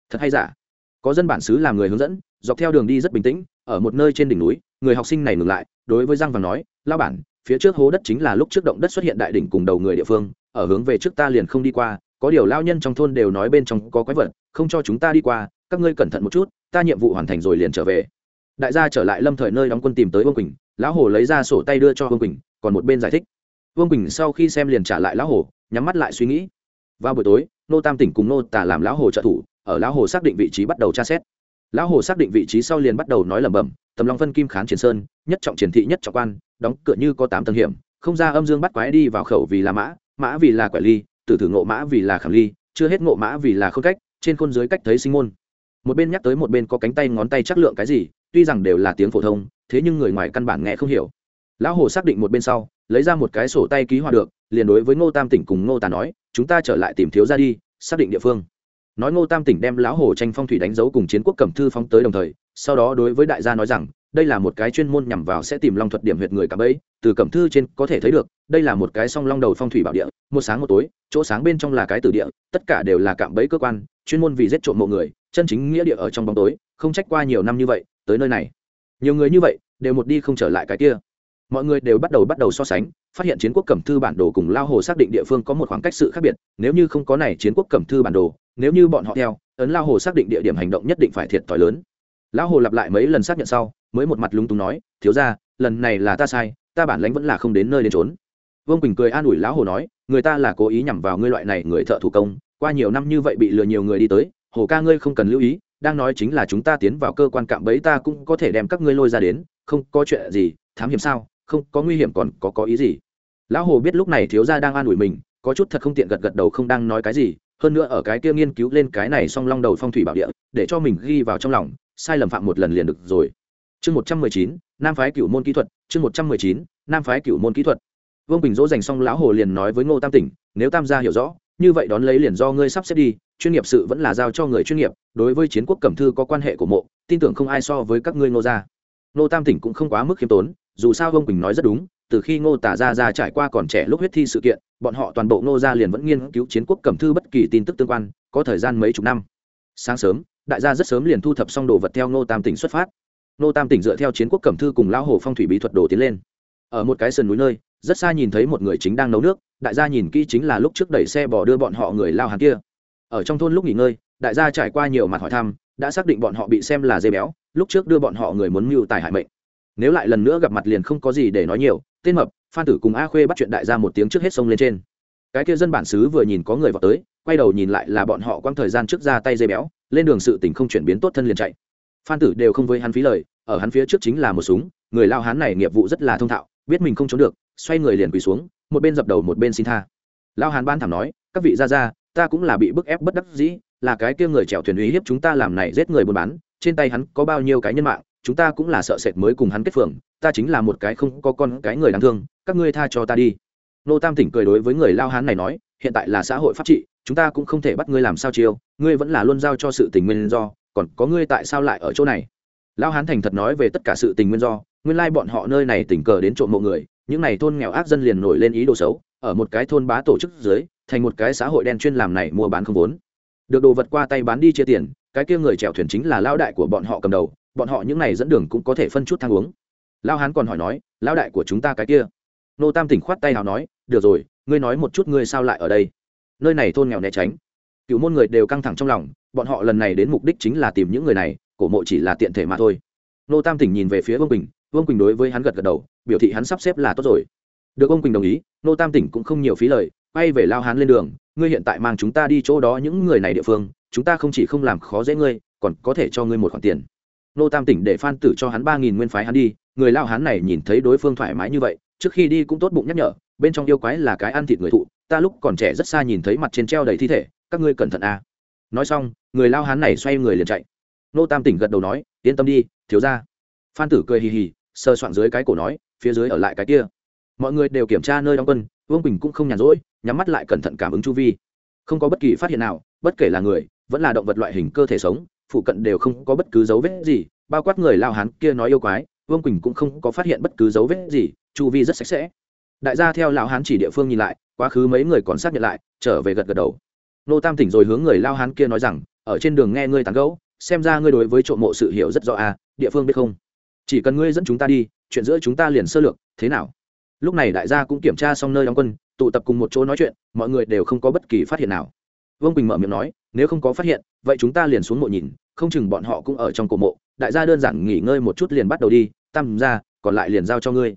thật hay giả có dân bản xứ làm người hướng dẫn dọc theo đường đi rất bình tĩnh ở một nơi trên đỉnh núi người học sinh này ngừng lại đối với giang vàng nói lao bản, phía trước hố đất chính là lúc trước động đất xuất hiện đại đỉnh cùng đầu người địa phương, ở hướng về trước ta liền không đi qua, có điều lao nhân trong thôn đều nói bên trong có quái vật, không cho chúng ta đi qua, các ngươi cẩn thận một chút, ta nhiệm vụ hoàn thành rồi liền trở về. Đại gia trở lại lâm thời nơi đóng quân tìm tới vương quỳnh, lão hồ lấy ra sổ tay đưa cho vương quỳnh, còn một bên giải thích. Vương quỳnh sau khi xem liền trả lại lão hồ, nhắm mắt lại suy nghĩ. Vào buổi tối, nô tam tỉnh cùng nô tả làm lão hồ trợ thủ, ở lão hồ xác định vị trí bắt đầu tra xét lão hồ xác định vị trí sau liền bắt đầu nói lẩm bẩm, tầm long phân kim khán triển sơn, nhất trọng triển thị nhất trọng quan, đóng cửa như có tám tầng hiểm, không ra âm dương bắt quái đi vào khẩu vì là mã mã vì là quẻ ly, tử thử ngộ mã vì là khảm ly, chưa hết ngộ mã vì là khôn cách, trên khôn dưới cách thấy sinh môn. Một bên nhắc tới một bên có cánh tay ngón tay chắc lượng cái gì, tuy rằng đều là tiếng phổ thông, thế nhưng người ngoài căn bản nghe không hiểu. Lão hồ xác định một bên sau, lấy ra một cái sổ tay ký hòa được, liền đối với ngô tam tỉnh cùng ngô tà nói, chúng ta trở lại tìm thiếu ra đi, xác định địa phương nói ngô tam tỉnh đem lão hồ tranh phong thủy đánh dấu cùng chiến quốc cẩm thư phóng tới đồng thời, sau đó đối với đại gia nói rằng, đây là một cái chuyên môn nhằm vào sẽ tìm long thuật điểm huyệt người cả bấy từ cẩm thư trên có thể thấy được, đây là một cái song long đầu phong thủy bảo địa, một sáng một tối, chỗ sáng bên trong là cái tử địa, tất cả đều là cạm bẫy cơ quan, chuyên môn vì giết trộm mộ người, chân chính nghĩa địa ở trong bóng tối, không trách qua nhiều năm như vậy, tới nơi này. Nhiều người như vậy, đều một đi không trở lại cái kia. Mọi người đều bắt đầu bắt đầu so sánh, phát hiện chiến quốc cẩm thư bản đồ cùng lao hồ xác định địa phương có một khoảng cách sự khác biệt, nếu như không có này chiến quốc cẩm thư bản đồ nếu như bọn họ theo, ấn lao hồ xác định địa điểm hành động nhất định phải thiệt thòi lớn. Lão hồ lặp lại mấy lần xác nhận sau, mới một mặt lúng túng nói, thiếu ra lần này là ta sai, ta bản lãnh vẫn là không đến nơi đến trốn vương quỳnh cười an ủi lão hồ nói, người ta là cố ý nhằm vào ngươi loại này người thợ thủ công, qua nhiều năm như vậy bị lừa nhiều người đi tới, hồ ca ngươi không cần lưu ý, đang nói chính là chúng ta tiến vào cơ quan cạm bẫy ta cũng có thể đem các ngươi lôi ra đến, không có chuyện gì, thám hiểm sao, không có nguy hiểm còn có có ý gì? Lão hồ biết lúc này thiếu gia đang an ủi mình, có chút thật không tiện gật gật đầu không đang nói cái gì hơn nữa ở cái kia nghiên cứu lên cái này song long đầu phong thủy bảo địa, để cho mình ghi vào trong lòng, sai lầm phạm một lần liền được rồi. Chương một trăm mười chín, nam phái cửu môn kỹ thuật, chương một trăm mười chín, nam phái cửu môn kỹ thuật. Vương bình dỗ dành xong lão hồ liền nói với ngô tam tỉnh, nếu tam gia hiểu rõ, như vậy đón lấy liền do ngươi sắp xếp đi, chuyên nghiệp sự vẫn là giao cho người chuyên nghiệp, đối với chiến quốc cẩm thư có quan hệ của mộ, tin tưởng không ai so với các ngươi ngô gia. Ngô tam tỉnh cũng không quá mức khiêm tốn, dù sao vương bình nói rất đúng từ khi ngô tả gia ra trải qua còn trẻ lúc huyết thi sự kiện, bọn họ toàn bộ ngô gia liền vẫn nghiên cứu chiến quốc cẩm thư bất kỳ tin tức tương quan, có thời gian mấy chục năm. Sáng sớm, đại gia rất sớm liền thu thập xong đồ vật theo ngô tam tỉnh xuất phát. Ngô tam tỉnh dựa theo chiến quốc cẩm thư cùng lão hồ phong thủy bí thuật đồ tiến lên. Ở một cái sườn núi nơi, rất xa nhìn thấy một người chính đang nấu nước, đại gia nhìn kỹ chính là lúc trước đẩy xe bỏ đưa bọn họ người lao hàng kia. Ở trong thôn lúc nghỉ ngơi, đại gia trải qua nhiều mặt hỏi thăm, đã xác định bọn họ bị xem là dê béo, lúc trước đưa bọn họ người muốn mưu tài hại mệnh nếu lại lần nữa gặp mặt liền không có gì để nói nhiều, tên mập, phan tử cùng a khuê bắt chuyện đại gia một tiếng trước hết sông lên trên. Cái kia dân bản xứ vừa nhìn có người vào tới, quay đầu nhìn lại là bọn họ quăng thời gian trước ra tay dây béo, lên đường sự tình không chuyển biến tốt thân liền chạy. Phan tử đều không với hắn phí lời, ở hắn phía trước chính là một súng, người lao hán này nghiệp vụ rất là thông thạo, biết mình không trốn được, xoay người liền quỳ xuống, một bên dập đầu một bên xin tha. Lao hán ban thảm nói, các vị ra ra, ta cũng là bị bức ép bất đắc dĩ, là cái kia người chèo thuyền uy hiếp chúng ta làm này giết người buôn bán, trên tay hắn có bao nhiêu cái nhân mạng chúng ta cũng là sợ sệt mới cùng hắn kết phường, ta chính là một cái không có con cái người đáng thương, các ngươi tha cho ta đi. Nô tam tỉnh cười đối với người lao hán này nói, hiện tại là xã hội pháp trị, chúng ta cũng không thể bắt ngươi làm sao chiêu, ngươi vẫn là luôn giao cho sự tình nguyên do, còn có ngươi tại sao lại ở chỗ này? Lao hán thành thật nói về tất cả sự tình nguyên do, nguyên lai bọn họ nơi này tình cờ đến trộm mộ người, những này thôn nghèo ác dân liền nổi lên ý đồ xấu, ở một cái thôn bá tổ chức dưới, thành một cái xã hội đen chuyên làm này mua bán không vốn. Được đồ vật qua tay bán đi chia tiền, cái kia người chèo thuyền chính là lao đại của bọn họ cầm đầu bọn họ những này dẫn đường cũng có thể phân chút thang uống. Lao hán còn hỏi nói lao đại của chúng ta cái kia. Nô tam tỉnh khoát tay nào nói, được rồi, ngươi nói một chút ngươi sao lại ở đây? Nơi này thôn nghèo né tránh. Cựu môn người đều căng thẳng trong lòng, bọn họ lần này đến mục đích chính là tìm những người này, cổ mộ chỉ là tiện thể mà thôi. Nô tam tỉnh nhìn về phía vương quỳnh vương quỳnh đối với hắn gật gật đầu, biểu thị hắn sắp xếp là tốt rồi. Được ông quỳnh đồng ý, nô tam tỉnh cũng không nhiều phí lời, quay về lao hán lên đường, ngươi hiện tại mang chúng ta đi chỗ đó những người này địa phương, chúng ta không chỉ không làm khó dễ ngươi, còn có thể cho ngươi một khoản tiền nô tam tỉnh để phan tử cho hắn ba nghìn nguyên phái hắn đi, người lao hán này nhìn thấy đối phương thoải mái như vậy, trước khi đi cũng tốt bụng nhắc nhở, bên trong yêu quái là cái ăn thịt người thụ, ta lúc còn trẻ rất xa nhìn thấy mặt trên treo đầy thi thể, các ngươi cẩn thận à? nói xong, người lao hán này xoay người liền chạy. Nô tam tỉnh gật đầu nói, yên tâm đi, thiếu ra phan tử cười hì hì sơ soạn dưới cái cổ nói, phía dưới ở lại cái kia. Mọi người đều kiểm tra nơi đóng quân, vương bình cũng không nhàn rỗi, nhắm mắt lại cẩn thận cảm ứng chu vi. Không có bất kỳ phát hiện nào, bất kể là người, vẫn là động vật loại hình cơ thể sống phụ cận đều không có bất cứ dấu vết gì, bao quát người lao hán kia nói yêu quái, vương quỳnh cũng không có phát hiện bất cứ dấu vết gì, chu vi rất sạch sẽ. Đại gia theo lão hán chỉ địa phương nhìn lại, quá khứ mấy người còn xác nhận lại, trở về gật gật đầu. Nô tam tỉnh rồi hướng người lao hán kia nói rằng, ở trên đường nghe ngươi tán gẫu, xem ra ngươi đối với trộm mộ sự hiểu rất rõ à địa phương biết không? Chỉ cần ngươi dẫn chúng ta đi, chuyện giữa chúng ta liền sơ lược, thế nào? Lúc này đại gia cũng kiểm tra xong nơi đóng quân, tụ tập cùng một chỗ nói chuyện, mọi người đều không có bất kỳ phát hiện nào. Vương quỳnh mở miệng nói, nếu không có phát hiện, vậy chúng ta liền xuống mộ nhìn không chừng bọn họ cũng ở trong cổ mộ, đại gia đơn giản nghỉ ngơi một chút liền bắt đầu đi, tam ra còn lại liền giao cho ngươi.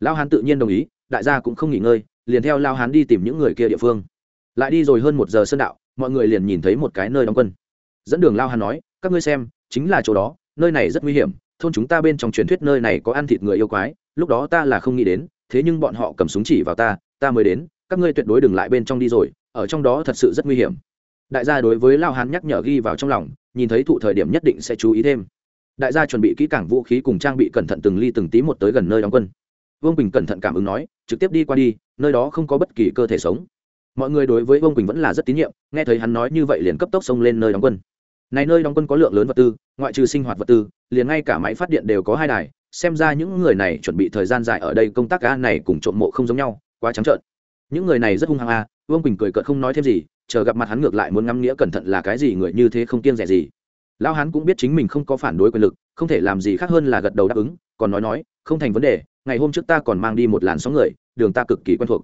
Lao hán tự nhiên đồng ý, đại gia cũng không nghỉ ngơi, liền theo lao hán đi tìm những người kia địa phương. Lại đi rồi hơn một giờ sơn đạo, mọi người liền nhìn thấy một cái nơi đóng quân. Dẫn đường lao hán nói, các ngươi xem, chính là chỗ đó, nơi này rất nguy hiểm, thôn chúng ta bên trong truyền thuyết nơi này có ăn thịt người yêu quái, lúc đó ta là không nghĩ đến, thế nhưng bọn họ cầm súng chỉ vào ta ta mới đến, các ngươi tuyệt đối đừng lại bên trong đi rồi, ở trong đó thật sự rất nguy hiểm đại gia đối với lao hán nhắc nhở ghi vào trong lòng, nhìn thấy thụ thời điểm nhất định sẽ chú ý thêm. Đại gia chuẩn bị kỹ cảng vũ khí cùng trang bị cẩn thận từng ly từng tí một tới gần nơi đóng quân. Vương quỳnh cẩn thận cảm ứng nói, trực tiếp đi qua đi, nơi đó không có bất kỳ cơ thể sống. Mọi người đối với vương quỳnh vẫn là rất tín nhiệm, nghe thấy hắn nói như vậy liền cấp tốc xông lên nơi đóng quân. Này nơi đóng quân có lượng lớn vật tư, ngoại trừ sinh hoạt vật tư, liền ngay cả máy phát điện đều có hai đài, xem ra những người này chuẩn bị thời gian dài ở đây công tác ca này cùng trộm mộ không giống nhau, quá trắng trợn. Những người này rất hung hăng a vương quỳnh cười cợt không nói thêm gì chờ gặp mặt hắn ngược lại muốn ngắm nghĩa cẩn thận là cái gì người như thế không kiêng rẻ gì. Lão hắn cũng biết chính mình không có phản đối quyền lực, không thể làm gì khác hơn là gật đầu đáp ứng, còn nói nói, không thành vấn đề, ngày hôm trước ta còn mang đi một làn sóng người, đường ta cực kỳ quen thuộc.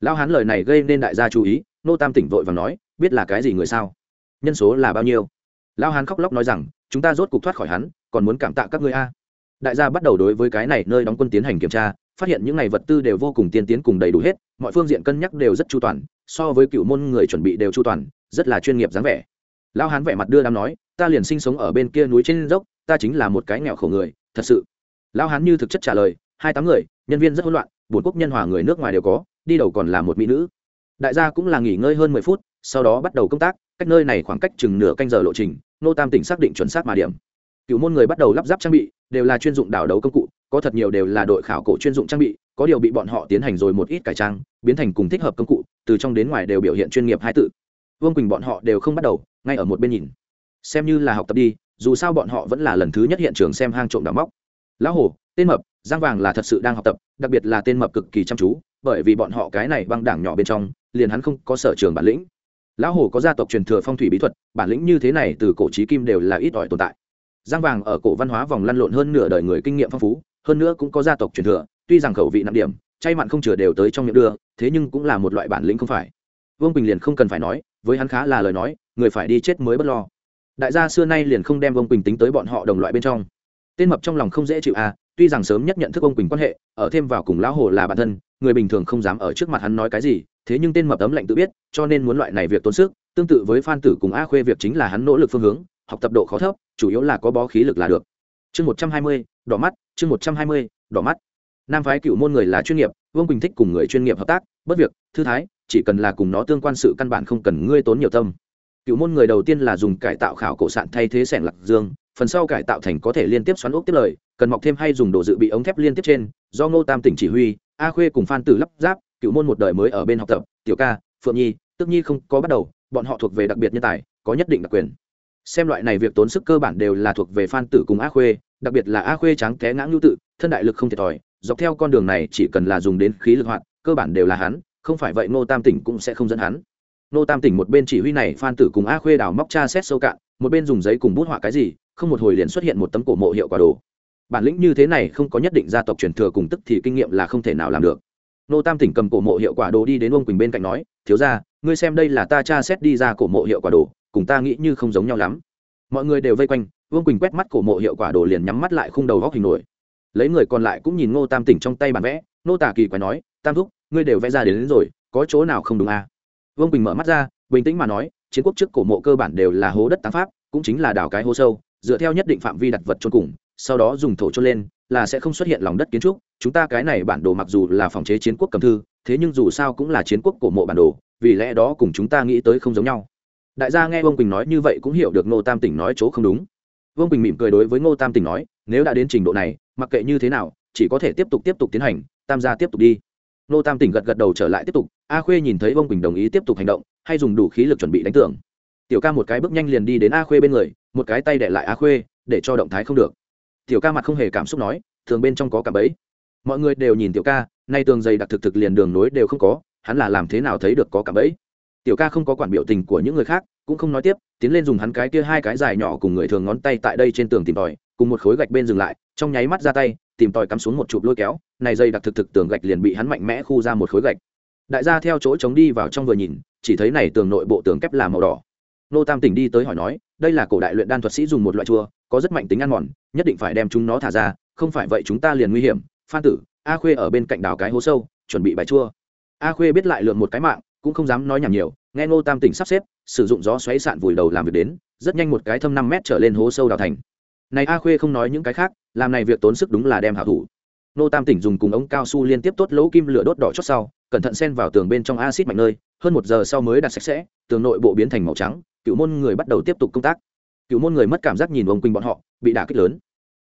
Lão hắn lời này gây nên đại gia chú ý, nô tam tỉnh vội và nói, biết là cái gì người sao? Nhân số là bao nhiêu? Lão hắn khóc lóc nói rằng, chúng ta rốt cục thoát khỏi hắn, còn muốn cảm tạ các ngươi a. Đại gia bắt đầu đối với cái này nơi đóng quân tiến hành kiểm tra, phát hiện những ngày vật tư đều vô cùng tiên tiến cùng đầy đủ hết, mọi phương diện cân nhắc đều rất chu toàn so với cựu môn người chuẩn bị đều chu toàn, rất là chuyên nghiệp dáng vẻ. Lão hán vẻ mặt đưa đám nói, ta liền sinh sống ở bên kia núi trên dốc, ta chính là một cái nghèo khổ người, thật sự. Lão hán như thực chất trả lời, hai tám người, nhân viên rất hỗn loạn bốn quốc nhân hòa người nước ngoài đều có, đi đầu còn là một mỹ nữ. Đại gia cũng là nghỉ ngơi hơn mười phút, sau đó bắt đầu công tác, cách nơi này khoảng cách chừng nửa canh giờ lộ trình, nô tam tỉnh xác định chuẩn xác mà điểm. Cựu môn người bắt đầu lắp ráp trang bị, đều là chuyên dụng đảo đấu công cụ, có thật nhiều đều là đội khảo cổ chuyên dụng trang bị có điều bị bọn họ tiến hành rồi một ít cải trang, biến thành cùng thích hợp công cụ, từ trong đến ngoài đều biểu hiện chuyên nghiệp hai tự. Vương quỳnh bọn họ đều không bắt đầu, ngay ở một bên nhìn. Xem như là học tập đi, dù sao bọn họ vẫn là lần thứ nhất hiện trường xem hang trộm đào móc. Lão hồ tên mập, giang vàng là thật sự đang học tập, đặc biệt là tên mập cực kỳ chăm chú, bởi vì bọn họ cái này băng đảng nhỏ bên trong, liền hắn không có sở trường bản lĩnh. Lão hồ có gia tộc truyền thừa phong thủy bí thuật, bản lĩnh như thế này từ cổ trí kim đều là ít ỏi tồn tại. Giang vàng ở cổ văn hóa vòng lăn lộn hơn nửa đời người kinh nghiệm phong phú hơn nữa cũng có gia tộc truyền thừa, tuy rằng khẩu vị nặng điểm, chay mặn không chừa đều tới trong miệng đưa, thế nhưng cũng là một loại bản lĩnh không phải. Vương quỳnh liền không cần phải nói, với hắn khá là lời nói, người phải đi chết mới bất lo. Đại gia xưa nay liền không đem vương quỳnh tính tới bọn họ đồng loại bên trong. Tên mập trong lòng không dễ chịu à tuy rằng sớm nhất nhận thức ông quỳnh quan hệ, ở thêm vào cùng lão hồ là bản thân, người bình thường không dám ở trước mặt hắn nói cái gì, thế nhưng tên mập ấm lạnh tự biết, cho nên muốn loại này việc tốn sức, tương tự với phan tử cùng a khuê việc chính là hắn nỗ lực phương hướng, học tập độ khó thấp, chủ yếu là có bó khí lực là được chương một trăm hai mươi, đỏ mắt, chương một trăm hai mươi, đỏ mắt. Nam phái cựu môn người là chuyên nghiệp, vương quỳnh thích cùng người chuyên nghiệp hợp tác, bất việc, thư thái, chỉ cần là cùng nó tương quan sự căn bản không cần ngươi tốn nhiều tâm. Cựu môn người đầu tiên là dùng cải tạo khảo cổ sạn thay thế sẻng lạc dương, phần sau cải tạo thành có thể liên tiếp xoắn ốc tiếp lời, cần mọc thêm hay dùng đồ dự bị ống thép liên tiếp trên, do ngô tam tỉnh chỉ huy, a khuê cùng phan tử lắp ráp, cựu môn một đời mới ở bên học tập, tiểu ca, phượng nhi, tức nhi không có bắt đầu, bọn họ thuộc về đặc biệt nhân tài, có nhất định đặc quyền xem loại này việc tốn sức cơ bản đều là thuộc về phan tử cùng a khuê, đặc biệt là a khuê trắng té ngã ngưu tự, thân đại lực không thiệt thòi, dọc theo con đường này chỉ cần là dùng đến khí lực hoạt, cơ bản đều là hắn, không phải vậy ngô tam tỉnh cũng sẽ không dẫn hắn. Ngô tam tỉnh một bên chỉ huy này phan tử cùng a khuê đào móc cha xét sâu cạn, một bên dùng giấy cùng bút họa cái gì, không một hồi liền xuất hiện một tấm cổ mộ hiệu quả đồ. Bản lĩnh như thế này không có nhất định gia tộc truyền thừa cùng tức thì kinh nghiệm là không thể nào làm được. Nô tam tỉnh cầm cổ mộ hiệu quả đồ đi đến ông quỳnh bên cạnh nói, thiếu ra ngươi xem đây là ta cha xét đi ra cổ mộ hiệu quả đồ cùng ta nghĩ như không giống nhau lắm. Mọi người đều vây quanh vương quỳnh quét mắt cổ mộ hiệu quả đồ liền nhắm mắt lại khung đầu góc hình nổi. Lấy người còn lại cũng nhìn ngô tam tỉnh trong tay bản vẽ nô tả kỳ quái nói tam thúc ngươi đều vẽ ra đến, đến rồi có chỗ nào không đúng à? vương quỳnh mở mắt ra bình tĩnh mà nói chiến quốc trước cổ mộ cơ bản đều là hố đất tám pháp cũng chính là đào cái hố sâu dựa theo nhất định phạm vi đặt vật trôn cùng sau đó dùng thổ trôn lên là sẽ không xuất hiện lòng đất kiến trúc. Chúng ta cái này bản đồ mặc dù là phòng chế chiến quốc cầm thư thế nhưng dù sao cũng là chiến quốc cổ mộ bản đồ vì lẽ đó cùng chúng ta nghĩ tới không giống nhau đại gia nghe vương quỳnh nói như vậy cũng hiểu được ngô tam tỉnh nói chỗ không đúng. Vương quỳnh mỉm cười đối với ngô tam tỉnh nói, nếu đã đến trình độ này, mặc kệ như thế nào, chỉ có thể tiếp tục tiếp tục tiến hành, tam gia tiếp tục đi. Ngô tam tỉnh gật gật đầu trở lại tiếp tục, a khuê nhìn thấy vương quỳnh đồng ý tiếp tục hành động, hay dùng đủ khí lực chuẩn bị đánh tưởng. Tiểu ca một cái bước nhanh liền đi đến a khuê bên người, một cái tay để lại a khuê, để cho động thái không được. Tiểu ca mặt không hề cảm xúc nói, thường bên trong có cả bẫy. Mọi người đều nhìn tiểu ca, nay tường dày đặc thực thực liền đường nối đều không có, hắn là làm thế nào thấy được có cả bẫy? Tiểu ca không có quản biểu tình của những người khác, cũng không nói tiếp, tiến lên dùng hắn cái kia hai cái dài nhỏ cùng người thường ngón tay tại đây trên tường tìm tòi, cùng một khối gạch bên dừng lại, trong nháy mắt ra tay, tìm tòi cắm xuống một chụp lôi kéo, này dây đặc thực thực tường gạch liền bị hắn mạnh mẽ khu ra một khối gạch. Đại gia theo chỗ trống đi vào trong vừa nhìn, chỉ thấy này tường nội bộ tường kép là màu đỏ. Nô tam tỉnh đi tới hỏi nói, đây là cổ đại luyện đan thuật sĩ dùng một loại chua, có rất mạnh tính ăn mòn, nhất định phải đem chúng nó thả ra, không phải vậy chúng ta liền nguy hiểm. Phan tử, a khuê ở bên cạnh đào cái hố sâu, chuẩn bị bài chua. A khuê biết lại lượm một cái mạng cũng không dám nói nhảm nhiều, nghe ngô tam tỉnh sắp xếp, sử dụng gió xoáy sạn vùi đầu làm việc đến, rất nhanh một cái thâm năm mét trở lên hố sâu đào thành. Này a khuê không nói những cái khác, làm này việc tốn sức đúng là đem hảo thủ. Nô tam tỉnh dùng cùng ống cao su liên tiếp tốt lỗ kim lửa đốt đỏ chót sau, cẩn thận xen vào tường bên trong acid mạnh nơi, hơn một giờ sau mới đặt sạch sẽ, tường nội bộ biến thành màu trắng, cựu môn người bắt đầu tiếp tục công tác. Cựu môn người mất cảm giác nhìn ông quỳnh bọn họ, bị đả kích lớn.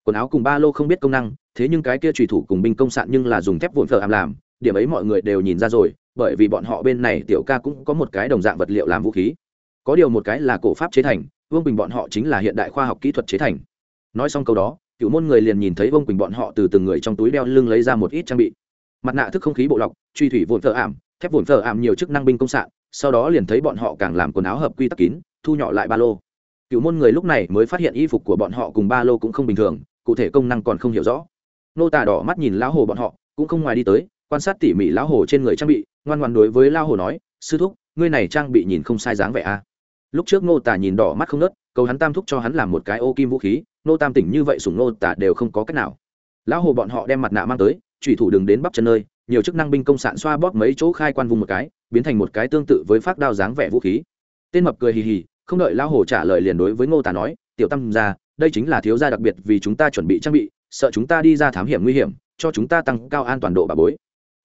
Quần áo cùng ba lô không biết công năng, thế nhưng cái kia trùy thủ cùng binh công sạn nhưng là dùng thép vụn phở làm làm, điểm ấy mọi người đều nhìn ra rồi bởi vì bọn họ bên này tiểu ca cũng có một cái đồng dạng vật liệu làm vũ khí. Có điều một cái là cổ pháp chế thành, vương bình bọn họ chính là hiện đại khoa học kỹ thuật chế thành. Nói xong câu đó, cựu môn người liền nhìn thấy vương bình bọn họ từ từng người trong túi đeo lưng lấy ra một ít trang bị. Mặt nạ thức không khí bộ lọc, truy thủy vồn thợ ảm, thép vồn thợ ảm nhiều chức năng binh công sạn sau đó liền thấy bọn họ càng làm quần áo hợp quy tắc kín, thu nhỏ lại ba lô. Cựu môn người lúc này mới phát hiện y phục của bọn họ cùng ba lô cũng không bình thường, cụ thể công năng còn không hiểu rõ. Nô tà đỏ mắt nhìn lão hồ bọn họ, cũng không ngoài đi tới quan sát tỉ mỉ lão hồ trên người trang bị, ngoan ngoan đối với lão hồ nói, sư thúc, ngươi này trang bị nhìn không sai dáng vẻ a à. lúc trước ngô tả nhìn đỏ mắt không nớt, cầu hắn tam thúc cho hắn làm một cái ô kim vũ khí nô tam tỉnh như vậy sủng nô tả đều không có cách nào. Lão hồ bọn họ đem mặt nạ mang tới trùy thủ đừng đến bắp chân nơi, nhiều chức năng binh công sạn xoa bóp mấy chỗ khai quan vùng một cái, biến thành một cái tương tự với phát đao dáng vẻ vũ khí. Tên mập cười hì hì, không đợi lão hồ trả lời liền đối với ngô tả nói, tiểu tam ra, đây chính là thiếu gia đặc biệt vì chúng ta chuẩn bị trang bị, sợ chúng ta đi ra thám hiểm nguy hiểm, cho chúng ta tăng cao an toàn độ bà bối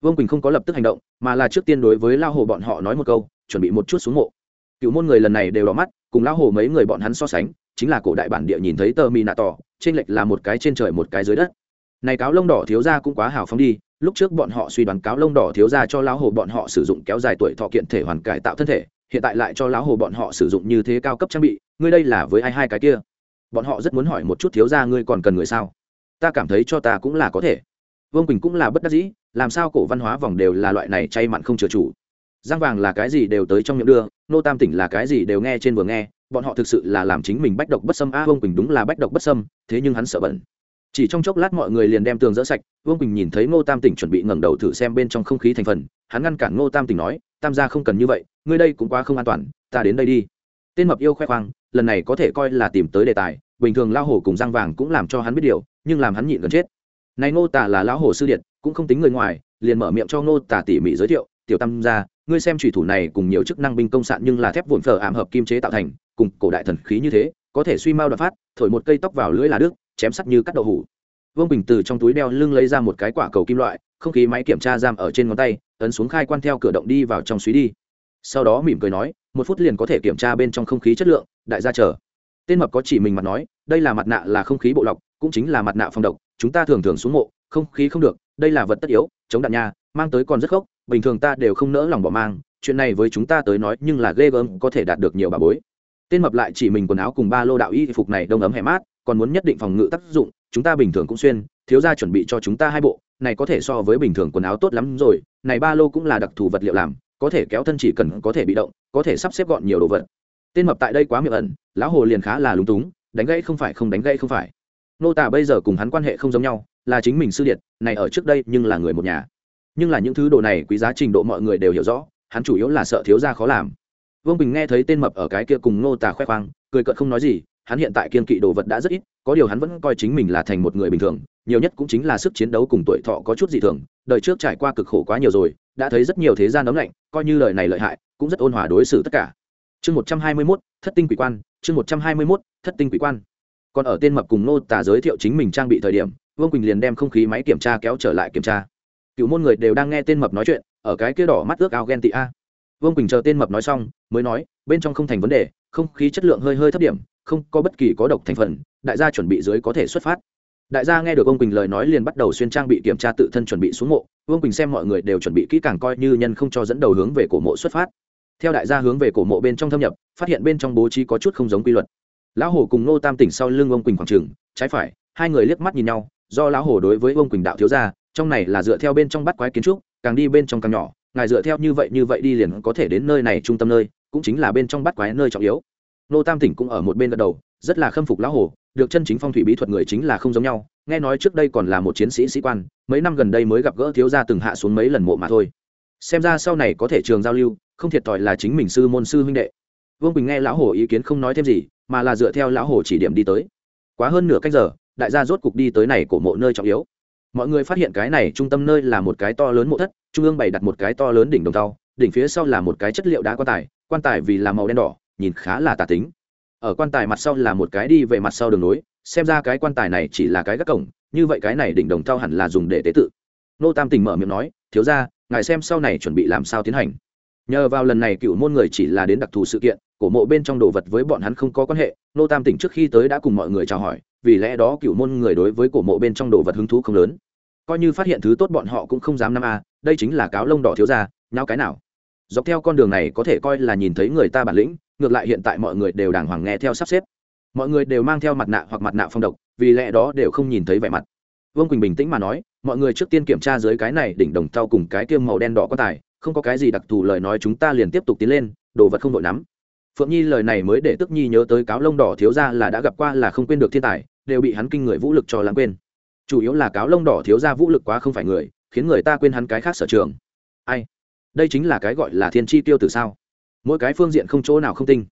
vương quỳnh không có lập tức hành động mà là trước tiên đối với lao hồ bọn họ nói một câu chuẩn bị một chút xuống mộ cựu môn người lần này đều đỏ mắt cùng lao hồ mấy người bọn hắn so sánh chính là cổ đại bản địa nhìn thấy tờ mi nạ tỏ trên lệch là một cái trên trời một cái dưới đất này cáo lông đỏ thiếu gia cũng quá hào phóng đi lúc trước bọn họ suy đoán cáo lông đỏ thiếu gia cho lão hồ bọn họ sử dụng kéo dài tuổi thọ kiện thể hoàn cải tạo thân thể hiện tại lại cho lão hồ bọn họ sử dụng như thế cao cấp trang bị ngươi đây là với ai hai cái kia bọn họ rất muốn hỏi một chút thiếu gia ngươi còn cần người sao ta cảm thấy cho ta cũng là có thể vương quỳnh cũng là bất đắc dĩ làm sao cổ văn hóa vòng đều là loại này chay mặn không chừa chủ. Giang vàng là cái gì đều tới trong miệng đưa nô tam tỉnh là cái gì đều nghe trên vừa nghe bọn họ thực sự là làm chính mình bách độc bất sâm a à, vương quỳnh đúng là bách độc bất sâm thế nhưng hắn sợ bẩn. Chỉ trong chốc lát mọi người liền đem tường dỡ sạch vương quỳnh nhìn thấy ngô tam tỉnh chuẩn bị ngẩng đầu thử xem bên trong không khí thành phần hắn ngăn cản ngô tam tỉnh nói tam gia không cần như vậy ngươi đây cũng quá không an toàn ta đến đây đi. Tên mập yêu khoe khoang lần này có thể coi là tìm tới đề tài bình thường lao hổ cùng răng vàng cũng làm cho hắn biết điều nhưng làm hắn nhịn gần chết này ngô tả là lão hồ sư điện cũng không tính người ngoài, liền mở miệng cho ngô tả tỉ mỉ giới thiệu, tiểu tam gia, ngươi xem thủy thủ này cùng nhiều chức năng binh công sạn nhưng là thép vụn phở ảm hợp kim chế tạo thành, cùng cổ đại thần khí như thế, có thể suy mau đoạn phát, thổi một cây tóc vào lưỡi là đức chém sắt như cắt đậu hủ. Vương bình từ trong túi đeo lưng lấy ra một cái quả cầu kim loại, không khí máy kiểm tra giam ở trên ngón tay, ấn xuống khai quan theo cửa động đi vào trong suý đi. Sau đó mỉm cười nói, một phút liền có thể kiểm tra bên trong không khí chất lượng, đại gia chờ. Tên mập có chỉ mình mặt nói, đây là mặt nạ là không khí bộ lọc cũng chính là mặt nạ phòng độc, chúng ta thường thường xuống mộ, không khí không được, đây là vật tất yếu, chống đạn nha, mang tới còn rất khốc, bình thường ta đều không nỡ lòng bỏ mang, chuyện này với chúng ta tới nói nhưng là ghê gớm có thể đạt được nhiều bà bối. Tên mập lại chỉ mình quần áo cùng ba lô đạo y phục này đông ấm hẻ mát, còn muốn nhất định phòng ngự tác dụng, chúng ta bình thường cũng xuyên, thiếu gia chuẩn bị cho chúng ta hai bộ, này có thể so với bình thường quần áo tốt lắm rồi, này ba lô cũng là đặc thù vật liệu làm, có thể kéo thân chỉ cần có thể bị động, có thể sắp xếp gọn nhiều đồ vật. Tên mập tại đây quá miệng ẩn, lão hồ liền khá là lúng túng, đánh gãy không phải không đánh gãy không phải nô tả bây giờ cùng hắn quan hệ không giống nhau, là chính mình sư điệt, này ở trước đây nhưng là người một nhà. Nhưng là những thứ đồ này quý giá trình độ mọi người đều hiểu rõ, hắn chủ yếu là sợ thiếu gia khó làm. Vương bình nghe thấy tên mập ở cái kia cùng nô tả khoe khoang, cười cợt không nói gì, hắn hiện tại kiên kỵ đồ vật đã rất ít, có điều hắn vẫn coi chính mình là thành một người bình thường, nhiều nhất cũng chính là sức chiến đấu cùng tuổi thọ có chút dị thường, đời trước trải qua cực khổ quá nhiều rồi, đã thấy rất nhiều thế gian ấm lạnh, coi như lời này lợi hại, cũng rất ôn hòa đối xử tất cả. Chương một trăm hai mươi mốt, thất tinh quỷ quan, chương một trăm hai mươi mốt, thất tinh quỷ quan còn ở tên mập cùng nô tả giới thiệu chính mình trang bị thời điểm, vương quỳnh liền đem không khí máy kiểm tra kéo trở lại kiểm tra. Cựu môn người đều đang nghe tên mập nói chuyện, ở cái kia đỏ mắt ước ao ghen tị a. Vương quỳnh chờ tên mập nói xong, mới nói, bên trong không thành vấn đề, không khí chất lượng hơi hơi thấp điểm, không có bất kỳ có độc thành phần, đại gia chuẩn bị dưới có thể xuất phát. Đại gia nghe được vương quỳnh lời nói liền bắt đầu xuyên trang bị kiểm tra tự thân chuẩn bị xuống mộ, vương quỳnh xem mọi người đều chuẩn bị kỹ càng coi như nhân không cho dẫn đầu hướng về cổ mộ xuất phát. Theo đại gia hướng về cổ mộ bên trong thâm nhập, phát hiện bên trong bố trí có chút không giống quy luật lão hồ cùng nô tam tỉnh sau lưng ông quỳnh khoảng trường, trái phải, hai người liếc mắt nhìn nhau, do lão hồ đối với ông quỳnh đạo thiếu gia, trong này là dựa theo bên trong bắt quái kiến trúc, càng đi bên trong càng nhỏ, ngài dựa theo như vậy như vậy đi liền có thể đến nơi này trung tâm nơi, cũng chính là bên trong bắt quái nơi trọng yếu. Nô tam tỉnh cũng ở một bên gật đầu, rất là khâm phục lão hồ được chân chính phong thủy bí thuật người chính là không giống nhau, nghe nói trước đây còn là một chiến sĩ sĩ quan, mấy năm gần đây mới gặp gỡ thiếu gia từng hạ xuống mấy lần mộ mà thôi. Xem ra sau này có thể trường giao lưu, không thiệt thòi là chính mình sư môn sư huynh đệ. Vương quỳnh nghe lão hồ ý kiến không nói thêm gì mà là dựa theo lão hồ chỉ điểm đi tới. Quá hơn nửa cách giờ, đại gia rốt cục đi tới này của mộ nơi trọng yếu. Mọi người phát hiện cái này trung tâm nơi là một cái to lớn mộ thất, trung ương bày đặt một cái to lớn đỉnh đồng tàu đỉnh phía sau là một cái chất liệu đá quan tài quan tài vì là màu đen đỏ, nhìn khá là tà tính. Ở quan tài mặt sau là một cái đi về mặt sau đường nối, xem ra cái quan tài này chỉ là cái gác cổng, như vậy cái này đỉnh đồng thau hẳn là dùng để tế tự. Nô tam tình mở miệng nói, thiếu ra ngài xem sau này chuẩn bị làm sao tiến hành nhờ vào lần này cựu môn người chỉ là đến đặc thù sự kiện, cổ mộ bên trong đồ vật với bọn hắn không có quan hệ, nô tam tỉnh trước khi tới đã cùng mọi người chào hỏi, vì lẽ đó cựu môn người đối với cổ mộ bên trong đồ vật hứng thú không lớn. Coi như phát hiện thứ tốt bọn họ cũng không dám năm a à, đây chính là cáo lông đỏ thiếu ra nhau cái nào. Dọc theo con đường này có thể coi là nhìn thấy người ta bản lĩnh, ngược lại hiện tại mọi người đều đàng hoàng nghe theo sắp xếp. Mọi người đều mang theo mặt nạ hoặc mặt nạ phong độc, vì lẽ đó đều không nhìn thấy vẻ mặt. Vương quỳnh bình tĩnh mà nói, mọi người trước tiên kiểm tra dưới cái này đỉnh đồng thau cùng cái kiêm màu đen đỏ có tài không có cái gì đặc thù lời nói chúng ta liền tiếp tục tiến lên, đồ vật không đội nắm. Phượng nhi lời này mới để tức nhi nhớ tới cáo lông đỏ thiếu ra là đã gặp qua là không quên được thiên tài, đều bị hắn kinh người vũ lực cho lãng quên. Chủ yếu là cáo lông đỏ thiếu ra vũ lực quá không phải người, khiến người ta quên hắn cái khác sở trường. Ai? Đây chính là cái gọi là thiên chi tiêu từ sao? Mỗi cái phương diện không chỗ nào không tinh.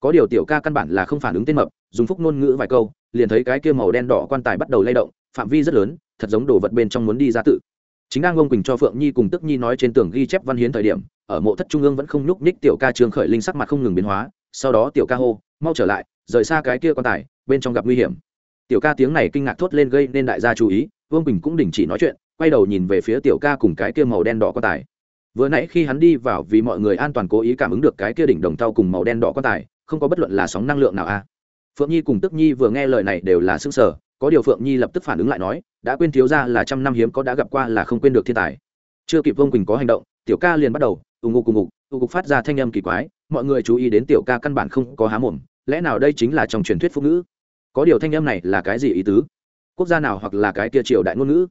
Có điều tiểu ca căn bản là không phản ứng tên mập, dùng phúc ngôn ngữ vài câu, liền thấy cái kia màu đen đỏ quan tài bắt đầu lay động, phạm vi rất lớn, thật giống đồ vật bên trong muốn đi ra tự chính đang ông quỳnh cho phượng nhi cùng tức nhi nói trên tường ghi chép văn hiến thời điểm, ở mộ thất trung ương vẫn không nhúc nhích tiểu ca trương khởi linh sắc mặt không ngừng biến hóa, sau đó tiểu ca hô, mau trở lại, rời xa cái kia quan tài, bên trong gặp nguy hiểm. Tiểu ca tiếng này kinh ngạc thốt lên gây nên đại gia chú ý, vương quỳnh cũng đình chỉ nói chuyện, quay đầu nhìn về phía tiểu ca cùng cái kia màu đen đỏ quan tài. Vừa nãy khi hắn đi vào vì mọi người an toàn cố ý cảm ứng được cái kia đỉnh đồng thau cùng màu đen đỏ quan tài, không có bất luận là sóng năng lượng nào a phượng nhi cùng tức nhi vừa nghe lời này đều là s ư n g sở có điều phượng nhi lập tức phản ứng lại nói, đã quên thiếu ra là trăm năm hiếm có đã gặp qua là không quên được thiên tài. Chưa kịp vương quỳnh có hành động, tiểu ca liền bắt đầu, ù ngục cùng ngục, ù ngục phát ra thanh âm kỳ quái, mọi người chú ý đến tiểu ca căn bản không có há mồm, lẽ nào đây chính là trong truyền thuyết phụ nữ có điều thanh âm này là cái gì ý tứ? Quốc gia nào hoặc là cái kia triều đại ngôn ngữ?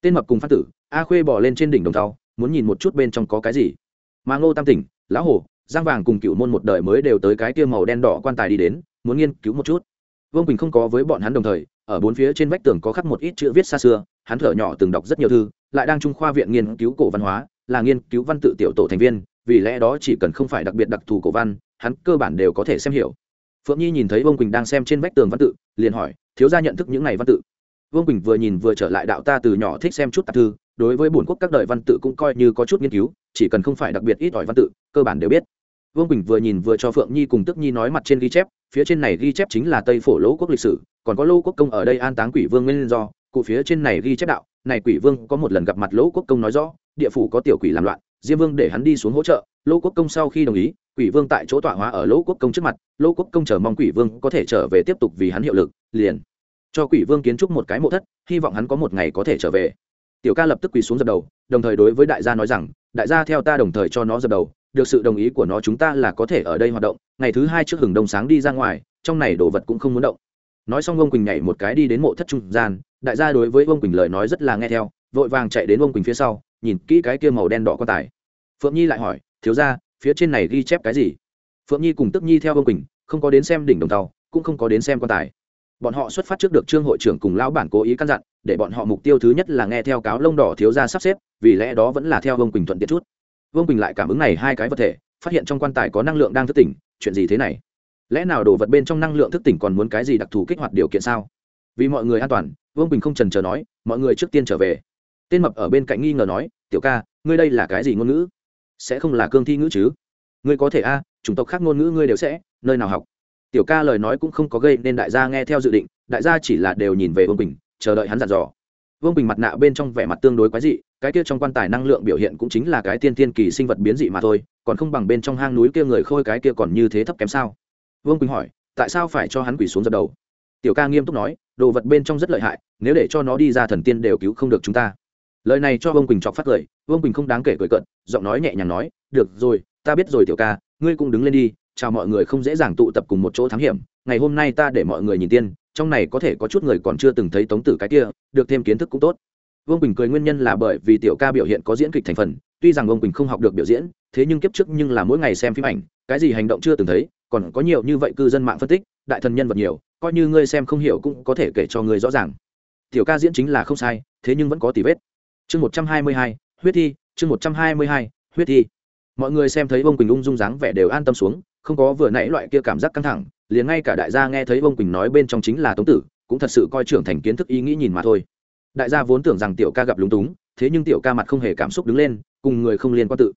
Tên mập cùng phát tử, a khuê bỏ lên trên đỉnh đồng tàu muốn nhìn một chút bên trong có cái gì. Mà ngô tam tỉnh, lão hổ, giang vàng cùng cựu môn một đời mới đều tới cái kia màu đen đỏ quan tài đi đến, muốn nghiên cứu một chút. Vương quỳnh không có với bọn hắn đồng thời ở bốn phía trên vách tường có khắc một ít chữ viết xa xưa, hắn thở nhỏ từng đọc rất nhiều thư, lại đang trung khoa viện nghiên cứu cổ văn hóa, là nghiên cứu văn tự tiểu tổ thành viên, vì lẽ đó chỉ cần không phải đặc biệt đặc thù cổ văn, hắn cơ bản đều có thể xem hiểu. Phượng nhi nhìn thấy vương quỳnh đang xem trên vách tường văn tự, liền hỏi, thiếu gia nhận thức những này văn tự? Vương quỳnh vừa nhìn vừa trở lại đạo ta từ nhỏ thích xem chút tạp thư, đối với bổn quốc các đời văn tự cũng coi như có chút nghiên cứu, chỉ cần không phải đặc biệt ít ỏi văn tự, cơ bản đều biết. Vương quỳnh vừa nhìn vừa cho phượng nhi cùng tức nhi nói mặt trên ghi chép phía trên này ghi chép chính là tây phổ lỗ quốc lịch sử, còn có lỗ quốc công ở đây an táng quỷ vương nguyên do, cụ phía trên này ghi chép đạo, này quỷ vương có một lần gặp mặt lỗ quốc công nói rõ, địa phủ có tiểu quỷ làm loạn, diêm vương để hắn đi xuống hỗ trợ, lỗ quốc công sau khi đồng ý, quỷ vương tại chỗ tọa hóa ở lỗ quốc công trước mặt, lỗ quốc công chờ mong quỷ vương có thể trở về tiếp tục vì hắn hiệu lực, liền cho quỷ vương kiến trúc một cái mộ thất, hy vọng hắn có một ngày có thể trở về. Tiểu ca lập tức quỳ xuống dập đầu, đồng thời đối với đại gia nói rằng, đại gia theo ta đồng thời cho nó dập đầu, được sự đồng ý của nó chúng ta là có thể ở đây hoạt động ngày thứ hai trước hừng đông sáng đi ra ngoài, trong này đồ vật cũng không muốn động. Nói xong ông quỳnh nhảy một cái đi đến mộ thất trung gian, đại gia đối với ông quỳnh lời nói rất là nghe theo, vội vàng chạy đến ông quỳnh phía sau, nhìn kỹ cái kia màu đen đỏ quan tài. Phượng nhi lại hỏi, thiếu ra phía trên này ghi chép cái gì? Phượng nhi cùng tức nhi theo ông quỳnh, không có đến xem đỉnh đồng tàu, cũng không có đến xem quan tài. Bọn họ xuất phát trước được trương hội trưởng cùng lão bản cố ý căn dặn, để bọn họ mục tiêu thứ nhất là nghe theo cáo lông đỏ thiếu ra sắp xếp, vì lẽ đó vẫn là theo ông quỳnh thuận tiện chút. Vương quỳnh lại cảm ứng này hai cái vật thể phát hiện trong quan tài có năng lượng đang thức tỉnh, chuyện gì thế này? Lẽ nào đồ vật bên trong năng lượng thức tỉnh còn muốn cái gì đặc thù kích hoạt điều kiện sao? Vì mọi người an toàn, vương bình không trần chờ nói, mọi người trước tiên trở về. Tên mập ở bên cạnh nghi ngờ nói, tiểu ca, ngươi đây là cái gì ngôn ngữ? Sẽ không là cương thi ngữ chứ. Ngươi có thể a, chủng tộc khác ngôn ngữ ngươi đều sẽ, nơi nào học? Tiểu ca lời nói cũng không có gây nên đại gia nghe theo dự định, đại gia chỉ là đều nhìn về vương bình, chờ đợi hắn dặn dò. Vương bình mặt nạ bên trong vẻ mặt tương đối quái dị cái kia trong quan tài năng lượng biểu hiện cũng chính là cái tiên tiên kỳ sinh vật biến dị mà thôi, còn không bằng bên trong hang núi kia người khôi cái kia còn như thế thấp kém sao? Vương Quỳnh hỏi, tại sao phải cho hắn quỷ xuống dập đầu? Tiểu ca nghiêm túc nói, đồ vật bên trong rất lợi hại, nếu để cho nó đi ra thần tiên đều cứu không được chúng ta. Lời này cho vương quỳnh chọc phát cười, vương quỳnh không đáng kể cười cận giọng nói nhẹ nhàng nói, được rồi, ta biết rồi tiểu ca, ngươi cũng đứng lên đi, chào mọi người không dễ dàng tụ tập cùng một chỗ thám hiểm, ngày hôm nay ta để mọi người nhìn tiên, trong này có thể có chút người còn chưa từng thấy tống tử cái kia, được thêm kiến thức cũng tốt vương bình cười nguyên nhân là bởi vì tiểu ca biểu hiện có diễn kịch thành phần, tuy rằng vương bình không học được biểu diễn, thế nhưng kiếp trước nhưng là mỗi ngày xem phim ảnh, cái gì hành động chưa từng thấy, còn có nhiều như vậy cư dân mạng phân tích, đại thần nhân vật nhiều, coi như ngươi xem không hiểu cũng có thể kể cho ngươi rõ ràng. Tiểu ca diễn chính là không sai, thế nhưng vẫn có tỷ vết. Chương một trăm hai mươi hai, huyết thi, chương một trăm hai mươi hai, huyết thi. Mọi người xem thấy vương quỳnh ung dung dáng vẻ đều an tâm xuống, không có vừa nãy loại kia cảm giác căng thẳng, liền ngay cả đại gia nghe thấy vương quỳnh nói bên trong chính là tống tử, cũng thật sự coi trưởng thành kiến thức ý nghĩ nhìn mà thôi đại gia vốn tưởng rằng tiểu ca gặp lúng túng, thế nhưng tiểu ca mặt không hề cảm xúc đứng lên, cùng người không liên quan tự.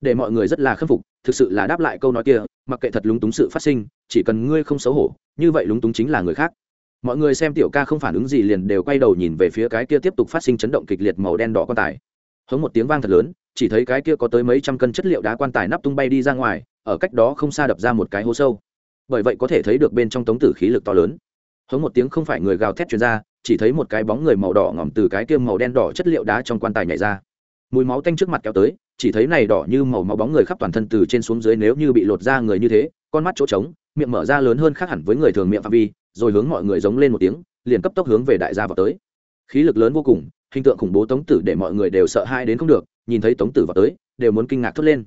Để mọi người rất là khâm phục, thực sự là đáp lại câu nói kia, mặc kệ thật lúng túng sự phát sinh, chỉ cần ngươi không xấu hổ, như vậy lúng túng chính là người khác. Mọi người xem tiểu ca không phản ứng gì liền đều quay đầu nhìn về phía cái kia tiếp tục phát sinh chấn động kịch liệt màu đen đỏ quan tài. Hống một tiếng vang thật lớn, chỉ thấy cái kia có tới mấy trăm cân chất liệu đá quan tài nắp tung bay đi ra ngoài, ở cách đó không xa đập ra một cái hố sâu. Bởi vậy có thể thấy được bên trong tống tử khí lực to lớn. Hống một tiếng không phải người gào thét chuyên ra chỉ thấy một cái bóng người màu đỏ ngỏm từ cái kia màu đen đỏ chất liệu đá trong quan tài nhảy ra. Mùi máu tanh trước mặt kéo tới, chỉ thấy này đỏ như màu máu bóng người khắp toàn thân từ trên xuống dưới nếu như bị lột ra người như thế, con mắt chỗ trống, miệng mở ra lớn hơn khác hẳn với người thường miệng phạm vi, rồi hướng mọi người giống lên một tiếng, liền cấp tốc hướng về đại gia vào tới. Khí lực lớn vô cùng, hình tượng khủng bố tống tử để mọi người đều sợ hãi đến không được, nhìn thấy tống tử vào tới, đều muốn kinh ngạc thốt lên.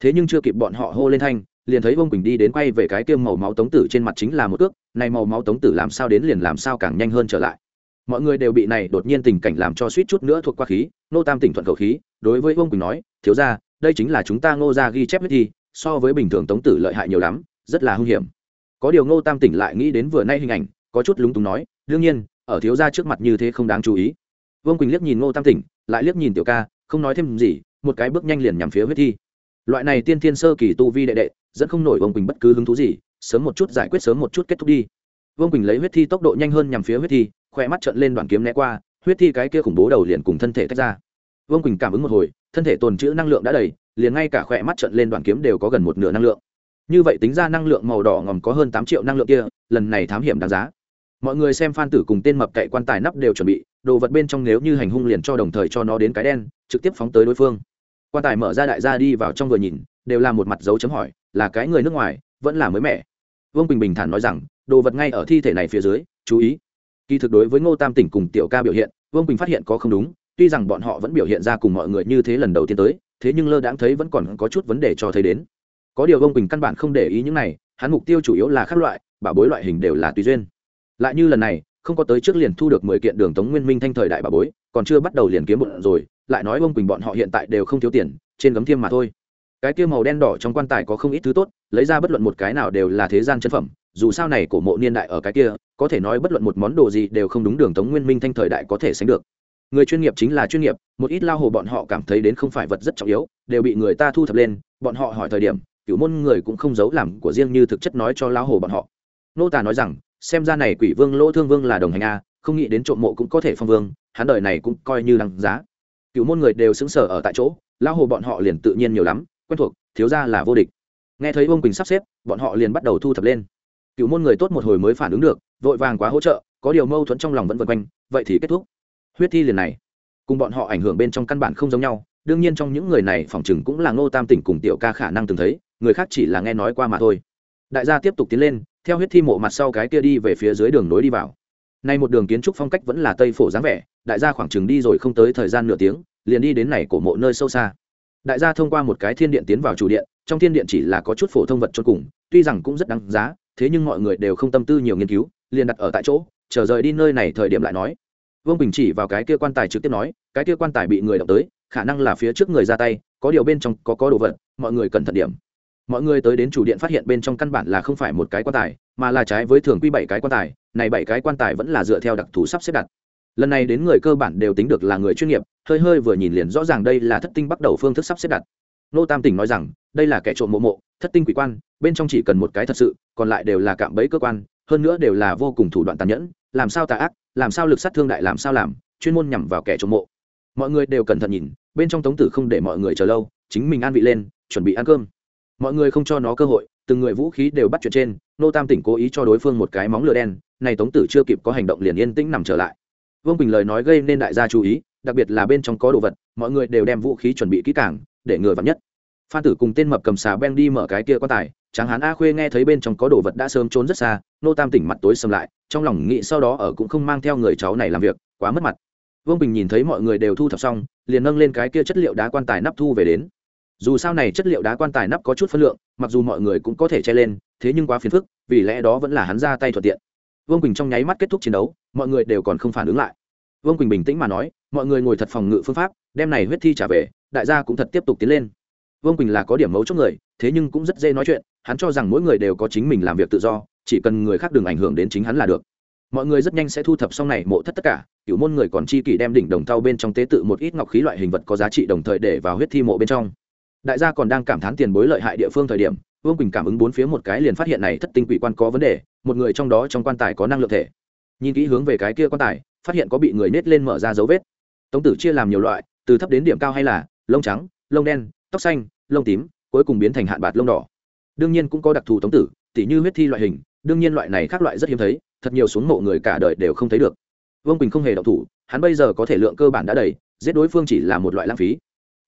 Thế nhưng chưa kịp bọn họ hô lên thanh, liền thấy bông quỳnh đi đến quay về cái tiêm màu máu tống tử trên mặt chính là một ước, này màu máu tống tử làm sao đến liền làm sao càng nhanh hơn trở lại mọi người đều bị này đột nhiên tình cảnh làm cho suýt chút nữa thuộc qua khí nô tam tỉnh thuận khẩu khí, đối với Vương quỳnh nói, thiếu ra đây chính là chúng ta ngô ra ghi chép huyết thi so với bình thường tống tử lợi hại nhiều lắm, rất là hung hiểm. Có điều ngô tam tỉnh lại nghĩ đến vừa nay hình ảnh, có chút lúng túng nói, đương nhiên, ở thiếu gia trước mặt như thế không đáng chú ý. Vương quỳnh liếc nhìn ngô tam tỉnh, lại liếc nhìn tiểu ca, không nói thêm gì, một cái bước nhanh liền nhằm phía huyết thi. Loại này tiên thiên sơ kỳ tu vi đệ đệ, dẫn không nổi vương quỳnh bất cứ hứng thú gì, sớm một chút giải quyết sớm một chút kết thúc đi. Vương quỳnh lấy huyết thi tốc độ nhanh hơn nhằm phía huyết thi khoe mắt trợn lên đoàn kiếm né qua, huyết thi cái kia khủng bố đầu liền cùng thân thể tách ra. Vương quỳnh cảm ứng một hồi, thân thể tồn trữ năng lượng đã đầy, liền ngay cả khoe mắt trợn lên đoàn kiếm đều có gần một nửa năng lượng. Như vậy tính ra năng lượng màu đỏ ngòm có hơn tám triệu năng lượng kia, lần này thám hiểm đáng giá. Mọi người xem phan tử cùng tên mập cậy quan tài nắp đều chuẩn bị, đồ vật bên trong nếu như hành hung liền cho đồng thời cho nó đến cái đen, trực tiếp phóng tới đối phương. Quan tài mở ra đại gia đi vào trong vừa nhìn, đều là một mặt dấu chấm hỏi, là cái người nước ngoài, vẫn là mới mẻ. Vương bình bình thản nói rằng, đồ vật ngay ở thi thể này phía dưới, chú ý kỳ thực đối với ngô tam tỉnh cùng tiểu ca biểu hiện, vương bình phát hiện có không đúng, tuy rằng bọn họ vẫn biểu hiện ra cùng mọi người như thế lần đầu tiên tới, thế nhưng lơ đãng thấy vẫn còn có chút vấn đề cho thấy đến. Có điều vương bình căn bản không để ý những này, hắn mục tiêu chủ yếu là các loại, bảo bối loại hình đều là tùy duyên. Lại như lần này, không có tới trước liền thu được mười kiện đường tống nguyên minh thanh thời đại bà bối, còn chưa bắt đầu liền kiếm bụng rồi, lại nói ông quỳnh bọn họ hiện tại đều không thiếu tiền, trên gấm thiêm mà thôi. Cái kia màu đen đỏ trong quan tài có không ít thứ tốt, lấy ra bất luận một cái nào đều là thế gian chân phẩm dù sao này cổ mộ niên đại ở cái kia, có thể nói bất luận một món đồ gì đều không đúng đường tống nguyên minh thanh thời đại có thể sánh được. Người chuyên nghiệp chính là chuyên nghiệp, một ít lao hồ bọn họ cảm thấy đến không phải vật rất trọng yếu, đều bị người ta thu thập lên, bọn họ hỏi thời điểm cựu môn người cũng không giấu làm của riêng như thực chất nói cho lao hồ bọn họ. Nô tà nói rằng, xem ra này quỷ vương lỗ thương vương là đồng hành a, không nghĩ đến trộm mộ cũng có thể phong vương, hắn đời này cũng coi như đăng giá. Cựu môn người đều xứng sở ở tại chỗ lão hồ bọn họ liền tự nhiên nhiều lắm, quen thuộc, thiếu ra là vô địch. Nghe thấy vương quỳnh sắp xếp, bọn họ liền bắt đầu thu thập lên cựu môn người tốt một hồi mới phản ứng được, vội vàng quá hỗ trợ, có điều mâu thuẫn trong lòng vẫn vân quanh, vậy thì kết thúc. Huyết thi liền này. Cùng bọn họ ảnh hưởng bên trong căn bản không giống nhau, đương nhiên trong những người này phòng chừng cũng là ngô tam tỉnh cùng tiểu ca khả năng từng thấy, người khác chỉ là nghe nói qua mà thôi. Đại gia tiếp tục tiến lên, theo huyết thi mộ mặt sau cái kia đi về phía dưới đường nối đi vào. Nay một đường kiến trúc phong cách vẫn là tây phổ dáng vẻ, đại gia khoảng chừng đi rồi không tới thời gian nửa tiếng, liền đi đến này cổ mộ nơi sâu xa. Đại gia thông qua một cái thiên điện tiến vào chủ điện, trong thiên điện chỉ là có chút phổ thông vật cho cùng, tuy rằng cũng rất đáng giá thế nhưng mọi người đều không tâm tư nhiều nghiên cứu, liền đặt ở tại chỗ, chờ rời đi nơi này thời điểm lại nói. Vương bình chỉ vào cái kia quan tài trực tiếp nói, cái kia quan tài bị người động tới, khả năng là phía trước người ra tay, có điều bên trong có có đồ vật, mọi người cần thận điểm. Mọi người tới đến chủ điện phát hiện bên trong căn bản là không phải một cái quan tài, mà là trái với thường quy bảy cái quan tài, này bảy cái quan tài vẫn là dựa theo đặc thù sắp xếp đặt. Lần này đến người cơ bản đều tính được là người chuyên nghiệp, hơi hơi vừa nhìn liền rõ ràng đây là thất tinh bắt đầu phương thức sắp xếp đặt nô tam tỉnh nói rằng, đây là kẻ trộm mộ mộ, thất tinh quỷ quan, bên trong chỉ cần một cái thật sự, còn lại đều là cạm bẫy cơ quan, hơn nữa đều là vô cùng thủ đoạn tàn nhẫn, làm sao tà ác, làm sao lực sát thương đại làm sao làm, chuyên môn nhằm vào kẻ trộm mộ. Mọi người đều cẩn thận nhìn, bên trong tống tử không để mọi người chờ lâu, chính mình an vị lên, chuẩn bị ăn cơm. Mọi người không cho nó cơ hội, từng người vũ khí đều bắt chuyện trên, nô tam tỉnh cố ý cho đối phương một cái móng lửa đen, này tống tử chưa kịp có hành động liền yên tĩnh nằm trở lại. Vương bình lời nói gây nên đại gia chú ý, đặc biệt là bên trong có đồ vật, mọi người đều đem vũ khí chuẩn bị kỹ càng để ngừa vặn nhất. Phan tử cùng tên mập cầm xà beng đi mở cái kia quan tài, tráng hán a khuê nghe thấy bên trong có đồ vật đã sớm trốn rất xa, nô tam tỉnh mặt tối xâm lại, trong lòng nghĩ sau đó ở cũng không mang theo người cháu này làm việc, quá mất mặt. Vương bình nhìn thấy mọi người đều thu thập xong, liền nâng lên cái kia chất liệu đá quan tài nắp thu về đến. Dù sao này chất liệu đá quan tài nắp có chút phân lượng, mặc dù mọi người cũng có thể che lên, thế nhưng quá phiền phức, vì lẽ đó vẫn là hắn ra tay thuận tiện. Vương quỳnh trong nháy mắt kết thúc chiến đấu, mọi người đều còn không phản ứng lại. Vương quỳnh bình tĩnh mà nói, mọi người ngồi thật phòng ngự phương pháp, đem này huyết thi trả về đại gia cũng thật tiếp tục tiến lên. Vương quỳnh là có điểm mấu chốt người, thế nhưng cũng rất dễ nói chuyện, hắn cho rằng mỗi người đều có chính mình làm việc tự do, chỉ cần người khác đừng ảnh hưởng đến chính hắn là được. Mọi người rất nhanh sẽ thu thập xong này mộ thất tất cả cựu môn người còn chi kỷ đem đỉnh đồng thau bên trong tế tự một ít ngọc khí loại hình vật có giá trị đồng thời để vào huyết thi mộ bên trong. Đại gia còn đang cảm thán tiền bối lợi hại địa phương thời điểm, vương quỳnh cảm ứng bốn phía một cái liền phát hiện này thất tinh quỷ quan có vấn đề, một người trong đó trong quan tài có năng lượng thể. Nhìn kỹ hướng về cái kia quan tài, phát hiện có bị người nết lên mở ra dấu vết. Tống tử chia làm nhiều loại, từ thấp đến điểm cao hay là lông trắng, lông đen, tóc xanh, lông tím, cuối cùng biến thành hạn bạt lông đỏ. Đương nhiên cũng có đặc thù tống tử, tỉ như huyết thi loại hình, đương nhiên loại này khác loại rất hiếm thấy, thật nhiều xuống mộ người cả đời đều không thấy được. Vương quỳnh không hề độc thủ, hắn bây giờ có thể lượng cơ bản đã đầy, giết đối phương chỉ là một loại lãng phí.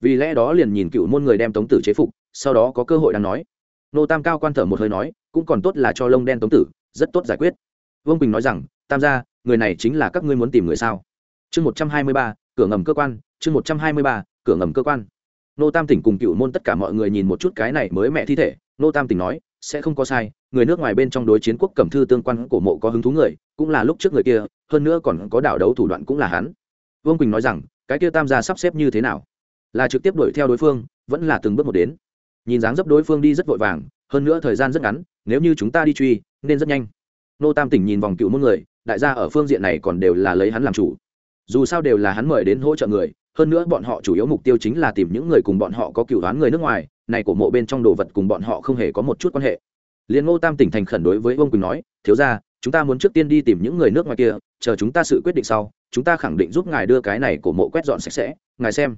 Vì lẽ đó liền nhìn cựu môn người đem tống tử chế phục, sau đó có cơ hội đang nói. Nô tam cao quan thở một hơi nói, cũng còn tốt là cho lông đen tống tử, rất tốt giải quyết. Vương quỳnh nói rằng, tam gia, người này chính là các ngươi muốn tìm người sao? Chương một trăm hai mươi ba, cửa ngầm cơ quan, chương một trăm hai mươi ba cửa ngầm cơ quan. Nô tam tỉnh cùng cựu môn tất cả mọi người nhìn một chút cái này mới mẹ thi thể, nô tam tỉnh nói, sẽ không có sai, người nước ngoài bên trong đối chiến quốc cẩm thư tương quan cổ mộ có hứng thú người, cũng là lúc trước người kia, hơn nữa còn có đảo đấu thủ đoạn cũng là hắn. Vương quỳnh nói rằng, cái kia tam gia sắp xếp như thế nào? Là trực tiếp đuổi theo đối phương, vẫn là từng bước một đến. Nhìn dáng dấp đối phương đi rất vội vàng, hơn nữa thời gian rất ngắn, nếu như chúng ta đi truy, nên rất nhanh. Nô tam tỉnh nhìn vòng cựu môn người, đại gia ở phương diện này còn đều là lấy hắn làm chủ. Dù sao đều là hắn mời đến hỗ trợ người hơn nữa bọn họ chủ yếu mục tiêu chính là tìm những người cùng bọn họ có cựu đoán người nước ngoài, này của mộ bên trong đồ vật cùng bọn họ không hề có một chút quan hệ. Liền ngô tam tỉnh thành khẩn đối với ông quỳnh nói, thiếu ra chúng ta muốn trước tiên đi tìm những người nước ngoài kia, chờ chúng ta sự quyết định sau, chúng ta khẳng định giúp ngài đưa cái này của mộ quét dọn sạch sẽ, ngài xem.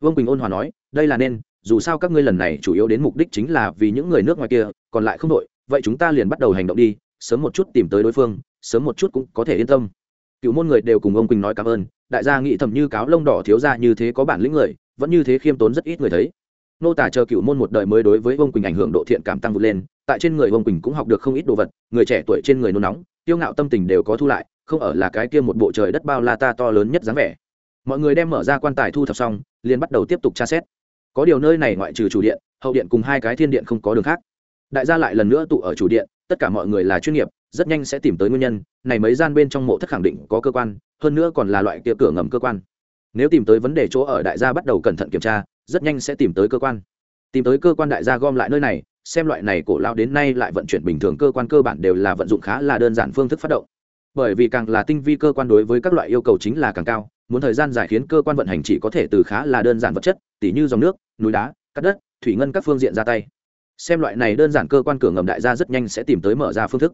Vương quỳnh ôn hòa nói, đây là nên, dù sao các ngươi lần này chủ yếu đến mục đích chính là vì những người nước ngoài kia, còn lại không đội, vậy chúng ta liền bắt đầu hành động đi, sớm một chút tìm tới đối phương, sớm một chút cũng có thể yên tâm. Cựu môn người đều cùng ông quỳnh nói cảm ơn đại gia nghĩ thầm như cáo lông đỏ thiếu ra như thế có bản lĩnh người, vẫn như thế khiêm tốn rất ít người thấy. Nô tả chờ cựu môn một đời mới đối với ông quỳnh ảnh hưởng độ thiện cảm tăng vượt lên, tại trên người ông quỳnh cũng học được không ít đồ vật, người trẻ tuổi trên người nôn nóng tiêu ngạo tâm tình đều có thu lại, không ở là cái kia một bộ trời đất bao la ta to lớn nhất dáng vẻ. Mọi người đem mở ra quan tài thu thập xong, liền bắt đầu tiếp tục tra xét. Có điều nơi này ngoại trừ chủ điện, hậu điện cùng hai cái thiên điện không có đường khác. Đại gia lại lần nữa tụ ở chủ điện tất cả mọi người là chuyên nghiệp, rất nhanh sẽ tìm tới nguyên nhân. Này mấy gian bên trong mộ thất khẳng định có cơ quan, hơn nữa còn là loại kia cửa ngầm cơ quan. Nếu tìm tới vấn đề chỗ ở đại gia bắt đầu cẩn thận kiểm tra, rất nhanh sẽ tìm tới cơ quan. Tìm tới cơ quan đại gia gom lại nơi này, xem loại này cổ lao đến nay lại vận chuyển bình thường cơ quan cơ bản đều là vận dụng khá là đơn giản phương thức phát động. Bởi vì càng là tinh vi cơ quan đối với các loại yêu cầu chính là càng cao, muốn thời gian dài khiến cơ quan vận hành chỉ có thể từ khá là đơn giản vật chất, tỉ như dòng nước, núi đá cắt đất, thủy ngân các phương diện ra tay xem loại này đơn giản cơ quan cửa ngầm đại gia rất nhanh sẽ tìm tới mở ra phương thức.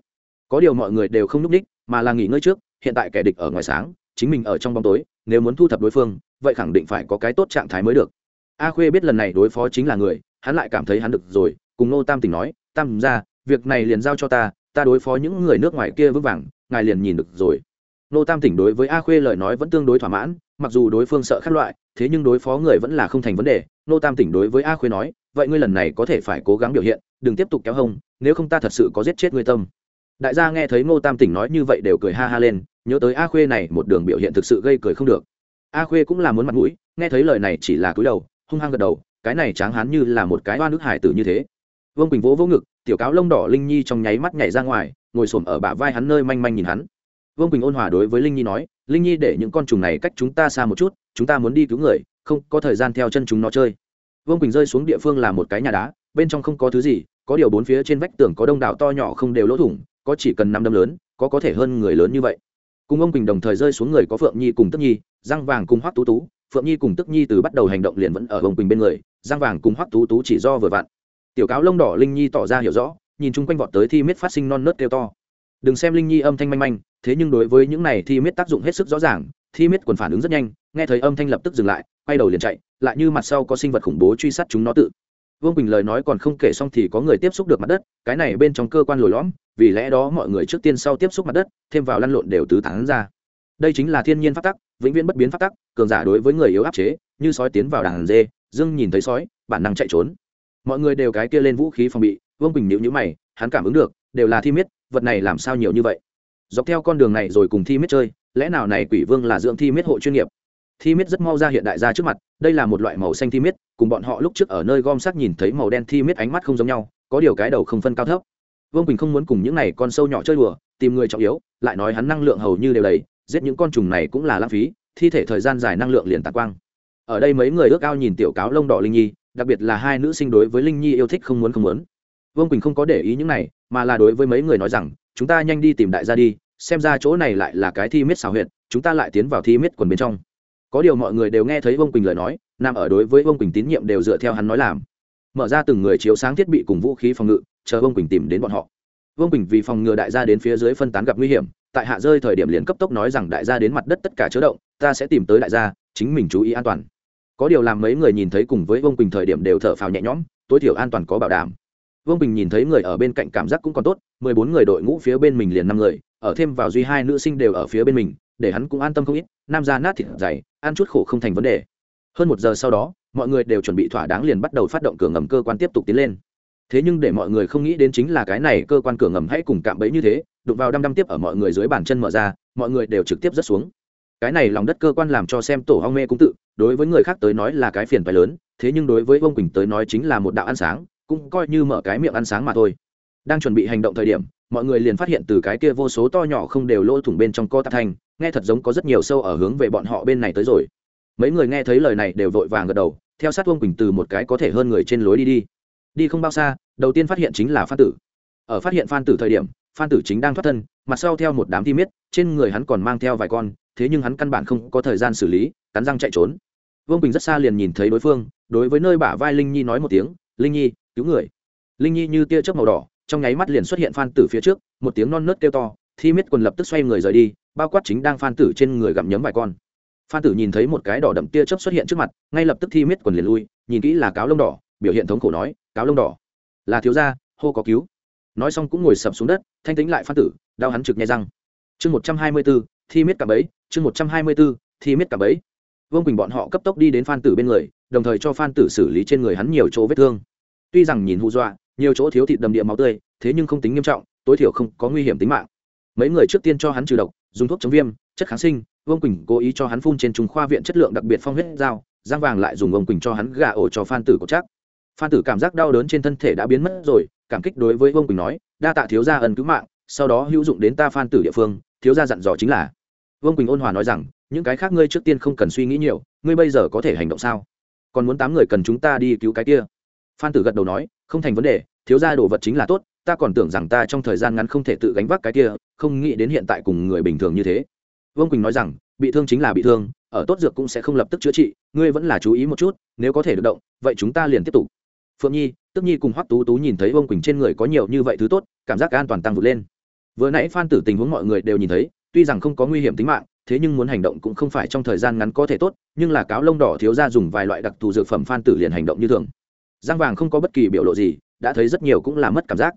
Có điều mọi người đều không n ú c ních, mà là nghỉ ngơi trước, hiện tại kẻ địch ở ngoài sáng, chính mình ở trong bóng tối, nếu muốn thu thập đối phương, vậy khẳng định phải có cái tốt trạng thái mới được. A khuê biết lần này đối phó chính là người, hắn lại cảm thấy hắn được rồi, cùng nô tam tỉnh nói, tam ra, việc này liền giao cho ta ta đối phó những người nước ngoài kia vững vàng, ngài liền nhìn được rồi. Nô tam tỉnh đối với a khuê lời nói vẫn tương đối thỏa mãn, mặc dù đối phương sợ khát loại, thế nhưng đối phó người vẫn là không thành vấn đề. Nô tam tỉnh đối với a khuê nói vậy ngươi lần này có thể phải cố gắng biểu hiện, đừng tiếp tục kéo hông, nếu không ta thật sự có giết chết ngươi tâm. Đại gia nghe thấy ngô tam tỉnh nói như vậy đều cười ha ha lên, nhớ tới a khuê này một đường biểu hiện thực sự gây cười không được. A khuê cũng là muốn mặt mũi, nghe thấy lời này chỉ là cúi đầu, hung hăng gật đầu, cái này tráng hán như là một cái oan nước hải tử như thế. Vương quỳnh vỗ vỗ ngực, tiểu cáo lông đỏ linh nhi trong nháy mắt nhảy ra ngoài, ngồi xổm ở bả vai hắn nơi manh manh nhìn hắn. Vương quỳnh ôn hòa đối với linh nhi nói, linh nhi để những con trùng này cách chúng ta xa một chút, chúng ta muốn đi cứu người, không có thời gian theo chân chúng nó chơi vương quỳnh rơi xuống địa phương là một cái nhà đá, bên trong không có thứ gì, có điều bốn phía trên vách tường có đông đảo to nhỏ không đều lỗ thủng, có chỉ cần năm đâm lớn, có có thể hơn người lớn như vậy. Cùng ông quỳnh đồng thời rơi xuống người có phượng nhi cùng tức nhi, răng vàng cùng hoắc tú tú, phượng nhi cùng tức nhi từ bắt đầu hành động liền vẫn ở ông quỳnh bên người, răng vàng cùng hoắc tú tú chỉ do vừa vặn. Tiểu cáo lông đỏ linh nhi tỏ ra hiểu rõ, nhìn chung quanh vọt tới thi miết phát sinh non nớt kêu to. Đừng xem linh nhi âm thanh manh manh, thế nhưng đối với những này thi miết tác dụng hết sức rõ ràng, thi miết quần phản ứng rất nhanh nghe thấy âm thanh lập tức dừng lại, quay đầu liền chạy, lại như mặt sau có sinh vật khủng bố truy sát chúng nó tự. Vương bình lời nói còn không kể xong thì có người tiếp xúc được mặt đất, cái này bên trong cơ quan lồi lõm, vì lẽ đó mọi người trước tiên sau tiếp xúc mặt đất, thêm vào lăn lộn đều tứ tán ra. Đây chính là thiên nhiên phát tắc, vĩnh viễn bất biến phát tắc, cường giả đối với người yếu áp chế, như sói tiến vào đàn dê, dương nhìn thấy sói, bản năng chạy trốn. Mọi người đều cái kia lên vũ khí phòng bị, vương bình nhịu nhữ mày, hắn cảm ứng được, đều là thi miết, vật này làm sao nhiều như vậy? Dọc theo con đường này rồi cùng thi miết chơi, lẽ nào này quỷ vương là dưỡng thi miết hộ chuyên nghiệp? Thi miết rất mau ra hiện đại ra trước mặt, đây là một loại màu xanh thi miết, cùng bọn họ lúc trước ở nơi gom sắt nhìn thấy màu đen thi miết ánh mắt không giống nhau, có điều cái đầu không phân cao thấp. Vương quỳnh không muốn cùng những này con sâu nhỏ chơi đùa, tìm người trọng yếu, lại nói hắn năng lượng hầu như đều đầy, giết những con trùng này cũng là lãng phí, thi thể thời gian dài năng lượng liền tạc quang. Ở đây mấy người ước ao nhìn tiểu cáo lông đỏ linh nhi, đặc biệt là hai nữ sinh đối với linh nhi yêu thích không muốn không muốn. Vương quỳnh không có để ý những này, mà là đối với mấy người nói rằng, chúng ta nhanh đi tìm đại gia đi, xem ra chỗ này lại là cái thi miết xào huyệt, chúng ta lại tiến vào thi miết quần bên trong có điều mọi người đều nghe thấy vương quỳnh lời nói, nằm ở đối với vương quỳnh tín nhiệm đều dựa theo hắn nói làm. Mở ra từng người chiếu sáng thiết bị cùng vũ khí phòng ngự, chờ vương quỳnh tìm đến bọn họ. Vương quỳnh vì phòng ngừa đại gia đến phía dưới phân tán gặp nguy hiểm, tại hạ rơi thời điểm liền cấp tốc nói rằng đại gia đến mặt đất tất cả chớ động, ta sẽ tìm tới đại gia, chính mình chú ý an toàn. Có điều làm mấy người nhìn thấy cùng với vương quỳnh thời điểm đều thở phào nhẹ nhõm, tối thiểu an toàn có bảo đảm. Vương bình nhìn thấy người ở bên cạnh cảm giác cũng còn tốt, mười bốn người đội ngũ phía bên mình liền năm người, ở thêm vào duy hai nữ sinh đều ở phía bên mình, để hắn cũng an tâm không ít, nam ra nát thịt dày ăn chút khổ không thành vấn đề. Hơn một giờ sau đó, mọi người đều chuẩn bị thỏa đáng liền bắt đầu phát động cửa ngầm cơ quan tiếp tục tiến lên. Thế nhưng để mọi người không nghĩ đến chính là cái này cơ quan cửa ngầm hãy cùng cạm bẫy như thế, đụng vào đăm đăm tiếp ở mọi người dưới bàn chân mở ra, mọi người đều trực tiếp rớt xuống. Cái này lòng đất cơ quan làm cho xem tổ hong mê cũng tự, đối với người khác tới nói là cái phiền phải lớn, thế nhưng đối với ông quỳnh tới nói chính là một đạo ăn sáng, cũng coi như mở cái miệng ăn sáng mà thôi. Đang chuẩn bị hành động thời điểm, mọi người liền phát hiện từ cái kia vô số to nhỏ không đều lỗ thủng bên trong co tạp thành nghe thật giống có rất nhiều sâu ở hướng về bọn họ bên này tới rồi. Mấy người nghe thấy lời này đều vội vàng gật đầu, theo sát vương quỳnh từ một cái có thể hơn người trên lối đi đi. Đi không bao xa, đầu tiên phát hiện chính là phan tử. Ở phát hiện phan tử thời điểm, phan tử chính đang thoát thân, mặt sau theo một đám thi miết, trên người hắn còn mang theo vài con, thế nhưng hắn căn bản không có thời gian xử lý, cắn răng chạy trốn. Vương quỳnh rất xa liền nhìn thấy đối phương, đối với nơi bả vai linh nhi nói một tiếng, linh nhi, cứu người. Linh nhi như tia chớp màu đỏ, trong nháy mắt liền xuất hiện phan tử phía trước, một tiếng non nớt kêu to, thi miết quần lập tức xoay người rời đi bao quát chính đang phan tử trên người gặm nhấm vài con. Phan tử nhìn thấy một cái đỏ đậm tia chớp xuất hiện trước mặt, ngay lập tức thi miết quần liền lui, nhìn kỹ là cáo lông đỏ, biểu hiện thống khổ nói, cáo lông đỏ. Là thiếu gia, hô có cứu. Nói xong cũng ngồi sập xuống đất, thanh tính lại phan tử, đau hắn trực nhai răng. Chương một trăm hai mươi b ố thi miết cả bấy chương một trăm hai mươi b ố thi miết cả bấy vương quỳnh bọn họ cấp tốc đi đến phan tử bên người, đồng thời cho phan tử xử lý trên người hắn nhiều chỗ vết thương. Tuy rằng nhìn hù dọa, nhiều chỗ thiếu thịt đầm địa máu tươi, thế nhưng không tính nghiêm trọng, tối thiểu không có nguy hiểm tính mạng. Mấy người trước tiên cho hắn trừ độc dùng thuốc chống viêm, chất kháng sinh, vương quỳnh cố ý cho hắn phun trên trung khoa viện chất lượng đặc biệt phong huyết dao giang vàng lại dùng vương quỳnh cho hắn gà ổ cho phan tử cột chắc. Phan tử cảm giác đau đớn trên thân thể đã biến mất rồi, cảm kích đối với vương quỳnh nói, đa tạ thiếu gia ân cứu mạng, sau đó hữu dụng đến ta phan tử địa phương, thiếu gia dặn dò chính là. Vương quỳnh ôn hòa nói rằng, những cái khác ngươi trước tiên không cần suy nghĩ nhiều, ngươi bây giờ có thể hành động sao? Còn muốn tám người cần chúng ta đi cứu cái kia? Phan tử gật đầu nói, không thành vấn đề, thiếu gia đồ vật chính là tốt, ta còn tưởng rằng ta trong thời gian ngắn không thể tự gánh vác cái kia không nghĩ đến hiện tại cùng người bình thường như thế. Vương quỳnh nói rằng, bị thương chính là bị thương, ở tốt dược cũng sẽ không lập tức chữa trị, ngươi vẫn là chú ý một chút, nếu có thể được động, vậy chúng ta liền tiếp tục. Phượng nhi, tức nhi cùng hoắc tú tú nhìn thấy vương quỳnh trên người có nhiều như vậy thứ tốt, cảm giác an toàn tăng vượt lên. Vừa nãy phan tử tình huống mọi người đều nhìn thấy, tuy rằng không có nguy hiểm tính mạng, thế nhưng muốn hành động cũng không phải trong thời gian ngắn có thể tốt, nhưng là cáo lông đỏ thiếu ra dùng vài loại đặc thù dược phẩm phan tử liền hành động như thường. Giang vàng không có bất kỳ biểu lộ gì, đã thấy rất nhiều cũng là mất cảm giác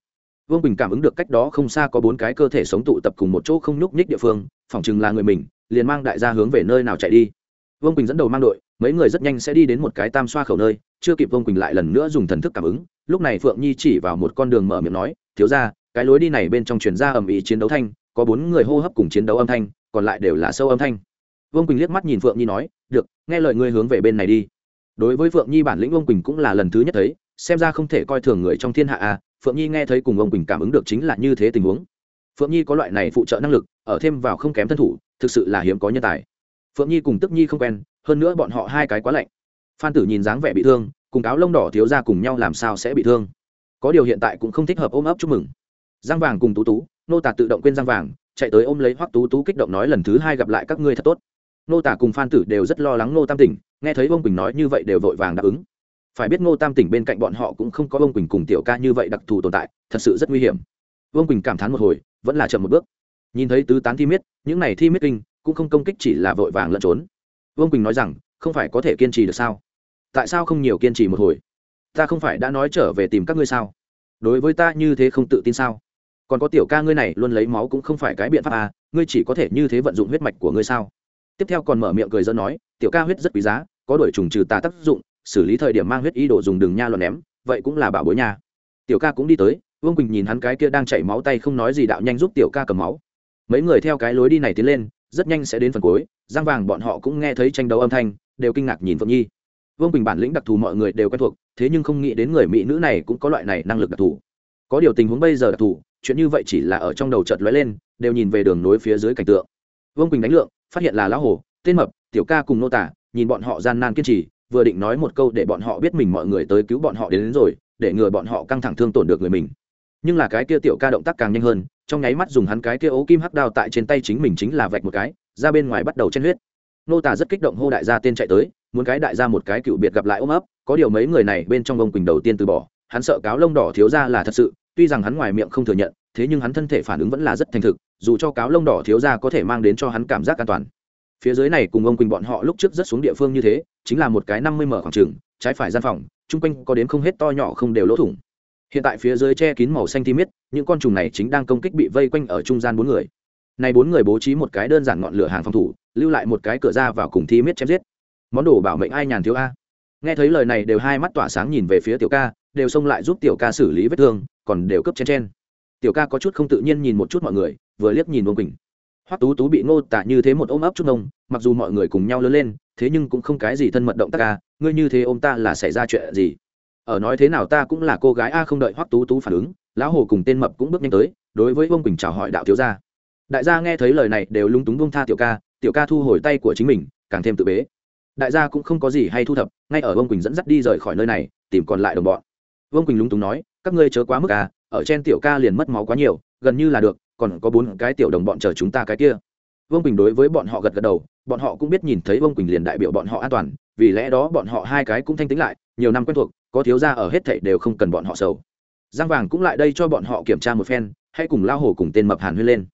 vương bình cảm ứng được cách đó không xa có bốn cái cơ thể sống tụ tập cùng một chỗ không nhúc nhích địa phương phỏng chừng là người mình liền mang đại gia hướng về nơi nào chạy đi vương bình dẫn đầu mang đội mấy người rất nhanh sẽ đi đến một cái tam xoa khẩu nơi chưa kịp vương quỳnh lại lần nữa dùng thần thức cảm ứng lúc này phượng nhi chỉ vào một con đường mở miệng nói thiếu ra cái lối đi này bên trong truyền ra ầm ĩ chiến đấu thanh có bốn người hô hấp cùng chiến đấu âm thanh còn lại đều là sâu âm thanh vương quỳnh liếc mắt nhìn phượng nhi nói được nghe lời ngươi hướng về bên này đi đối với phượng nhi bản lĩnh vương quỳnh cũng là lần thứ nhất thấy xem ra không thể coi thường người trong thiên hạ à phượng nhi nghe thấy cùng ông quỳnh cảm ứng được chính là như thế tình huống. Phượng nhi có loại này phụ trợ năng lực, ở thêm vào không kém thân thủ, thực sự là hiếm có nhân tài. Phượng nhi cùng tức nhi không quen, hơn nữa bọn họ hai cái quá lạnh. Phan tử nhìn dáng vẻ bị thương, cùng cáo lông đỏ thiếu ra cùng nhau làm sao sẽ bị thương. Có điều hiện tại cũng không thích hợp ôm ấp chúc mừng. Giang vàng cùng tú tú, nô tả tự động quên giang vàng, chạy tới ôm lấy hoắc tú tú kích động nói lần thứ hai gặp lại các ngươi thật tốt. Nô tả cùng phan tử đều rất lo lắng nô tam tỉnh, nghe thấy ông quỳnh nói như vậy đều vội vàng đáp ứng phải biết ngô tam tỉnh bên cạnh bọn họ cũng không có Vương quỳnh cùng tiểu ca như vậy đặc thù tồn tại, thật sự rất nguy hiểm. Vương quỳnh cảm thán một hồi, vẫn là chậm một bước. Nhìn thấy tứ tán thi miết, những này thi miết kinh cũng không công kích chỉ là vội vàng lẫn trốn. Vương quỳnh nói rằng, không phải có thể kiên trì được sao? Tại sao không nhiều kiên trì một hồi? Ta không phải đã nói trở về tìm các ngươi sao? Đối với ta như thế không tự tin sao? Còn có tiểu ca ngươi này luôn lấy máu cũng không phải cái biện pháp à ngươi chỉ có thể như thế vận dụng huyết mạch của ngươi sao? Tiếp theo còn mở miệng cười dân nói, tiểu ca huyết rất quý giá, có đổi trùng trừ tà tác dụng xử lý thời điểm mang huyết ý đồ dùng đường nha luận ném, vậy cũng là bảo bối nha. Tiểu ca cũng đi tới, vương quỳnh nhìn hắn cái kia đang chảy máu tay không nói gì đạo nhanh giúp tiểu ca cầm máu. Mấy người theo cái lối đi này tiến lên, rất nhanh sẽ đến phần cuối giang vàng bọn họ cũng nghe thấy tranh đấu âm thanh, đều kinh ngạc nhìn phượng nhi. Vương quỳnh bản lĩnh đặc thù mọi người đều quen thuộc, thế nhưng không nghĩ đến người mỹ nữ này cũng có loại này năng lực đặc thù. Có điều tình huống bây giờ đặc thù, chuyện như vậy chỉ là ở trong đầu chợt lóe lên, đều nhìn về đường nối phía dưới cảnh tượng. Vương quỳnh đánh lượng, phát hiện là lão hồ, tên mập, tiểu ca cùng nô tả, nhìn bọn họ gian nan kiên trì vừa định nói một câu để bọn họ biết mình mọi người tới cứu bọn họ đến, đến rồi để ngừa bọn họ căng thẳng thương tổn được người mình. Nhưng là cái kia tiểu ca động tác càng nhanh hơn trong nháy mắt dùng hắn cái kia ố kim hắc đao tại trên tay chính mình chính là vạch một cái ra bên ngoài bắt đầu chen huyết. Nô tả rất kích động hô đại gia tên chạy tới muốn cái đại gia một cái cựu biệt gặp lại ôm ấp có điều mấy người này bên trong ông quỳnh đầu tiên từ bỏ hắn sợ cáo lông đỏ thiếu ra là thật sự tuy rằng hắn ngoài miệng không thừa nhận thế nhưng hắn thân thể phản ứng vẫn là rất thành thực dù cho cáo lông đỏ thiếu ra có thể mang đến cho hắn cảm giác an toàn phía dưới này cùng ông quỳnh bọn họ lúc trước rất xuống địa phương như thế, chính là một cái năm mươi mở khoảng trường, trái phải gian phòng, chung quanh có đến không hết to nhỏ không đều lỗ thủng. Hiện tại phía dưới che kín màu xanh tim miết, những con trùng này chính đang công kích bị vây quanh ở trung gian bốn người. Này bốn người bố trí một cái đơn giản ngọn lửa hàng phòng thủ, lưu lại một cái cửa ra vào cùng thi miết chém giết. Món đồ bảo mệnh ai nhàn thiếu a? Nghe thấy lời này đều hai mắt tỏa sáng nhìn về phía tiểu ca, đều xông lại giúp tiểu ca xử lý vết thương, còn đều cấp chen chen. Tiểu ca có chút không tự nhiên nhìn một chút mọi người, vừa liếc nhìn vương quỳnh hoắc tú tú bị ngô tạ như thế một ôm ấp chút nông mặc dù mọi người cùng nhau lớn lên, thế nhưng cũng không cái gì thân mật động tác ca ngươi như thế ôm ta là xảy ra chuyện gì? Ở nói thế nào ta cũng là cô gái a, không đợi hoắc tú tú phản ứng, lão hồ cùng tên mập cũng bước nhanh tới, đối với vương quỳnh chào hỏi đạo thiếu gia. Đại gia nghe thấy lời này đều lung túng buông tha tiểu ca tiểu ca thu hồi tay của chính mình, càng thêm tự bế. Đại gia cũng không có gì hay thu thập, ngay ở vương quỳnh dẫn dắt đi rời khỏi nơi này, tìm còn lại đồng bọn. Vương quỳnh lúng túng nói, các ngươi chớ quá mức à ở trên tiểu ca liền mất máu quá nhiều, gần như là được còn có bốn cái tiểu đồng bọn chờ chúng ta cái kia. Vương quỳnh đối với bọn họ gật gật đầu, bọn họ cũng biết nhìn thấy vương quỳnh liền đại biểu bọn họ an toàn, vì lẽ đó bọn họ hai cái cũng thanh tính lại, nhiều năm quen thuộc, có thiếu ra ở hết thảy đều không cần bọn họ sầu. Giang vàng cũng lại đây cho bọn họ kiểm tra một phen hãy cùng lao hồ cùng tên mập hàn huyên lên.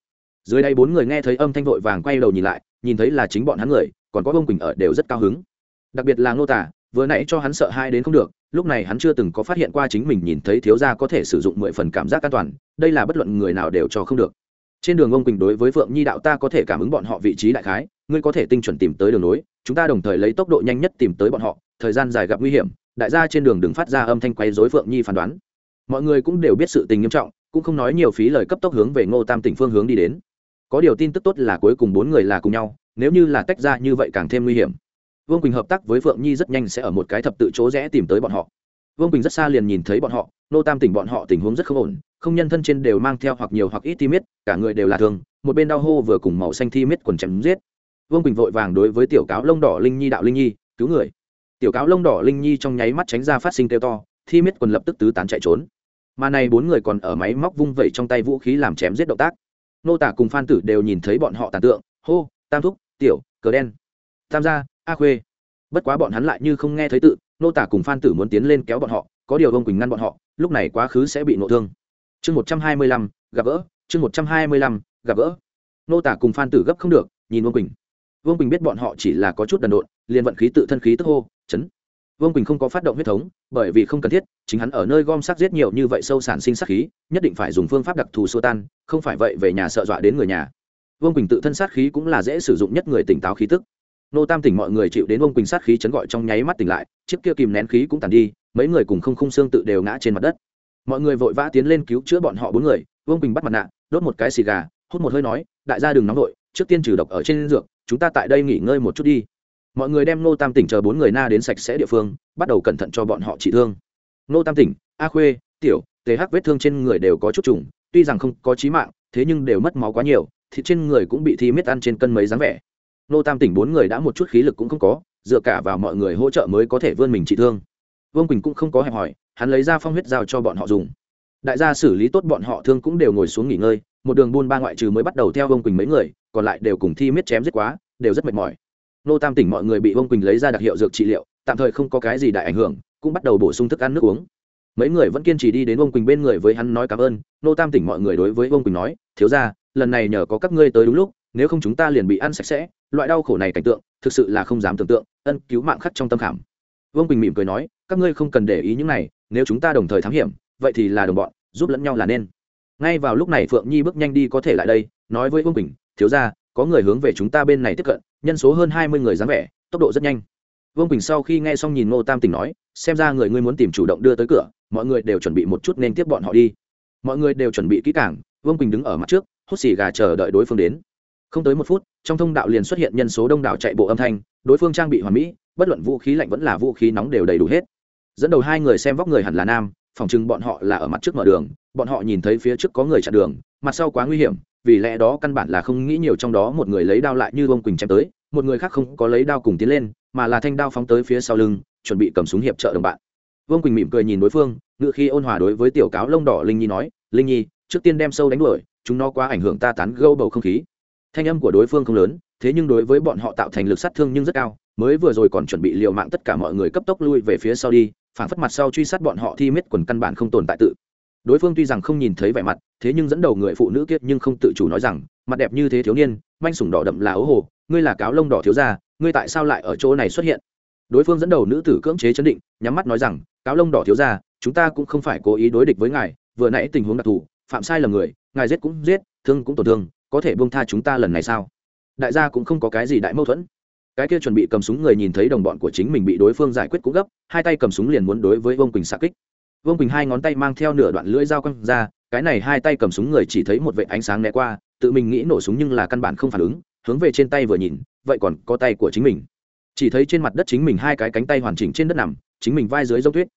Dưới đây bốn người nghe thấy âm thanh vội vàng quay đầu nhìn lại, nhìn thấy là chính bọn hắn người, còn có vương quỳnh ở đều rất cao hứng. Đặc biệt là ngô tả vừa nãy cho hắn sợ hai đến không được, lúc này hắn chưa từng có phát hiện qua chính mình nhìn thấy thiếu gia có thể sử dụng mười phần cảm giác an toàn, đây là bất luận người nào đều cho không được. Trên đường ông quỳnh đối với phượng nhi đạo ta có thể cảm ứng bọn họ vị trí đại khái, ngươi có thể tinh chuẩn tìm tới đường nối, chúng ta đồng thời lấy tốc độ nhanh nhất tìm tới bọn họ, thời gian dài gặp nguy hiểm, đại gia trên đường đừng phát ra âm thanh quay dối phượng nhi phán đoán. Mọi người cũng đều biết sự tình nghiêm trọng, cũng không nói nhiều phí lời cấp tốc hướng về ngô tam tỉnh phương hướng đi đến. Có điều tin tức tốt là cuối cùng bốn người là cùng nhau, nếu như là tách ra như vậy càng thêm nguy hiểm vương quỳnh hợp tác với phượng nhi rất nhanh sẽ ở một cái thập tự chỗ rẽ tìm tới bọn họ vương quỳnh rất xa liền nhìn thấy bọn họ nô tam tỉnh bọn họ tình huống rất không ổn không nhân thân trên đều mang theo hoặc nhiều hoặc ít thi miết cả người đều là thường. một bên đau hô vừa cùng màu xanh thi miết quần chém giết vương quỳnh vội vàng đối với tiểu cáo lông đỏ linh nhi đạo linh nhi cứu người tiểu cáo lông đỏ linh nhi trong nháy mắt tránh ra phát sinh kêu to thi miết quần lập tức tứ tán chạy trốn mà này bốn người còn ở máy móc vung vẩy trong tay vũ khí làm chém giết động tác nô tả cùng phan tử đều nhìn thấy bọn họ tàn tượng hô tam thúc tiểu cờ đen tam gia a khuê. Bất quá bọn hắn lại như không nghe thấy tự, nô tả cùng phan tử muốn tiến lên kéo bọn họ, có điều ông quỳnh ngăn bọn họ, lúc này quá khứ sẽ bị nộ thương. Chương một trăm hai mươi lăm, gặp gỡ, chương một trăm hai mươi lăm, gặp gỡ. Nô tả cùng phan tử gấp không được, nhìn vương quỳnh. Vương quỳnh biết bọn họ chỉ là có chút đần độn, liền vận khí tự thân khí tức hô, chấn. Vương quỳnh không có phát động huyết thống, bởi vì không cần thiết, chính hắn ở nơi gom sắc giết nhiều như vậy sâu sản sinh sát khí, nhất định phải dùng phương pháp đặc thù xua tan, không phải vậy về nhà sợ dọa đến người nhà. Vương quỳnh tự thân sát khí cũng là dễ sử dụng nhất người tỉnh táo khí tức nô tam tỉnh mọi người chịu đến vương quỳnh sát khí chấn gọi trong nháy mắt tỉnh lại, chiếc kia kìm nén khí cũng tàn đi, mấy người cùng không khung xương tự đều ngã trên mặt đất. Mọi người vội vã tiến lên cứu chữa bọn họ bốn người vương quỳnh bắt mặt nạ, đốt một cái xì gà, hút một hơi nói, đại gia đừng nóng vội, trước tiên trừ độc ở trên dược, chúng ta tại đây nghỉ ngơi một chút đi. Mọi người đem nô tam tỉnh chờ bốn người na đến sạch sẽ địa phương, bắt đầu cẩn thận cho bọn họ trị thương. Nô tam tỉnh, a khuê, tiểu tề hắc vết thương trên người đều có chút trùng, tuy rằng không có trí mạng, thế nhưng đều mất máu quá nhiều, thịt trên người cũng bị thi miết ăn trên cân mấy dáng vẻ nô tam tỉnh bốn người đã một chút khí lực cũng không có, dựa cả vào mọi người hỗ trợ mới có thể vươn mình trị thương. Vương quỳnh cũng không có hẹp hỏi, hắn lấy ra phong huyết giao cho bọn họ dùng. Đại gia xử lý tốt bọn họ thương cũng đều ngồi xuống nghỉ ngơi, một đường buôn ba ngoại trừ mới bắt đầu theo vương quỳnh mấy người, còn lại đều cùng thi miết chém giết quá, đều rất mệt mỏi. Nô tam tỉnh mọi người bị vương quỳnh lấy ra đặc hiệu dược trị liệu, tạm thời không có cái gì đại ảnh hưởng, cũng bắt đầu bổ sung thức ăn nước uống. Mấy người vẫn kiên trì đi đến vương quỳnh bên người với hắn nói cảm ơn, nô tam tỉnh mọi người đối với vương quỳnh nói, thiếu ra lần này nhờ có các ngươi tới đúng lúc nếu không chúng ta liền bị ăn sạch sẽ, loại đau khổ này cảnh tượng, thực sự là không dám tưởng tượng, ân cứu mạng khắc trong tâm khảm. Vương quỳnh mỉm cười nói, các ngươi không cần để ý những này, nếu chúng ta đồng thời thám hiểm, vậy thì là đồng bọn, giúp lẫn nhau là nên. Ngay vào lúc này phượng nhi bước nhanh đi có thể lại đây, nói với vương quỳnh, thiếu ra có người hướng về chúng ta bên này tiếp cận, nhân số hơn hai mươi người dáng vẻ, tốc độ rất nhanh. Vương quỳnh sau khi nghe xong nhìn ngô tam tỉnh nói, xem ra người ngươi muốn tìm chủ động đưa tới cửa, mọi người đều chuẩn bị một chút nên tiếp bọn họ đi. Mọi người đều chuẩn bị kỹ càng, vương quỳnh đứng ở mặt trước, hút xì gà chờ đợi đối phương đến không tới một phút, trong thông đạo liền xuất hiện nhân số đông đảo chạy bộ âm thanh, đối phương trang bị hoàn mỹ, bất luận vũ khí lạnh vẫn là vũ khí nóng đều đầy đủ hết. Dẫn đầu hai người xem vóc người hẳn là nam, phòng chừng bọn họ là ở mặt trước mở đường, bọn họ nhìn thấy phía trước có người chặn đường, mặt sau quá nguy hiểm, vì lẽ đó căn bản là không nghĩ nhiều trong đó một người lấy đao lại như ông quỳnh chém tới, một người khác không có lấy đao cùng tiến lên, mà là thanh đao phóng tới phía sau lưng, chuẩn bị cầm súng hiệp trợ đồng bạn. Vương quỳnh mỉm cười nhìn đối phương ngự khi ôn hòa đối với tiểu cáo lông đỏ linh nhi nói, linh nhi, trước tiên đem sâu đánh đuổi, chúng nó quá ảnh hưởng ta tán gâu bầu không khí thanh âm của đối phương không lớn, thế nhưng đối với bọn họ tạo thành lực sát thương nhưng rất cao. Mới vừa rồi còn chuẩn bị liều mạng tất cả mọi người cấp tốc lui về phía sau đi, phản phất mặt sau truy sát bọn họ thi miết quần căn bản không tồn tại tự. Đối phương tuy rằng không nhìn thấy vẻ mặt, thế nhưng dẫn đầu người phụ nữ kiết nhưng không tự chủ nói rằng, mặt đẹp như thế thiếu niên, manh sủng đỏ đậm là ấu hồ, ngươi là cáo lông đỏ thiếu gia, ngươi tại sao lại ở chỗ này xuất hiện? Đối phương dẫn đầu nữ tử cưỡng chế chấn định, nhắm mắt nói rằng, cáo lông đỏ thiếu gia, chúng ta cũng không phải cố ý đối địch với ngài, vừa nãy tình huống đặc thù, phạm sai lầm người, ngài giết cũng giết, thương cũng tổn thương có thể buông tha chúng ta lần này sao? Đại gia cũng không có cái gì đại mâu thuẫn. Cái kia chuẩn bị cầm súng người nhìn thấy đồng bọn của chính mình bị đối phương giải quyết cũng gấp, hai tay cầm súng liền muốn đối với vương quỳnh xạ kích. Vương quỳnh hai ngón tay mang theo nửa đoạn lưỡi dao quăng ra, cái này hai tay cầm súng người chỉ thấy một vệ ánh sáng né qua, tự mình nghĩ nổ súng nhưng là căn bản không phản ứng, hướng về trên tay vừa nhìn, vậy còn có tay của chính mình. Chỉ thấy trên mặt đất chính mình hai cái cánh tay hoàn chỉnh trên đất nằm, chính mình vai dưới dốc tuyết.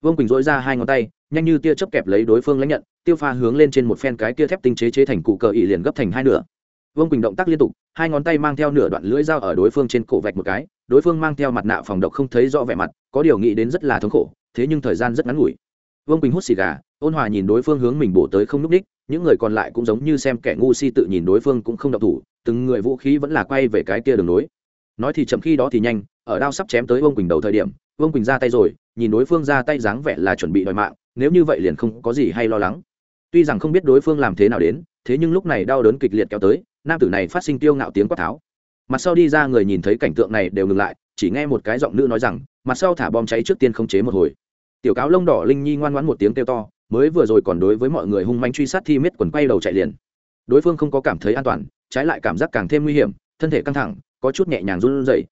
Vương quỳnh dỗi ra hai ngón tay nhanh như tia chớp kẹp lấy đối phương lãnh nhận, tiêu pha hướng lên trên một phen cái tia thép tinh chế chế thành cụ cờ ỉ liền gấp thành hai nửa. Vương quỳnh động tác liên tục, hai ngón tay mang theo nửa đoạn lưỡi dao ở đối phương trên cổ vạch một cái, đối phương mang theo mặt nạ phòng độc không thấy rõ vẻ mặt, có điều nghĩ đến rất là thống khổ, thế nhưng thời gian rất ngắn ngủi. Vương quỳnh hút xì gà, ôn hòa nhìn đối phương hướng mình bổ tới không n ú c ních những người còn lại cũng giống như xem kẻ ngu si tự nhìn đối phương cũng không độc thủ, từng người vũ khí vẫn là quay về cái kia đường nối. Nói thì chậm khi đó thì nhanh, ở đao sắp chém tới vương quỳnh đầu thời điểm, vương quỳnh ra tay rồi, nhìn đối phương ra tay dáng vẻ là chuẩn bị đòi mạng nếu như vậy liền không có gì hay lo lắng. Tuy rằng không biết đối phương làm thế nào đến, thế nhưng lúc này đau đớn kịch liệt kéo tới, nam tử này phát sinh tiêu ngạo tiếng quát tháo. Mặt sau đi ra người nhìn thấy cảnh tượng này đều ngừng lại, chỉ nghe một cái giọng nữ nói rằng, mặt sau thả bom cháy trước tiên không chế một hồi. Tiểu cáo lông đỏ linh nhi ngoan ngoãn một tiếng kêu to, mới vừa rồi còn đối với mọi người hung manh truy sát thi miết quần quay đầu chạy liền. Đối phương không có cảm thấy an toàn, trái lại cảm giác càng thêm nguy hiểm, thân thể căng thẳng, có chút nhẹ nhàng run rẩy.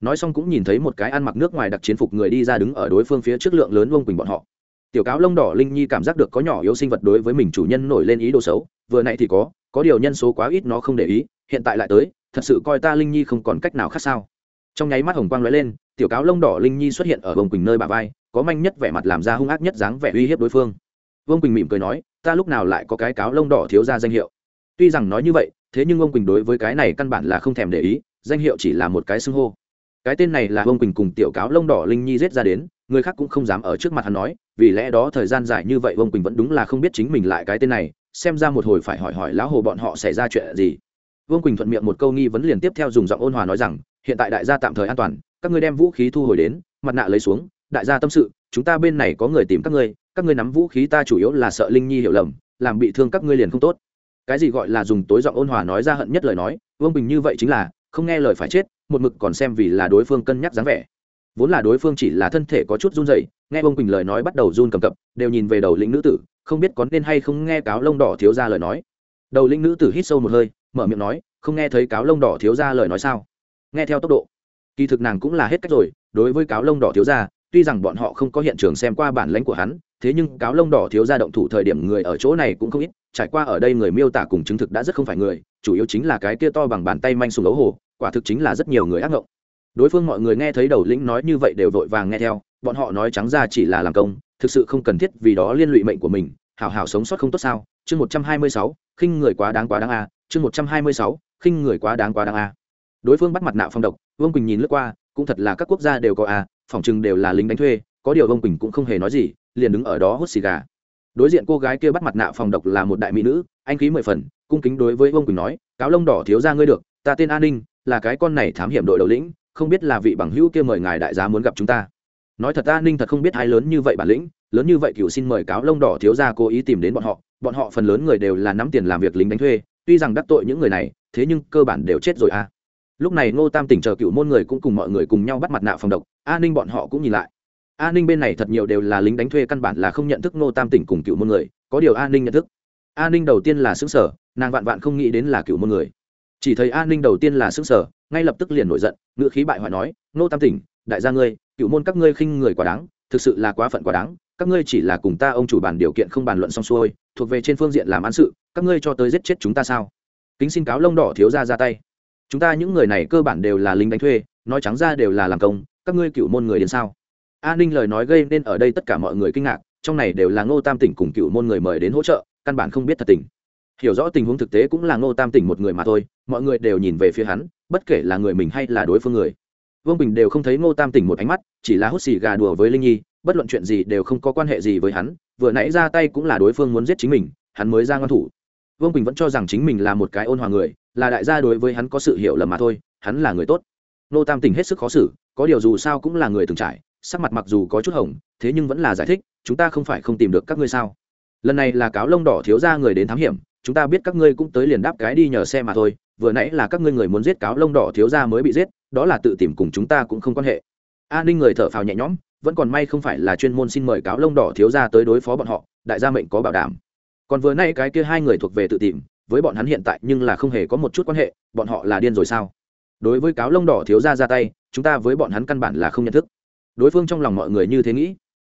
Nói xong cũng nhìn thấy một cái ăn mặc nước ngoài đặc chiến phục người đi ra đứng ở đối phương phía trước lượng lớn vông quỳnh bọn họ tiểu cáo lông đỏ linh nhi cảm giác được có nhỏ yếu sinh vật đối với mình chủ nhân nổi lên ý đồ xấu, vừa nãy thì có có điều nhân số quá ít nó không để ý, hiện tại lại tới, thật sự coi ta linh nhi không còn cách nào khác sao. Trong nháy mắt hồng quang lóe lên, tiểu cáo lông đỏ linh nhi xuất hiện ở vông quỳnh nơi bà vai, có manh nhất vẻ mặt làm ra hung ác nhất dáng vẻ uy hiếp đối phương. Vương quỳnh mỉm cười nói, ta lúc nào lại có cái cáo lông đỏ thiếu ra danh hiệu. Tuy rằng nói như vậy, thế nhưng ông quỳnh đối với cái này căn bản là không thèm để ý, danh hiệu chỉ là một cái xưng hô. Cái tên này là ông quỳnh cùng tiểu cáo lông đỏ linh nhi giết ra đến, người khác cũng không dám ở trước mặt hắn nói vì lẽ đó thời gian dài như vậy ông quỳnh vẫn đúng là không biết chính mình lại cái tên này, xem ra một hồi phải hỏi hỏi lão hồ bọn họ xảy ra chuyện gì. Vương quỳnh thuận miệng một câu nghi vấn liền tiếp theo dùng giọng ôn hòa nói rằng, hiện tại đại gia tạm thời an toàn, các ngươi đem vũ khí thu hồi đến, mặt nạ lấy xuống, đại gia tâm sự, chúng ta bên này có người tìm các ngươi các ngươi nắm vũ khí ta chủ yếu là sợ linh nhi hiểu lầm, làm bị thương các ngươi liền không tốt. Cái gì gọi là dùng tối giọng ôn hòa nói ra hận nhất lời nói, vương bình như vậy chính là, không nghe lời phải chết, một mực còn xem vì là đối phương cân nhắc dáng vẻ. Vốn là đối phương chỉ là thân thể có chút run rẩy nghe ông quỳnh lời nói bắt đầu run cầm cập, đều nhìn về đầu lĩnh nữ tử, không biết có nên hay không nghe cáo lông đỏ thiếu ra lời nói. Đầu lĩnh nữ tử hít sâu một hơi, mở miệng nói, không nghe thấy cáo lông đỏ thiếu ra lời nói sao? Nghe theo tốc độ, kỳ thực nàng cũng là hết cách rồi, đối với cáo lông đỏ thiếu ra, tuy rằng bọn họ không có hiện trường xem qua bản lãnh của hắn, thế nhưng cáo lông đỏ thiếu ra động thủ thời điểm người ở chỗ này cũng không ít, trải qua ở đây người miêu tả cùng chứng thực đã rất không phải người, chủ yếu chính là cái kia to bằng bàn tay manh sùng ấu hồ, quả thực chính là rất nhiều người ác ngộng. Đối phương mọi người nghe thấy đầu lĩnh nói như vậy đều vội vàng nghe theo bọn họ nói trắng ra chỉ là làm công, thực sự không cần thiết vì đó liên lụy mệnh của mình, hảo hảo sống sót không tốt sao? Chương một trăm hai mươi sáu, khinh người quá đáng quá đáng a, chương một trăm hai mươi sáu, khinh người quá đáng quá đáng a. Đối phương bắt mặt nạ phong độc, vương quỳnh nhìn lướt qua, cũng thật là các quốc gia đều có a phòng chừng đều là lính đánh thuê, có điều vương quỳnh cũng không hề nói gì, liền đứng ở đó hút xì gà. Đối diện cô gái kia bắt mặt nạ phòng độc là một đại mỹ nữ, anh khí mười phần, cung kính đối với vương quỳnh nói, cáo lông đỏ thiếu ra ngươi được, ta tên an ninh, là cái con này thám hiểm đội đầu lĩnh, không biết là vị bằng hữu kia mời ngài đại giá muốn gặp chúng ta nói thật ta, ninh thật không biết ai lớn như vậy bản lĩnh, lớn như vậy cựu xin mời cáo lông đỏ thiếu ra cố ý tìm đến bọn họ bọn họ phần lớn người đều là nắm tiền làm việc lính đánh thuê, tuy rằng đắc tội những người này, thế nhưng cơ bản đều chết rồi a lúc này ngô tam tỉnh chờ cựu môn người cũng cùng mọi người cùng nhau bắt mặt nạ phòng độc, a ninh bọn họ cũng nhìn lại. A ninh bên này thật nhiều đều là lính đánh thuê căn bản là không nhận thức ngô tam tỉnh cùng cựu môn người, có điều a ninh nhận thức. A ninh đầu tiên là xứng sở nàng vạn vạn không nghĩ đến là cựu môn người. Chỉ thấy a ninh đầu tiên là xứng sở ngay lập tức liền nổi giận, ngữ khí bại hoại nói, ngô tam tỉnh, đại gia ngươi cựu môn các ngươi khinh người quá đáng, thực sự là quá phận quá đáng, các ngươi chỉ là cùng ta ông chủ bàn điều kiện không bàn luận xong xuôi, thuộc về trên phương diện làm ăn sự, các ngươi cho tới giết chết chúng ta sao? Kính xin cáo lông đỏ thiếu ra ra tay. Chúng ta những người này cơ bản đều là lính đánh thuê, nói trắng ra đều là làm công, các ngươi cựu môn người đến sao? An ninh lời nói gây nên ở đây tất cả mọi người kinh ngạc, trong này đều là ngô tam tỉnh cùng cựu môn người mời đến hỗ trợ, căn bản không biết thật tình. Hiểu rõ tình huống thực tế cũng là ngô tam tỉnh một người mà thôi, mọi người đều nhìn về phía hắn, bất kể là người mình hay là đối phương người vương bình đều không thấy ngô tam tỉnh một ánh mắt chỉ là hút xì gà đùa với linh nhi bất luận chuyện gì đều không có quan hệ gì với hắn vừa nãy ra tay cũng là đối phương muốn giết chính mình hắn mới ra ngăn thủ vương bình vẫn cho rằng chính mình là một cái ôn hòa người là đại gia đối với hắn có sự hiểu lầm mà thôi hắn là người tốt Ngô tam tỉnh hết sức khó xử có điều dù sao cũng là người từng trải sắc mặt mặc dù có chút hỏng, thế nhưng vẫn là giải thích chúng ta không phải không tìm được các ngươi sao lần này là cáo lông đỏ thiếu ra người đến thám hiểm chúng ta biết các ngươi cũng tới liền đáp cái đi nhờ xe mà thôi vừa nãy là các ngươi người muốn giết cáo lông đỏ thiếu ra mới bị giết đó là tự tìm cùng chúng ta cũng không quan hệ. A ninh người thở phào nhẹ nhõm, vẫn còn may không phải là chuyên môn xin mời cáo lông đỏ thiếu ra tới đối phó bọn họ, đại gia mệnh có bảo đảm. Còn vừa nay cái kia hai người thuộc về tự tìm, với bọn hắn hiện tại nhưng là không hề có một chút quan hệ, bọn họ là điên rồi sao? Đối với cáo lông đỏ thiếu ra ra tay, chúng ta với bọn hắn căn bản là không nhận thức. Đối phương trong lòng mọi người như thế nghĩ.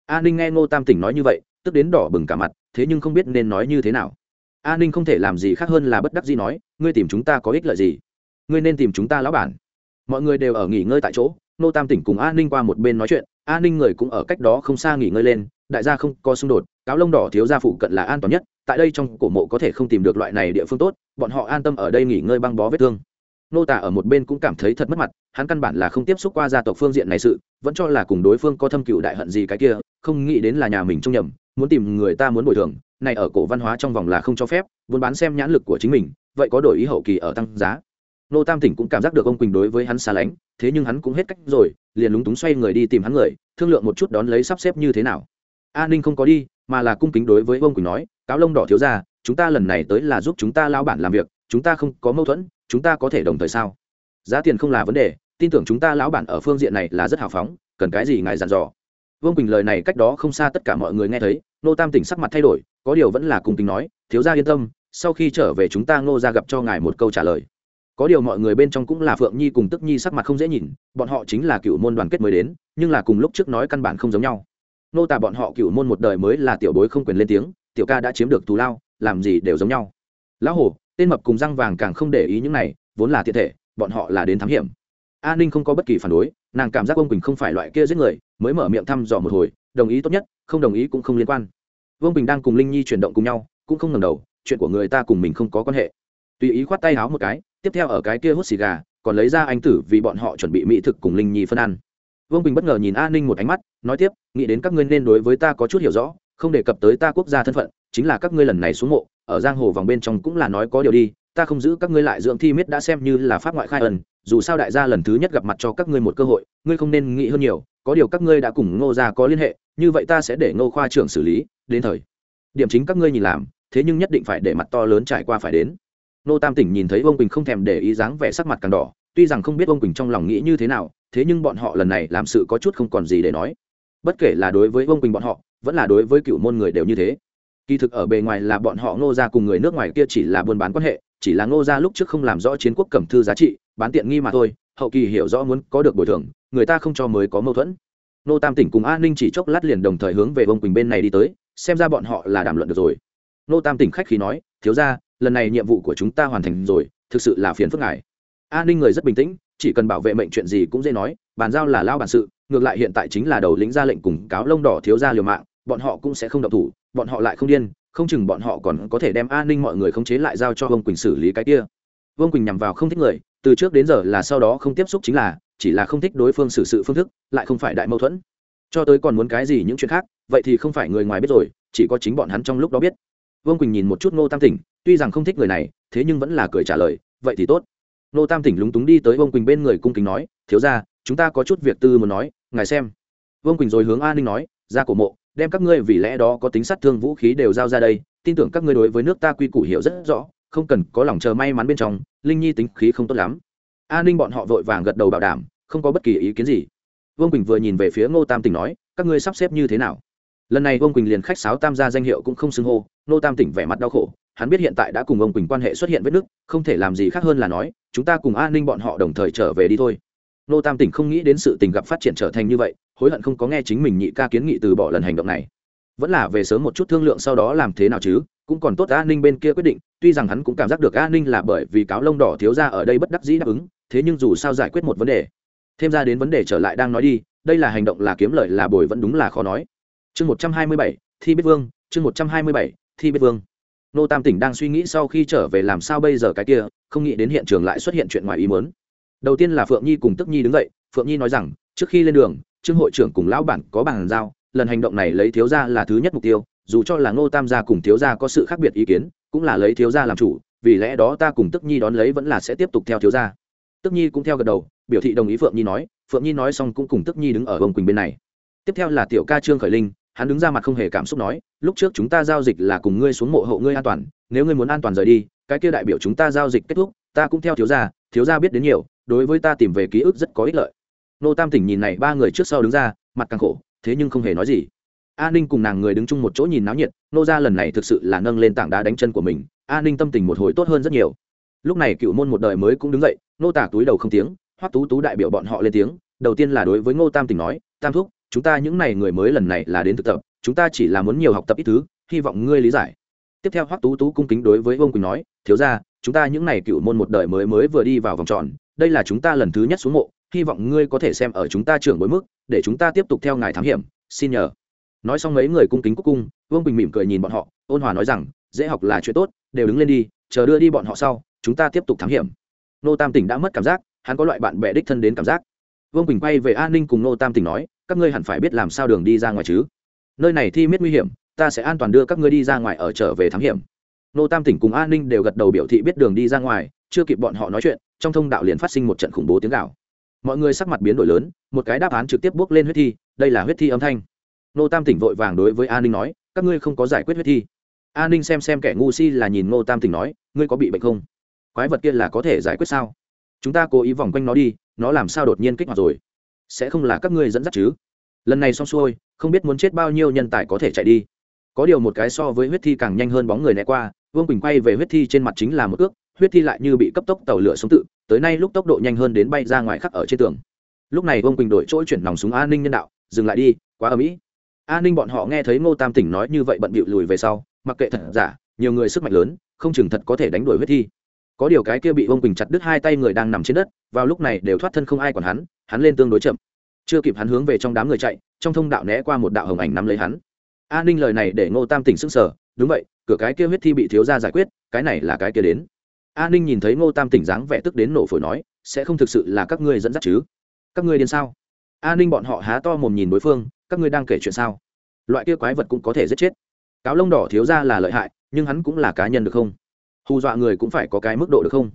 A ninh nghe ngô tam tỉnh nói như vậy, tức đến đỏ bừng cả mặt, thế nhưng không biết nên nói như thế nào. A ninh không thể làm gì khác hơn là bất đắc gì nói, ngươi tìm chúng ta có ích lợi gì? Ngươi nên tìm chúng ta lão bản mọi người đều ở nghỉ ngơi tại chỗ, nô tam tỉnh cùng an ninh qua một bên nói chuyện an ninh người cũng ở cách đó không xa nghỉ ngơi lên, đại gia không có xung đột, cáo lông đỏ thiếu gia phụ cận là an toàn nhất, tại đây trong cổ mộ có thể không tìm được loại này địa phương tốt, bọn họ an tâm ở đây nghỉ ngơi băng bó vết thương. Nô tả ở một bên cũng cảm thấy thật mất mặt, hắn căn bản là không tiếp xúc qua gia tộc phương diện này sự, vẫn cho là cùng đối phương có thâm cựu đại hận gì cái kia, không nghĩ đến là nhà mình trông nhầm, muốn tìm người ta muốn bồi thường, này ở cổ văn hóa trong vòng là không cho phép muốn bán xem nhãn lực của chính mình, vậy có đổi ý hậu kỳ ở tăng giá nô tam tỉnh cũng cảm giác được ông quỳnh đối với hắn xa lánh, thế nhưng hắn cũng hết cách rồi, liền lúng túng xoay người đi tìm hắn người, thương lượng một chút đón lấy sắp xếp như thế nào. An ninh không có đi, mà là cung kính đối với ông quỳnh nói, cáo lông đỏ thiếu ra chúng ta lần này tới là giúp chúng ta lao bản làm việc, chúng ta không có mâu thuẫn, chúng ta có thể đồng thời sao? Giá tiền không là vấn đề, tin tưởng chúng ta lão bản ở phương diện này là rất hào phóng, cần cái gì ngài dặn dò. Vương quỳnh lời này cách đó không xa tất cả mọi người nghe thấy, nô tam tỉnh sắc mặt thay đổi, có điều vẫn là cùng kính nói, thiếu gia yên tâm, sau khi trở về chúng ta ngô ra gặp cho ngài một câu trả lời có điều mọi người bên trong cũng là phượng nhi cùng tức nhi sắc mặt không dễ nhìn, bọn họ chính là cựu môn đoàn kết mới đến, nhưng là cùng lúc trước nói căn bản không giống nhau. Nô tả bọn họ cựu môn một đời mới là tiểu bối không quyền lên tiếng, tiểu ca đã chiếm được thù lao, làm gì đều giống nhau. Lão hổ, tên mập cùng răng vàng càng không để ý những này, vốn là thiệt thể, bọn họ là đến thám hiểm. A ninh không có bất kỳ phản đối, nàng cảm giác ông quỳnh không phải loại kia giết người, mới mở miệng thăm dò một hồi, đồng ý tốt nhất, không đồng ý cũng không liên quan. Vương bình đang cùng linh nhi chuyển động cùng nhau, cũng không ngẩng đầu, chuyện của người ta cùng mình không có quan hệ tùy ý khoát tay háo một cái, tiếp theo ở cái kia hút xì gà, còn lấy ra anh tử vì bọn họ chuẩn bị mỹ thực cùng linh nhi phân ăn. Vương bình bất ngờ nhìn a ninh một ánh mắt, nói tiếp, nghĩ đến các ngươi nên đối với ta có chút hiểu rõ, không đề cập tới ta quốc gia thân phận, chính là các ngươi lần này xuống mộ, ở giang hồ vòng bên trong cũng là nói có điều đi, ta không giữ các ngươi lại dưỡng thi miết đã xem như là pháp ngoại khai ẩn dù sao đại gia lần thứ nhất gặp mặt cho các ngươi một cơ hội, ngươi không nên nghĩ hơn nhiều, có điều các ngươi đã cùng ngô gia có liên hệ, như vậy ta sẽ để ngô khoa trưởng xử lý, đến thời điểm chính các ngươi nhìn làm, thế nhưng nhất định phải để mặt to lớn trải qua phải đến nô tam tỉnh nhìn thấy ông quỳnh không thèm để ý dáng vẻ sắc mặt càng đỏ, tuy rằng không biết ông quỳnh trong lòng nghĩ như thế nào, thế nhưng bọn họ lần này làm sự có chút không còn gì để nói. Bất kể là đối với vương quỳnh bọn họ, vẫn là đối với cựu môn người đều như thế. Kỳ thực ở bề ngoài là bọn họ ngô ra cùng người nước ngoài kia chỉ là buôn bán quan hệ, chỉ là ngô ra lúc trước không làm rõ chiến quốc cẩm thư giá trị, bán tiện nghi mà thôi, hậu kỳ hiểu rõ muốn có được bồi thường, người ta không cho mới có mâu thuẫn. Nô tam tỉnh cùng an ninh chỉ chốc lát liền đồng thời hướng về vương quỳnh bên này đi tới, xem ra bọn họ là đàm luận được rồi. Nô tam tỉnh khách khí nói, thiếu ra lần này nhiệm vụ của chúng ta hoàn thành rồi, thực sự là phiền phức ngài. An ninh người rất bình tĩnh, chỉ cần bảo vệ mệnh chuyện gì cũng dễ nói, bàn giao là lao bản sự, ngược lại hiện tại chính là đầu lĩnh ra lệnh cùng cáo lông đỏ thiếu ra liều mạng, bọn họ cũng sẽ không động thủ, bọn họ lại không điên, không chừng bọn họ còn có thể đem an ninh mọi người khống chế lại giao cho vương quỳnh xử lý cái kia. Vương quỳnh nhằm vào không thích người, từ trước đến giờ là sau đó không tiếp xúc chính là, chỉ là không thích đối phương xử sự phương thức, lại không phải đại mâu thuẫn. Cho tới còn muốn cái gì những chuyện khác, vậy thì không phải người ngoài biết rồi, chỉ có chính bọn hắn trong lúc đó biết. Vương quỳnh nhìn một chút ngô tam tỉnh tuy rằng không thích người này, thế nhưng vẫn là cười trả lời, vậy thì tốt. Ngô tam tỉnh lúng túng đi tới vương quỳnh bên người cung kính nói, thiếu ra chúng ta có chút việc tư muốn nói, ngài xem. Vương quỳnh rồi hướng an ninh nói, ra cổ mộ, đem các ngươi vì lẽ đó có tính sát thương vũ khí đều giao ra đây, tin tưởng các ngươi đối với nước ta quy củ hiểu rất rõ, không cần có lòng chờ may mắn bên trong, linh nhi tính khí không tốt lắm. An ninh bọn họ vội vàng gật đầu bảo đảm, không có bất kỳ ý kiến gì. Vương quỳnh vừa nhìn về phía ngô tam tỉnh nói, các ngươi sắp xếp như thế nào? Lần này vương quỳnh liền khách sáo tam gia danh hiệu cũng không xưng hô, ngô tam tỉnh vẻ mặt đau khổ hắn biết hiện tại đã cùng ông quỳnh quan hệ xuất hiện vết nứt, không thể làm gì khác hơn là nói, chúng ta cùng an ninh bọn họ đồng thời trở về đi thôi. Nô tam tỉnh không nghĩ đến sự tình gặp phát triển trở thành như vậy, hối hận không có nghe chính mình nhị ca kiến nghị từ bỏ lần hành động này. Vẫn là về sớm một chút thương lượng sau đó làm thế nào chứ, cũng còn tốt an ninh bên kia quyết định, tuy rằng hắn cũng cảm giác được an ninh là bởi vì cáo lông đỏ thiếu ra ở đây bất đắc dĩ đáp ứng, thế nhưng dù sao giải quyết một vấn đề. Thêm ra đến vấn đề trở lại đang nói đi, đây là hành động là kiếm lợi là bồi vẫn đúng là khó nói. Chương một trăm hai mươi bảy, thi biết vương, chương một trăm hai mươi bảy, thi biết vương nô tam tỉnh đang suy nghĩ sau khi trở về làm sao bây giờ cái kia, không nghĩ đến hiện trường lại xuất hiện chuyện ngoài ý muốn. Đầu tiên là phượng nhi cùng tức nhi đứng dậy, phượng nhi nói rằng, trước khi lên đường, trương hội trưởng cùng lão bản có bàn giao, lần hành động này lấy thiếu gia là thứ nhất mục tiêu, dù cho là ngô tam gia cùng thiếu gia có sự khác biệt ý kiến, cũng là lấy thiếu gia làm chủ, vì lẽ đó ta cùng tức nhi đón lấy vẫn là sẽ tiếp tục theo thiếu gia. Tức nhi cũng theo gật đầu, biểu thị đồng ý phượng nhi nói, phượng nhi nói xong cũng cùng tức nhi đứng ở bông quỳnh bên này. Tiếp theo là tiểu ca trương khởi linh hắn đứng ra mặt không hề cảm xúc nói, lúc trước chúng ta giao dịch là cùng ngươi xuống mộ hậu ngươi an toàn, nếu ngươi muốn an toàn rời đi, cái kia đại biểu chúng ta giao dịch kết thúc, ta cũng theo thiếu gia thiếu gia biết đến nhiều, đối với ta tìm về ký ức rất có ích lợi. Nô tam tỉnh nhìn này ba người trước sau đứng ra, mặt càng khổ, thế nhưng không hề nói gì. A ninh cùng nàng người đứng chung một chỗ nhìn náo nhiệt, nô ra lần này thực sự là nâng lên tảng đá đánh chân của mình, a ninh tâm tình một hồi tốt hơn rất nhiều. Lúc này cựu môn một đời mới cũng đứng dậy, nô tả túi đầu không tiếng, hoắc tú tú đại biểu bọn họ lên tiếng, đầu tiên là đối với ngô tam tỉnh nói, tam thúc chúng ta những n à y người mới lần này là đến thực tập, chúng ta chỉ là muốn nhiều học tập ít thứ, hy vọng ngươi lý giải. Tiếp theo hoắc tú tú cung kính đối với vương quỳnh nói, thiếu ra chúng ta những n à y cựu môn một đời mới mới vừa đi vào vòng tròn, đây là chúng ta lần thứ nhất xuống mộ, hy vọng ngươi có thể xem ở chúng ta trưởng bối mức, để chúng ta tiếp tục theo ngài thám hiểm, xin nhờ. Nói xong mấy người cung kính cúc cung, vương quỳnh mỉm cười nhìn bọn họ, ôn hòa nói rằng, dễ học là chuyện tốt, đều đứng lên đi, chờ đưa đi bọn họ sau, chúng ta tiếp tục thám hiểm. Nô tam tỉnh đã mất cảm giác, hắn có loại bạn bè đích thân đến cảm giác. Vương quỳnh quay về an ninh cùng nô tam tỉnh nói các ngươi hẳn phải biết làm sao đường đi ra ngoài chứ. Nơi này thi miết nguy hiểm, ta sẽ an toàn đưa các ngươi đi ra ngoài ở trở về thám hiểm. Nô tam tỉnh cùng an ninh đều gật đầu biểu thị biết đường đi ra ngoài, chưa kịp bọn họ nói chuyện, trong thông đạo liền phát sinh một trận khủng bố tiếng gạo mọi người sắc mặt biến đổi lớn, một cái đáp án trực tiếp bước lên huyết thi, đây là huyết thi âm thanh. Nô tam tỉnh vội vàng đối với an ninh nói, các ngươi không có giải quyết huyết thi. An ninh xem xem kẻ ngu si là nhìn nô tam tỉnh nói, ngươi có bị bệnh không? Quái vật kia là có thể giải quyết sao? Chúng ta cố ý vòng quanh nó đi, nó làm sao đột nhiên kích hoạt rồi? Sẽ không là các ngươi dẫn dắt chứ? Lần này xong xuôi, không biết muốn chết bao nhiêu nhân tài có thể chạy đi. Có điều một cái so với huyết thi càng nhanh hơn bóng người né qua, vương quỳnh quay về huyết thi trên mặt chính là một ước, huyết thi lại như bị cấp tốc tàu lửa sống tự, tới nay lúc tốc độ nhanh hơn đến bay ra ngoài khắc ở trên tường. Lúc này vương quỳnh đổi chỗ chuyển nòng súng an ninh nhân đạo, dừng lại đi, quá ở mỹ an ninh bọn họ nghe thấy ngô tam tỉnh nói như vậy bận bịu lùi về sau, mặc kệ thật giả, nhiều người sức mạnh lớn, không chừng thật có thể đánh đuổi huyết thi. Có điều cái kia bị vương quỳnh chặt đứt hai tay người đang nằm trên đất, vào lúc này đều thoát thân không ai còn hắn hắn lên tương đối chậm. Chưa kịp hắn hướng về trong đám người chạy, trong thông đạo né qua một đạo hồng ảnh nắm lấy hắn. An ninh lời này để ngô tam tỉnh s ứ n g sở đúng vậy, cửa cái kia huyết thi bị thiếu ra giải quyết, cái này là cái kia đến. An ninh nhìn thấy ngô tam tỉnh dáng vẻ tức đến nổ phổi nói, sẽ không thực sự là các ngươi dẫn dắt chứ? Các ngươi điên sao? An ninh bọn họ há to mồm nhìn đối phương, các ngươi đang kể chuyện sao? Loại kia quái vật cũng có thể giết chết. Cáo lông đỏ thiếu ra là lợi hại, nhưng hắn cũng là cá nhân được không? Hù dọa người cũng phải có cái mức độ được không?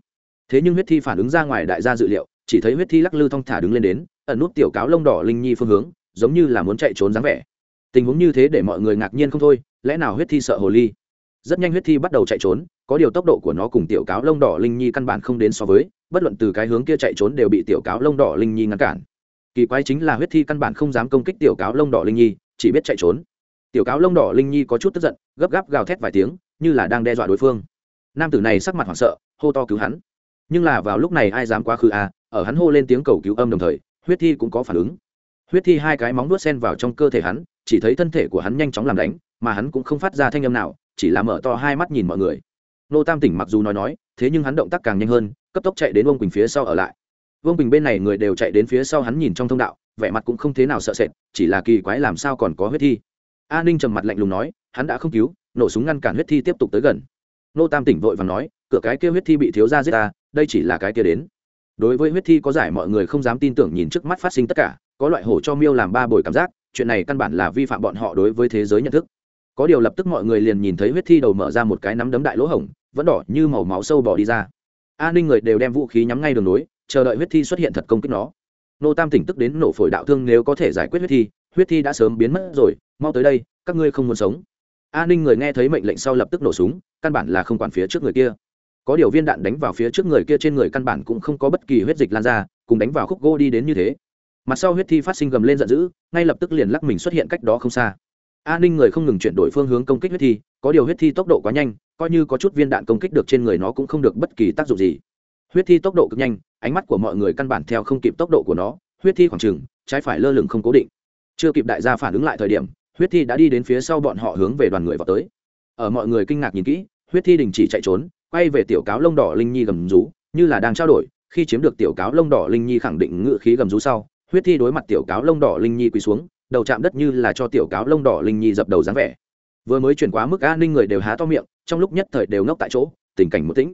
Thế nhưng huyết thi phản ứng ra ngoài đại gia dự liệu chỉ thấy huyết thi lắc lư thong thả đứng lên đến, ẩn nút tiểu cáo lông đỏ linh nhi phương hướng, giống như là muốn chạy trốn dáng vẻ. Tình huống như thế để mọi người ngạc nhiên không thôi, lẽ nào huyết thi sợ hồ ly? Rất nhanh huyết thi bắt đầu chạy trốn, có điều tốc độ của nó cùng tiểu cáo lông đỏ linh nhi căn bản không đến so với, bất luận từ cái hướng kia chạy trốn đều bị tiểu cáo lông đỏ linh nhi ngăn cản. Kỳ quái chính là huyết thi căn bản không dám công kích tiểu cáo lông đỏ linh nhi, chỉ biết chạy trốn. Tiểu cáo lông đỏ linh nhi có chút tức giận, gấp gáp gào thét vài tiếng, như là đang đe dọa đối phương. Nam tử này sắc mặt hoảng sợ, hô to cứu hắn. Nhưng là vào lúc này ai dám quá khứ à ở hắn hô lên tiếng cầu cứu âm đồng thời, huyết thi cũng có phản ứng. Huyết thi hai cái móng nuốt sen vào trong cơ thể hắn, chỉ thấy thân thể của hắn nhanh chóng làm đánh, mà hắn cũng không phát ra thanh âm nào, chỉ là mở to hai mắt nhìn mọi người. Nô tam tỉnh mặc dù nói nói, thế nhưng hắn động tác càng nhanh hơn, cấp tốc chạy đến vương quỳnh phía sau ở lại. Vương quỳnh bên này người đều chạy đến phía sau hắn nhìn trong thông đạo, vẻ mặt cũng không thế nào sợ sệt, chỉ là kỳ quái làm sao còn có huyết thi. A ninh trầm mặt lạnh lùng nói, hắn đã không cứu, nổ súng ngăn cản huyết thi tiếp tục tới gần. Nô tam tỉnh vội và nói, cửa cái kia huyết thi bị thiếu ra giết ta, đây chỉ là cái kia đến đối với huyết thi có giải mọi người không dám tin tưởng nhìn trước mắt phát sinh tất cả, có loại hổ cho miêu làm ba bồi cảm giác, chuyện này căn bản là vi phạm bọn họ đối với thế giới nhận thức. Có điều lập tức mọi người liền nhìn thấy huyết thi đầu mở ra một cái nắm đấm đại lỗ hổng, vẫn đỏ như màu máu sâu bỏ đi ra. An ninh người đều đem vũ khí nhắm ngay đường nối, chờ đợi huyết thi xuất hiện thật công kích nó. Nô tam tỉnh tức đến nổ phổi đạo thương nếu có thể giải quyết huyết thi huyết thi đã sớm biến mất rồi, mau tới đây, các ngươi không muốn sống. An ninh người nghe thấy mệnh lệnh sau lập tức nổ súng, căn bản là không quản phía trước người kia có điều viên đạn đánh vào phía trước người kia trên người căn bản cũng không có bất kỳ huyết dịch lan ra, cùng đánh vào khúc gỗ đi đến như thế. Mặt sau huyết thi phát sinh gầm lên giận dữ, ngay lập tức liền lắc mình xuất hiện cách đó không xa. A ninh người không ngừng chuyển đổi phương hướng công kích huyết thi, có điều huyết thi tốc độ quá nhanh, coi như có chút viên đạn công kích được trên người nó cũng không được bất kỳ tác dụng gì. Huyết thi tốc độ cực nhanh, ánh mắt của mọi người căn bản theo không kịp tốc độ của nó, huyết thi khoảng trừng trái phải lơ lửng không cố định. Chưa kịp đại gia phản ứng lại thời điểm, huyết thi đã đi đến phía sau bọn họ hướng về đoàn người vào tới. Ở mọi người kinh ngạc nhìn kỹ, huyết thi đình chỉ chạy trốn quay về tiểu cáo lông đỏ linh nhi gầm rú, như là đang trao đổi, khi chiếm được tiểu cáo lông đỏ linh nhi khẳng định ngự khí gầm rú sau, huyết thi đối mặt tiểu cáo lông đỏ linh nhi quỳ xuống, đầu chạm đất như là cho tiểu cáo lông đỏ linh nhi dập đầu dáng vẻ. Vừa mới chuyển quá mức an ninh người đều há to miệng, trong lúc nhất thời đều ngốc tại chỗ, tình cảnh một tĩnh.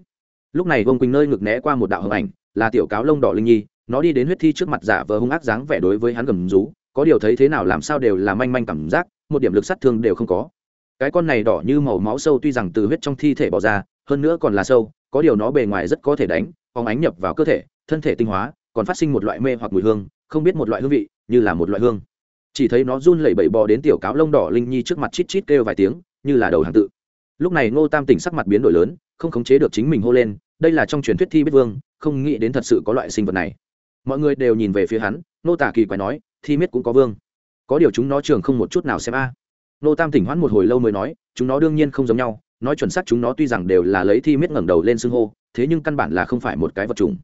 Lúc này vông quỳnh nơi ngực né qua một đạo hồng ảnh, là tiểu cáo lông đỏ linh nhi, nó đi đến huyết thi trước mặt giả vờ hung ác dáng vẻ đối với hắn gầm rú, có điều thấy thế nào làm sao đều là manh manh cảm giác, một điểm lực sát thương đều không có. Cái con này đỏ như màu máu sâu tuy rằng từ huyết trong thi thể bỏ ra hơn nữa còn là sâu, có điều nó bề ngoài rất có thể đánh, phóng ánh nhập vào cơ thể, thân thể tinh hóa, còn phát sinh một loại mê hoặc mùi hương, không biết một loại hương vị, như là một loại hương. Chỉ thấy nó run lẩy bẩy bò đến tiểu cáo lông đỏ linh nhi trước mặt chít chít kêu vài tiếng, như là đầu hàng tự. Lúc này ngô tam tỉnh sắc mặt biến đổi lớn, không khống chế được chính mình hô lên, đây là trong truyền thuyết thi biết vương, không nghĩ đến thật sự có loại sinh vật này. Mọi người đều nhìn về phía hắn nô tả kỳ quái nói, thi miết cũng có vương. Có điều chúng nó trường không một chút nào xem a. Nô tam tỉnh hoãn một hồi lâu mới nói, chúng nó đương nhiên không giống nhau nói chuẩn xác chúng nó tuy rằng đều là lấy thi miết ngẩng đầu lên xưng hô, thế nhưng căn bản là không phải một cái vật trùng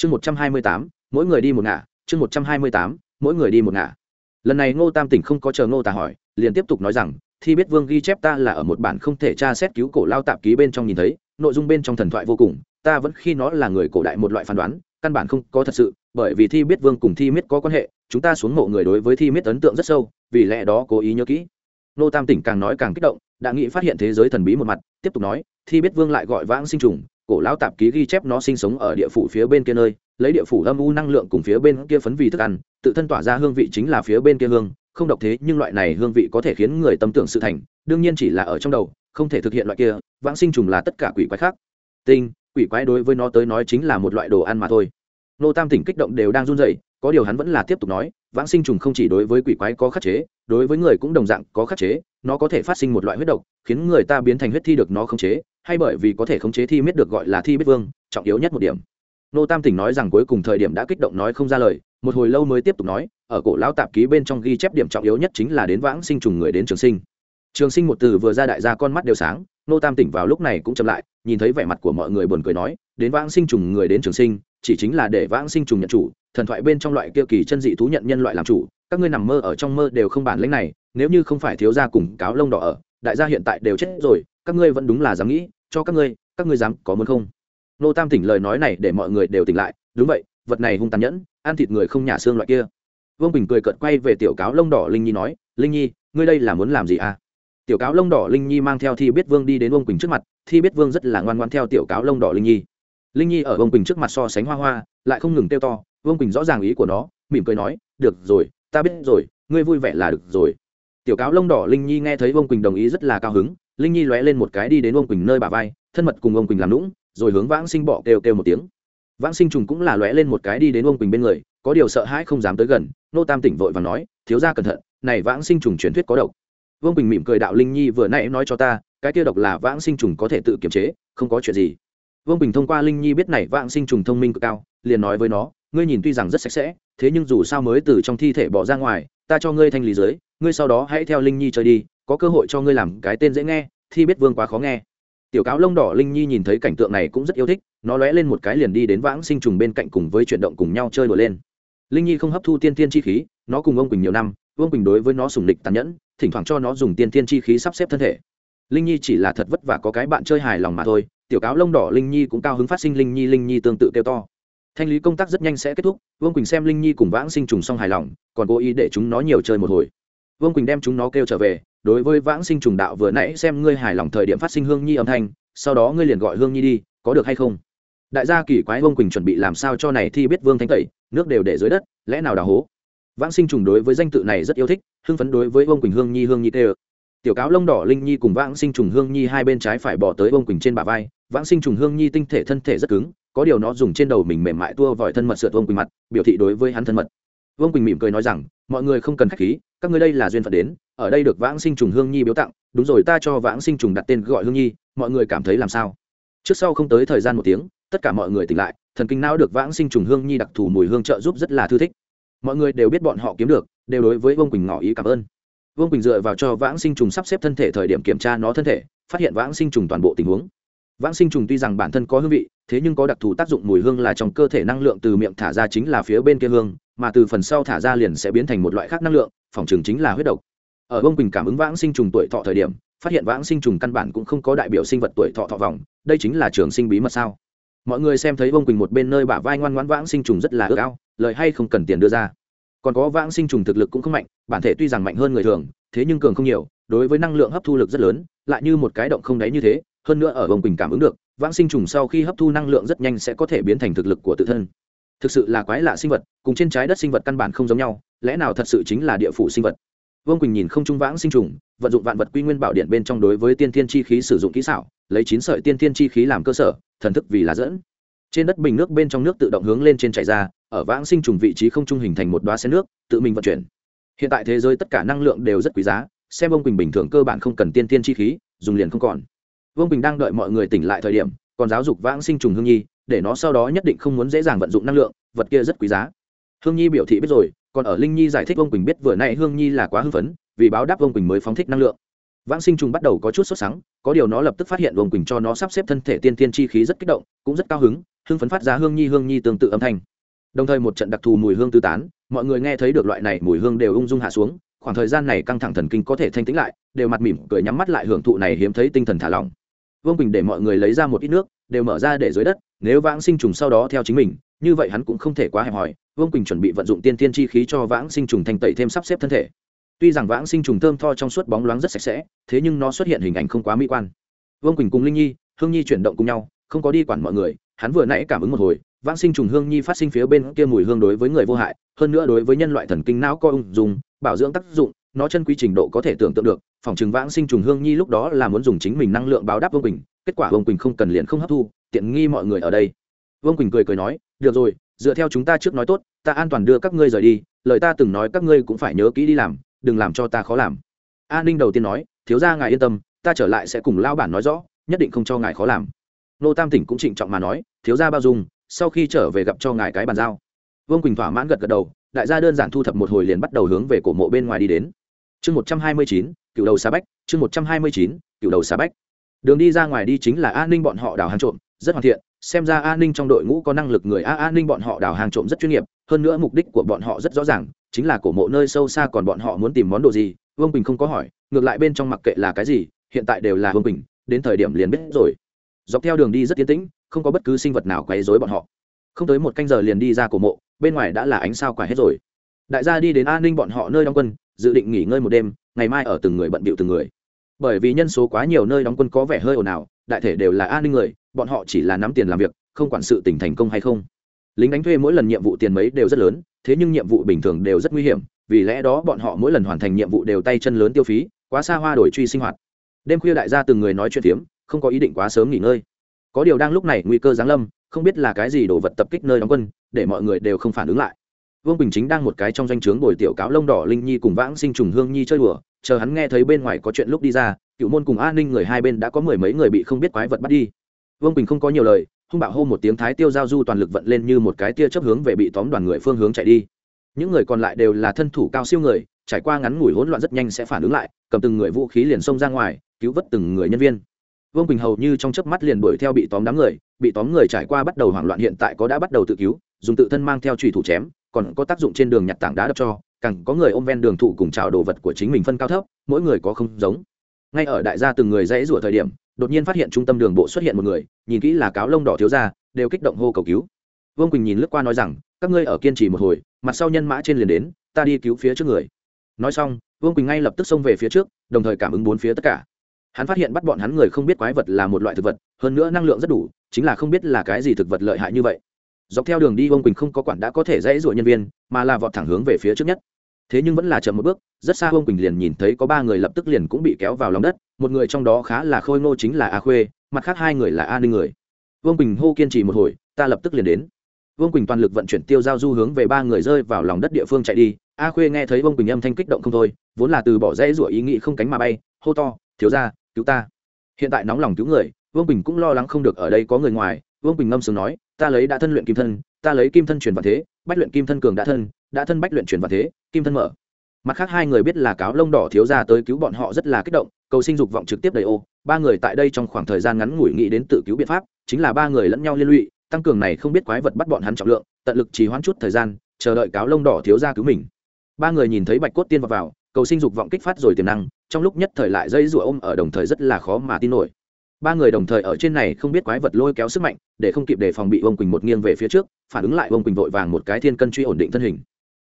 chương một trăm hai mươi tám, mỗi người đi một ngả. Chương một trăm hai mươi tám, mỗi người đi một ngả. Lần này ngô tam tỉnh không có chờ ngô tà hỏi, liền tiếp tục nói rằng, thi biết vương ghi chép ta là ở một bản không thể tra xét cứu cổ lao tạp ký bên trong nhìn thấy, nội dung bên trong thần thoại vô cùng, ta vẫn khi nó là người cổ đại một loại phán đoán, căn bản không có thật sự, bởi vì thi biết vương cùng thi miết có quan hệ, chúng ta xuống mộ người đối với thi miết ấn tượng rất sâu, vì lẽ đó cố ý nhớ kỹ nô tam tỉnh càng nói càng kích động, đã nghĩ phát hiện thế giới thần bí một mặt, tiếp tục nói, thi biết vương lại gọi vãng sinh trùng, cổ lão tạp ký ghi chép nó sinh sống ở địa phủ phía bên kia nơi, lấy địa phủ âm u năng lượng cùng phía bên kia phấn vì thức ăn, tự thân tỏa ra hương vị chính là phía bên kia hương, không độc thế nhưng loại này hương vị có thể khiến người tâm tưởng sự thành, đương nhiên chỉ là ở trong đầu, không thể thực hiện loại kia, vãng sinh trùng là tất cả quỷ quái khác. Tinh, quỷ quái đối với nó tới nói chính là một loại đồ ăn mà thôi. Nô tam tỉnh kích động đều đang run rẩy, có điều hắn vẫn là tiếp tục nói vãng sinh trùng không chỉ đối với quỷ quái có khắc chế, đối với người cũng đồng dạng có khắc chế, nó có thể phát sinh một loại huyết độc, khiến người ta biến thành huyết thi được nó khống chế, hay bởi vì có thể khống chế thi miết được gọi là thi biết vương, trọng yếu nhất một điểm. Nô tam tỉnh nói rằng cuối cùng thời điểm đã kích động nói không ra lời, một hồi lâu mới tiếp tục nói, ở cổ lão tạp ký bên trong ghi chép điểm trọng yếu nhất chính là đến vãng sinh trùng người đến trường sinh. Trường sinh một từ vừa ra đại gia con mắt đều sáng, nô tam tỉnh vào lúc này cũng chậm lại, nhìn thấy vẻ mặt của mọi người buồn cười nói, đến vãng sinh trùng người đến trường sinh, chỉ chính là để vãng sinh trùng nhận chủ thần thoại bên trong loại kia kỳ chân dị thú nhận nhân loại làm chủ, các ngươi nằm mơ ở trong mơ đều không bản lĩnh này, nếu như không phải thiếu gia cùng cáo lông đỏ ở, đại gia hiện tại đều chết rồi, các ngươi vẫn đúng là dám nghĩ, cho các ngươi các ngươi dám có muốn không? Nô tam tỉnh lời nói này để mọi người đều tỉnh lại, đúng vậy, vật này hung tàn nhẫn, ăn thịt người không nhả xương loại kia. Vương bình cười cợt quay về tiểu cáo lông đỏ linh nhi nói, linh nhi, ngươi đây là muốn làm gì à? Tiểu cáo lông đỏ linh nhi mang theo thi biết vương đi đến vương quỳnh trước mặt, thi biết vương rất là ngoan ngoan theo tiểu cáo lông đỏ linh nhi. Linh nhi ở vương quỳnh trước mặt so sánh hoa hoa, lại không ngừng kêu to vương quỳnh rõ ràng ý của nó, mỉm cười nói, được rồi, ta biết rồi, ngươi vui vẻ là được rồi. Tiểu cáo lông đỏ linh nhi nghe thấy vương quỳnh đồng ý rất là cao hứng, linh nhi lóe lên một cái đi đến vương quỳnh nơi bà vai, thân mật cùng vương quỳnh làm lũng rồi hướng vãng sinh bọ kêu kêu một tiếng. Vãng sinh trùng cũng là lóe lên một cái đi đến vương quỳnh bên người, có điều sợ hãi không dám tới gần, nô tam tỉnh vội và nói, thiếu ra cẩn thận, này vãng sinh trùng truyền thuyết có độc. Vương quỳnh mỉm cười đạo linh nhi vừa nãy nói cho ta, cái kia độc là vãng sinh trùng có thể tự kiềm chế, không có chuyện gì. Vương bình thông qua linh nhi biết này vãng sinh trùng thông minh cực cao, liền nói với nó ngươi nhìn tuy rằng rất sạch sẽ, thế nhưng dù sao mới từ trong thi thể bỏ ra ngoài, ta cho ngươi thanh lý dưới ngươi sau đó hãy theo linh nhi chơi đi, có cơ hội cho ngươi làm cái tên dễ nghe, thi biết vương quá khó nghe. Tiểu cáo lông đỏ linh nhi nhìn thấy cảnh tượng này cũng rất yêu thích, nó lóe lên một cái liền đi đến vãng sinh trùng bên cạnh cùng với chuyển động cùng nhau chơi đùa lên. Linh nhi không hấp thu tiên tiên chi khí, nó cùng ông quỳnh nhiều năm, ông quỳnh đối với nó sùng lịch tàn nhẫn, thỉnh thoảng cho nó dùng tiên tiên chi khí sắp xếp thân thể. Linh nhi chỉ là thật vất vả có cái bạn chơi hài lòng mà thôi, tiểu cáo lông đỏ linh nhi cũng cao hứng phát sinh linh nhi linh nhi tương tự kêu to thanh lý công tác rất nhanh sẽ kết thúc, vương quỳnh xem linh nhi cùng vãng sinh trùng xong hài lòng, còn cố ý để chúng nó nhiều chơi một hồi. Vương quỳnh đem chúng nó kêu trở về, đối với vãng sinh trùng đạo vừa nãy xem ngươi hài lòng thời điểm phát sinh hương nhi âm thanh, sau đó ngươi liền gọi hương nhi đi, có được hay không? Đại gia kỳ quái vương quỳnh chuẩn bị làm sao cho này thi biết vương thánh tẩy, nước đều để dưới đất, lẽ nào đào hố? Vãng sinh trùng đối với danh tự này rất yêu thích, hưng phấn đối với vương quỳnh hương nhi hương nhi tê tiểu cáo lông đỏ linh nhi cùng vãng sinh trùng hương nhi hai bên trái phải bỏ tới vương quỳnh trên bả vai, vãng sinh trùng hương nhi tinh thể thân thể rất cứng có điều nó dùng trên đầu mình mềm mại tua vòi thân mật sượt vương quỳnh mặt, biểu thị đối với hắn thân mật. Vương quỳnh mỉm cười nói rằng, mọi người không cần khách khí, các ngươi đây là duyên phận đến, ở đây được vãng sinh trùng hương nhi biếu tặng, đúng rồi ta cho vãng sinh trùng đặt tên gọi hương nhi, mọi người cảm thấy làm sao? Trước sau không tới thời gian một tiếng, tất cả mọi người tỉnh lại, thần kinh não được vãng sinh trùng hương nhi đặc thù mùi hương trợ giúp rất là thư thích. Mọi người đều biết bọn họ kiếm được, đều đối với vương quỳnh ngỏ ý cảm ơn. Vương quỳnh dựa vào cho vãng sinh trùng sắp xếp thân thể thời điểm kiểm tra nó thân thể, phát hiện vãng sinh trùng toàn bộ tình huống vãng sinh trùng tuy rằng bản thân có hương vị, thế nhưng có đặc thù tác dụng mùi hương là trong cơ thể năng lượng từ miệng thả ra chính là phía bên kia hương, mà từ phần sau thả ra liền sẽ biến thành một loại khác năng lượng, phòng trường chính là huyết độc. Ở bông quỳnh cảm ứng vãng sinh trùng tuổi thọ thời điểm, phát hiện vãng sinh trùng căn bản cũng không có đại biểu sinh vật tuổi thọ thọ vòng đây chính là trường sinh bí mật sao? Mọi người xem thấy bông quỳnh một bên nơi bả vai ngoan ngoãn vãng sinh trùng rất là ước ao, lời hay không cần tiền đưa ra. Còn có vãng sinh trùng thực lực cũng không mạnh, bản thể tuy rằng mạnh hơn người thường, thế nhưng cường không nhiều, đối với năng lượng hấp thu lực rất lớn, lại như một cái động không đáy như thế hơn nữa ở vòng quỳnh cảm ứng được, vãng sinh trùng sau khi hấp thu năng lượng rất nhanh sẽ có thể biến thành thực lực của tự thân. Thực sự là quái lạ sinh vật, cùng trên trái đất sinh vật căn bản không giống nhau, lẽ nào thật sự chính là địa phủ sinh vật? Vương quỳnh nhìn không trung vãng sinh trùng, vận dụng vạn vật quy nguyên bảo điện bên trong đối với tiên thiên chi khí sử dụng kỹ xảo, lấy chín sợi tiên thiên chi khí làm cơ sở, thần thức vì là dẫn. Trên đất bình nước bên trong nước tự động hướng lên trên chảy ra, ở vãng sinh trùng vị trí không trung hình thành một đoá xe nước, tự mình vận chuyển. Hiện tại thế giới tất cả năng lượng đều rất quý giá, xem ông quỳnh bình thường cơ bản không cần tiên tiên chi khí, dùng liền không còn vương Bình đang đợi mọi người tỉnh lại thời điểm, còn giáo dục vãng sinh trùng hương nhi, để nó sau đó nhất định không muốn dễ dàng vận dụng năng lượng, vật kia rất quý giá. Hương nhi biểu thị biết rồi, còn ở linh nhi giải thích vương quỳnh biết vừa nay hương nhi là quá hưng phấn, vì báo đáp vương quỳnh mới phóng thích năng lượng. Vãng sinh trùng bắt đầu có chút sốt sắng, có điều nó lập tức phát hiện vương quỳnh cho nó sắp xếp thân thể tiên tiên chi khí rất kích động, cũng rất cao hứng, hưng phấn phát ra hương nhi hương nhi tương tự âm thanh. Đồng thời một trận đặc thù mùi hương tư tán, mọi người nghe thấy được loại này mùi hương đều ung dung hạ xuống, khoảng thời gian này căng thẳng thần kinh có thể thanh tĩnh lại, đều mặt mỉm cười nhắm mắt lại hưởng thụ này hiếm thấy tinh thần thả lỏng vương quỳnh để mọi người lấy ra một ít nước, đều mở ra để dưới đất, nếu vãng sinh trùng sau đó theo chính mình, như vậy hắn cũng không thể quá hẹp hòi. Vương quỳnh chuẩn bị vận dụng tiên tiên chi khí cho vãng sinh trùng thành tẩy thêm sắp xếp thân thể. Tuy rằng vãng sinh trùng thơm tho trong suốt bóng loáng rất sạch sẽ, thế nhưng nó xuất hiện hình ảnh không quá mỹ quan. Vương quỳnh cùng linh nhi, hương nhi chuyển động cùng nhau, không có đi quản mọi người, hắn vừa nãy cảm ứng một hồi, vãng sinh trùng hương nhi phát sinh phía bên kia mùi hương đối với người vô hại, hơn nữa đối với nhân loại thần kinh não co ung dùng bảo dưỡng tác dụng nó chân quy trình độ có thể tưởng tượng được, phòng chừng vãng sinh trùng hương nhi lúc đó là muốn dùng chính mình năng lượng báo đáp vương quỳnh, kết quả vương quỳnh không cần liền không hấp thu, tiện nghi mọi người ở đây. Vương quỳnh cười cười nói, được rồi, dựa theo chúng ta trước nói tốt, ta an toàn đưa các ngươi rời đi, lời ta từng nói các ngươi cũng phải nhớ kỹ đi làm, đừng làm cho ta khó làm. An ninh đầu tiên nói, thiếu ra ngài yên tâm, ta trở lại sẽ cùng lao bản nói rõ, nhất định không cho ngài khó làm. Nô tam tỉnh cũng trịnh trọng mà nói, thiếu ra bao dung, sau khi trở về gặp cho ngài cái bàn giao. Vương quỳnh thỏa mãn gật gật đầu, đại gia đơn giản thu thập một hồi liền bắt đầu hướng về cổ mộ bên ngoài đi đến chương một trăm hai mươi chín, cựu đầu xà bách, chương một trăm hai mươi chín, cựu đầu xà bách. Đường đi ra ngoài đi chính là an ninh bọn họ đào hàng trộm, rất hoàn thiện, xem ra an ninh trong đội ngũ có năng lực người a an ninh bọn họ đào hàng trộm rất chuyên nghiệp, hơn nữa mục đích của bọn họ rất rõ ràng, chính là cổ mộ nơi sâu xa còn bọn họ muốn tìm món đồ gì, vương bình không có hỏi, ngược lại bên trong mặc kệ là cái gì, hiện tại đều là vương bình đến thời điểm liền biết rồi. Dọc theo đường đi rất tiến tĩnh, không có bất cứ sinh vật nào quấy rối bọn họ. Không tới một canh giờ liền đi ra cổ mộ, bên ngoài đã là ánh sao quả hết rồi. Đại gia đi đến an ninh bọn họ nơi đóng quân dự định nghỉ ngơi một đêm, ngày mai ở từng người bận bịu từng người. Bởi vì nhân số quá nhiều nơi đóng quân có vẻ hơi ồn ào, đại thể đều là an ninh người, bọn họ chỉ là nắm tiền làm việc, không quản sự tỉnh thành công hay không. Lính đánh thuê mỗi lần nhiệm vụ tiền mấy đều rất lớn, thế nhưng nhiệm vụ bình thường đều rất nguy hiểm, vì lẽ đó bọn họ mỗi lần hoàn thành nhiệm vụ đều tay chân lớn tiêu phí, quá xa hoa đổi truy sinh hoạt. Đêm khuya đại gia từng người nói chuyện phiếm, không có ý định quá sớm nghỉ ngơi. Có điều đang lúc này nguy cơ giáng lâm, không biết là cái gì đồ vật tập kích nơi đóng quân, để mọi người đều không phản ứng lại vương bình chính đang một cái trong danh o chướng bồi tiểu cáo lông đỏ linh nhi cùng vãng sinh trùng hương nhi chơi đùa, chờ hắn nghe thấy bên ngoài có chuyện lúc đi ra, cựu môn cùng an ninh người hai bên đã có mười mấy người bị không biết quái vật bắt đi. vương bình không có nhiều lời, hung bạo hô một tiếng thái tiêu giao du toàn lực vận lên như một cái tia chấp hướng về bị tóm đoàn người phương hướng chạy đi. những người còn lại đều là thân thủ cao siêu người, trải qua ngắn ngủi hỗn loạn rất nhanh sẽ phản ứng lại, cầm từng người vũ khí liền xông ra ngoài, cứu vớt từng người nhân viên. vương quỳnh hầu như trong chớp mắt liền đuổi theo bị tóm đám người, bị tóm người trải qua bắt đầu hoảng loạn hiện tại có đã bắt đầu tự cứu, dùng tự thân mang theo trùy thủ chém còn có tác dụng trên đường nhặt tảng đá đập cho, càng có người ôm ven đường thụ cùng trào đồ vật của chính mình phân cao thấp, mỗi người có không giống. Ngay ở đại gia từng người dãy rủa thời điểm, đột nhiên phát hiện trung tâm đường bộ xuất hiện một người, nhìn kỹ là cáo lông đỏ thiếu ra đều kích động hô cầu cứu. Vương quỳnh nhìn lướt qua nói rằng, các ngươi ở kiên trì một hồi, mặt sau nhân mã trên liền đến, ta đi cứu phía trước người. Nói xong, vương quỳnh ngay lập tức xông về phía trước, đồng thời cảm ứng bốn phía tất cả. Hắn phát hiện bắt bọn hắn người không biết quái vật là một loại thực vật, hơn nữa năng lượng rất đủ, chính là không biết là cái gì thực vật lợi hại như vậy dọc theo đường đi vương quỳnh không có quản đã có thể dãy ruộng nhân viên, mà là vọt thẳng hướng về phía trước nhất. Thế nhưng vẫn là chậm một bước, rất xa vương quỳnh liền nhìn thấy có ba người lập tức liền cũng bị kéo vào lòng đất, một người trong đó khá là khôi ngô chính là a khuê, mặt khác hai người là a ninh người. Vương quỳnh hô kiên trì một hồi, ta lập tức liền đến. Vương quỳnh toàn lực vận chuyển tiêu giao du hướng về ba người rơi vào lòng đất địa phương chạy đi. A khuê nghe thấy vương quỳnh âm thanh kích động không thôi, vốn là từ bỏ dãy rủa ý nghĩ không cánh mà bay, hô to, thiếu ra cứu ta. Hiện tại nóng lòng cứu người, vương quỳnh cũng lo lắng không được ở đây có người ngoài vương quỳnh ngâm sướng nói ta lấy đã thân luyện kim thân ta lấy kim thân truyền vào thế bách luyện kim thân cường đã thân đã thân bách luyện truyền vào thế kim thân mở. Mặt khác hai người biết là cáo lông đỏ thiếu ra tới cứu bọn họ rất là kích động cầu sinh dục vọng trực tiếp đầy ô. Ba người tại đây trong khoảng thời gian ngắn ngủi nghĩ đến tự cứu biện pháp chính là ba người lẫn nhau liên lụy tăng cường này không biết quái vật bắt bọn hắn trọng lượng tận lực trì hoãn chút thời gian chờ đợi cáo lông đỏ thiếu ra cứu mình. Ba người nhìn thấy bạch cốt tiên vào, vào cầu sinh dục vọng kích phát rồi tiềm năng trong lúc nhất thời lại dây rủa ôm ở đồng thời rất là khó mà tin nổi ba người đồng thời ở trên này không biết quái vật lôi kéo sức mạnh, để không kịp để phòng bị vương quỳnh một nghiêng về phía trước, phản ứng lại vương quỳnh vội vàng một cái thiên cân truy ổn định thân hình.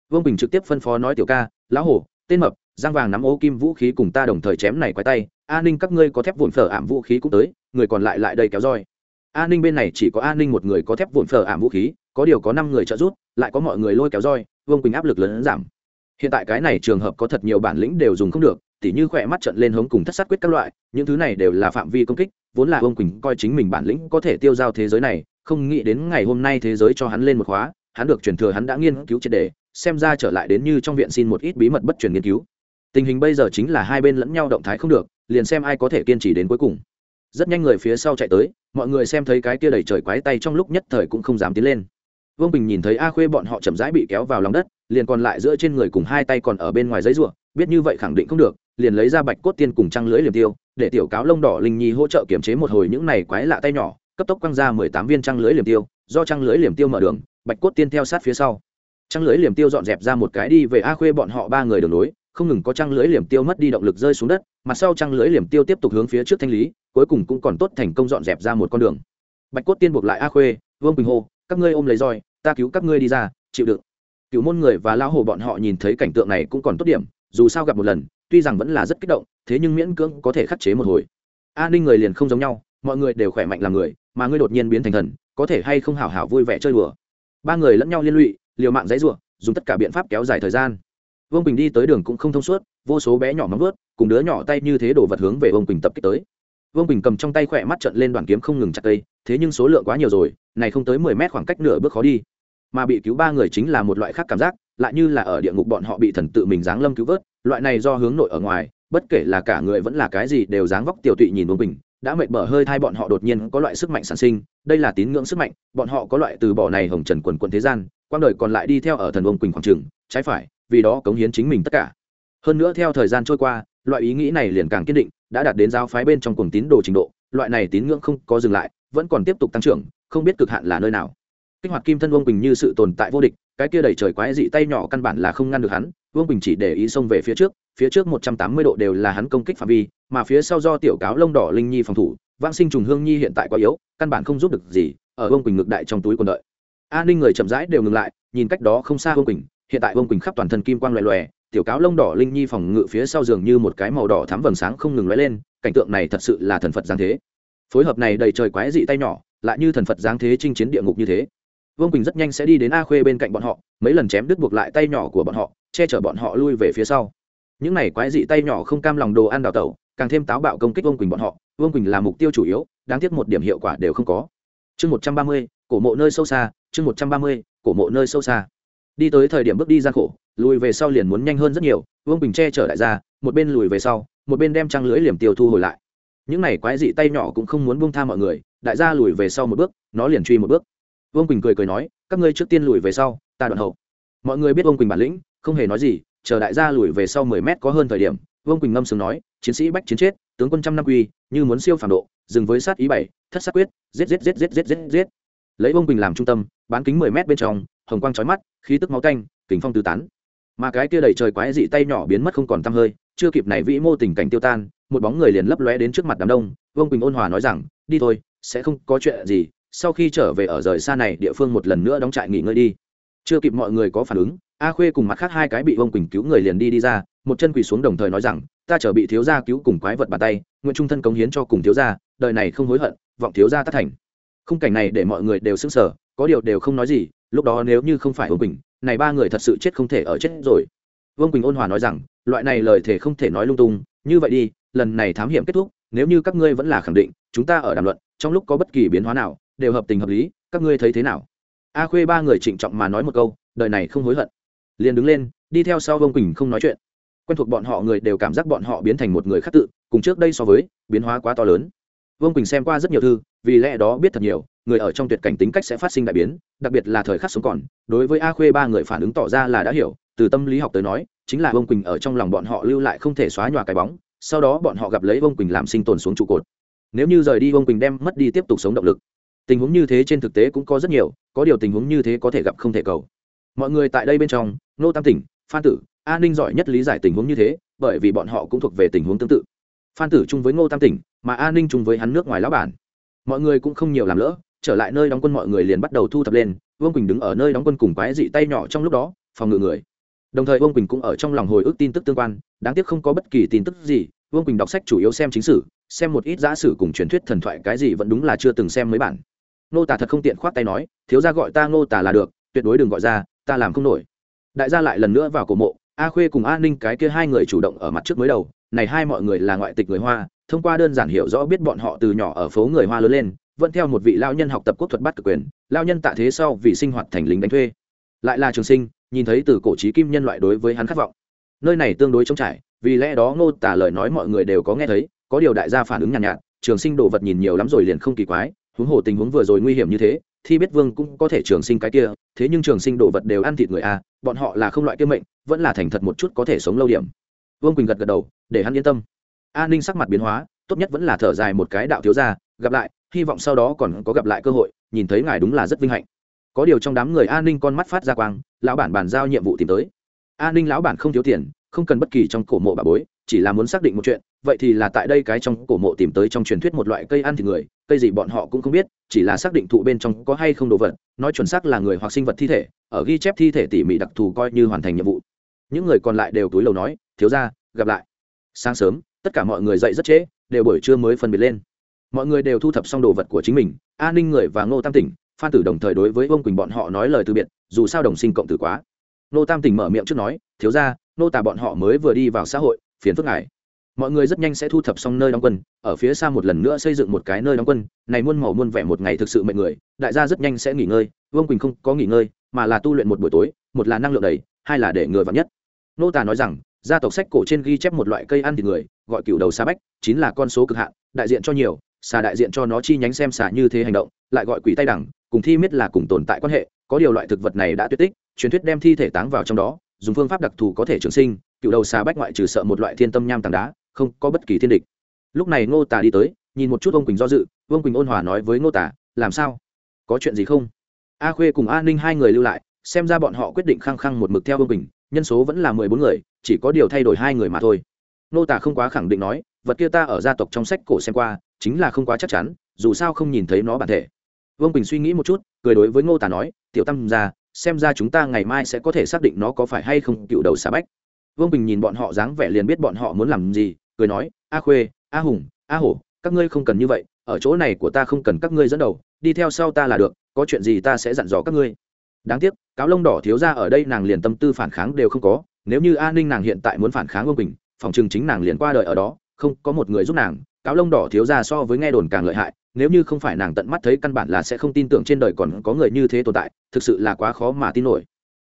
Vương quỳnh trực tiếp phân phó nói, tiểu ca, lão hổ, tên mập, giang vàng nắm ô kim vũ khí cùng ta đồng thời chém này quái tay, a ninh các ngươi có thép vụn phở ảm vũ khí cũng tới, người còn lại lại đây kéo roi. A ninh bên này chỉ có a ninh một người có thép vụn phở ảm vũ khí, có điều có năm người trợ giúp, lại có mọi người lôi kéo roi, vương quỳnh áp lực lớn giảm. Hiện tại cái này trường hợp có thật nhiều bản lĩnh đều dùng không được tỉ như khỏe mắt trận lên hống cùng thất sát quyết các loại, những thứ này đều là phạm vi công kích, vốn là ông quỳnh coi chính mình bản lĩnh có thể tiêu giao thế giới này, không nghĩ đến ngày hôm nay thế giới cho hắn lên một khóa, hắn được truyền thừa hắn đã nghiên cứu triệt đề, xem ra trở lại đến như trong viện xin một ít bí mật bất truyền nghiên cứu. Tình hình bây giờ chính là hai bên lẫn nhau động thái không được, liền xem ai có thể kiên trì đến cuối cùng. Rất nhanh người phía sau chạy tới, mọi người xem thấy cái kia đẩy trời quái tay trong lúc nhất thời cũng không dám tiến lên. Vương bình nhìn thấy a khuê bọn họ chậm rãi bị kéo vào lòng đất, liền còn lại giữa trên người cùng hai tay còn ở bên ngoài giấy ruộng biết như vậy khẳng định không được liền lấy ra bạch cốt tiên cùng trăng lưới liềm tiêu, để tiểu cáo lông đỏ linh nhi hỗ trợ kiểm chế một hồi những này quái lạ tay nhỏ, cấp tốc quăng ra mười tám viên trăng lưới liềm tiêu, do trăng lưới liềm tiêu mở đường, bạch cốt tiên theo sát phía sau. Trăng lưới liềm tiêu dọn dẹp ra một cái đi về a khuê bọn họ ba người đường nối không ngừng có trăng lưới liềm tiêu mất đi động lực rơi xuống đất mặt sau trăng lưới liềm tiêu tiếp tục hướng phía trước thanh lý, cuối cùng cũng còn tốt thành công dọn dẹp ra một con đường. Bạch cốt tiên buộc lại a khuê, vương quỳnh hô, các ngươi ôm lấy roi, ta cứu các ngươi đi ra, chịu đựng. Cựu môn người và lão hồ bọn họ nhìn thấy cảnh tượng này cũng còn tốt điểm, dù sao gặp một lần tuy rằng vẫn là rất kích động, thế nhưng miễn cưỡng có thể khắc chế một hồi. A ninh người liền không giống nhau, mọi người đều khỏe mạnh làm người, mà ngươi đột nhiên biến thành thần, có thể hay không hảo hảo vui vẻ chơi đùa. Ba người lẫn nhau liên lụy, liều mạng dãy ruộng dùng tất cả biện pháp kéo dài thời gian. Vương bình đi tới đường cũng không thông suốt, vô số bé nhỏ móng vớt cùng đứa nhỏ tay như thế đổ vật hướng về vương bình tập kích tới. Vương bình cầm trong tay khỏe mắt trận lên đoàn kiếm không ngừng chặt cây, thế nhưng số lượng quá nhiều rồi, này không tới mười mét khoảng cách nửa bước khó đi. Mà bị cứu ba người chính là một loại khác cảm giác lại như là ở địa ngục bọn họ bị thần tự mình giáng lâm cứu vớt, loại này do hướng nội ở ngoài, bất kể là cả người vẫn là cái gì đều dáng vóc tiểu tụy nhìn vương bình, đã mệt mở hơi thai bọn họ đột nhiên có loại sức mạnh sản sinh, đây là tín ngưỡng sức mạnh, bọn họ có loại từ bỏ này hồng trần quần quận thế gian, quang đời còn lại đi theo ở thần ông quỳnh khoảng trường, trái phải, vì đó cống hiến chính mình tất cả. Hơn nữa theo thời gian trôi qua, loại ý nghĩ này liền càng kiên định, đã đạt đến giáo phái bên trong cùng tín đồ trình độ, loại này tín ngưỡng không có dừng lại, vẫn còn tiếp tục tăng trưởng, không biết cực hạn là nơi nào kích hoạt kim thân vương quỳnh như sự tồn tại vô địch, cái kia đẩy trời quái dị tay nhỏ căn bản là không ngăn được hắn, vương quỳnh chỉ để ý xông về phía trước phía trước một trăm tám mươi độ đều là hắn công kích phạm vi, mà phía sau do tiểu cáo lông đỏ linh nhi phòng thủ vang sinh trùng hương nhi hiện tại quá yếu, căn bản không giúp được gì, ở vương quỳnh ngược đại trong túi quần đợi an ninh người chậm rãi đều ngừng lại, nhìn cách đó không xa vương quỳnh, hiện tại vương quỳnh khắp toàn thân kim quang loè loè, tiểu cáo lông đỏ linh nhi phòng ngự phía sau giường như một cái màu đỏ thắm vầng sáng không ngừng lóe lên, cảnh tượng này thật sự là thần phật giáng thế. Phối hợp này đầy trời quái dị tay nhỏ, lại như thần phật giáng thế chinh chiến địa ngục như thế vương quỳnh rất nhanh sẽ đi đến a khuê bên cạnh bọn họ mấy lần chém đứt buộc lại tay nhỏ của bọn họ che chở bọn họ lui về phía sau những này quái dị tay nhỏ không cam lòng đồ ăn đào tẩu càng thêm táo bạo công kích vương quỳnh bọn họ vương quỳnh là mục tiêu chủ yếu đáng tiếc một điểm hiệu quả đều không có chương một trăm ba mươi cổ mộ nơi sâu xa chương một trăm ba mươi cổ mộ nơi sâu xa đi tới thời điểm bước đi gian khổ lùi về sau liền muốn nhanh hơn rất nhiều vương bình che chở đại ra một bên lùi về sau một bên đem trăng lưới liềm tiêu thu hồi lại những này quái dị tay nhỏ cũng không muốn buông tha mọi người đại gia lùi về sau một bước nó liền truy một bước vương bình cười cười nói, các ngươi trước tiên lùi về sau, ta đoạn hậu. Mọi người biết vương quỳnh bản lĩnh, không hề nói gì, chờ đại gia lùi về sau mười mét có hơn thời điểm, vương quỳnh ngâm sướng nói, chiến sĩ bách chiến chết, tướng quân trăm năm quy, như muốn siêu phản độ, dừng với sát ý bảy, thất sát quyết, giết giết giết giết giết giết giết. Lấy vương quỳnh làm trung tâm, bán kính mười mét bên trong, hồng quang trói mắt, khí tức máu canh kính phong tứ tán. Mà cái kia đầy trời quái dị tay nhỏ biến mất không còn tăm hơi, chưa kịp này vĩ mô tình cảnh tiêu tan, một bóng người liền lấp lóe đến trước mặt đám đông. Vương quỳnh ôn hòa nói rằng, đi thôi, sẽ không có chuyện gì sau khi trở về ở rời xa này, địa phương một lần nữa đóng trại nghỉ ngơi đi. Chưa kịp mọi người có phản ứng, a khuê cùng mặt khác hai cái bị vương quỳnh cứu người liền đi đi ra, một chân quỳ xuống đồng thời nói rằng, ta trở bị thiếu gia cứu cùng quái vật bàn tay, nguyện trung thân cống hiến cho cùng thiếu gia, đời này không hối hận, vọng thiếu gia tất thành. Khung cảnh này để mọi người đều sững sờ, có điều đều không nói gì, lúc đó nếu như không phải vương quỳnh, này ba người thật sự chết không thể ở chết rồi. Vương quỳnh ôn hòa nói rằng, loại này lời thể không thể nói lung tung, như vậy đi, lần này thám hiểm kết thúc, nếu như các ngươi vẫn là khẳng định, chúng ta ở đàm luận, trong lúc có bất kỳ biến hóa nào đều hợp tình hợp lý, các ngươi thấy thế nào? A khuê ba người trịnh trọng mà nói một câu, đời này không hối hận. Liền đứng lên, đi theo sau vương quỳnh không nói chuyện. Quen thuộc bọn họ người đều cảm giác bọn họ biến thành một người khác tự, cùng trước đây so với, biến hóa quá to lớn. Vương quỳnh xem qua rất nhiều thư, vì lẽ đó biết thật nhiều, người ở trong tuyệt cảnh tính cách sẽ phát sinh đại biến, đặc biệt là thời khắc sống còn, đối với a khuê ba người phản ứng tỏ ra là đã hiểu, từ tâm lý học tới nói, chính là vương quỳnh ở trong lòng bọn họ lưu lại không thể xóa nhòa cái bóng, sau đó bọn họ gặp lấy vương quỳnh làm sinh tồn xuống trụ cột. Nếu như rời đi vương quỳnh đem mất đi tiếp tục sống động lực tình huống như thế trên thực tế cũng có rất nhiều, có điều tình huống như thế có thể gặp không thể cầu. Mọi người tại đây bên trong, nô tam tỉnh, phan tử an ninh giỏi nhất lý giải tình huống như thế, bởi vì bọn họ cũng thuộc về tình huống tương tự. Phan tử chung với ngô tam tỉnh, mà an ninh chung với hắn nước ngoài lão bản. Mọi người cũng không nhiều làm lỡ, trở lại nơi đóng quân mọi người liền bắt đầu thu thập lên, vương quỳnh đứng ở nơi đóng quân cùng quái dị tay nhỏ trong lúc đó, phòng ngự người. Đồng thời vương quỳnh cũng ở trong lòng hồi ức tin tức tương quan, đáng tiếc không có bất kỳ tin tức gì, vương quỳnh đọc sách chủ yếu xem chính sử, xem một ít giả sử cùng truyền thuyết thần thoại cái gì vẫn đúng là chưa từng xem mấy bản nô tả thật không tiện khoát tay nói thiếu ra gọi ta nô tả là được tuyệt đối đừng gọi ra ta làm không nổi. Đại gia lại lần nữa vào cổ mộ a khuê cùng a ninh cái kia hai người chủ động ở mặt trước mới đầu này hai mọi người là ngoại tịch người hoa thông qua đơn giản hiểu rõ biết bọn họ từ nhỏ ở phố người hoa lớn lên vẫn theo một vị lao nhân học tập quốc thuật bắt cực quyền lao nhân tạ thế sau vì sinh hoạt thành lính đánh thuê. Lại là trường sinh nhìn thấy từ cổ trí kim nhân loại đối với hắn khát vọng. Nơi này tương đối trống trải vì lẽ đó ngô tả lời nói mọi người đều có nghe thấy có điều đại gia phản ứng nhàn nhạt, nhạt trường sinh đồ vật nhìn nhiều lắm rồi liền không kỳ quái huống hồ tình huống vừa rồi nguy hiểm như thế thi biết vương cũng có thể trường sinh cái kia, thế nhưng trường sinh đồ vật đều ăn thịt người a bọn họ là không loại kia mệnh, vẫn là thành thật một chút có thể sống lâu điểm. Vương quỳnh gật gật đầu, để hắn yên tâm. An ninh sắc mặt biến hóa, tốt nhất vẫn là thở dài một cái đạo thiếu gia, gặp lại, hy vọng sau đó còn có gặp lại cơ hội, nhìn thấy ngài đúng là rất vinh hạnh. Có điều trong đám người an ninh con mắt phát ra quang, lão bản bàn giao nhiệm vụ tìm tới. An ninh lão bản không thiếu tiền, không cần bất kỳ trong cổ mộ bà bối chỉ là muốn xác định một chuyện, vậy thì là tại đây cái trong cổ mộ tìm tới trong truyền thuyết một loại cây ăn thịt người, cây gì bọn họ cũng không biết, chỉ là xác định thụ bên trong có hay không đồ vật, nói chuẩn xác là người hoặc sinh vật thi thể, ở ghi chép thi thể tỉ mỉ đặc thù coi như hoàn thành nhiệm vụ. Những người còn lại đều túi lầu nói, thiếu ra gặp lại. Sáng sớm, tất cả mọi người dậy rất trễ, đều buổi trưa mới phân biệt lên. Mọi người đều thu thập xong đồ vật của chính mình an ninh người và ngô tam tỉnh, phan tử đồng thời đối với ông quỳnh bọn họ nói lời từ biệt, dù sao đồng sinh cộng tử quá. Ngô tam tỉnh mở miệng trước nói, thiếu ra nô tả bọn họ mới vừa đi vào xã hội phiền phức ngài. Mọi người rất nhanh sẽ thu thập xong nơi đóng quân, ở phía xa một lần nữa xây dựng một cái nơi đóng quân, này muôn màu muôn vẻ một ngày thực sự mệnh người, đại gia rất nhanh sẽ nghỉ ngơi, vương quỳnh không có nghỉ ngơi, mà là tu luyện một buổi tối, một là năng lượng đầy, hai là để người vắn nhất. Nô tà nói rằng, gia tộc sách cổ trên ghi chép một loại cây ăn thịt người, gọi cựu đầu xa bách chính là con số cực hạn, đại diện cho nhiều, xà đại diện cho nó chi nhánh xem xà như thế hành động, lại gọi quỷ tay đẳng, cùng thi miết là cùng tồn tại quan hệ, có điều loại thực vật này đã tuyệt tích, truyền thuyết đem thi thể táng vào trong đó dùng phương pháp đặc thù có thể trường sinh, cựu đầu xà bách ngoại trừ sợ một loại thiên tâm nham tảng đá, không có bất kỳ thiên địch. Lúc này ngô tả đi tới, nhìn một chút ông quỳnh do dự, vương quỳnh ôn hòa nói với ngô tả làm sao? Có chuyện gì không? A khuê cùng a ninh hai người lưu lại, xem ra bọn họ quyết định khăng khăng một mực theo vương quỳnh, nhân số vẫn là mười bốn người, chỉ có điều thay đổi hai người mà thôi. Ngô tả không quá khẳng định nói, vật kia ta ở gia tộc trong sách cổ xem qua, chính là không quá chắc chắn, dù sao không nhìn thấy nó bản thể. Vương quỳnh suy nghĩ một chút, cười đối với ngô tả nói, tiểu tâm ra xem ra chúng ta ngày mai sẽ có thể xác định nó có phải hay không cựu đầu xà bách. Vương bình nhìn bọn họ dáng vẻ liền biết bọn họ muốn làm gì, cười nói, a khuê, a hùng, a hổ, các ngươi không cần như vậy, ở chỗ này của ta không cần các ngươi dẫn đầu, đi theo sau ta là được, có chuyện gì ta sẽ dặn dò các ngươi. Đáng tiếc, cáo lông đỏ thiếu ra ở đây nàng liền tâm tư phản kháng đều không có, nếu như an ninh nàng hiện tại muốn phản kháng vương bình, phòng chừng chính nàng liền qua đời ở đó, không có một người giúp nàng cáo lông đỏ thiếu ra so với nghe đồn càng lợi hại, nếu như không phải nàng tận mắt thấy căn bản là sẽ không tin tưởng trên đời còn có người như thế tồn tại, thực sự là quá khó mà tin nổi.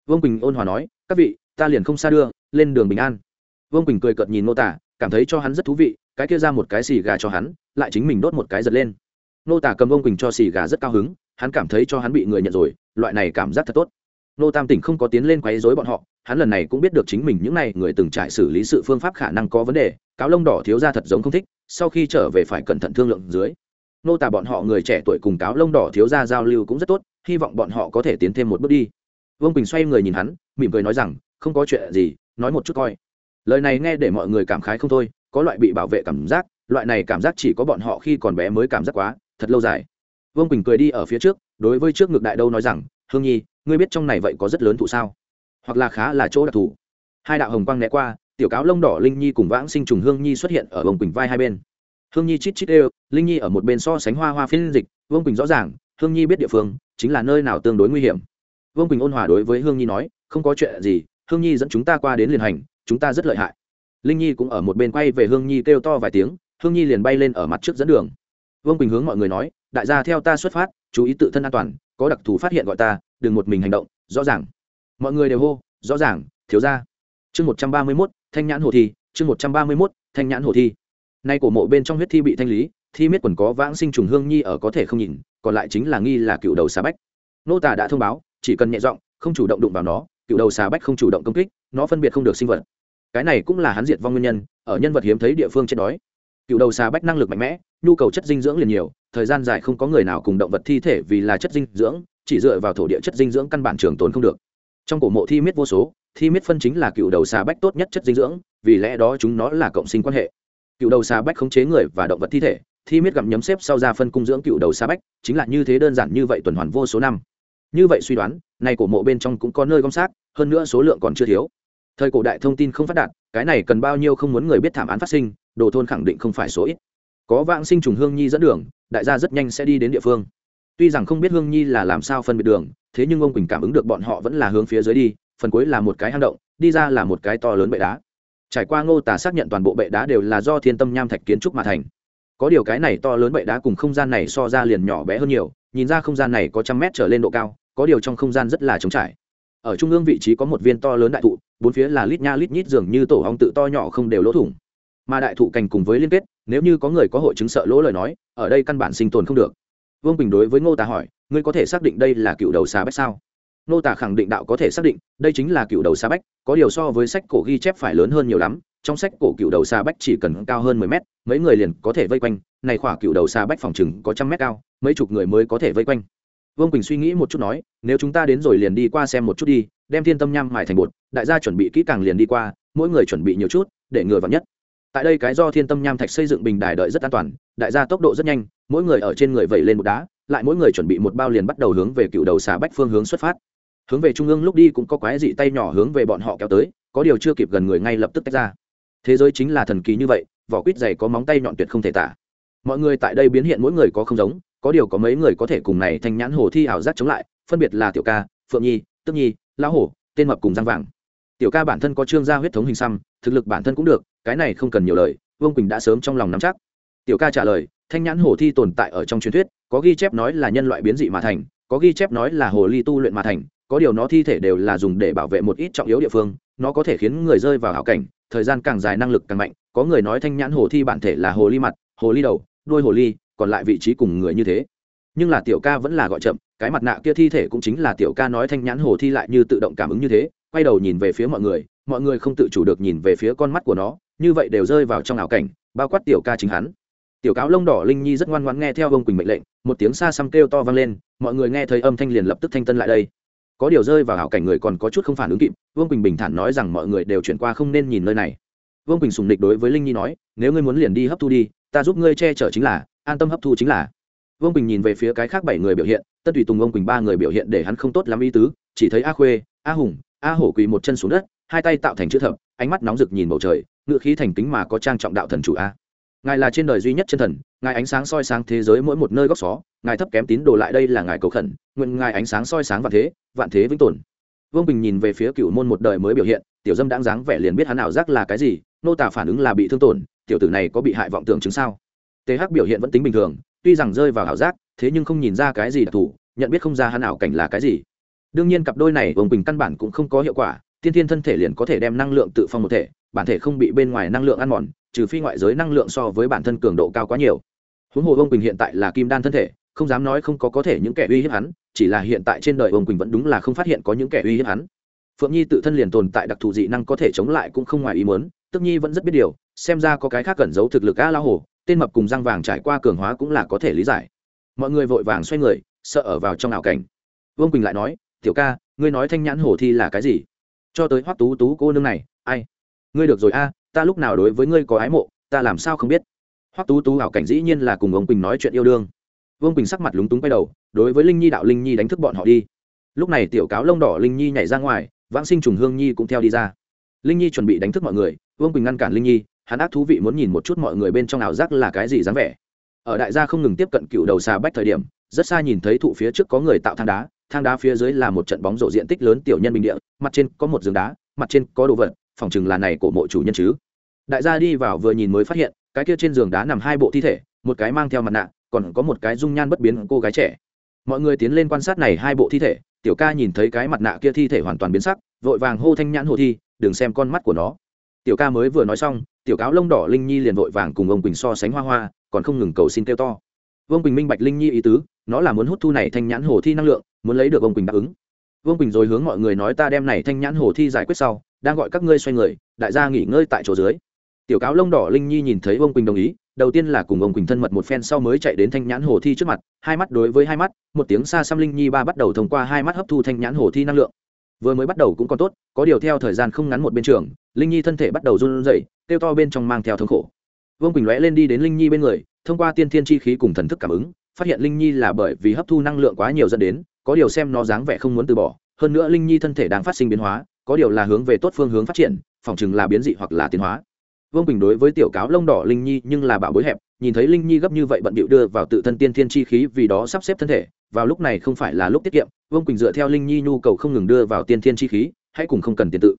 Vương quỳnh ôn hòa nói, các vị, ta liền không xa đưa, lên đường bình an. Vương quỳnh cười cợt nhìn nô tả, cảm thấy cho hắn rất thú vị, cái kia ra một cái xì gà cho hắn, lại chính mình đốt một cái giật lên. Nô tả cầm vương quỳnh cho xì gà rất cao hứng, hắn cảm thấy cho hắn bị người nhận rồi, loại này cảm giác thật tốt nô tam tỉnh không có tiến lên quấy rối bọn họ, hắn lần này cũng biết được chính mình những n à y người từng trải xử lý sự phương pháp khả năng có vấn đề, cáo lông đỏ thiếu ra thật giống không thích, sau khi trở về phải cẩn thận thương lượng dưới. Nô tả bọn họ người trẻ tuổi cùng cáo lông đỏ thiếu ra giao lưu cũng rất tốt, hy vọng bọn họ có thể tiến thêm một bước đi. Vương quỳnh xoay người nhìn hắn, mỉm cười nói rằng, không có chuyện gì, nói một chút coi. Lời này nghe để mọi người cảm khái không thôi, có loại bị bảo vệ cảm giác, loại này cảm giác chỉ có bọn họ khi còn bé mới cảm giác quá, thật lâu dài. Vương quỳnh cười đi ở phía trước, đối với trước ngực đại đâu nói rằng, hương nhi ngươi biết trong này vậy có rất lớn thụ sao? Hoặc là khá là chỗ đặc thù? Hai đạo hồng quang né qua, tiểu cáo lông đỏ linh nhi cùng vãng sinh trùng hương nhi xuất hiện ở vương quỳnh vai hai bên. Hương nhi chít chít đều, linh nhi ở một bên so sánh hoa hoa phiên dịch, vương quỳnh rõ ràng, hương nhi biết địa phương, chính là nơi nào tương đối nguy hiểm. Vương quỳnh ôn hòa đối với hương nhi nói, không có chuyện gì, hương nhi dẫn chúng ta qua đến liền hành, chúng ta rất lợi hại. Linh nhi cũng ở một bên quay về hương nhi kêu to vài tiếng, hương nhi liền bay lên ở mặt trước dẫn đường. Vương quỳnh hướng mọi người nói, đại gia theo ta xuất phát, chú ý tự thân an toàn có đặc thù phát hiện gọi ta, đừng một mình hành động, rõ ràng. Mọi người đều hô, rõ ràng, thiếu ra chương một trăm ba mươi mốt, thanh nhãn hồ thi, chương một trăm ba mươi mốt, thanh nhãn hồ thi. Nay cổ mộ bên trong huyết thi bị thanh lý, thi miết quần có vãng sinh trùng hương nhi ở có thể không nhìn, còn lại chính là nghi là cựu đầu xà bách. Nô tả đã thông báo, chỉ cần nhẹ giọng, không chủ động đụng vào nó, cựu đầu xà bách không chủ động công kích, nó phân biệt không được sinh vật. Cái này cũng là hắn diệt vong nguyên nhân, ở nhân vật hiếm thấy địa phương chết đói cựu đầu xà bách năng lực mạnh mẽ, nhu cầu chất dinh dưỡng liền nhiều, thời gian dài không có người nào cùng động vật thi thể vì là chất dinh dưỡng, chỉ dựa vào thổ địa chất dinh dưỡng căn bản trường tồn không được. Trong cổ mộ thi miết vô số, thi miết phân chính là cựu đầu xà bách tốt nhất chất dinh dưỡng, vì lẽ đó chúng nó là cộng sinh quan hệ. Cựu đầu xà bách khống chế người và động vật thi thể, thi miết gặm nhấm xếp sau ra phân cung dưỡng cựu đầu xà bách, chính là như thế đơn giản như vậy tuần hoàn vô số năm. Như vậy suy đoán, này cổ mộ bên trong cũng có nơi gom xác, hơn nữa số lượng còn chưa thiếu. Thời cổ đại thông tin không phát đạt, cái này cần bao nhiêu không muốn người biết thảm án phát sinh đồ thôn khẳng định không phải số ít. Có vãng sinh trùng hương nhi dẫn đường, đại gia rất nhanh sẽ đi đến địa phương. Tuy rằng không biết hương nhi là làm sao phân biệt đường, thế nhưng ông quỳnh cảm ứng được bọn họ vẫn là hướng phía dưới đi, phần cuối là một cái hang động, đi ra là một cái to lớn bệ đá. Trải qua ngô tả xác nhận toàn bộ bệ đá đều là do thiên tâm nham thạch kiến trúc mà thành. Có điều cái này to lớn bệ đá cùng không gian này so ra liền nhỏ bé hơn nhiều, nhìn ra không gian này có trăm mét trở lên độ cao, có điều trong không gian rất là trống trải. Ở trung ương vị trí có một viên to lớn đại thụ, bốn phía là lít nha lít nhít dường như tổ hong tự to nhỏ không đều lỗ thủng mà đại thụ cành cùng với liên kết, nếu như có người có hội chứng sợ lỗ lời nói, ở đây căn bản sinh tồn không được. Vương bình đối với ngô tả hỏi, ngươi có thể xác định đây là cựu đầu xà bách sao? Ngô tả khẳng định đạo có thể xác định, đây chính là cựu đầu xà bách, có điều so với sách cổ ghi chép phải lớn hơn nhiều lắm, trong sách cổ cựu đầu xà bách chỉ cần cao hơn mười mét, mấy người liền có thể vây quanh, này khỏa cựu đầu xà bách phòng chừng có trăm mét cao, mấy chục người mới có thể vây quanh. Vương quỳnh suy nghĩ một chút nói, nếu chúng ta đến rồi liền đi qua xem một chút đi, đem thiên tâm nham mài thành bột, đại gia chuẩn bị kỹ càng liền đi qua, mỗi người chuẩn bị nhiều chút, để ngừa vào nhất tại đây cái do thiên tâm nham thạch xây dựng bình đài đợi rất an toàn, đại gia tốc độ rất nhanh, mỗi người ở trên người vẩy lên một đá, lại mỗi người chuẩn bị một bao liền bắt đầu hướng về cựu đầu xà bách phương hướng xuất phát. Hướng về trung ương lúc đi cũng có quái dị tay nhỏ hướng về bọn họ kéo tới, có điều chưa kịp gần người ngay lập tức tách ra. Thế giới chính là thần kỳ như vậy, vỏ quýt dày có móng tay nhọn tuyệt không thể tả. Mọi người tại đây biến hiện mỗi người có không giống, có điều có mấy người có thể cùng này thành nhãn hồ thi ảo giác chống lại, phân biệt là tiểu ca, phượng nhi, tức nhi, lão hổ, tên mập cùng răng vàng. Tiểu ca bản thân có trương gia huyết thống hình xăm, thực lực bản thân cũng được cái này không cần nhiều lời, vương quỳnh đã sớm trong lòng nắm chắc. Tiểu ca trả lời, thanh nhãn hồ thi tồn tại ở trong truyền thuyết, có ghi chép nói là nhân loại biến dị mà thành, có ghi chép nói là hồ ly tu luyện mà thành, có điều nó thi thể đều là dùng để bảo vệ một ít trọng yếu địa phương, nó có thể khiến người rơi vào hảo cảnh, thời gian càng dài năng lực càng mạnh, có người nói thanh nhãn hồ thi bản thể là hồ ly mặt, hồ ly đầu, đuôi hồ ly, còn lại vị trí cùng người như thế. Nhưng là tiểu ca vẫn là gọi chậm, cái mặt nạ kia thi thể cũng chính là tiểu ca nói thanh nhãn hồ thi lại như tự động cảm ứng như thế, quay đầu nhìn về phía mọi người mọi người không tự chủ được nhìn về phía con mắt của nó như vậy đều rơi vào trong ảo cảnh, bao quát tiểu ca chính hắn. Tiểu cáo lông đỏ linh nhi rất ngoan ngoãn nghe theo ông quỳnh mệnh lệnh, một tiếng xa xăm kêu to vang lên, mọi người nghe thấy âm thanh liền lập tức thanh tân lại đây. Có điều rơi vào ảo cảnh người còn có chút không phản ứng kịp, vương quỳnh bình thản nói rằng mọi người đều chuyển qua không nên nhìn nơi này. Vương quỳnh sùng địch đối với linh nhi nói, nếu ngươi muốn liền đi hấp thu đi, ta giúp ngươi che chở chính là, an tâm hấp thu chính là. Vương quỳnh nhìn về phía cái khác bảy người biểu hiện, tất tùy tùng vương quỳnh ba người biểu hiện để hắn không tốt lắm ý tứ, chỉ thấy a khuê, a hùng, a hổ quỳ một chân xuống đất, hai tay tạo thành chữ thập, ánh mắt nóng rực nhìn bầu trời ngự khí thành kính mà có trang trọng đạo thần chủ a. Ngài là trên đời duy nhất chân thần, ngài ánh sáng soi sáng thế giới mỗi một nơi góc xó, ngài thấp kém tín đồ lại đây là ngài cầu khẩn, nguyện ngài ánh sáng soi sáng vạn thế vạn thế vĩnh tồn. Vương bình nhìn về phía cựu môn một đời mới biểu hiện, tiểu dâm đáng dáng vẻ liền biết hắn ảo giác là cái gì, nô tả phản ứng là bị thương tổn, tiểu tử này có bị hại vọng tưởng chứng sao? Th biểu hiện vẫn tính bình thường, tuy rằng rơi vào ảo giác, thế nhưng không nhìn ra cái gì đặc thù, nhận biết không ra hắn ảo cảnh là cái gì. Đương nhiên cặp đôi này vương bình căn bản cũng không có hiệu quả tiên thiên thân thể liền có thể đem năng lượng tự phong một thể, bản thể không bị bên ngoài năng lượng ăn mòn, trừ phi ngoại giới năng lượng so với bản thân cường độ cao quá nhiều. Huống hồ ông bình hiện tại là kim đan thân thể, không dám nói không có có thể những kẻ uy hiếp hắn, chỉ là hiện tại trên đời ông quỳnh vẫn đúng là không phát hiện có những kẻ uy hiếp hắn. Phượng nhi tự thân liền tồn tại đặc thù dị năng có thể chống lại cũng không ngoài ý muốn, tức nhi vẫn rất biết điều, xem ra có cái khác cẩn giấu thực lực a la hồ, tên mập cùng răng vàng trải qua cường hóa cũng là có thể lý giải. Mọi người vội vàng xoay người, sợ ở vào trong ảo cảnh. Vương quỳnh lại nói, tiểu ca, ngươi nói thanh nhãn hồ thi là cái gì? Cho tới hoắc tú tú cô nương này, ai? Ngươi được rồi a, ta lúc nào đối với ngươi có ái mộ, ta làm sao không biết? Hoắc tú tú ảo cảnh dĩ nhiên là cùng ông quỳnh nói chuyện yêu đương. Vương quỳnh sắc mặt lúng túng quay đầu, đối với linh nhi đạo linh nhi đánh thức bọn họ đi. Lúc này tiểu cáo lông đỏ linh nhi nhảy ra ngoài, vãng sinh trùng hương nhi cũng theo đi ra. Linh nhi chuẩn bị đánh thức mọi người, vương quỳnh ngăn cản linh nhi, hắn ác thú vị muốn nhìn một chút mọi người bên trong ảo giác là cái gì dáng vẻ. Ở đại gia không ngừng tiếp cận cựu đầu xà bách thời điểm, rất xa nhìn thấy thụ phía trước có người tạo thang đá thang đá phía dưới là một trận bóng rổ diện tích lớn tiểu nhân bình địa, mặt trên có một giường đá, mặt trên có đồ vật, phòng chừng là này của mộ chủ nhân chứ. Đại gia đi vào vừa nhìn mới phát hiện, cái kia trên giường đá nằm hai bộ thi thể, một cái mang theo mặt nạ, còn có một cái dung nhan bất biến cô gái trẻ. Mọi người tiến lên quan sát này hai bộ thi thể, tiểu ca nhìn thấy cái mặt nạ kia thi thể hoàn toàn biến sắc, vội vàng hô thanh nhãn hồ thi, đừng xem con mắt của nó. Tiểu ca mới vừa nói xong, tiểu cáo lông đỏ linh nhi liền vội vàng cùng ông quỳnh so sánh hoa hoa, còn không ngừng cầu xin kêu to. Vương quỳnh minh bạch linh nhi ý tứ nó là muốn hút thu này thanh nhãn hồ thi năng lượng, muốn lấy được ông quỳnh đáp ứng. Vương quỳnh rồi hướng mọi người nói ta đem này thanh nhãn hồ thi giải quyết sau, đang gọi các ngươi xoay người, đại gia nghỉ ngơi tại chỗ dưới. Tiểu cáo lông đỏ linh nhi nhìn thấy vương quỳnh đồng ý, đầu tiên là cùng ông quỳnh thân mật một phen sau mới chạy đến thanh nhãn hồ thi trước mặt, hai mắt đối với hai mắt, một tiếng xa xăm linh nhi ba bắt đầu thông qua hai mắt hấp thu thanh nhãn hồ thi năng lượng. Vừa mới bắt đầu cũng còn tốt, có điều theo thời gian không ngắn một bên trường, linh nhi thân thể bắt đầu run rẩy, kêu to bên trong mang theo thống khổ. Vương quỳnh lóe lên đi đến linh nhi bên người, thông qua tiên thiên chi khí cùng thần thức cảm ứng phát hiện linh nhi là bởi vì hấp thu năng lượng quá nhiều dẫn đến, có điều xem nó dáng vẻ không muốn từ bỏ. Hơn nữa linh nhi thân thể đang phát sinh biến hóa, có điều là hướng về tốt phương hướng phát triển, phòng chừng là biến dị hoặc là tiến hóa. Vương quỳnh đối với tiểu cáo lông đỏ linh nhi nhưng là bảo bối hẹp, nhìn thấy linh nhi gấp như vậy bận bịu đưa vào tự thân tiên thiên chi khí vì đó sắp xếp thân thể, vào lúc này không phải là lúc tiết kiệm, vương quỳnh dựa theo linh nhi nhu cầu không ngừng đưa vào tiên thiên chi khí, hãy cùng không cần tiền tự.